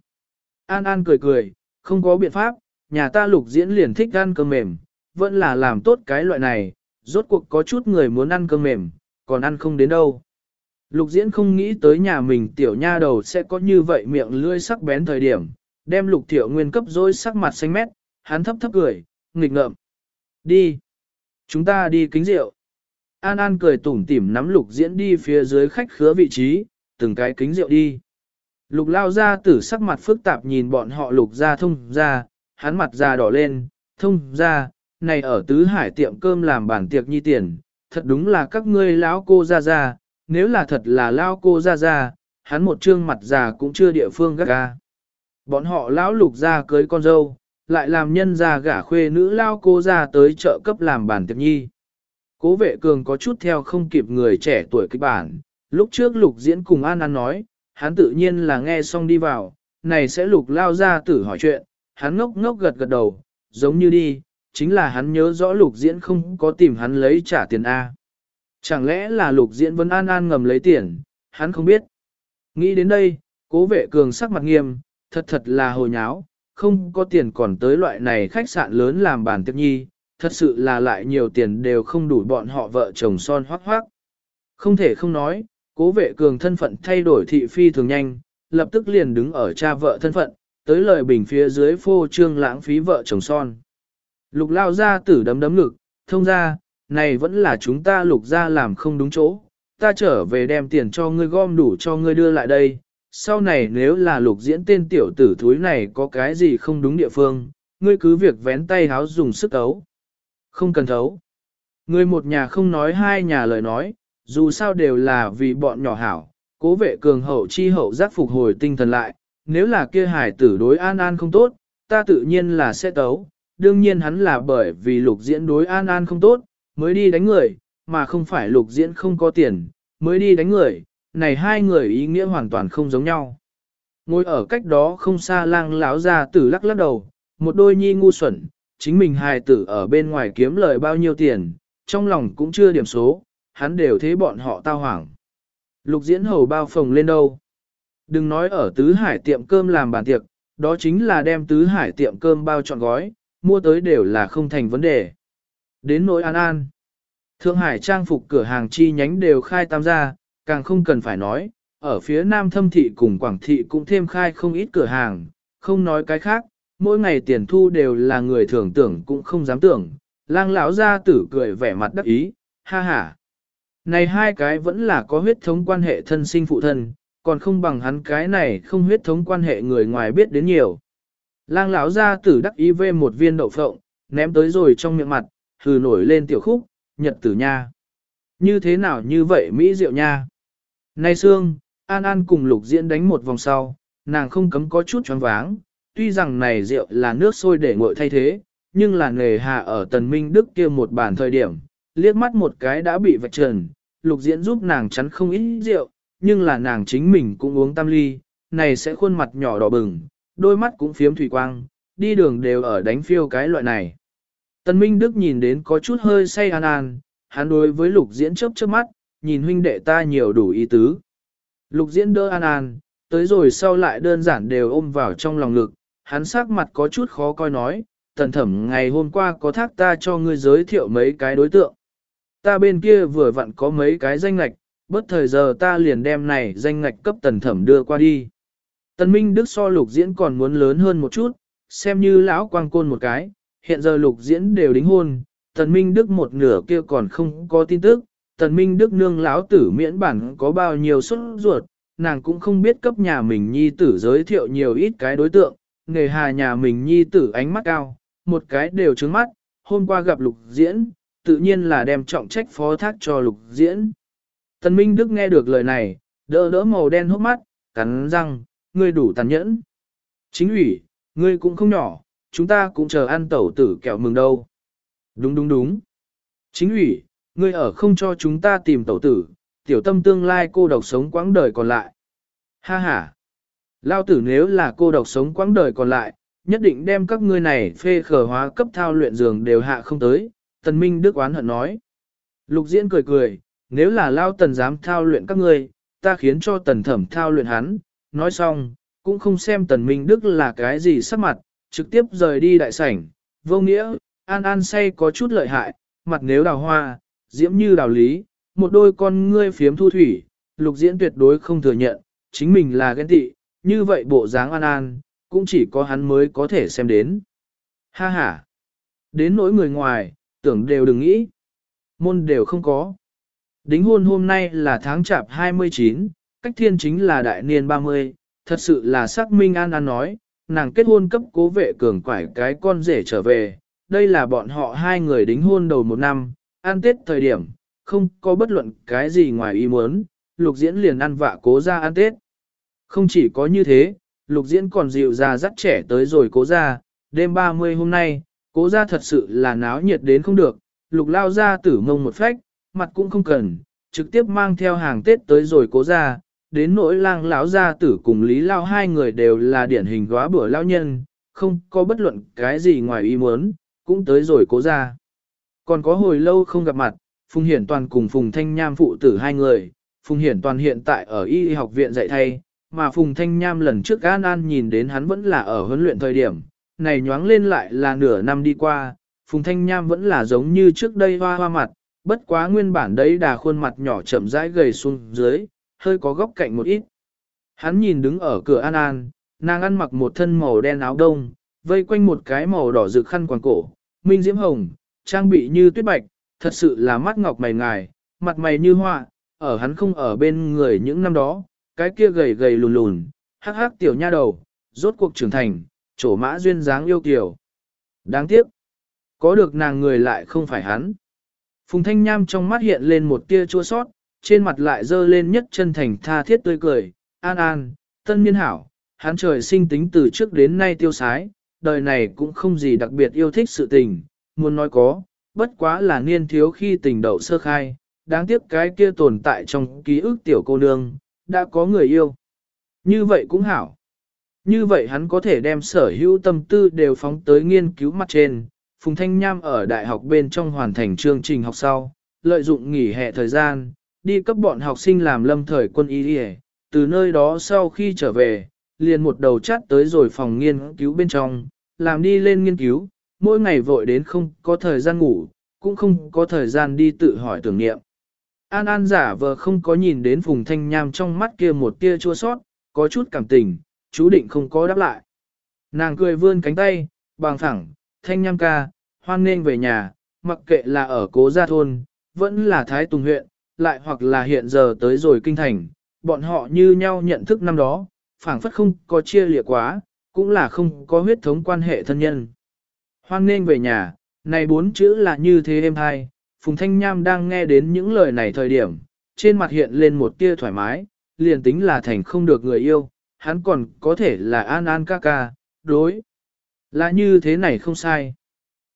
Speaker 1: An An cười cười, không có biện pháp, nhà ta lục diễn liền thích ăn cơm mềm, vẫn là làm tốt cái loại này, rốt cuộc có chút người muốn ăn cơm mềm, còn ăn không đến đâu. Lục diễn không nghĩ tới nhà mình tiểu nha đầu sẽ có như vậy miệng lưỡi sắc bén thời điểm, đem lục thiệu nguyên cấp dối sắc mặt xanh mét, hắn thấp thấp cười, nghịch ngợm. Đi. Chúng ta đi kính rượu. An An cười tủm tỉm nắm lục diễn đi phía dưới khách khứa vị trí, từng cái kính rượu đi. Lục lao ra tử sắc mặt phức tạp nhìn bọn họ lục ra thông ra, hắn mặt ra đỏ lên, thông ra, này ở tứ hải tiệm cơm làm bản tiệc nhi tiền, thật đúng là các ngươi lão cô ra ra, nếu là thật là lao cô ra ra, hắn một trương mặt già cũng chưa địa phương gắt ga. Bọn họ lão lục ra cưới con dâu, lại làm nhân ra gả khuê nữ lao cô ra tới chợ cấp làm bản tiệc nhi. Cố vệ cường có chút theo không kịp người trẻ tuổi kịch bản, lúc trước lục diễn cùng An An nói, hắn tự nhiên là nghe xong đi vào, này sẽ lục lao ra tử hỏi chuyện, hắn ngốc ngốc gật gật đầu, giống như đi, chính là hắn nhớ rõ lục diễn không có tìm hắn lấy trả tiền A. Chẳng lẽ là lục diễn vẫn an an ngầm lấy tiền, hắn không biết. Nghĩ đến đây, cố vệ cường sắc mặt nghiêm, thật thật là hồi nháo, không có tiền còn tới loại này khách sạn lớn làm bàn tiệc nhi, thật sự là lại nhiều tiền đều không đủ bọn họ vợ chồng son hoác hoác. Không thể không nói, cố vệ cường thân phận thay đổi thị phi thường nhanh, lập tức liền đứng ở cha vợ thân phận, tới lời bình phía dưới phô trương lãng phí vợ chồng son. Lục lao ra tử đấm đấm ngực, thông ra, này vẫn là chúng ta lục ra làm không đúng chỗ, ta trở về đem tiền cho ngươi gom đủ cho ngươi đưa lại đây. Sau này nếu là lục diễn tên tiểu tử thúi này có cái gì không đúng địa phương, ngươi cứ việc vén tay háo dùng sức ấu. Không cần thấu. Ngươi một nhà không nói hai nhà lời nói, dù sao đều là vì bọn nhỏ hảo, cố vệ cường hậu chi hậu giác phục hồi tinh thần lại, nếu là kia hải tử đối an an không tốt, ta tự nhiên là sẽ tấu, đương nhiên hắn là bởi vì lục diễn đối an an không tốt, mới đi đánh người, mà không phải lục diễn không có tiền, mới đi đánh người, này hai người ý nghĩa hoàn toàn không giống nhau. Ngồi ở cách đó không xa lang lão ra tử lắc lắc đầu, một đôi nhi ngu xuẩn, chính mình hài tử ở bên ngoài kiếm lời bao nhiêu tiền, trong lòng cũng chưa điểm số, hắn đều thế bọn họ tao hoảng. Lục diễn hầu bao phòng lên đâu. Đừng nói ở tứ hải tiệm cơm làm bàn tiệc, đó chính là đem tứ hải tiệm cơm bao trọn gói, mua tới đều là không thành vấn đề. Đến nỗi an an. Thượng Hải trang phục cửa hàng chi nhánh đều khai tam gia, càng không cần phải nói, ở phía Nam Thâm Thị cùng Quảng Thị cũng thêm khai không ít cửa hàng, không nói cái khác, mỗi ngày tiền thu đều là người thường tưởng cũng không dám tưởng. Lang lão gia tử cười vẻ mặt đắc ý, ha ha. Này hai cái vẫn là có huyết thống quan hệ thân sinh phụ thân, còn không bằng hắn cái này không huyết thống quan hệ người ngoài biết đến nhiều. Lang lão gia tử đắc ý về một viên đậu phộng, ném tới rồi trong miệng mặt, hừ nổi lên tiểu khúc, nhật tử nha. Như thế nào như vậy Mỹ diệu nha? Nay Sương, An An cùng lục diễn đánh một vòng sau, nàng không cấm có chút choáng váng, tuy rằng này rượu là nước sôi để nguội thay thế, nhưng là nghề hạ ở tần minh đức kia một bản thời điểm, liếc mắt một cái đã bị vạch trần, lục diễn giúp nàng chắn không ít rượu, nhưng là nàng chính mình cũng uống tam ly, này sẽ khuôn mặt nhỏ đỏ bừng, đôi mắt cũng phiếm thủy quang, đi đường đều ở đánh phiêu cái loại này. Tần Minh Đức nhìn đến có chút hơi say an an, hắn đối với lục diễn chớp chớp mắt, nhìn huynh đệ ta nhiều đủ ý tứ. Lục diễn đỡ an an, tới rồi sau lại đơn giản đều ôm vào trong lòng ngực, hắn sắc mặt có chút khó coi nói, tần thẩm ngày hôm qua có thác ta cho ngươi giới thiệu mấy cái đối tượng. Ta bên kia vừa vặn có mấy cái danh ngạch, bất thời giờ ta liền đem này danh ngạch cấp tần thẩm đưa qua đi. Tần Minh Đức so lục diễn còn muốn lớn hơn một chút, xem như lão quang côn một cái, hiện giờ lục diễn đều đính hôn, tần Minh Đức một nửa kia còn không có tin tức, tần Minh Đức nương lão tử miễn bản có bao nhiêu xuất ruột, nàng cũng không biết cấp nhà mình nhi tử giới thiệu nhiều ít cái đối tượng, nghề hà nhà mình nhi tử ánh mắt cao, một cái đều trứng mắt, hôm qua gặp lục diễn, tự nhiên là đem trọng trách phó thác cho lục diễn. Tần Minh Đức nghe được lời này, đỡ đỡ màu đen hốc mắt, cắn răng, ngươi đủ tàn nhẫn. Chính ủy, ngươi cũng không nhỏ, chúng ta cũng chờ ăn tẩu tử kẹo mừng đâu. Đúng đúng đúng. Chính ủy, ngươi ở không cho chúng ta tìm tẩu tử, tiểu tâm tương lai cô độc sống quãng đời còn lại. Ha ha. Lao tử nếu là cô độc sống quãng đời còn lại, nhất định đem các ngươi này phê khở hóa cấp thao luyện giường đều hạ không tới, tần minh đức oán hận nói. Lục diễn cười cười, nếu là lao tần dám thao luyện các ngươi, ta khiến cho tần thẩm thao luyện hắn, nói xong, cũng không xem tần minh đức là cái gì sắc mặt, trực tiếp rời đi đại sảnh, vô nghĩa, an an say có chút lợi hại, mặt nếu đào hoa, diễm như đào lý, một đôi con ngươi phiếm thu thủy, lục diễn tuyệt đối không thừa nhận, chính mình là ghen tị, như vậy bộ dáng an an, cũng chỉ có hắn mới có thể xem đến. Ha ha! Đến nỗi người ngoài, tưởng đều đừng nghĩ. Môn đều không có. Đính hôn hôm nay là tháng chạp 29, cách thiên chính là đại niên 30, thật sự là xác minh an an nói, nàng kết hôn cấp cố vệ cường quải cái con rể trở về, đây là bọn họ hai người đính hôn đầu một năm, an tết thời điểm, không có bất luận cái gì ngoài ý muốn, lục diễn liền ăn vạ cố ra ăn tết. Không chỉ có như thế, lục diễn còn dịu ra dắt trẻ tới rồi cố ra, đêm 30 hôm nay, cố ra thật sự là náo nhiệt đến không được, lục lao ra tử mông một phách, mặt cũng không cần, trực tiếp mang theo hàng Tết tới rồi cố ra, đến nỗi lang lão gia tử cùng lý lao hai người đều là điển hình góa bữa lao nhân, không có bất luận cái gì ngoài ý muốn, cũng tới rồi cố ra. Còn có hồi lâu không gặp mặt, Phùng Hiển Toàn cùng Phùng Thanh Nham phụ tử hai người, Phùng Hiển Toàn hiện tại ở y học viện dạy thay, mà Phùng Thanh Nham lần trước An An nhìn đến hắn vẫn là ở huấn luyện thời điểm, này nhoáng lên lại là nửa năm đi qua, Phùng Thanh Nham vẫn là giống như trước đây hoa hoa mặt, bất quá nguyên bản đấy đà khuôn mặt nhỏ chậm rãi gầy xuống dưới, hơi có góc cạnh một ít. Hắn nhìn đứng ở cửa An An, nàng ăn mặc một thân màu đen áo đông, vây quanh một cái màu đỏ rực khăn quàng cổ, minh diễm hồng, trang bị như tuyết bạch, thật sự là mắt ngọc mày ngài, mặt mày như hoa, ở hắn không ở bên người những năm đó, cái kia gầy gầy lùn lùn, hắc hắc tiểu nha đầu, rốt cuộc trưởng thành, trổ mã duyên dáng yêu kiều. Đáng tiếc, có được nàng người lại không phải hắn. Phùng Thanh Nham trong mắt hiện lên một tia chua sót, trên mặt lại dơ lên nhất chân thành tha thiết tươi cười, an an, tân niên hảo, hắn trời sinh tính từ trước đến nay tiêu sái, đời này cũng không gì đặc biệt yêu thích sự tình, muốn nói có, bất quá là niên thiếu khi tình đậu sơ khai, đáng tiếc cái kia tồn tại trong ký ức tiểu cô nương, đã có người yêu. Như vậy cũng hảo. Như vậy hắn có thể đem sở hữu tâm tư đều phóng tới nghiên cứu mặt trên. Phùng Thanh Nham ở đại học bên trong hoàn thành chương trình học sau, lợi dụng nghỉ hè thời gian, đi cấp bọn học sinh làm lâm thời quân y đi từ nơi đó sau khi trở về, liền một đầu chát tới rồi phòng nghiên cứu bên trong, làm đi lên nghiên cứu, mỗi ngày vội đến không có thời gian ngủ, cũng không có thời gian đi tự hỏi tưởng niệm. An An giả vờ không có nhìn đến Phùng Thanh Nham trong mắt kia một tia chua sót, có chút cảm tình, chú định không có đáp lại. Nàng cười vươn cánh tay, bằng thẳng, Thanh Nham ca, hoan nên về nhà, mặc kệ là ở cố gia thôn, vẫn là Thái Tùng huyện, lại hoặc là hiện giờ tới rồi kinh thành, bọn họ như nhau nhận thức năm đó, phảng phất không có chia lịa quá, cũng là không có huyết thống quan hệ thân nhân. Hoan nên về nhà, này bốn chữ là như thế em hai, Phùng Thanh Nham đang nghe đến những lời này thời điểm, trên mặt hiện lên một tia thoải mái, liền tính là thành không được người yêu, hắn còn có thể là An An ca ca, đối. Là như thế này không sai.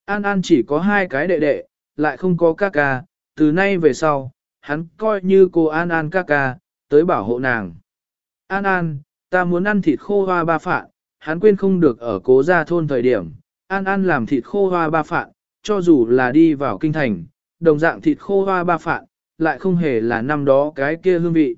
Speaker 1: An An chỉ có hai cái đệ đệ, lại không có ca ca, từ nay về sau, hắn coi như cô An An ca ca, tới bảo hộ nàng. An An, ta muốn ăn thịt khô hoa ba phạn, hắn quên không được ở cố gia thôn thời điểm, An An làm thịt khô hoa ba phạn, cho dù là đi vào kinh thành, đồng dạng thịt khô hoa ba phạn, lại không hề là năm đó cái kia hương vị.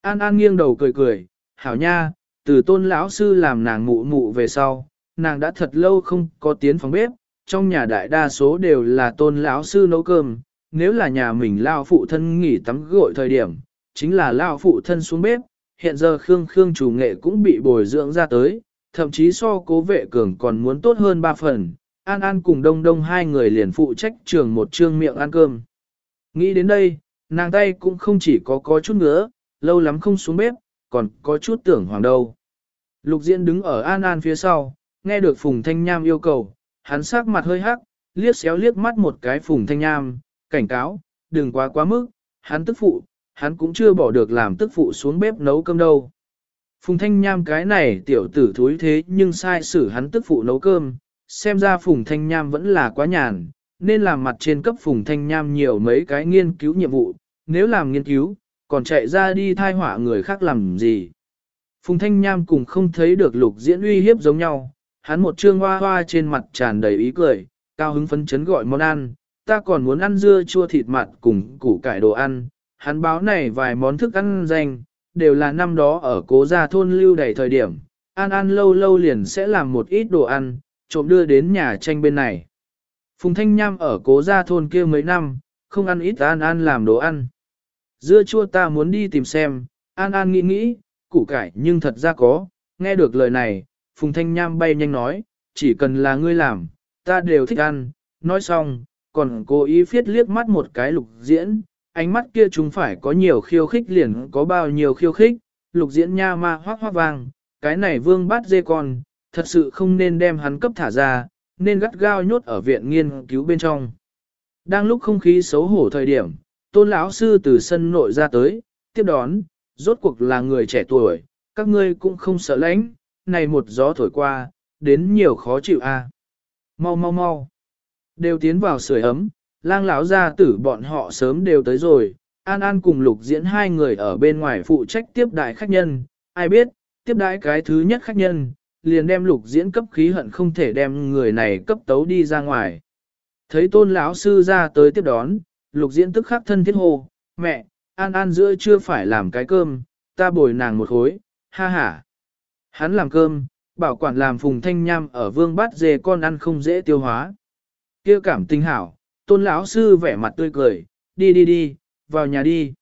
Speaker 1: An An nghiêng đầu cười cười, hảo nha, từ tôn lão sư làm nàng mụ mụ về sau, nàng đã thật lâu không có tiến phòng bếp, trong nhà đại đa số đều là tôn lão sư nấu cơm, nếu là nhà mình lao phụ thân nghỉ tắm gội thời điểm, chính là lao phụ thân xuống bếp, hiện giờ Khương Khương chủ nghệ cũng bị bồi dưỡng ra tới, thậm chí so cố vệ cường còn muốn tốt hơn ba phần, An An cùng Đông Đông hai người liền phụ trách trường một trương miệng ăn cơm. Nghĩ đến đây, nàng tay cũng không chỉ có có chút nữa, lâu lắm không xuống bếp, còn có chút tưởng hoàng đâu. Lục Diễn đứng ở An An phía sau, nghe được Phùng Thanh Nham yêu cầu, hắn sắc mặt hơi hắc, liếc xéo liếc mắt một cái Phùng Thanh Nham, cảnh cáo, đừng quá quá mức, hắn tức phụ, hắn cũng chưa bỏ được làm tức phụ xuống bếp nấu cơm đâu. Phùng Thanh Nham cái này tiểu tử thúi thế nhưng sai xử hắn tức phụ nấu cơm, xem ra Phùng Thanh Nham vẫn là quá nhàn, nên làm mặt trên cấp Phùng Thanh Nham nhiều mấy cái nghiên cứu nhiệm vụ, nếu làm nghiên cứu, còn chạy ra đi thai họa người khác làm gì. Phùng Thanh Nham cùng không thấy được lục diễn uy hiếp giống nhau, hắn một trương hoa hoa trên mặt tràn đầy ý cười, cao hứng phấn chấn gọi món ăn, ta còn muốn ăn dưa chua thịt mặn cùng củ cải đồ ăn, hắn báo này vài món thức ăn danh, đều là năm đó ở cố gia thôn lưu đầy thời điểm, An An lâu lâu liền sẽ làm một ít đồ ăn, trộm đưa đến nhà tranh bên này. Phùng Thanh Nham ở cố gia thôn kia mấy năm, không ăn ít An An làm đồ ăn. Dưa chua ta muốn đi tìm xem, An An nghĩ nghĩ, củ cải nhưng thật ra có, nghe được lời này, Phùng Thanh Nham bay nhanh nói, chỉ cần là ngươi làm, ta đều thích ăn, nói xong, còn cố ý phiết liếc mắt một cái lục diễn, ánh mắt kia chúng phải có nhiều khiêu khích liền có bao nhiêu khiêu khích, lục diễn nha ma hoác hoác vang, cái này vương bát dê con, thật sự không nên đem hắn cấp thả ra, nên gắt gao nhốt ở viện nghiên cứu bên trong. Đang lúc không khí xấu hổ thời điểm, tôn lão sư từ sân nội ra tới, tiếp đón, rốt cuộc là người trẻ tuổi, các ngươi cũng không sợ lãnh, này một gió thổi qua, đến nhiều khó chịu a. Mau mau mau. Đều tiến vào sưởi ấm, lang lão gia tử bọn họ sớm đều tới rồi, An An cùng lục diễn hai người ở bên ngoài phụ trách tiếp đại khách nhân, ai biết, tiếp đại cái thứ nhất khách nhân, liền đem lục diễn cấp khí hận không thể đem người này cấp tấu đi ra ngoài. Thấy tôn lão sư ra tới tiếp đón, lục diễn tức khắc thân thiết hô, mẹ, An An giữa chưa phải làm cái cơm, ta bồi nàng một khối, ha ha. Hắn làm cơm, bảo quản làm phùng thanh nham ở vương bát dê con ăn không dễ tiêu hóa. kia cảm tinh hảo, tôn lão sư vẻ mặt tươi cười, đi đi đi, vào nhà đi.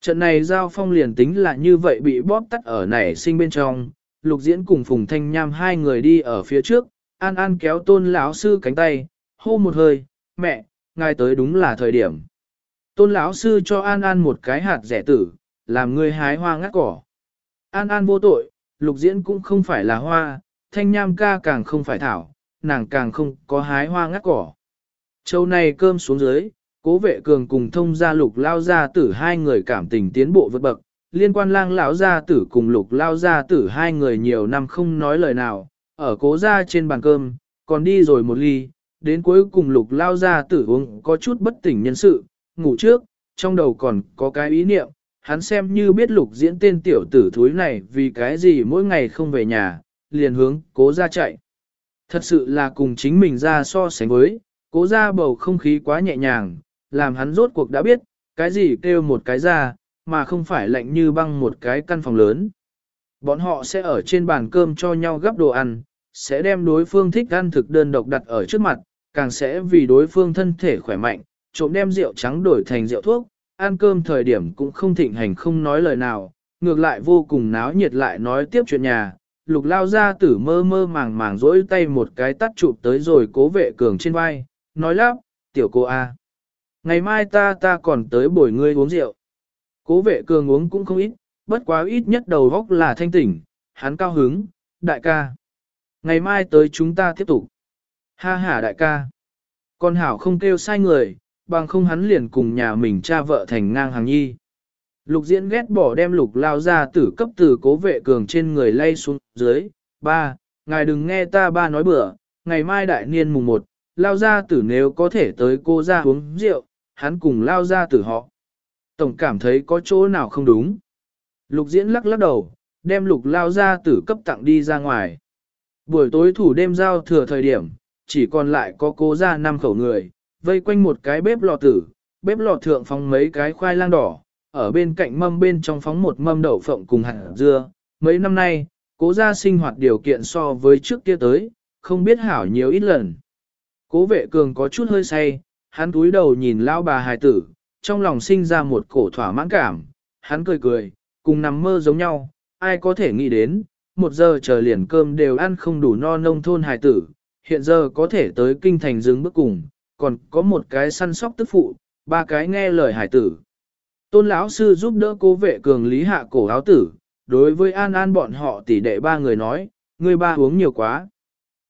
Speaker 1: Trận này giao phong liền tính là như vậy bị bóp tắt ở nảy sinh bên trong, lục diễn cùng phùng thanh nham hai người đi ở phía trước, an an kéo tôn lão sư cánh tay, hô một hơi, mẹ, ngài tới đúng là thời điểm. Tôn lão sư cho an an một cái hạt rẻ tử, làm người hái hoa ngắt cỏ. An an vô tội, lục diễn cũng không phải là hoa, thanh nham ca càng không phải thảo, nàng càng không có hái hoa ngắt cỏ. Châu này cơm xuống dưới, cố vệ cường cùng thông gia lục lao gia tử hai người cảm tình tiến bộ vượt bậc, liên quan lang lão gia tử cùng lục lao gia tử hai người nhiều năm không nói lời nào, ở cố gia trên bàn cơm, còn đi rồi một ly, đến cuối cùng lục lao gia tử uống có chút bất tỉnh nhân sự, ngủ trước, trong đầu còn có cái ý niệm, hắn xem như biết lục diễn tên tiểu tử thúi này vì cái gì mỗi ngày không về nhà, liền hướng cố ra chạy. Thật sự là cùng chính mình ra so sánh với, cố ra bầu không khí quá nhẹ nhàng, làm hắn rốt cuộc đã biết, cái gì kêu một cái ra, mà không phải lạnh như băng một cái căn phòng lớn. Bọn họ sẽ ở trên bàn cơm cho nhau gấp đồ ăn, sẽ đem đối phương thích ăn thực đơn độc đặt ở trước mặt, càng sẽ vì đối phương thân thể khỏe mạnh, trộm đem rượu trắng đổi thành rượu thuốc, ăn cơm thời điểm cũng không thịnh hành không nói lời nào, ngược lại vô cùng náo nhiệt lại nói tiếp chuyện nhà. Lục lao ra tử mơ mơ màng màng rỗi tay một cái tắt chụp tới rồi cố vệ cường trên vai, nói lắp, tiểu cô A. Ngày mai ta ta còn tới bồi ngươi uống rượu. Cố vệ cường uống cũng không ít, bất quá ít nhất đầu góc là thanh tỉnh, hắn cao hứng, đại ca. Ngày mai tới chúng ta tiếp tục. Ha ha đại ca. Con hảo không kêu sai người, bằng không hắn liền cùng nhà mình cha vợ thành ngang hàng nhi. Lục diễn ghét bỏ đem lục lao ra tử cấp từ cố vệ cường trên người lay xuống dưới. Ba, ngài đừng nghe ta ba nói bừa, ngày mai đại niên mùng một, lao gia tử nếu có thể tới cô ra uống rượu, hắn cùng lao gia tử họ. Tổng cảm thấy có chỗ nào không đúng. Lục diễn lắc lắc đầu, đem lục lao gia tử cấp tặng đi ra ngoài. Buổi tối thủ đêm giao thừa thời điểm, chỉ còn lại có cố ra năm khẩu người, vây quanh một cái bếp lò tử, bếp lò thượng phóng mấy cái khoai lang đỏ, ở bên cạnh mâm bên trong phóng một mâm đậu phộng cùng hạt dưa. Mấy năm nay, cố gia sinh hoạt điều kiện so với trước kia tới, không biết hảo nhiều ít lần. Cố vệ cường có chút hơi say, hắn túi đầu nhìn lao bà hài tử, trong lòng sinh ra một cổ thỏa mãn cảm, hắn cười cười, cùng nằm mơ giống nhau, ai có thể nghĩ đến, một giờ chờ liền cơm đều ăn không đủ no nông thôn hài tử, hiện giờ có thể tới kinh thành dừng bước cùng, còn có một cái săn sóc tức phụ, ba cái nghe lời hài tử. Tôn lão sư giúp đỡ cố vệ cường lý hạ cổ áo tử, đối với An An bọn họ tỷ đệ ba người nói, người ba uống nhiều quá.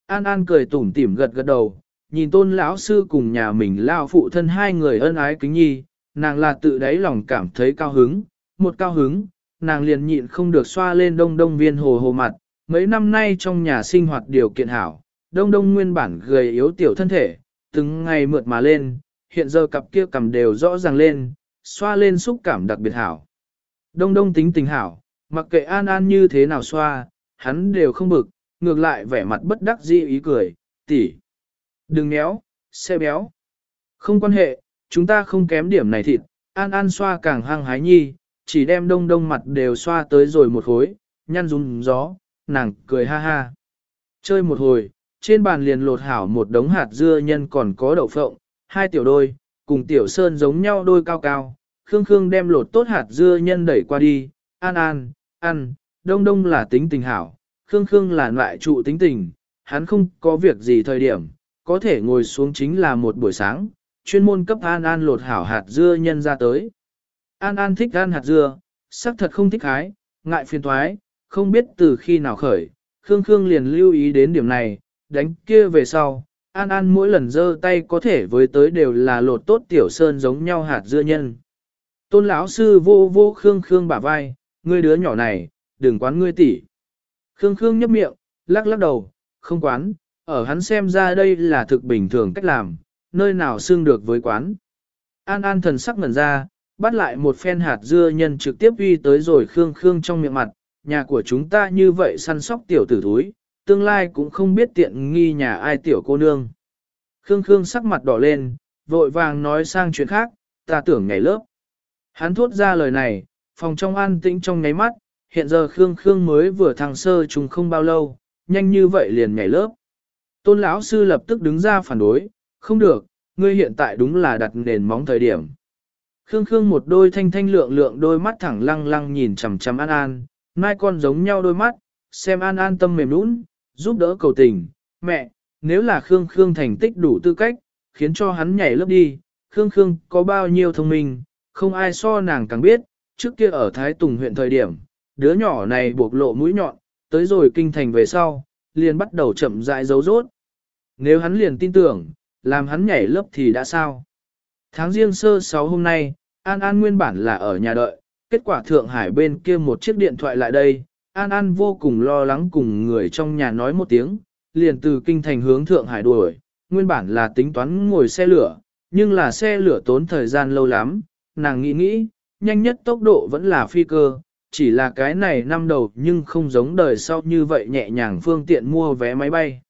Speaker 1: An An cười tủm tỉm gật gật đầu, nhìn tôn lão sư cùng nhà mình lao phụ thân hai người ân ái kính nhi, nàng là tự đáy lòng cảm thấy cao hứng, một cao hứng, nàng liền nhịn không được xoa lên đông đông viên hồ hồ mặt, mấy năm nay trong nhà sinh hoạt điều kiện hảo, đông đông nguyên bản gầy yếu tiểu thân thể, từng ngày mượt mà lên, hiện giờ cặp kia cầm đều rõ ràng lên, xoa lên xúc cảm đặc biệt hảo. Đông đông tính tình hảo, mặc kệ an an như thế nào xoa, hắn đều không bực, ngược lại vẻ mặt bất đắc dĩ ý cười, tỷ, Đừng méo, xe béo. Không quan hệ, chúng ta không kém điểm này thịt, an an xoa càng hăng hái nhi, chỉ đem đông đông mặt đều xoa tới rồi một khối, nhăn rung gió, nàng cười ha ha. Chơi một hồi, trên bàn liền lột hảo một đống hạt dưa nhân còn có đậu phộng, hai tiểu đôi, cùng tiểu sơn giống nhau đôi cao cao. Khương Khương đem lột tốt hạt dưa nhân đẩy qua đi, an an, ăn, đông đông là tính tình hảo, Khương Khương là loại trụ tính tình, hắn không có việc gì thời điểm, có thể ngồi xuống chính là một buổi sáng, chuyên môn cấp An An lột hảo hạt dưa nhân ra tới. An An thích ăn hạt dưa, xác thật không thích hái, ngại phiền thoái, không biết từ khi nào khởi, Khương Khương liền lưu ý đến điểm này, đánh kia về sau, An An mỗi lần giơ tay có thể với tới đều là lột tốt tiểu sơn giống nhau hạt dưa nhân. Tôn lão sư vô vô Khương Khương bả vai, ngươi đứa nhỏ này, đừng quán ngươi tỉ. Khương Khương nhấp miệng, lắc lắc đầu, không quán, ở hắn xem ra đây là thực bình thường cách làm, nơi nào xương được với quán. An An thần sắc ngẩn ra, bắt lại một phen hạt dưa nhân trực tiếp uy tới rồi Khương Khương trong miệng mặt, nhà của chúng ta như vậy săn sóc tiểu tử thúi, tương lai cũng không biết tiện nghi nhà ai tiểu cô nương. Khương Khương sắc mặt đỏ lên, vội vàng nói sang chuyện khác, ta tưởng ngày lớp. Hắn thốt ra lời này, phòng trong an tĩnh trong nháy mắt, hiện giờ Khương Khương mới vừa thăng sơ trùng không bao lâu, nhanh như vậy liền nhảy lớp. Tôn lão sư lập tức đứng ra phản đối, không được, ngươi hiện tại đúng là đặt nền móng thời điểm. Khương Khương một đôi thanh thanh lượng lượng đôi mắt thẳng lăng lăng nhìn chằm chằm An An, mai con giống nhau đôi mắt, xem An An tâm mềm nũng, giúp đỡ cầu tình, mẹ, nếu là Khương Khương thành tích đủ tư cách, khiến cho hắn nhảy lớp đi, Khương Khương có bao nhiêu thông minh, không ai so nàng càng biết, trước kia ở Thái Tùng huyện thời điểm, đứa nhỏ này buộc lộ mũi nhọn, tới rồi kinh thành về sau, liền bắt đầu chậm rãi giấu rốt. Nếu hắn liền tin tưởng, làm hắn nhảy lớp thì đã sao? Tháng riêng sơ 6 hôm nay, An An nguyên bản là ở nhà đợi, kết quả Thượng Hải bên kia một chiếc điện thoại lại đây, An An vô cùng lo lắng cùng người trong nhà nói một tiếng, liền từ kinh thành hướng Thượng Hải đuổi, nguyên bản là tính toán ngồi xe lửa, nhưng là xe lửa tốn thời gian lâu lắm, nàng nghĩ nghĩ, nhanh nhất tốc độ vẫn là phi cơ, chỉ là cái này năm đầu nhưng không giống đời sau như vậy nhẹ nhàng phương tiện mua vé máy bay.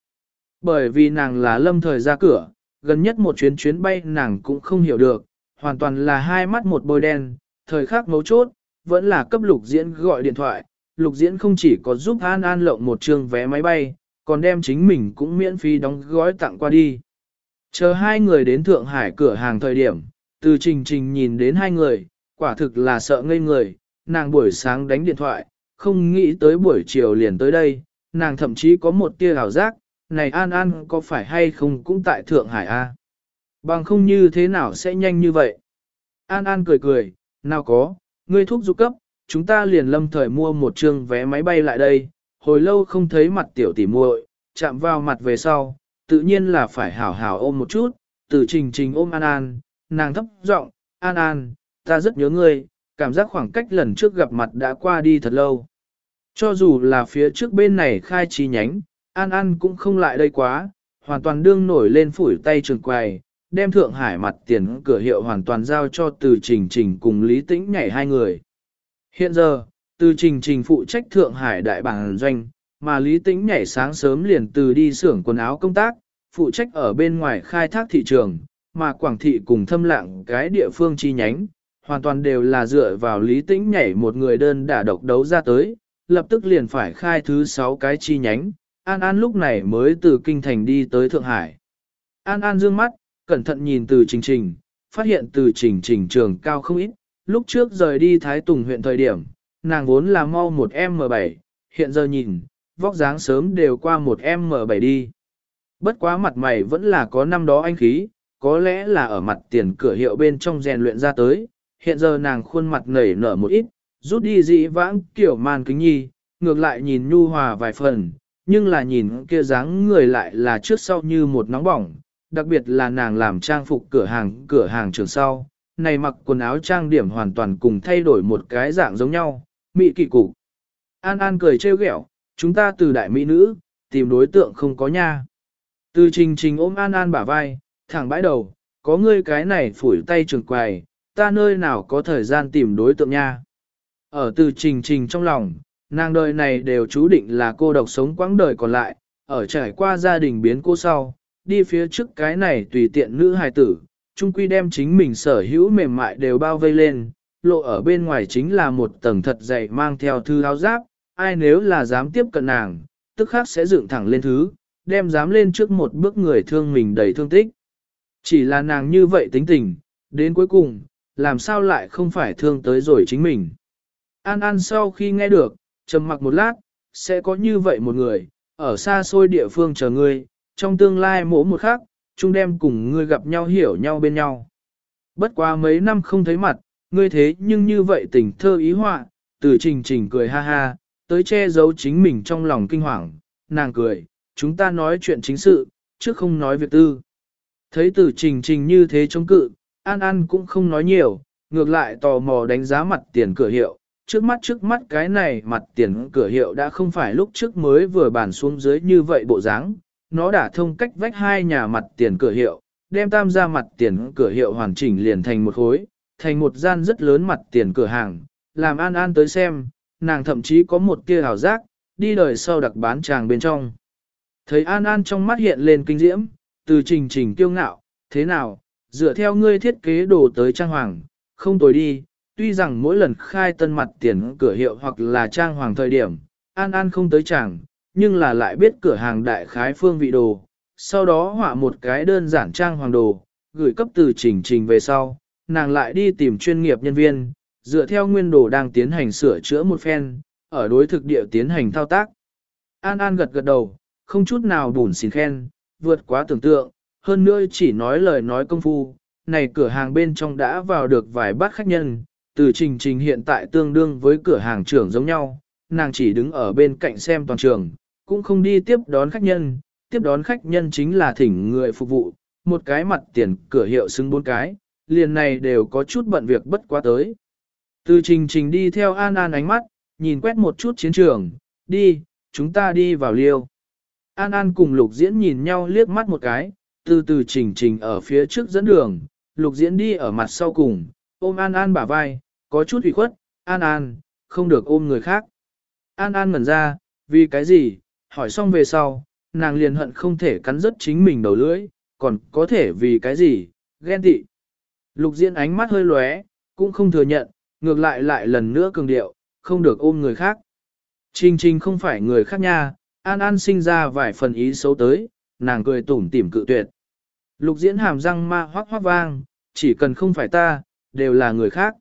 Speaker 1: Bởi vì nàng là lâm thời ra cửa, gần nhất một chuyến chuyến bay nàng cũng không hiểu được, hoàn toàn là hai mắt một bôi đen, thời khắc mấu chốt, vẫn là cấp lục diễn gọi điện thoại, lục diễn không chỉ có giúp An An lộng một trường vé máy bay, còn đem chính mình cũng miễn phí đóng gói tặng qua đi. Chờ hai người đến Thượng Hải cửa hàng thời điểm, từ trình trình nhìn đến hai người, quả thực là sợ ngây người, nàng buổi sáng đánh điện thoại, không nghĩ tới buổi chiều liền tới đây, nàng thậm chí có một tia ảo giác, này An An có phải hay không cũng tại Thượng Hải A. Bằng không như thế nào sẽ nhanh như vậy. An An cười cười, nào có, ngươi thuốc du cấp, chúng ta liền lâm thời mua một trường vé máy bay lại đây, hồi lâu không thấy mặt tiểu tỉ muội, chạm vào mặt về sau, tự nhiên là phải hảo hảo ôm một chút, từ trình trình ôm An An, nàng thấp giọng, An An, ta rất nhớ ngươi, cảm giác khoảng cách lần trước gặp mặt đã qua đi thật lâu. Cho dù là phía trước bên này khai chi nhánh, An An cũng không lại đây quá, hoàn toàn đương nổi lên phủi tay trường quầy, đem Thượng Hải mặt tiền cửa hiệu hoàn toàn giao cho từ trình trình cùng Lý Tĩnh nhảy hai người. Hiện giờ, từ trình trình phụ trách Thượng Hải đại bản doanh, mà Lý Tĩnh nhảy sáng sớm liền từ đi xưởng quần áo công tác, phụ trách ở bên ngoài khai thác thị trường, mà Quảng Thị cùng thâm Lạng cái địa phương chi nhánh, hoàn toàn đều là dựa vào Lý Tĩnh nhảy một người đơn đả độc đấu ra tới, lập tức liền phải khai thứ 6 cái chi nhánh, An An lúc này mới từ Kinh Thành đi tới Thượng Hải. An An dương mắt, cẩn thận nhìn từ trình trình, phát hiện từ trình trình trường cao không ít, lúc trước rời đi Thái Tùng huyện thời điểm, nàng vốn là mau một M7, hiện giờ nhìn, vóc dáng sớm đều qua một M7 đi. Bất quá mặt mày vẫn là có năm đó anh khí, có lẽ là ở mặt tiền cửa hiệu bên trong rèn luyện ra tới, hiện giờ nàng khuôn mặt nảy nở một ít, rút đi dị vãng kiểu màn kính nhi, ngược lại nhìn nhu hòa vài phần, nhưng là nhìn kia dáng người lại là trước sau như một nóng bỏng, đặc biệt là nàng làm trang phục cửa hàng cửa hàng trường sau, này mặc quần áo trang điểm hoàn toàn cùng thay đổi một cái dạng giống nhau, mỹ kỳ cục. An An cười trêu ghẹo, chúng ta từ đại mỹ nữ, tìm đối tượng không có nha. Từ trình trình ôm An An bả vai, thẳng bãi đầu, có ngươi cái này phủi tay trường quài, ta nơi nào có thời gian tìm đối tượng nha. Ở từ trình trình trong lòng, nàng đời này đều chú định là cô độc sống quãng đời còn lại, ở trải qua gia đình biến cô sau, đi phía trước cái này tùy tiện nữ hài tử, trung quy đem chính mình sở hữu mềm mại đều bao vây lên, lộ ở bên ngoài chính là một tầng thật dày mang theo thư áo giáp, ai nếu là dám tiếp cận nàng, tức khác sẽ dựng thẳng lên thứ, đem dám lên trước một bước người thương mình đầy thương tích. Chỉ là nàng như vậy tính tình, đến cuối cùng, làm sao lại không phải thương tới rồi chính mình. An An sau khi nghe được, trầm mặc một lát, sẽ có như vậy một người, ở xa xôi địa phương chờ ngươi, trong tương lai mỗi một khắc, chúng đem cùng ngươi gặp nhau hiểu nhau bên nhau. Bất quá mấy năm không thấy mặt, ngươi thế nhưng như vậy tình thơ ý họa, từ trình trình cười ha ha, tới che giấu chính mình trong lòng kinh hoàng, nàng cười, chúng ta nói chuyện chính sự, chứ không nói việc tư. Thấy từ trình trình như thế chống cự, An An cũng không nói nhiều, ngược lại tò mò đánh giá mặt tiền cửa hiệu. Trước mắt trước mắt cái này mặt tiền cửa hiệu đã không phải lúc trước mới vừa bàn xuống dưới như vậy bộ dáng, nó đã thông cách vách hai nhà mặt tiền cửa hiệu, đem tam gia mặt tiền cửa hiệu hoàn chỉnh liền thành một khối, thành một gian rất lớn mặt tiền cửa hàng, làm An An tới xem, nàng thậm chí có một tia hào giác, đi đời sau đặc bán chàng bên trong. Thấy An An trong mắt hiện lên kinh diễm, từ trình trình kiêu ngạo, thế nào, dựa theo ngươi thiết kế đồ tới trang hoàng, không tồi đi, tuy rằng mỗi lần khai tân mặt tiền cửa hiệu hoặc là trang hoàng thời điểm, An An không tới chẳng, nhưng là lại biết cửa hàng đại khái phương vị đồ, sau đó họa một cái đơn giản trang hoàng đồ, gửi cấp từ trình trình về sau, nàng lại đi tìm chuyên nghiệp nhân viên, dựa theo nguyên đồ đang tiến hành sửa chữa một phen, ở đối thực địa tiến hành thao tác. An An gật gật đầu, không chút nào bùn xin khen, vượt quá tưởng tượng, hơn nữa chỉ nói lời nói công phu, này cửa hàng bên trong đã vào được vài bát khách nhân, từ trình trình hiện tại tương đương với cửa hàng trưởng giống nhau, nàng chỉ đứng ở bên cạnh xem toàn trường, cũng không đi tiếp đón khách nhân, tiếp đón khách nhân chính là thỉnh người phục vụ, một cái mặt tiền cửa hiệu xứng bốn cái, liền này đều có chút bận việc bất quá tới. Từ trình trình đi theo An An ánh mắt, nhìn quét một chút chiến trường, đi, chúng ta đi vào liêu. An An cùng lục diễn nhìn nhau liếc mắt một cái, từ từ trình trình ở phía trước dẫn đường, lục diễn đi ở mặt sau cùng, ôm An An bả vai, có chút ủy khuất, An An, không được ôm người khác. An An ngẩn ra, vì cái gì, hỏi xong về sau, nàng liền hận không thể cắn rứt chính mình đầu lưỡi, còn có thể vì cái gì, ghen tị. Lục diễn ánh mắt hơi lóe, cũng không thừa nhận, ngược lại lại lần nữa cường điệu, không được ôm người khác. Trình trình không phải người khác nha, An An sinh ra vài phần ý xấu tới, nàng cười tủm tỉm cự tuyệt. Lục diễn hàm răng ma hoác hoác vang, chỉ cần không phải ta, đều là người khác.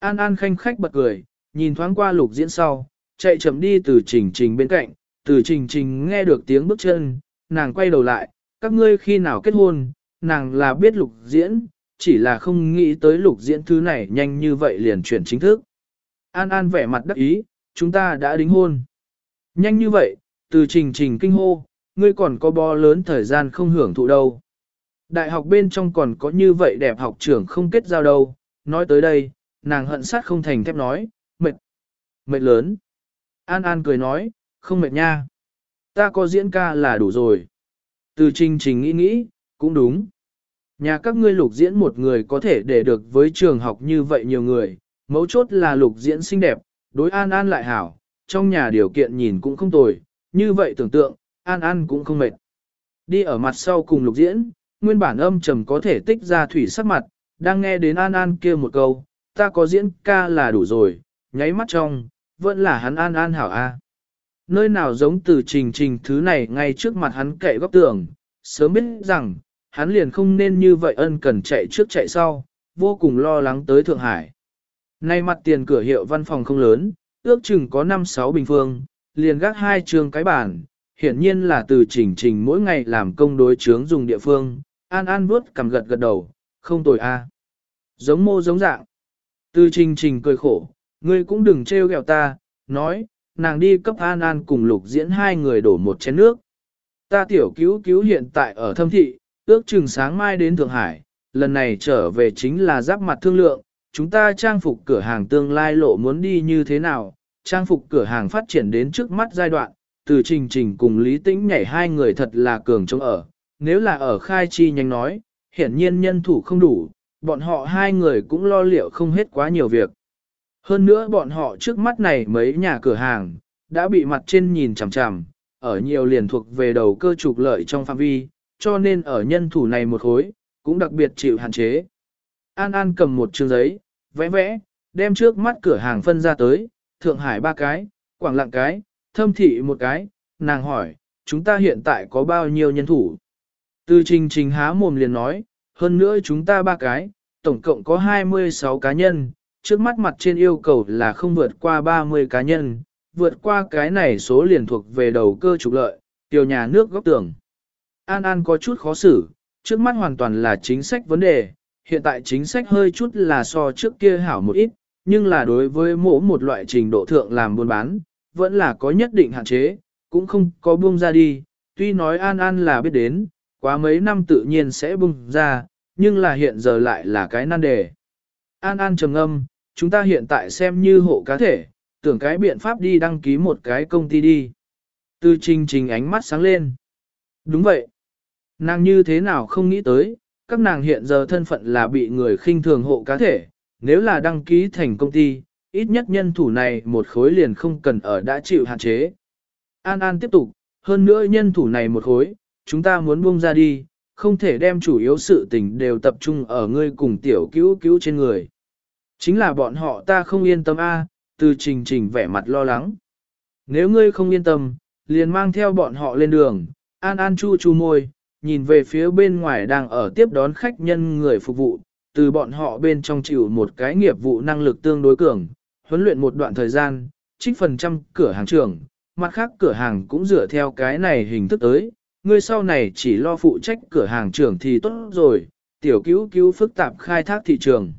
Speaker 1: An An khanh khách bật cười, nhìn thoáng qua lục diễn sau, chạy chậm đi từ trình trình bên cạnh, từ trình trình nghe được tiếng bước chân, nàng quay đầu lại, các ngươi khi nào kết hôn, nàng là biết lục diễn, chỉ là không nghĩ tới lục diễn thứ này nhanh như vậy liền chuyển chính thức. An An vẻ mặt đắc ý, chúng ta đã đính hôn. Nhanh như vậy, từ trình trình kinh hô, ngươi còn có bo lớn thời gian không hưởng thụ đâu. Đại học bên trong còn có như vậy đẹp học trưởng không kết giao đâu, nói tới đây, nàng hận sát không thành thép nói, mệt, mệt lớn. An An cười nói, không mệt nha. Ta có diễn ca là đủ rồi. Từ trình trình nghĩ nghĩ, cũng đúng. Nhà các ngươi lục diễn một người có thể để được với trường học như vậy nhiều người, mấu chốt là lục diễn xinh đẹp, đối An An lại hảo, trong nhà điều kiện nhìn cũng không tồi, như vậy tưởng tượng, An An cũng không mệt. Đi ở mặt sau cùng lục diễn, nguyên bản âm trầm có thể tích ra thủy sắc mặt, đang nghe đến An An kia một câu, ta có diễn ca là đủ rồi, nháy mắt trong, vẫn là hắn An An hảo a. Nơi nào giống từ trình trình thứ này ngay trước mặt hắn kệ góc tường, sớm biết rằng, hắn liền không nên như vậy ân cần chạy trước chạy sau, vô cùng lo lắng tới Thượng Hải. Nay mặt tiền cửa hiệu văn phòng không lớn, ước chừng có 5-6 bình phương, liền gác hai trường cái bản, hiển nhiên là từ trình trình mỗi ngày làm công đối chướng dùng địa phương, an an vuốt cầm gật gật đầu, không tồi a. Giống mô giống dạng. Từ trình trình cười khổ, ngươi cũng đừng trêu ghẹo ta, nói, nàng đi cấp an an cùng lục diễn hai người đổ một chén nước. Ta tiểu cứu cứu hiện tại ở thâm thị, ước chừng sáng mai đến Thượng Hải, lần này trở về chính là giáp mặt thương lượng, chúng ta trang phục cửa hàng tương lai lộ muốn đi như thế nào, trang phục cửa hàng phát triển đến trước mắt giai đoạn, từ trình trình cùng Lý Tĩnh nhảy hai người thật là cường chống ở, nếu là ở khai chi nhanh nói, hiển nhiên nhân thủ không đủ, bọn họ hai người cũng lo liệu không hết quá nhiều việc. Hơn nữa bọn họ trước mắt này mấy nhà cửa hàng, đã bị mặt trên nhìn chằm chằm, ở nhiều liền thuộc về đầu cơ trục lợi trong phạm vi, cho nên ở nhân thủ này một khối, cũng đặc biệt chịu hạn chế. An An cầm một chương giấy, vẽ vẽ, đem trước mắt cửa hàng phân ra tới, Thượng Hải ba cái, Quảng Lạng cái, Thâm Thị một cái, nàng hỏi, chúng ta hiện tại có bao nhiêu nhân thủ? Từ trình trình há mồm liền nói, hơn nữa chúng ta ba cái, tổng cộng có 26 cá nhân, trước mắt mặt trên yêu cầu là không vượt qua 30 cá nhân, vượt qua cái này số liền thuộc về đầu cơ trục lợi, tiểu nhà nước góc tưởng. An An có chút khó xử, trước mắt hoàn toàn là chính sách vấn đề, hiện tại chính sách hơi chút là so trước kia hảo một ít, nhưng là đối với mỗi một loại trình độ thượng làm buôn bán, vẫn là có nhất định hạn chế, cũng không có buông ra đi, tuy nói An An là biết đến, quá mấy năm tự nhiên sẽ bung ra, nhưng là hiện giờ lại là cái nan đề. An An trầm âm, chúng ta hiện tại xem như hộ cá thể, tưởng cái biện pháp đi đăng ký một cái công ty đi. Từ trình trình ánh mắt sáng lên. Đúng vậy. Nàng như thế nào không nghĩ tới, các nàng hiện giờ thân phận là bị người khinh thường hộ cá thể, nếu là đăng ký thành công ty, ít nhất nhân thủ này một khối liền không cần ở đã chịu hạn chế. An An tiếp tục, hơn nữa nhân thủ này một khối, chúng ta muốn buông ra đi, không thể đem chủ yếu sự tình đều tập trung ở ngươi cùng tiểu cứu cứu trên người. Chính là bọn họ ta không yên tâm a, từ trình trình vẻ mặt lo lắng. Nếu ngươi không yên tâm, liền mang theo bọn họ lên đường, an an chu chu môi, nhìn về phía bên ngoài đang ở tiếp đón khách nhân người phục vụ, từ bọn họ bên trong chịu một cái nghiệp vụ năng lực tương đối cường, huấn luyện một đoạn thời gian, trích phần trăm cửa hàng trưởng, mặt khác cửa hàng cũng dựa theo cái này hình thức tới, ngươi sau này chỉ lo phụ trách cửa hàng trưởng thì tốt rồi, tiểu cứu cứu phức tạp khai thác thị trường.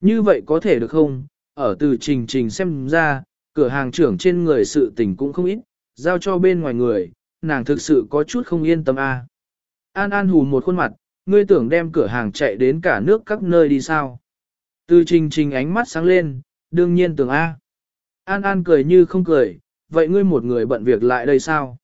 Speaker 1: Như vậy có thể được không? Ở từ trình trình xem ra, cửa hàng trưởng trên người sự tình cũng không ít, giao cho bên ngoài người, nàng thực sự có chút không yên tâm a. An An hù một khuôn mặt, ngươi tưởng đem cửa hàng chạy đến cả nước các nơi đi sao? Từ trình trình ánh mắt sáng lên, đương nhiên tưởng A. An An cười như không cười, vậy ngươi một người bận việc lại đây sao?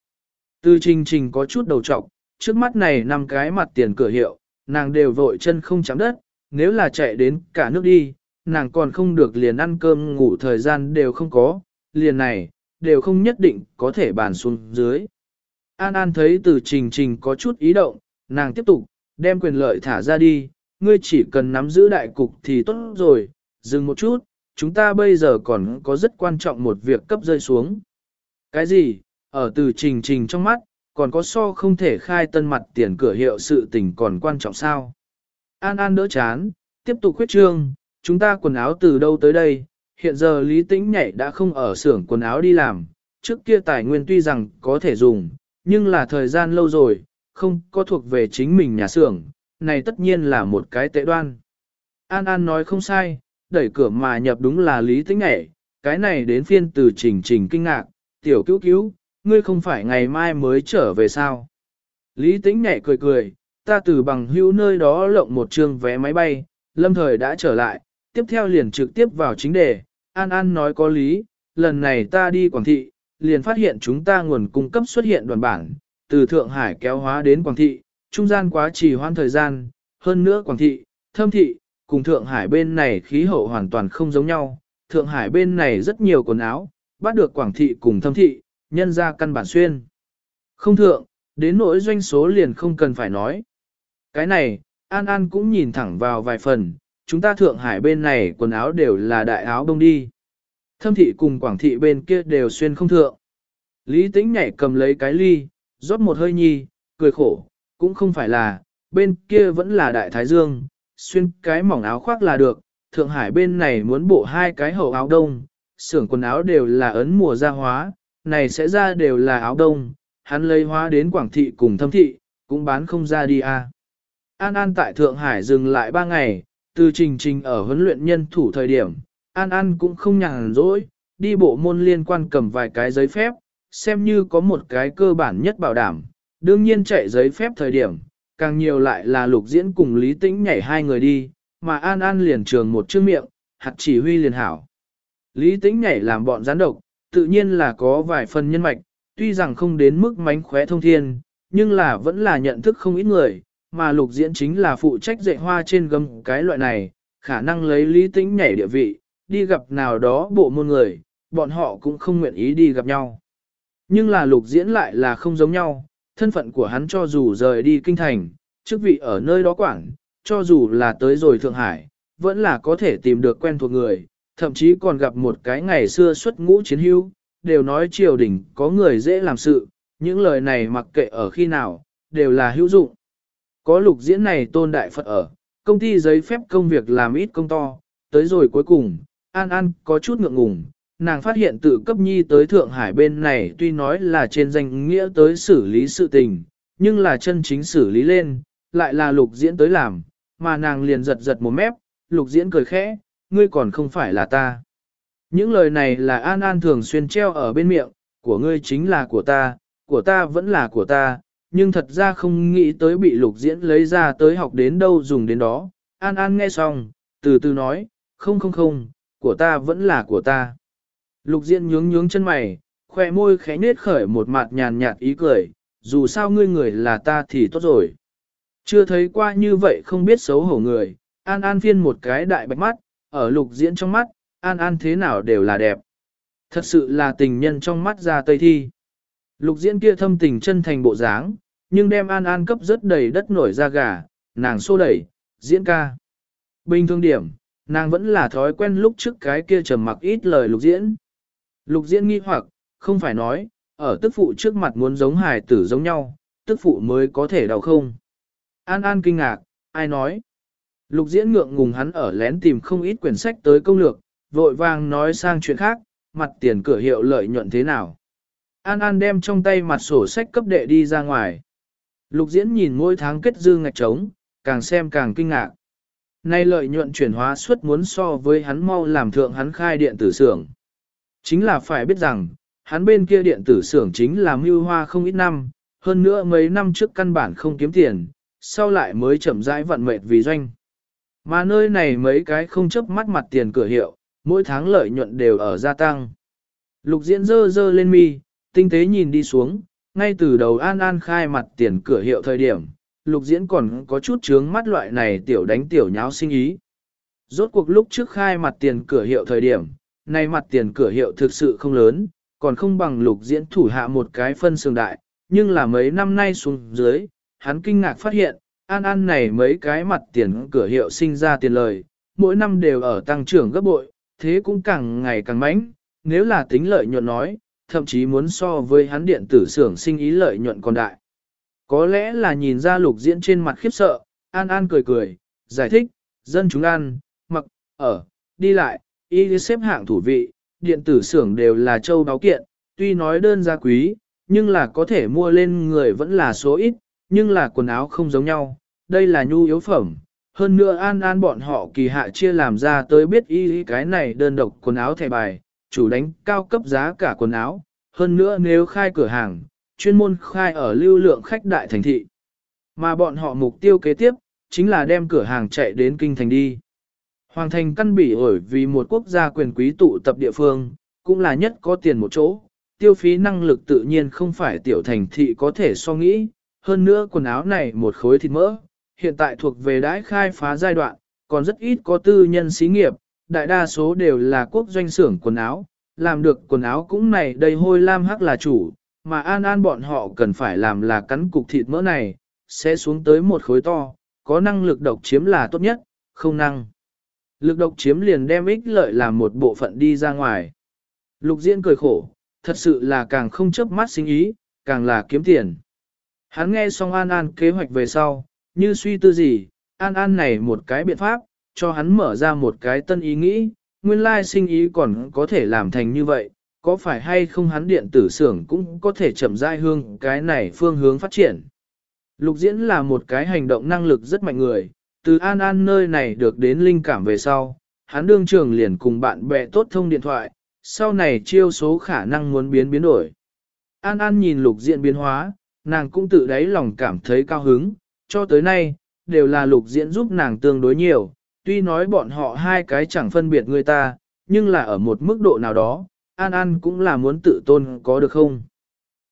Speaker 1: Từ trình trình có chút đầu trọc, trước mắt này năm cái mặt tiền cửa hiệu, nàng đều vội chân không chạm đất, nếu là chạy đến cả nước đi, nàng còn không được liền ăn cơm ngủ thời gian đều không có, liền này, đều không nhất định có thể bàn xuống dưới. An An thấy từ trình trình có chút ý động, nàng tiếp tục, đem quyền lợi thả ra đi, ngươi chỉ cần nắm giữ đại cục thì tốt rồi, dừng một chút, chúng ta bây giờ còn có rất quan trọng một việc cấp rơi xuống. Cái gì, ở từ trình trình trong mắt, còn có so không thể khai tân mặt tiền cửa hiệu sự tình còn quan trọng sao? An An đỡ chán, tiếp tục khuyết trương, chúng ta quần áo từ đâu tới đây, hiện giờ Lý Tĩnh nhảy đã không ở xưởng quần áo đi làm, trước kia tài nguyên tuy rằng có thể dùng, nhưng là thời gian lâu rồi, không có thuộc về chính mình nhà xưởng, này tất nhiên là một cái tệ đoan. An An nói không sai, đẩy cửa mà nhập đúng là Lý Tĩnh nhảy, cái này đến phiên từ trình trình kinh ngạc, tiểu cứu cứu, ngươi không phải ngày mai mới trở về sao. Lý Tĩnh nhảy cười cười, ta từ bằng hữu nơi đó lộng một trường vé máy bay, lâm thời đã trở lại, tiếp theo liền trực tiếp vào chính đề, An An nói có lý, lần này ta đi Quảng Thị, liền phát hiện chúng ta nguồn cung cấp xuất hiện đoàn bản, từ Thượng Hải kéo hóa đến Quảng Thị, trung gian quá trì hoãn thời gian, hơn nữa Quảng Thị, Thâm Thị, cùng Thượng Hải bên này khí hậu hoàn toàn không giống nhau, Thượng Hải bên này rất nhiều quần áo, bắt được Quảng Thị cùng Thâm Thị, nhân ra căn bản xuyên. Không thượng, đến nỗi doanh số liền không cần phải nói. Cái này, An An cũng nhìn thẳng vào vài phần, chúng ta Thượng Hải bên này quần áo đều là đại áo đông đi. Thâm thị cùng Quảng thị bên kia đều xuyên không thượng. Lý tĩnh nhảy cầm lấy cái ly, rót một hơi nhi, cười khổ, cũng không phải là, bên kia vẫn là đại thái dương, xuyên cái mỏng áo khoác là được, Thượng Hải bên này muốn bộ hai cái hậu áo đông, xưởng quần áo đều là ấn mùa ra hóa, này sẽ ra đều là áo đông, hắn lấy hóa đến Quảng Thị cùng Thâm Thị, cũng bán không ra đi à. An An tại Thượng Hải dừng lại ba ngày, từ trình trình ở huấn luyện nhân thủ thời điểm, An An cũng không nhàn rỗi, đi bộ môn liên quan cầm vài cái giấy phép, xem như có một cái cơ bản nhất bảo đảm. Đương nhiên chạy giấy phép thời điểm, càng nhiều lại là lục diễn cùng Lý Tĩnh nhảy hai người đi, mà An An liền trường một chữ miệng, hạt chỉ huy liền hảo. Lý Tĩnh nhảy làm bọn gián độc, tự nhiên là có vài phần nhân mạch, tuy rằng không đến mức mánh khóe thông thiên, nhưng là vẫn là nhận thức không ít người, mà lục diễn chính là phụ trách dạy hoa trên gầm cái loại này, khả năng lấy Lý tính nhảy địa vị, đi gặp nào đó bộ môn người, bọn họ cũng không nguyện ý đi gặp nhau. Nhưng là lục diễn lại là không giống nhau, thân phận của hắn cho dù rời đi kinh thành, chức vị ở nơi đó quảng, cho dù là tới rồi Thượng Hải, vẫn là có thể tìm được quen thuộc người, thậm chí còn gặp một cái ngày xưa xuất ngũ chiến hưu, đều nói triều đình có người dễ làm sự, những lời này mặc kệ ở khi nào, đều là hữu dụng. Có lục diễn này tôn đại Phật ở, công ty giấy phép công việc làm ít công to, tới rồi cuối cùng, An An có chút ngượng ngùng, nàng phát hiện tự cấp nhi tới Thượng Hải bên này tuy nói là trên danh nghĩa tới xử lý sự tình, nhưng là chân chính xử lý lên, lại là lục diễn tới làm, mà nàng liền giật giật một mép, lục diễn cười khẽ, ngươi còn không phải là ta. Những lời này là An An thường xuyên treo ở bên miệng, của ngươi chính là của ta, của ta vẫn là của ta, nhưng thật ra không nghĩ tới bị lục diễn lấy ra tới học đến đâu dùng đến đó. An An nghe xong, từ từ nói, không không không, của ta vẫn là của ta. Lục diễn nhướng nhướng chân mày, khoe môi khẽ nết khởi một mặt nhàn nhạt ý cười, dù sao ngươi người là ta thì tốt rồi. Chưa thấy qua như vậy không biết xấu hổ người, An An phiên một cái đại bạch mắt, ở lục diễn trong mắt, An An thế nào đều là đẹp. Thật sự là tình nhân trong mắt ra tây thi. Lục diễn kia thâm tình chân thành bộ dáng, nhưng đem An An cấp rất đầy đất nổi ra gà, nàng xô đẩy, diễn ca. Bình thường điểm, nàng vẫn là thói quen lúc trước cái kia trầm mặc ít lời lục diễn. Lục diễn nghi hoặc, không phải nói, ở tức phụ trước mặt muốn giống hài tử giống nhau, tức phụ mới có thể đau không. An An kinh ngạc, ai nói? Lục diễn ngượng ngùng hắn ở lén tìm không ít quyển sách tới công lược, vội vàng nói sang chuyện khác, mặt tiền cửa hiệu lợi nhuận thế nào. An An đem trong tay mặt sổ sách cấp đệ đi ra ngoài. Lục diễn nhìn mỗi tháng kết dư ngạch trống, càng xem càng kinh ngạc. Nay lợi nhuận chuyển hóa suất muốn so với hắn mau làm thượng hắn khai điện tử xưởng. Chính là phải biết rằng, hắn bên kia điện tử xưởng chính là mưu hoa không ít năm, hơn nữa mấy năm trước căn bản không kiếm tiền, sau lại mới chậm rãi vận mệt vì doanh. Mà nơi này mấy cái không chấp mắt mặt tiền cửa hiệu, mỗi tháng lợi nhuận đều ở gia tăng. Lục diễn dơ dơ lên mi, tinh tế nhìn đi xuống, ngay từ đầu an an khai mặt tiền cửa hiệu thời điểm, lục diễn còn có chút chướng mắt loại này tiểu đánh tiểu nháo sinh ý. Rốt cuộc lúc trước khai mặt tiền cửa hiệu thời điểm, nay mặt tiền cửa hiệu thực sự không lớn, còn không bằng lục diễn thủ hạ một cái phân xương đại, nhưng là mấy năm nay xuống dưới, hắn kinh ngạc phát hiện, an an này mấy cái mặt tiền cửa hiệu sinh ra tiền lời, mỗi năm đều ở tăng trưởng gấp bội, thế cũng càng ngày càng mãnh, nếu là tính lợi nhuận nói, thậm chí muốn so với hắn điện tử xưởng sinh ý lợi nhuận còn đại. Có lẽ là nhìn ra lục diễn trên mặt khiếp sợ, An An cười cười, giải thích, dân chúng ăn, mặc, ở, đi lại, y xếp hạng thủ vị, điện tử xưởng đều là châu báo kiện, tuy nói đơn giá quý, nhưng là có thể mua lên người vẫn là số ít, nhưng là quần áo không giống nhau, đây là nhu yếu phẩm. Hơn nữa an an bọn họ kỳ hạ chia làm ra tới biết y cái này đơn độc quần áo thẻ bài, chủ đánh cao cấp giá cả quần áo. Hơn nữa nếu khai cửa hàng, chuyên môn khai ở lưu lượng khách đại thành thị. Mà bọn họ mục tiêu kế tiếp, chính là đem cửa hàng chạy đến kinh thành đi. Hoàng thành căn bỉ ổi vì một quốc gia quyền quý tụ tập địa phương, cũng là nhất có tiền một chỗ, tiêu phí năng lực tự nhiên không phải tiểu thành thị có thể so nghĩ, hơn nữa quần áo này một khối thịt mỡ, hiện tại thuộc về đãi khai phá giai đoạn, còn rất ít có tư nhân xí nghiệp, đại đa số đều là quốc doanh xưởng quần áo, làm được quần áo cũng này đầy hôi lam hắc là chủ, mà an an bọn họ cần phải làm là cắn cục thịt mỡ này, sẽ xuống tới một khối to, có năng lực độc chiếm là tốt nhất, không năng. Lực độc chiếm liền đem ích lợi làm một bộ phận đi ra ngoài. Lục diễn cười khổ, thật sự là càng không chấp mắt sinh ý, càng là kiếm tiền. Hắn nghe xong An An kế hoạch về sau, như suy tư gì, An An này một cái biện pháp, cho hắn mở ra một cái tân ý nghĩ, nguyên lai sinh ý còn có thể làm thành như vậy, có phải hay không hắn điện tử xưởng cũng có thể chậm rãi hương cái này phương hướng phát triển. Lục diễn là một cái hành động năng lực rất mạnh người, từ An An nơi này được đến linh cảm về sau, hắn đương trường liền cùng bạn bè tốt thông điện thoại, sau này chiêu số khả năng muốn biến biến đổi. An An nhìn lục diễn biến hóa, nàng cũng tự đáy lòng cảm thấy cao hứng, cho tới nay, đều là lục diễn giúp nàng tương đối nhiều, tuy nói bọn họ hai cái chẳng phân biệt người ta, nhưng là ở một mức độ nào đó, An An cũng là muốn tự tôn có được không.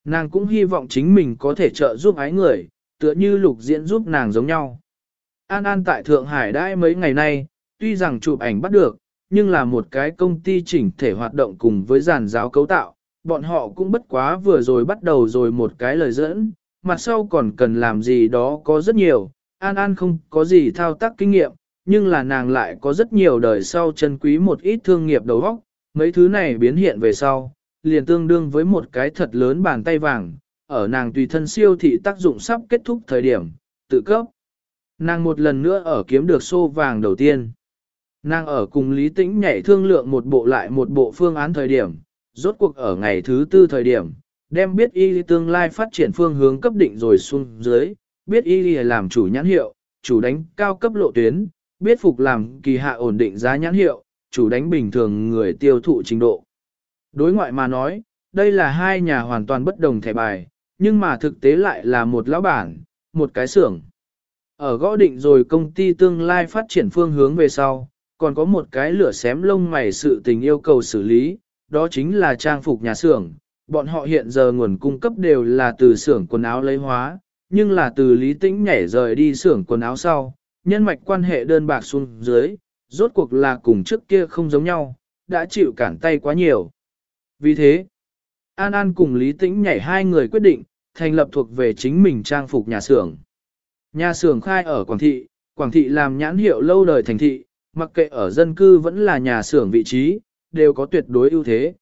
Speaker 1: Nàng cũng hy vọng chính mình có thể trợ giúp ái người, tựa như lục diễn giúp nàng giống nhau. An An tại Thượng Hải đãi mấy ngày nay, tuy rằng chụp ảnh bắt được, nhưng là một cái công ty chỉnh thể hoạt động cùng với giàn giáo cấu tạo, bọn họ cũng bất quá vừa rồi bắt đầu rồi một cái lời dẫn, mặt sau còn cần làm gì đó có rất nhiều, An An không có gì thao tác kinh nghiệm, nhưng là nàng lại có rất nhiều đời sau chân quý một ít thương nghiệp đầu óc, mấy thứ này biến hiện về sau, liền tương đương với một cái thật lớn bàn tay vàng, ở nàng tùy thân siêu thị tác dụng sắp kết thúc thời điểm, tự cấp. Nàng một lần nữa ở kiếm được xô vàng đầu tiên. Nàng ở cùng Lý Tĩnh nhảy thương lượng một bộ lại một bộ phương án thời điểm, rốt cuộc ở ngày thứ tư thời điểm, đem biết y tương lai phát triển phương hướng cấp định rồi xuống dưới, biết y làm chủ nhãn hiệu, chủ đánh cao cấp lộ tuyến, biết phục làm kỳ hạ ổn định giá nhãn hiệu, chủ đánh bình thường người tiêu thụ trình độ. Đối ngoại mà nói, đây là hai nhà hoàn toàn bất đồng thẻ bài, nhưng mà thực tế lại là một lão bản, một cái xưởng. Ở gõ định rồi công ty tương lai phát triển phương hướng về sau, còn có một cái lửa xém lông mày sự tình yêu cầu xử lý, đó chính là trang phục nhà xưởng. Bọn họ hiện giờ nguồn cung cấp đều là từ xưởng quần áo lấy hóa, nhưng là từ lý tĩnh nhảy rời đi xưởng quần áo sau, nhân mạch quan hệ đơn bạc xuống dưới, rốt cuộc là cùng trước kia không giống nhau, đã chịu cản tay quá nhiều. Vì thế, An An cùng Lý Tĩnh nhảy hai người quyết định, thành lập thuộc về chính mình trang phục nhà xưởng. Nhà xưởng khai ở Quảng Thị, Quảng Thị làm nhãn hiệu lâu đời thành thị, mặc kệ ở dân cư vẫn là nhà xưởng vị trí, đều có tuyệt đối ưu thế.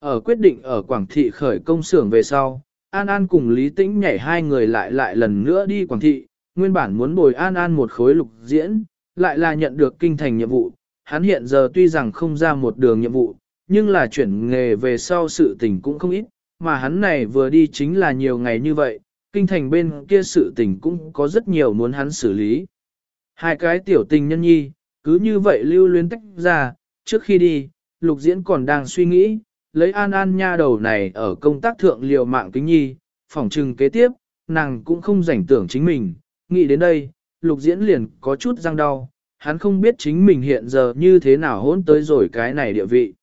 Speaker 1: Ở quyết định ở Quảng Thị khởi công xưởng về sau, An An cùng Lý Tĩnh nhảy hai người lại lại lần nữa đi Quảng Thị, nguyên bản muốn bồi An An một khối lục diễn, lại là nhận được kinh thành nhiệm vụ. Hắn hiện giờ tuy rằng không ra một đường nhiệm vụ, nhưng là chuyển nghề về sau sự tình cũng không ít, mà hắn này vừa đi chính là nhiều ngày như vậy, kinh thành bên kia sự tình cũng có rất nhiều muốn hắn xử lý. Hai cái tiểu tình nhân nhi, cứ như vậy lưu luyến tách ra, trước khi đi, lục diễn còn đang suy nghĩ, lấy an an nha đầu này ở công tác thượng liều mạng kính nhi, phỏng trừng kế tiếp, nàng cũng không rảnh tưởng chính mình, nghĩ đến đây, lục diễn liền có chút răng đau, hắn không biết chính mình hiện giờ như thế nào hôn tới rồi cái này địa vị.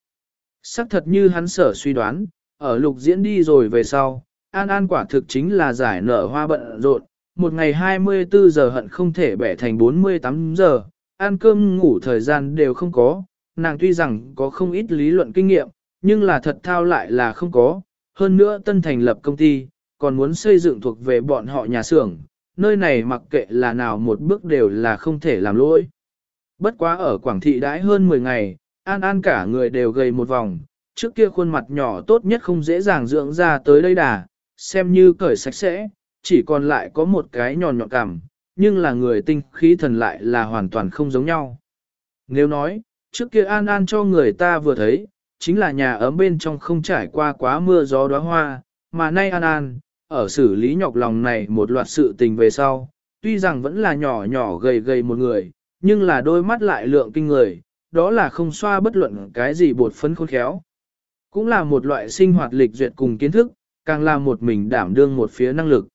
Speaker 1: Sắc thật như hắn sở suy đoán, ở lục diễn đi rồi về sau, An An quả thực chính là giải nở hoa bận rộn, một ngày 24 giờ hận không thể bẻ thành 48 giờ, ăn cơm ngủ thời gian đều không có, nàng tuy rằng có không ít lý luận kinh nghiệm, nhưng là thật thao lại là không có, hơn nữa tân thành lập công ty, còn muốn xây dựng thuộc về bọn họ nhà xưởng, nơi này mặc kệ là nào một bước đều là không thể làm lỗi. Bất quá ở Quảng Thị đãi hơn 10 ngày, An An cả người đều gầy một vòng, trước kia khuôn mặt nhỏ tốt nhất không dễ dàng dưỡng ra tới đây đà, xem như cởi sạch sẽ, chỉ còn lại có một cái nhọn nhọn cằm, nhưng là người tinh khí thần lại là hoàn toàn không giống nhau. Nếu nói, trước kia An An cho người ta vừa thấy, chính là nhà ấm bên trong không trải qua quá mưa gió đóa hoa, mà nay An An, ở xử lý nhọc lòng này một loạt sự tình về sau, tuy rằng vẫn là nhỏ nhỏ gầy gầy một người, nhưng là đôi mắt lại lượng kinh người, đó là không xoa bất luận cái gì bột phấn khôn khéo. Cũng là một loại sinh hoạt lịch duyệt cùng kiến thức, càng là một mình đảm đương một phía năng lực.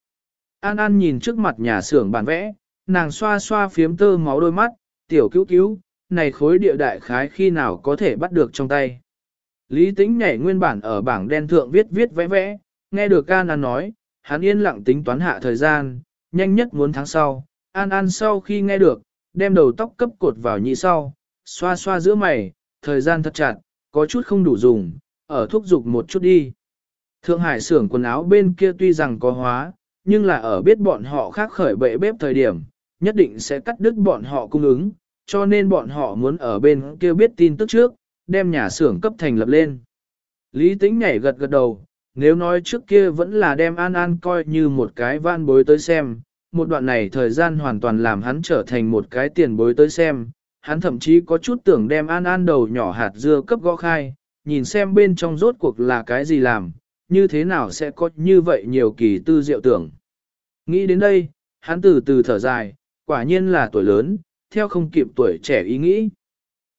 Speaker 1: An An nhìn trước mặt nhà xưởng bản vẽ, nàng xoa xoa phiếm tơ máu đôi mắt, tiểu cứu cứu, này khối địa đại khái khi nào có thể bắt được trong tay. Lý tính nhảy nguyên bản ở bảng đen thượng viết viết vẽ vẽ, nghe được An An nói, hắn yên lặng tính toán hạ thời gian, nhanh nhất muốn tháng sau. An An sau khi nghe được, đem đầu tóc cấp cột vào nhị sau, xoa xoa giữa mày, thời gian thật chặt, có chút không đủ dùng, ở thuốc dục một chút đi. Thượng Hải xưởng quần áo bên kia tuy rằng có hóa, nhưng là ở biết bọn họ khác khởi bệ bếp thời điểm, nhất định sẽ cắt đứt bọn họ cung ứng, cho nên bọn họ muốn ở bên kia biết tin tức trước, đem nhà xưởng cấp thành lập lên. Lý tính nhảy gật gật đầu, nếu nói trước kia vẫn là đem An An coi như một cái van bối tới xem, một đoạn này thời gian hoàn toàn làm hắn trở thành một cái tiền bối tới xem, hắn thậm chí có chút tưởng đem An An đầu nhỏ hạt dưa cấp gõ khai, nhìn xem bên trong rốt cuộc là cái gì làm, như thế nào sẽ có như vậy nhiều kỳ tư diệu tưởng. Nghĩ đến đây, hắn từ từ thở dài, quả nhiên là tuổi lớn, theo không kịp tuổi trẻ ý nghĩ.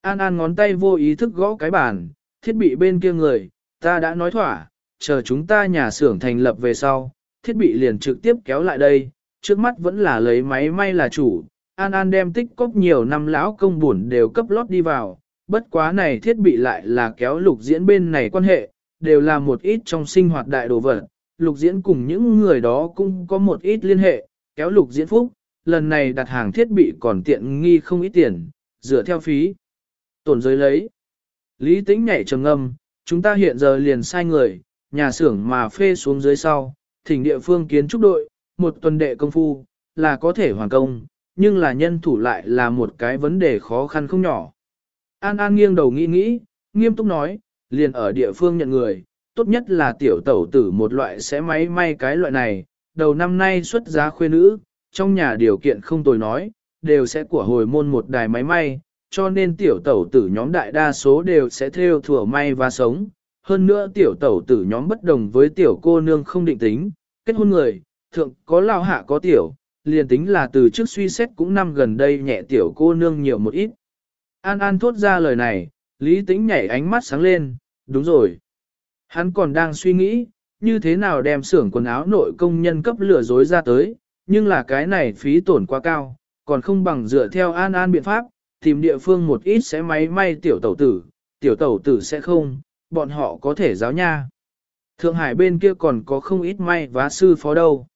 Speaker 1: An An ngón tay vô ý thức gõ cái bàn, thiết bị bên kia người, ta đã nói thỏa, chờ chúng ta nhà xưởng thành lập về sau, thiết bị liền trực tiếp kéo lại đây, trước mắt vẫn là lấy máy may là chủ. An An đem tích cốc nhiều năm lão công buồn đều cấp lót đi vào, bất quá này thiết bị lại là kéo lục diễn bên này quan hệ, đều là một ít trong sinh hoạt đại đồ vật. Lục diễn cùng những người đó cũng có một ít liên hệ, kéo lục diễn phúc, lần này đặt hàng thiết bị còn tiện nghi không ít tiền, dựa theo phí. Tổn giới lấy. Lý tính nhảy trầm ngâm, chúng ta hiện giờ liền sai người, nhà xưởng mà phê xuống dưới sau, thỉnh địa phương kiến trúc đội, một tuần đệ công phu, là có thể hoàn công, nhưng là nhân thủ lại là một cái vấn đề khó khăn không nhỏ. An An nghiêng đầu nghĩ nghĩ, nghiêm túc nói, liền ở địa phương nhận người, tốt nhất là tiểu tẩu tử một loại sẽ máy may cái loại này, đầu năm nay xuất giá khuê nữ, trong nhà điều kiện không tồi nói, đều sẽ của hồi môn một đài máy may, cho nên tiểu tẩu tử nhóm đại đa số đều sẽ theo thừa may và sống. Hơn nữa tiểu tẩu tử nhóm bất đồng với tiểu cô nương không định tính, kết hôn người, thượng có lao hạ có tiểu, liền tính là từ trước suy xét cũng năm gần đây nhẹ tiểu cô nương nhiều một ít. An An thốt ra lời này, Lý Tĩnh nhảy ánh mắt sáng lên, đúng rồi. Hắn còn đang suy nghĩ, như thế nào đem xưởng quần áo nội công nhân cấp lừa dối ra tới, nhưng là cái này phí tổn quá cao, còn không bằng dựa theo An An biện pháp, tìm địa phương một ít sẽ máy may tiểu tẩu tử, tiểu tẩu tử sẽ không, bọn họ có thể giáo nha. Thượng Hải bên kia còn có không ít may vá sư phó đâu.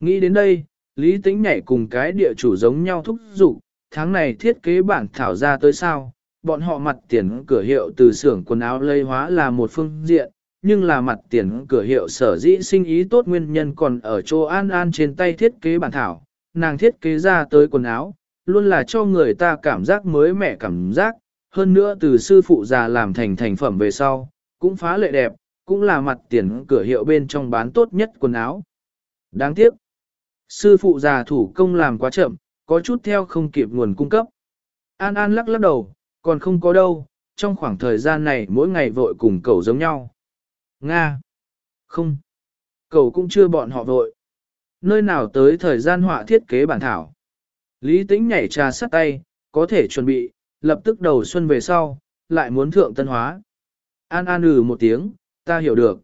Speaker 1: Nghĩ đến đây, Lý Tĩnh nhảy cùng cái địa chủ giống nhau thúc giục, tháng này thiết kế bản thảo ra tới sao, bọn họ mặt tiền cửa hiệu từ xưởng quần áo lây hóa là một phương diện, nhưng là mặt tiền cửa hiệu sở dĩ sinh ý tốt nguyên nhân còn ở chỗ An An trên tay thiết kế bản thảo, nàng thiết kế ra tới quần áo, luôn là cho người ta cảm giác mới mẻ cảm giác, hơn nữa từ sư phụ già làm thành thành phẩm về sau, cũng phá lệ đẹp, cũng là mặt tiền cửa hiệu bên trong bán tốt nhất quần áo. Đáng tiếc, sư phụ già thủ công làm quá chậm, có chút theo không kịp nguồn cung cấp. An An lắc lắc đầu, còn không có đâu, trong khoảng thời gian này mỗi ngày vội cùng cậu giống nhau. Nga. Không. Cậu cũng chưa bọn họ vội. Nơi nào tới thời gian họa thiết kế bản thảo. Lý tính nhảy trà sắt tay, có thể chuẩn bị, lập tức đầu xuân về sau, lại muốn thượng tân hóa. An an ừ một tiếng, ta hiểu được.